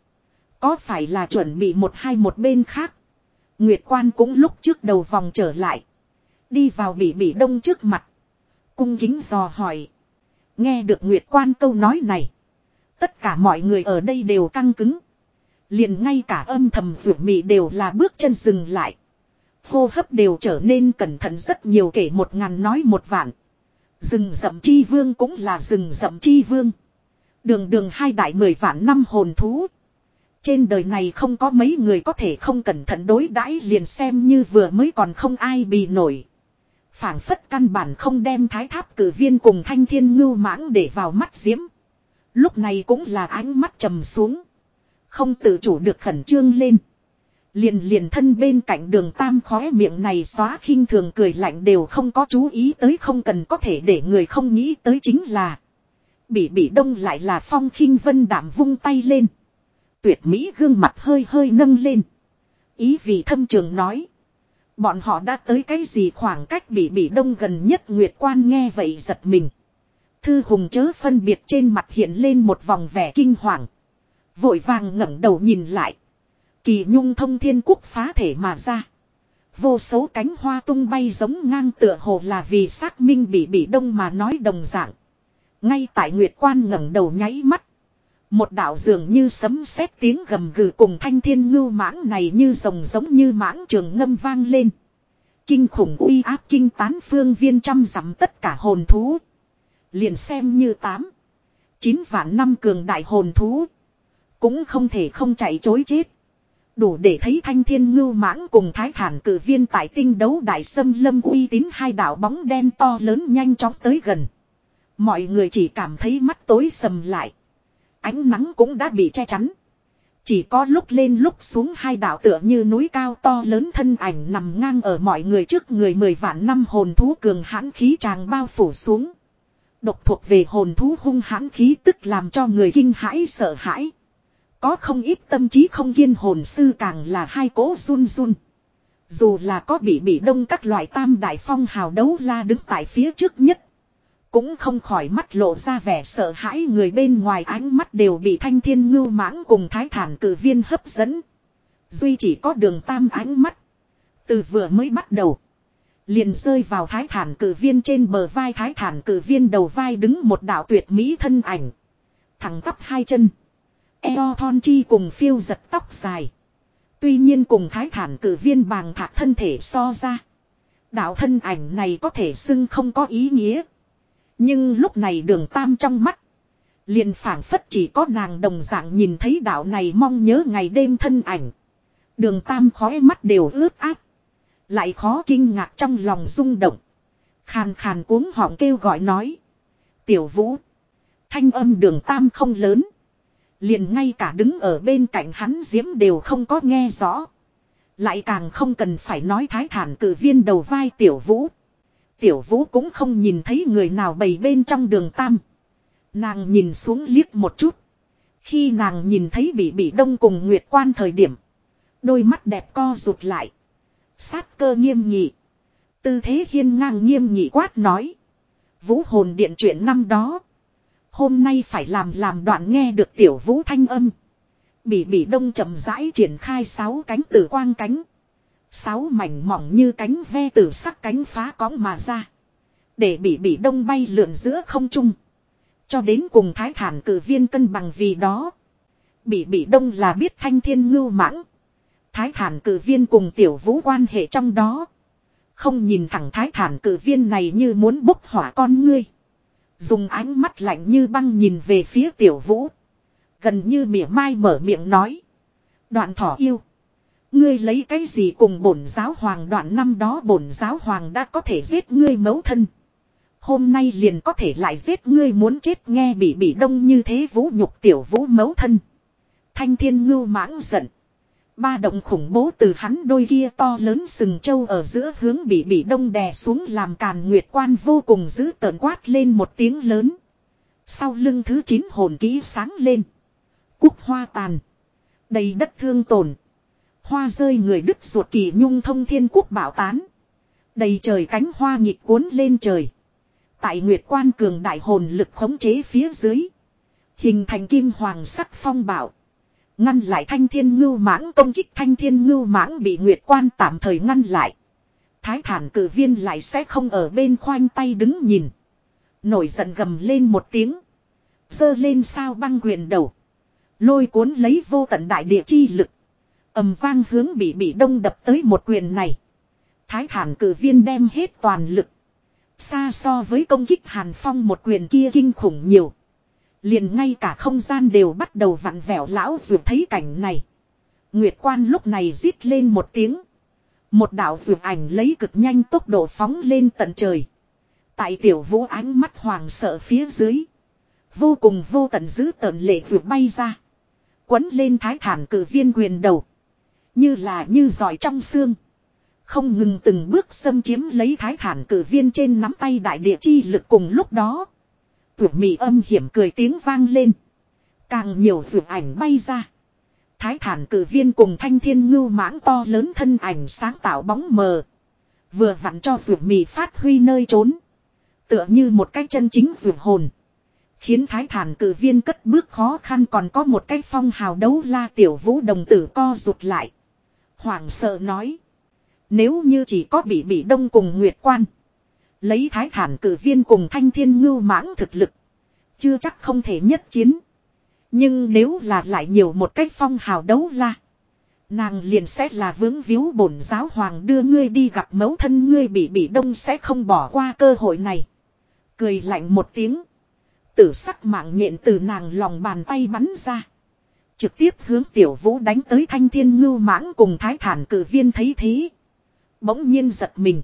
Có phải là chuẩn bị một hai một bên khác. Nguyệt quan cũng lúc trước đầu vòng trở lại. Đi vào bị bị đông trước mặt. Cung kính dò hỏi. Nghe được Nguyệt quan câu nói này. Tất cả mọi người ở đây đều căng cứng. Liền ngay cả âm thầm rủ mị đều là bước chân dừng lại. Hô hấp đều trở nên cẩn thận rất nhiều kể một ngàn nói một vạn. Rừng rậm chi vương cũng là rừng rậm chi vương. Đường đường hai đại mười vạn năm hồn thú. Trên đời này không có mấy người có thể không cẩn thận đối đãi liền xem như vừa mới còn không ai bị nổi. phảng phất căn bản không đem thái tháp cử viên cùng thanh thiên ngưu mãng để vào mắt diễm. Lúc này cũng là ánh mắt trầm xuống. Không tự chủ được khẩn trương lên. Liền liền thân bên cạnh đường tam khóe miệng này xóa khinh thường cười lạnh đều không có chú ý tới không cần có thể để người không nghĩ tới chính là. Bị bị đông lại là phong khinh vân đảm vung tay lên. Tuyệt mỹ gương mặt hơi hơi nâng lên. Ý vì thâm trường nói. Bọn họ đã tới cái gì khoảng cách bị bị đông gần nhất Nguyệt Quan nghe vậy giật mình. Thư hùng chớ phân biệt trên mặt hiện lên một vòng vẻ kinh hoàng. Vội vàng ngẩng đầu nhìn lại. Kỳ nhung thông thiên quốc phá thể mà ra. Vô số cánh hoa tung bay giống ngang tựa hồ là vì xác minh bị bị đông mà nói đồng dạng. Ngay tại Nguyệt Quan ngẩng đầu nháy mắt. Một đạo dường như sấm sét tiếng gầm gừ cùng thanh thiên ngưu mãng này như rồng giống như mãng trường ngâm vang lên. Kinh khủng uy áp kinh tán phương viên trăm dặm tất cả hồn thú. Liền xem như tám. Chín vạn năm cường đại hồn thú. Cũng không thể không chạy chối chết. Đủ để thấy thanh thiên ngưu mãng cùng thái thản cử viên tại tinh đấu đại sâm lâm uy tín hai đạo bóng đen to lớn nhanh chóng tới gần. Mọi người chỉ cảm thấy mắt tối sầm lại. Ánh nắng cũng đã bị che chắn. Chỉ có lúc lên lúc xuống hai đạo tựa như núi cao to lớn thân ảnh nằm ngang ở mọi người trước người mười vạn năm hồn thú cường hãn khí tràng bao phủ xuống. Độc thuộc về hồn thú hung hãn khí tức làm cho người kinh hãi sợ hãi. Có không ít tâm trí không kiên hồn sư càng là hai cố run run. Dù là có bị bị đông các loại tam đại phong hào đấu la đứng tại phía trước nhất. Cũng không khỏi mắt lộ ra vẻ sợ hãi người bên ngoài ánh mắt đều bị thanh thiên ngưu mãng cùng thái thản cử viên hấp dẫn. Duy chỉ có đường tam ánh mắt. Từ vừa mới bắt đầu. Liền rơi vào thái thản cử viên trên bờ vai thái thản cử viên đầu vai đứng một đạo tuyệt mỹ thân ảnh. Thẳng tắp hai chân. Eo thon chi cùng phiêu giật tóc dài. Tuy nhiên cùng thái thản cử viên bàng thạc thân thể so ra. Đạo thân ảnh này có thể xưng không có ý nghĩa. Nhưng lúc này đường tam trong mắt. liền phảng phất chỉ có nàng đồng dạng nhìn thấy đạo này mong nhớ ngày đêm thân ảnh. Đường tam khói mắt đều ướt át. Lại khó kinh ngạc trong lòng rung động. Khàn khàn cuống họng kêu gọi nói. Tiểu vũ. Thanh âm đường tam không lớn. Liền ngay cả đứng ở bên cạnh hắn diễm đều không có nghe rõ. Lại càng không cần phải nói thái thản cử viên đầu vai tiểu vũ. Tiểu vũ cũng không nhìn thấy người nào bầy bên trong đường tam. Nàng nhìn xuống liếc một chút. Khi nàng nhìn thấy bị bị đông cùng nguyệt quan thời điểm. Đôi mắt đẹp co rụt lại. Sát cơ nghiêm nghị. Tư thế hiên ngang nghiêm nghị quát nói. Vũ hồn điện chuyện năm đó. Hôm nay phải làm làm đoạn nghe được tiểu vũ thanh âm. Bỉ bỉ đông chậm rãi triển khai sáu cánh tử quang cánh. Sáu mảnh mỏng như cánh ve tử sắc cánh phá cõng mà ra. Để bỉ bỉ đông bay lượn giữa không trung. Cho đến cùng thái thản cử viên cân bằng vì đó. Bỉ bỉ đông là biết thanh thiên ngưu mãng. Thái thản cử viên cùng tiểu vũ quan hệ trong đó. Không nhìn thẳng thái thản cử viên này như muốn bốc hỏa con ngươi. Dùng ánh mắt lạnh như băng nhìn về phía tiểu vũ. Gần như mỉa mai mở miệng nói. Đoạn thỏ yêu. Ngươi lấy cái gì cùng bổn giáo hoàng đoạn năm đó bổn giáo hoàng đã có thể giết ngươi mấu thân. Hôm nay liền có thể lại giết ngươi muốn chết nghe bị bị đông như thế vũ nhục tiểu vũ mấu thân. Thanh thiên ngưu mãng giận. Ba động khủng bố từ hắn đôi kia to lớn sừng châu ở giữa hướng bị bị đông đè xuống làm càn nguyệt quan vô cùng dữ tợn quát lên một tiếng lớn. Sau lưng thứ chín hồn kỹ sáng lên. Cúc hoa tàn. Đầy đất thương tổn. Hoa rơi người đứt ruột kỳ nhung thông thiên quốc bảo tán. Đầy trời cánh hoa nhịp cuốn lên trời. Tại nguyệt quan cường đại hồn lực khống chế phía dưới. Hình thành kim hoàng sắc phong bảo. Ngăn lại thanh thiên ngưu mãng, công kích thanh thiên ngưu mãng bị nguyệt quan tạm thời ngăn lại. Thái thản cử viên lại sẽ không ở bên khoanh tay đứng nhìn. Nổi giận gầm lên một tiếng. Dơ lên sao băng quyền đầu. Lôi cuốn lấy vô tận đại địa chi lực. ầm vang hướng bị bị đông đập tới một quyền này. Thái thản cử viên đem hết toàn lực. Xa so với công kích hàn phong một quyền kia kinh khủng nhiều. Liền ngay cả không gian đều bắt đầu vặn vẹo lão dược thấy cảnh này. Nguyệt quan lúc này rít lên một tiếng. Một đạo dược ảnh lấy cực nhanh tốc độ phóng lên tận trời. Tại tiểu vũ ánh mắt hoàng sợ phía dưới. Vô cùng vô tận giữ tận lệ dược bay ra. Quấn lên thái thản cử viên quyền đầu. Như là như giỏi trong xương. Không ngừng từng bước xâm chiếm lấy thái thản cử viên trên nắm tay đại địa chi lực cùng lúc đó. Vượt mị âm hiểm cười tiếng vang lên. Càng nhiều vượt ảnh bay ra. Thái thản cử viên cùng thanh thiên ngưu mãng to lớn thân ảnh sáng tạo bóng mờ. Vừa vặn cho vượt mị phát huy nơi trốn. Tựa như một cái chân chính vượt hồn. Khiến thái thản cử viên cất bước khó khăn còn có một cái phong hào đấu la tiểu vũ đồng tử co rụt lại. Hoàng sợ nói. Nếu như chỉ có bị bị đông cùng nguyệt quan. Lấy thái thản cử viên cùng thanh thiên ngưu mãng thực lực. Chưa chắc không thể nhất chiến. Nhưng nếu là lại nhiều một cách phong hào đấu la. Nàng liền sẽ là vướng víu bổn giáo hoàng đưa ngươi đi gặp mẫu thân ngươi bị bị đông sẽ không bỏ qua cơ hội này. Cười lạnh một tiếng. Tử sắc mạng nhện từ nàng lòng bàn tay bắn ra. Trực tiếp hướng tiểu vũ đánh tới thanh thiên ngưu mãng cùng thái thản cử viên thấy thế. Bỗng nhiên giật mình.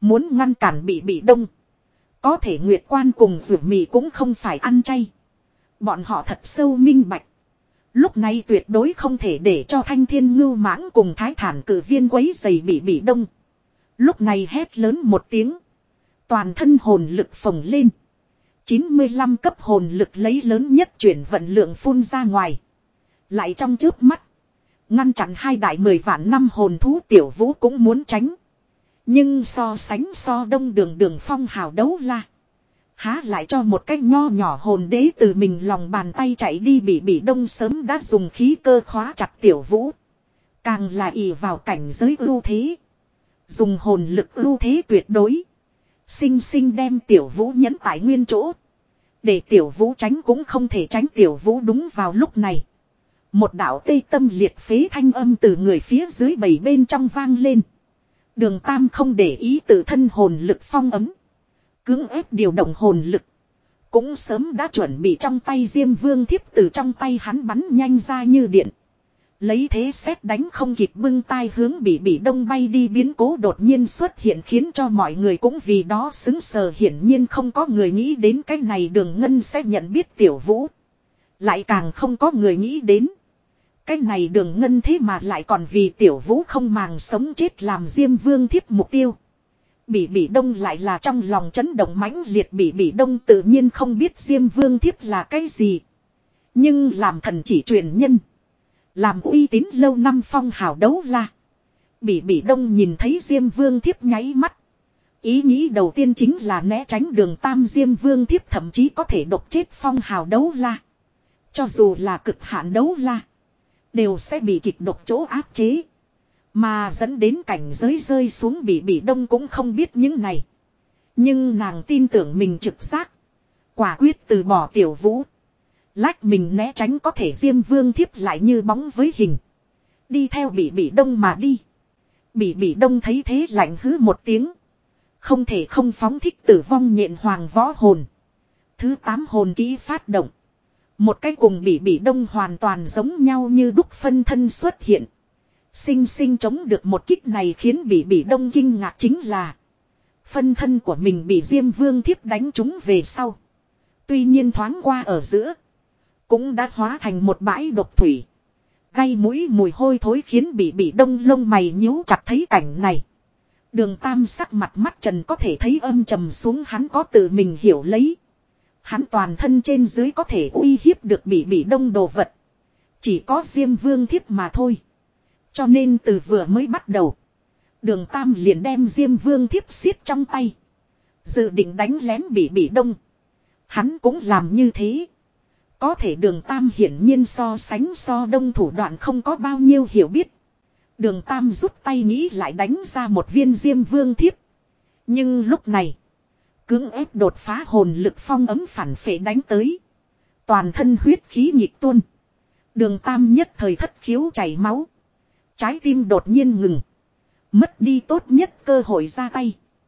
Muốn ngăn cản bị bị đông. Có thể Nguyệt Quan cùng rủ mì cũng không phải ăn chay. Bọn họ thật sâu minh bạch. Lúc này tuyệt đối không thể để cho thanh thiên ngưu mãng cùng thái thản cử viên quấy dày bị bị đông. Lúc này hét lớn một tiếng. Toàn thân hồn lực phồng lên. 95 cấp hồn lực lấy lớn nhất chuyển vận lượng phun ra ngoài. Lại trong trước mắt. Ngăn chặn hai đại mười vạn năm hồn thú tiểu vũ cũng muốn tránh. Nhưng so sánh so đông đường đường phong hào đấu la. Há lại cho một cái nho nhỏ hồn đế từ mình lòng bàn tay chạy đi bị bị đông sớm đã dùng khí cơ khóa chặt tiểu vũ. Càng là ỷ vào cảnh giới ưu thế. Dùng hồn lực ưu thế tuyệt đối. Sinh sinh đem tiểu vũ nhấn tại nguyên chỗ. Để tiểu vũ tránh cũng không thể tránh tiểu vũ đúng vào lúc này. Một đạo tây tâm liệt phế thanh âm từ người phía dưới bảy bên trong vang lên. Đường Tam không để ý tự thân hồn lực phong ấm. Cưỡng ép điều động hồn lực. Cũng sớm đã chuẩn bị trong tay Diêm Vương thiếp từ trong tay hắn bắn nhanh ra như điện. Lấy thế xét đánh không kịp bưng tay hướng bị bị đông bay đi biến cố đột nhiên xuất hiện khiến cho mọi người cũng vì đó xứng sờ hiển nhiên không có người nghĩ đến cái này đường ngân sẽ nhận biết tiểu vũ. Lại càng không có người nghĩ đến. Cái này đường ngân thế mà lại còn vì tiểu vũ không màng sống chết làm diêm vương thiếp mục tiêu. Bỉ bỉ đông lại là trong lòng chấn động mãnh liệt bỉ bỉ đông tự nhiên không biết diêm vương thiếp là cái gì. Nhưng làm thần chỉ truyền nhân. Làm uy tín lâu năm phong hào đấu la. Bỉ bỉ đông nhìn thấy diêm vương thiếp nháy mắt. Ý nghĩ đầu tiên chính là né tránh đường tam diêm vương thiếp thậm chí có thể độc chết phong hào đấu la. Cho dù là cực hạn đấu la. Đều sẽ bị kịch độc chỗ áp chế. Mà dẫn đến cảnh giới rơi xuống bị bị đông cũng không biết những này. Nhưng nàng tin tưởng mình trực giác. Quả quyết từ bỏ tiểu vũ. Lách mình né tránh có thể diêm vương thiếp lại như bóng với hình. Đi theo bị bị đông mà đi. Bị bị đông thấy thế lạnh hứ một tiếng. Không thể không phóng thích tử vong nhện hoàng võ hồn. Thứ tám hồn kỹ phát động. Một cái cùng bị bị đông hoàn toàn giống nhau như đúc phân thân xuất hiện. Sinh sinh chống được một kích này khiến bị bị đông kinh ngạc chính là. Phân thân của mình bị Diêm Vương thiếp đánh trúng về sau. Tuy nhiên thoáng qua ở giữa. Cũng đã hóa thành một bãi độc thủy. Gây mũi mùi hôi thối khiến bị bị đông lông mày nhíu chặt thấy cảnh này. Đường tam sắc mặt mắt trần có thể thấy âm trầm xuống hắn có tự mình hiểu lấy. Hắn toàn thân trên dưới có thể uy hiếp được bị bị đông đồ vật. Chỉ có Diêm Vương thiếp mà thôi. Cho nên từ vừa mới bắt đầu. Đường Tam liền đem Diêm Vương thiếp xiết trong tay. Dự định đánh lén bị bị đông. Hắn cũng làm như thế. Có thể đường Tam hiển nhiên so sánh so đông thủ đoạn không có bao nhiêu hiểu biết. Đường Tam rút tay nghĩ lại đánh ra một viên Diêm Vương thiếp. Nhưng lúc này. Cưỡng ép đột phá hồn lực phong ấm phản phệ đánh tới. Toàn thân huyết khí nhịp tuôn. Đường Tam nhất thời thất khiếu chảy máu. Trái tim đột nhiên ngừng. Mất đi tốt nhất cơ hội ra tay.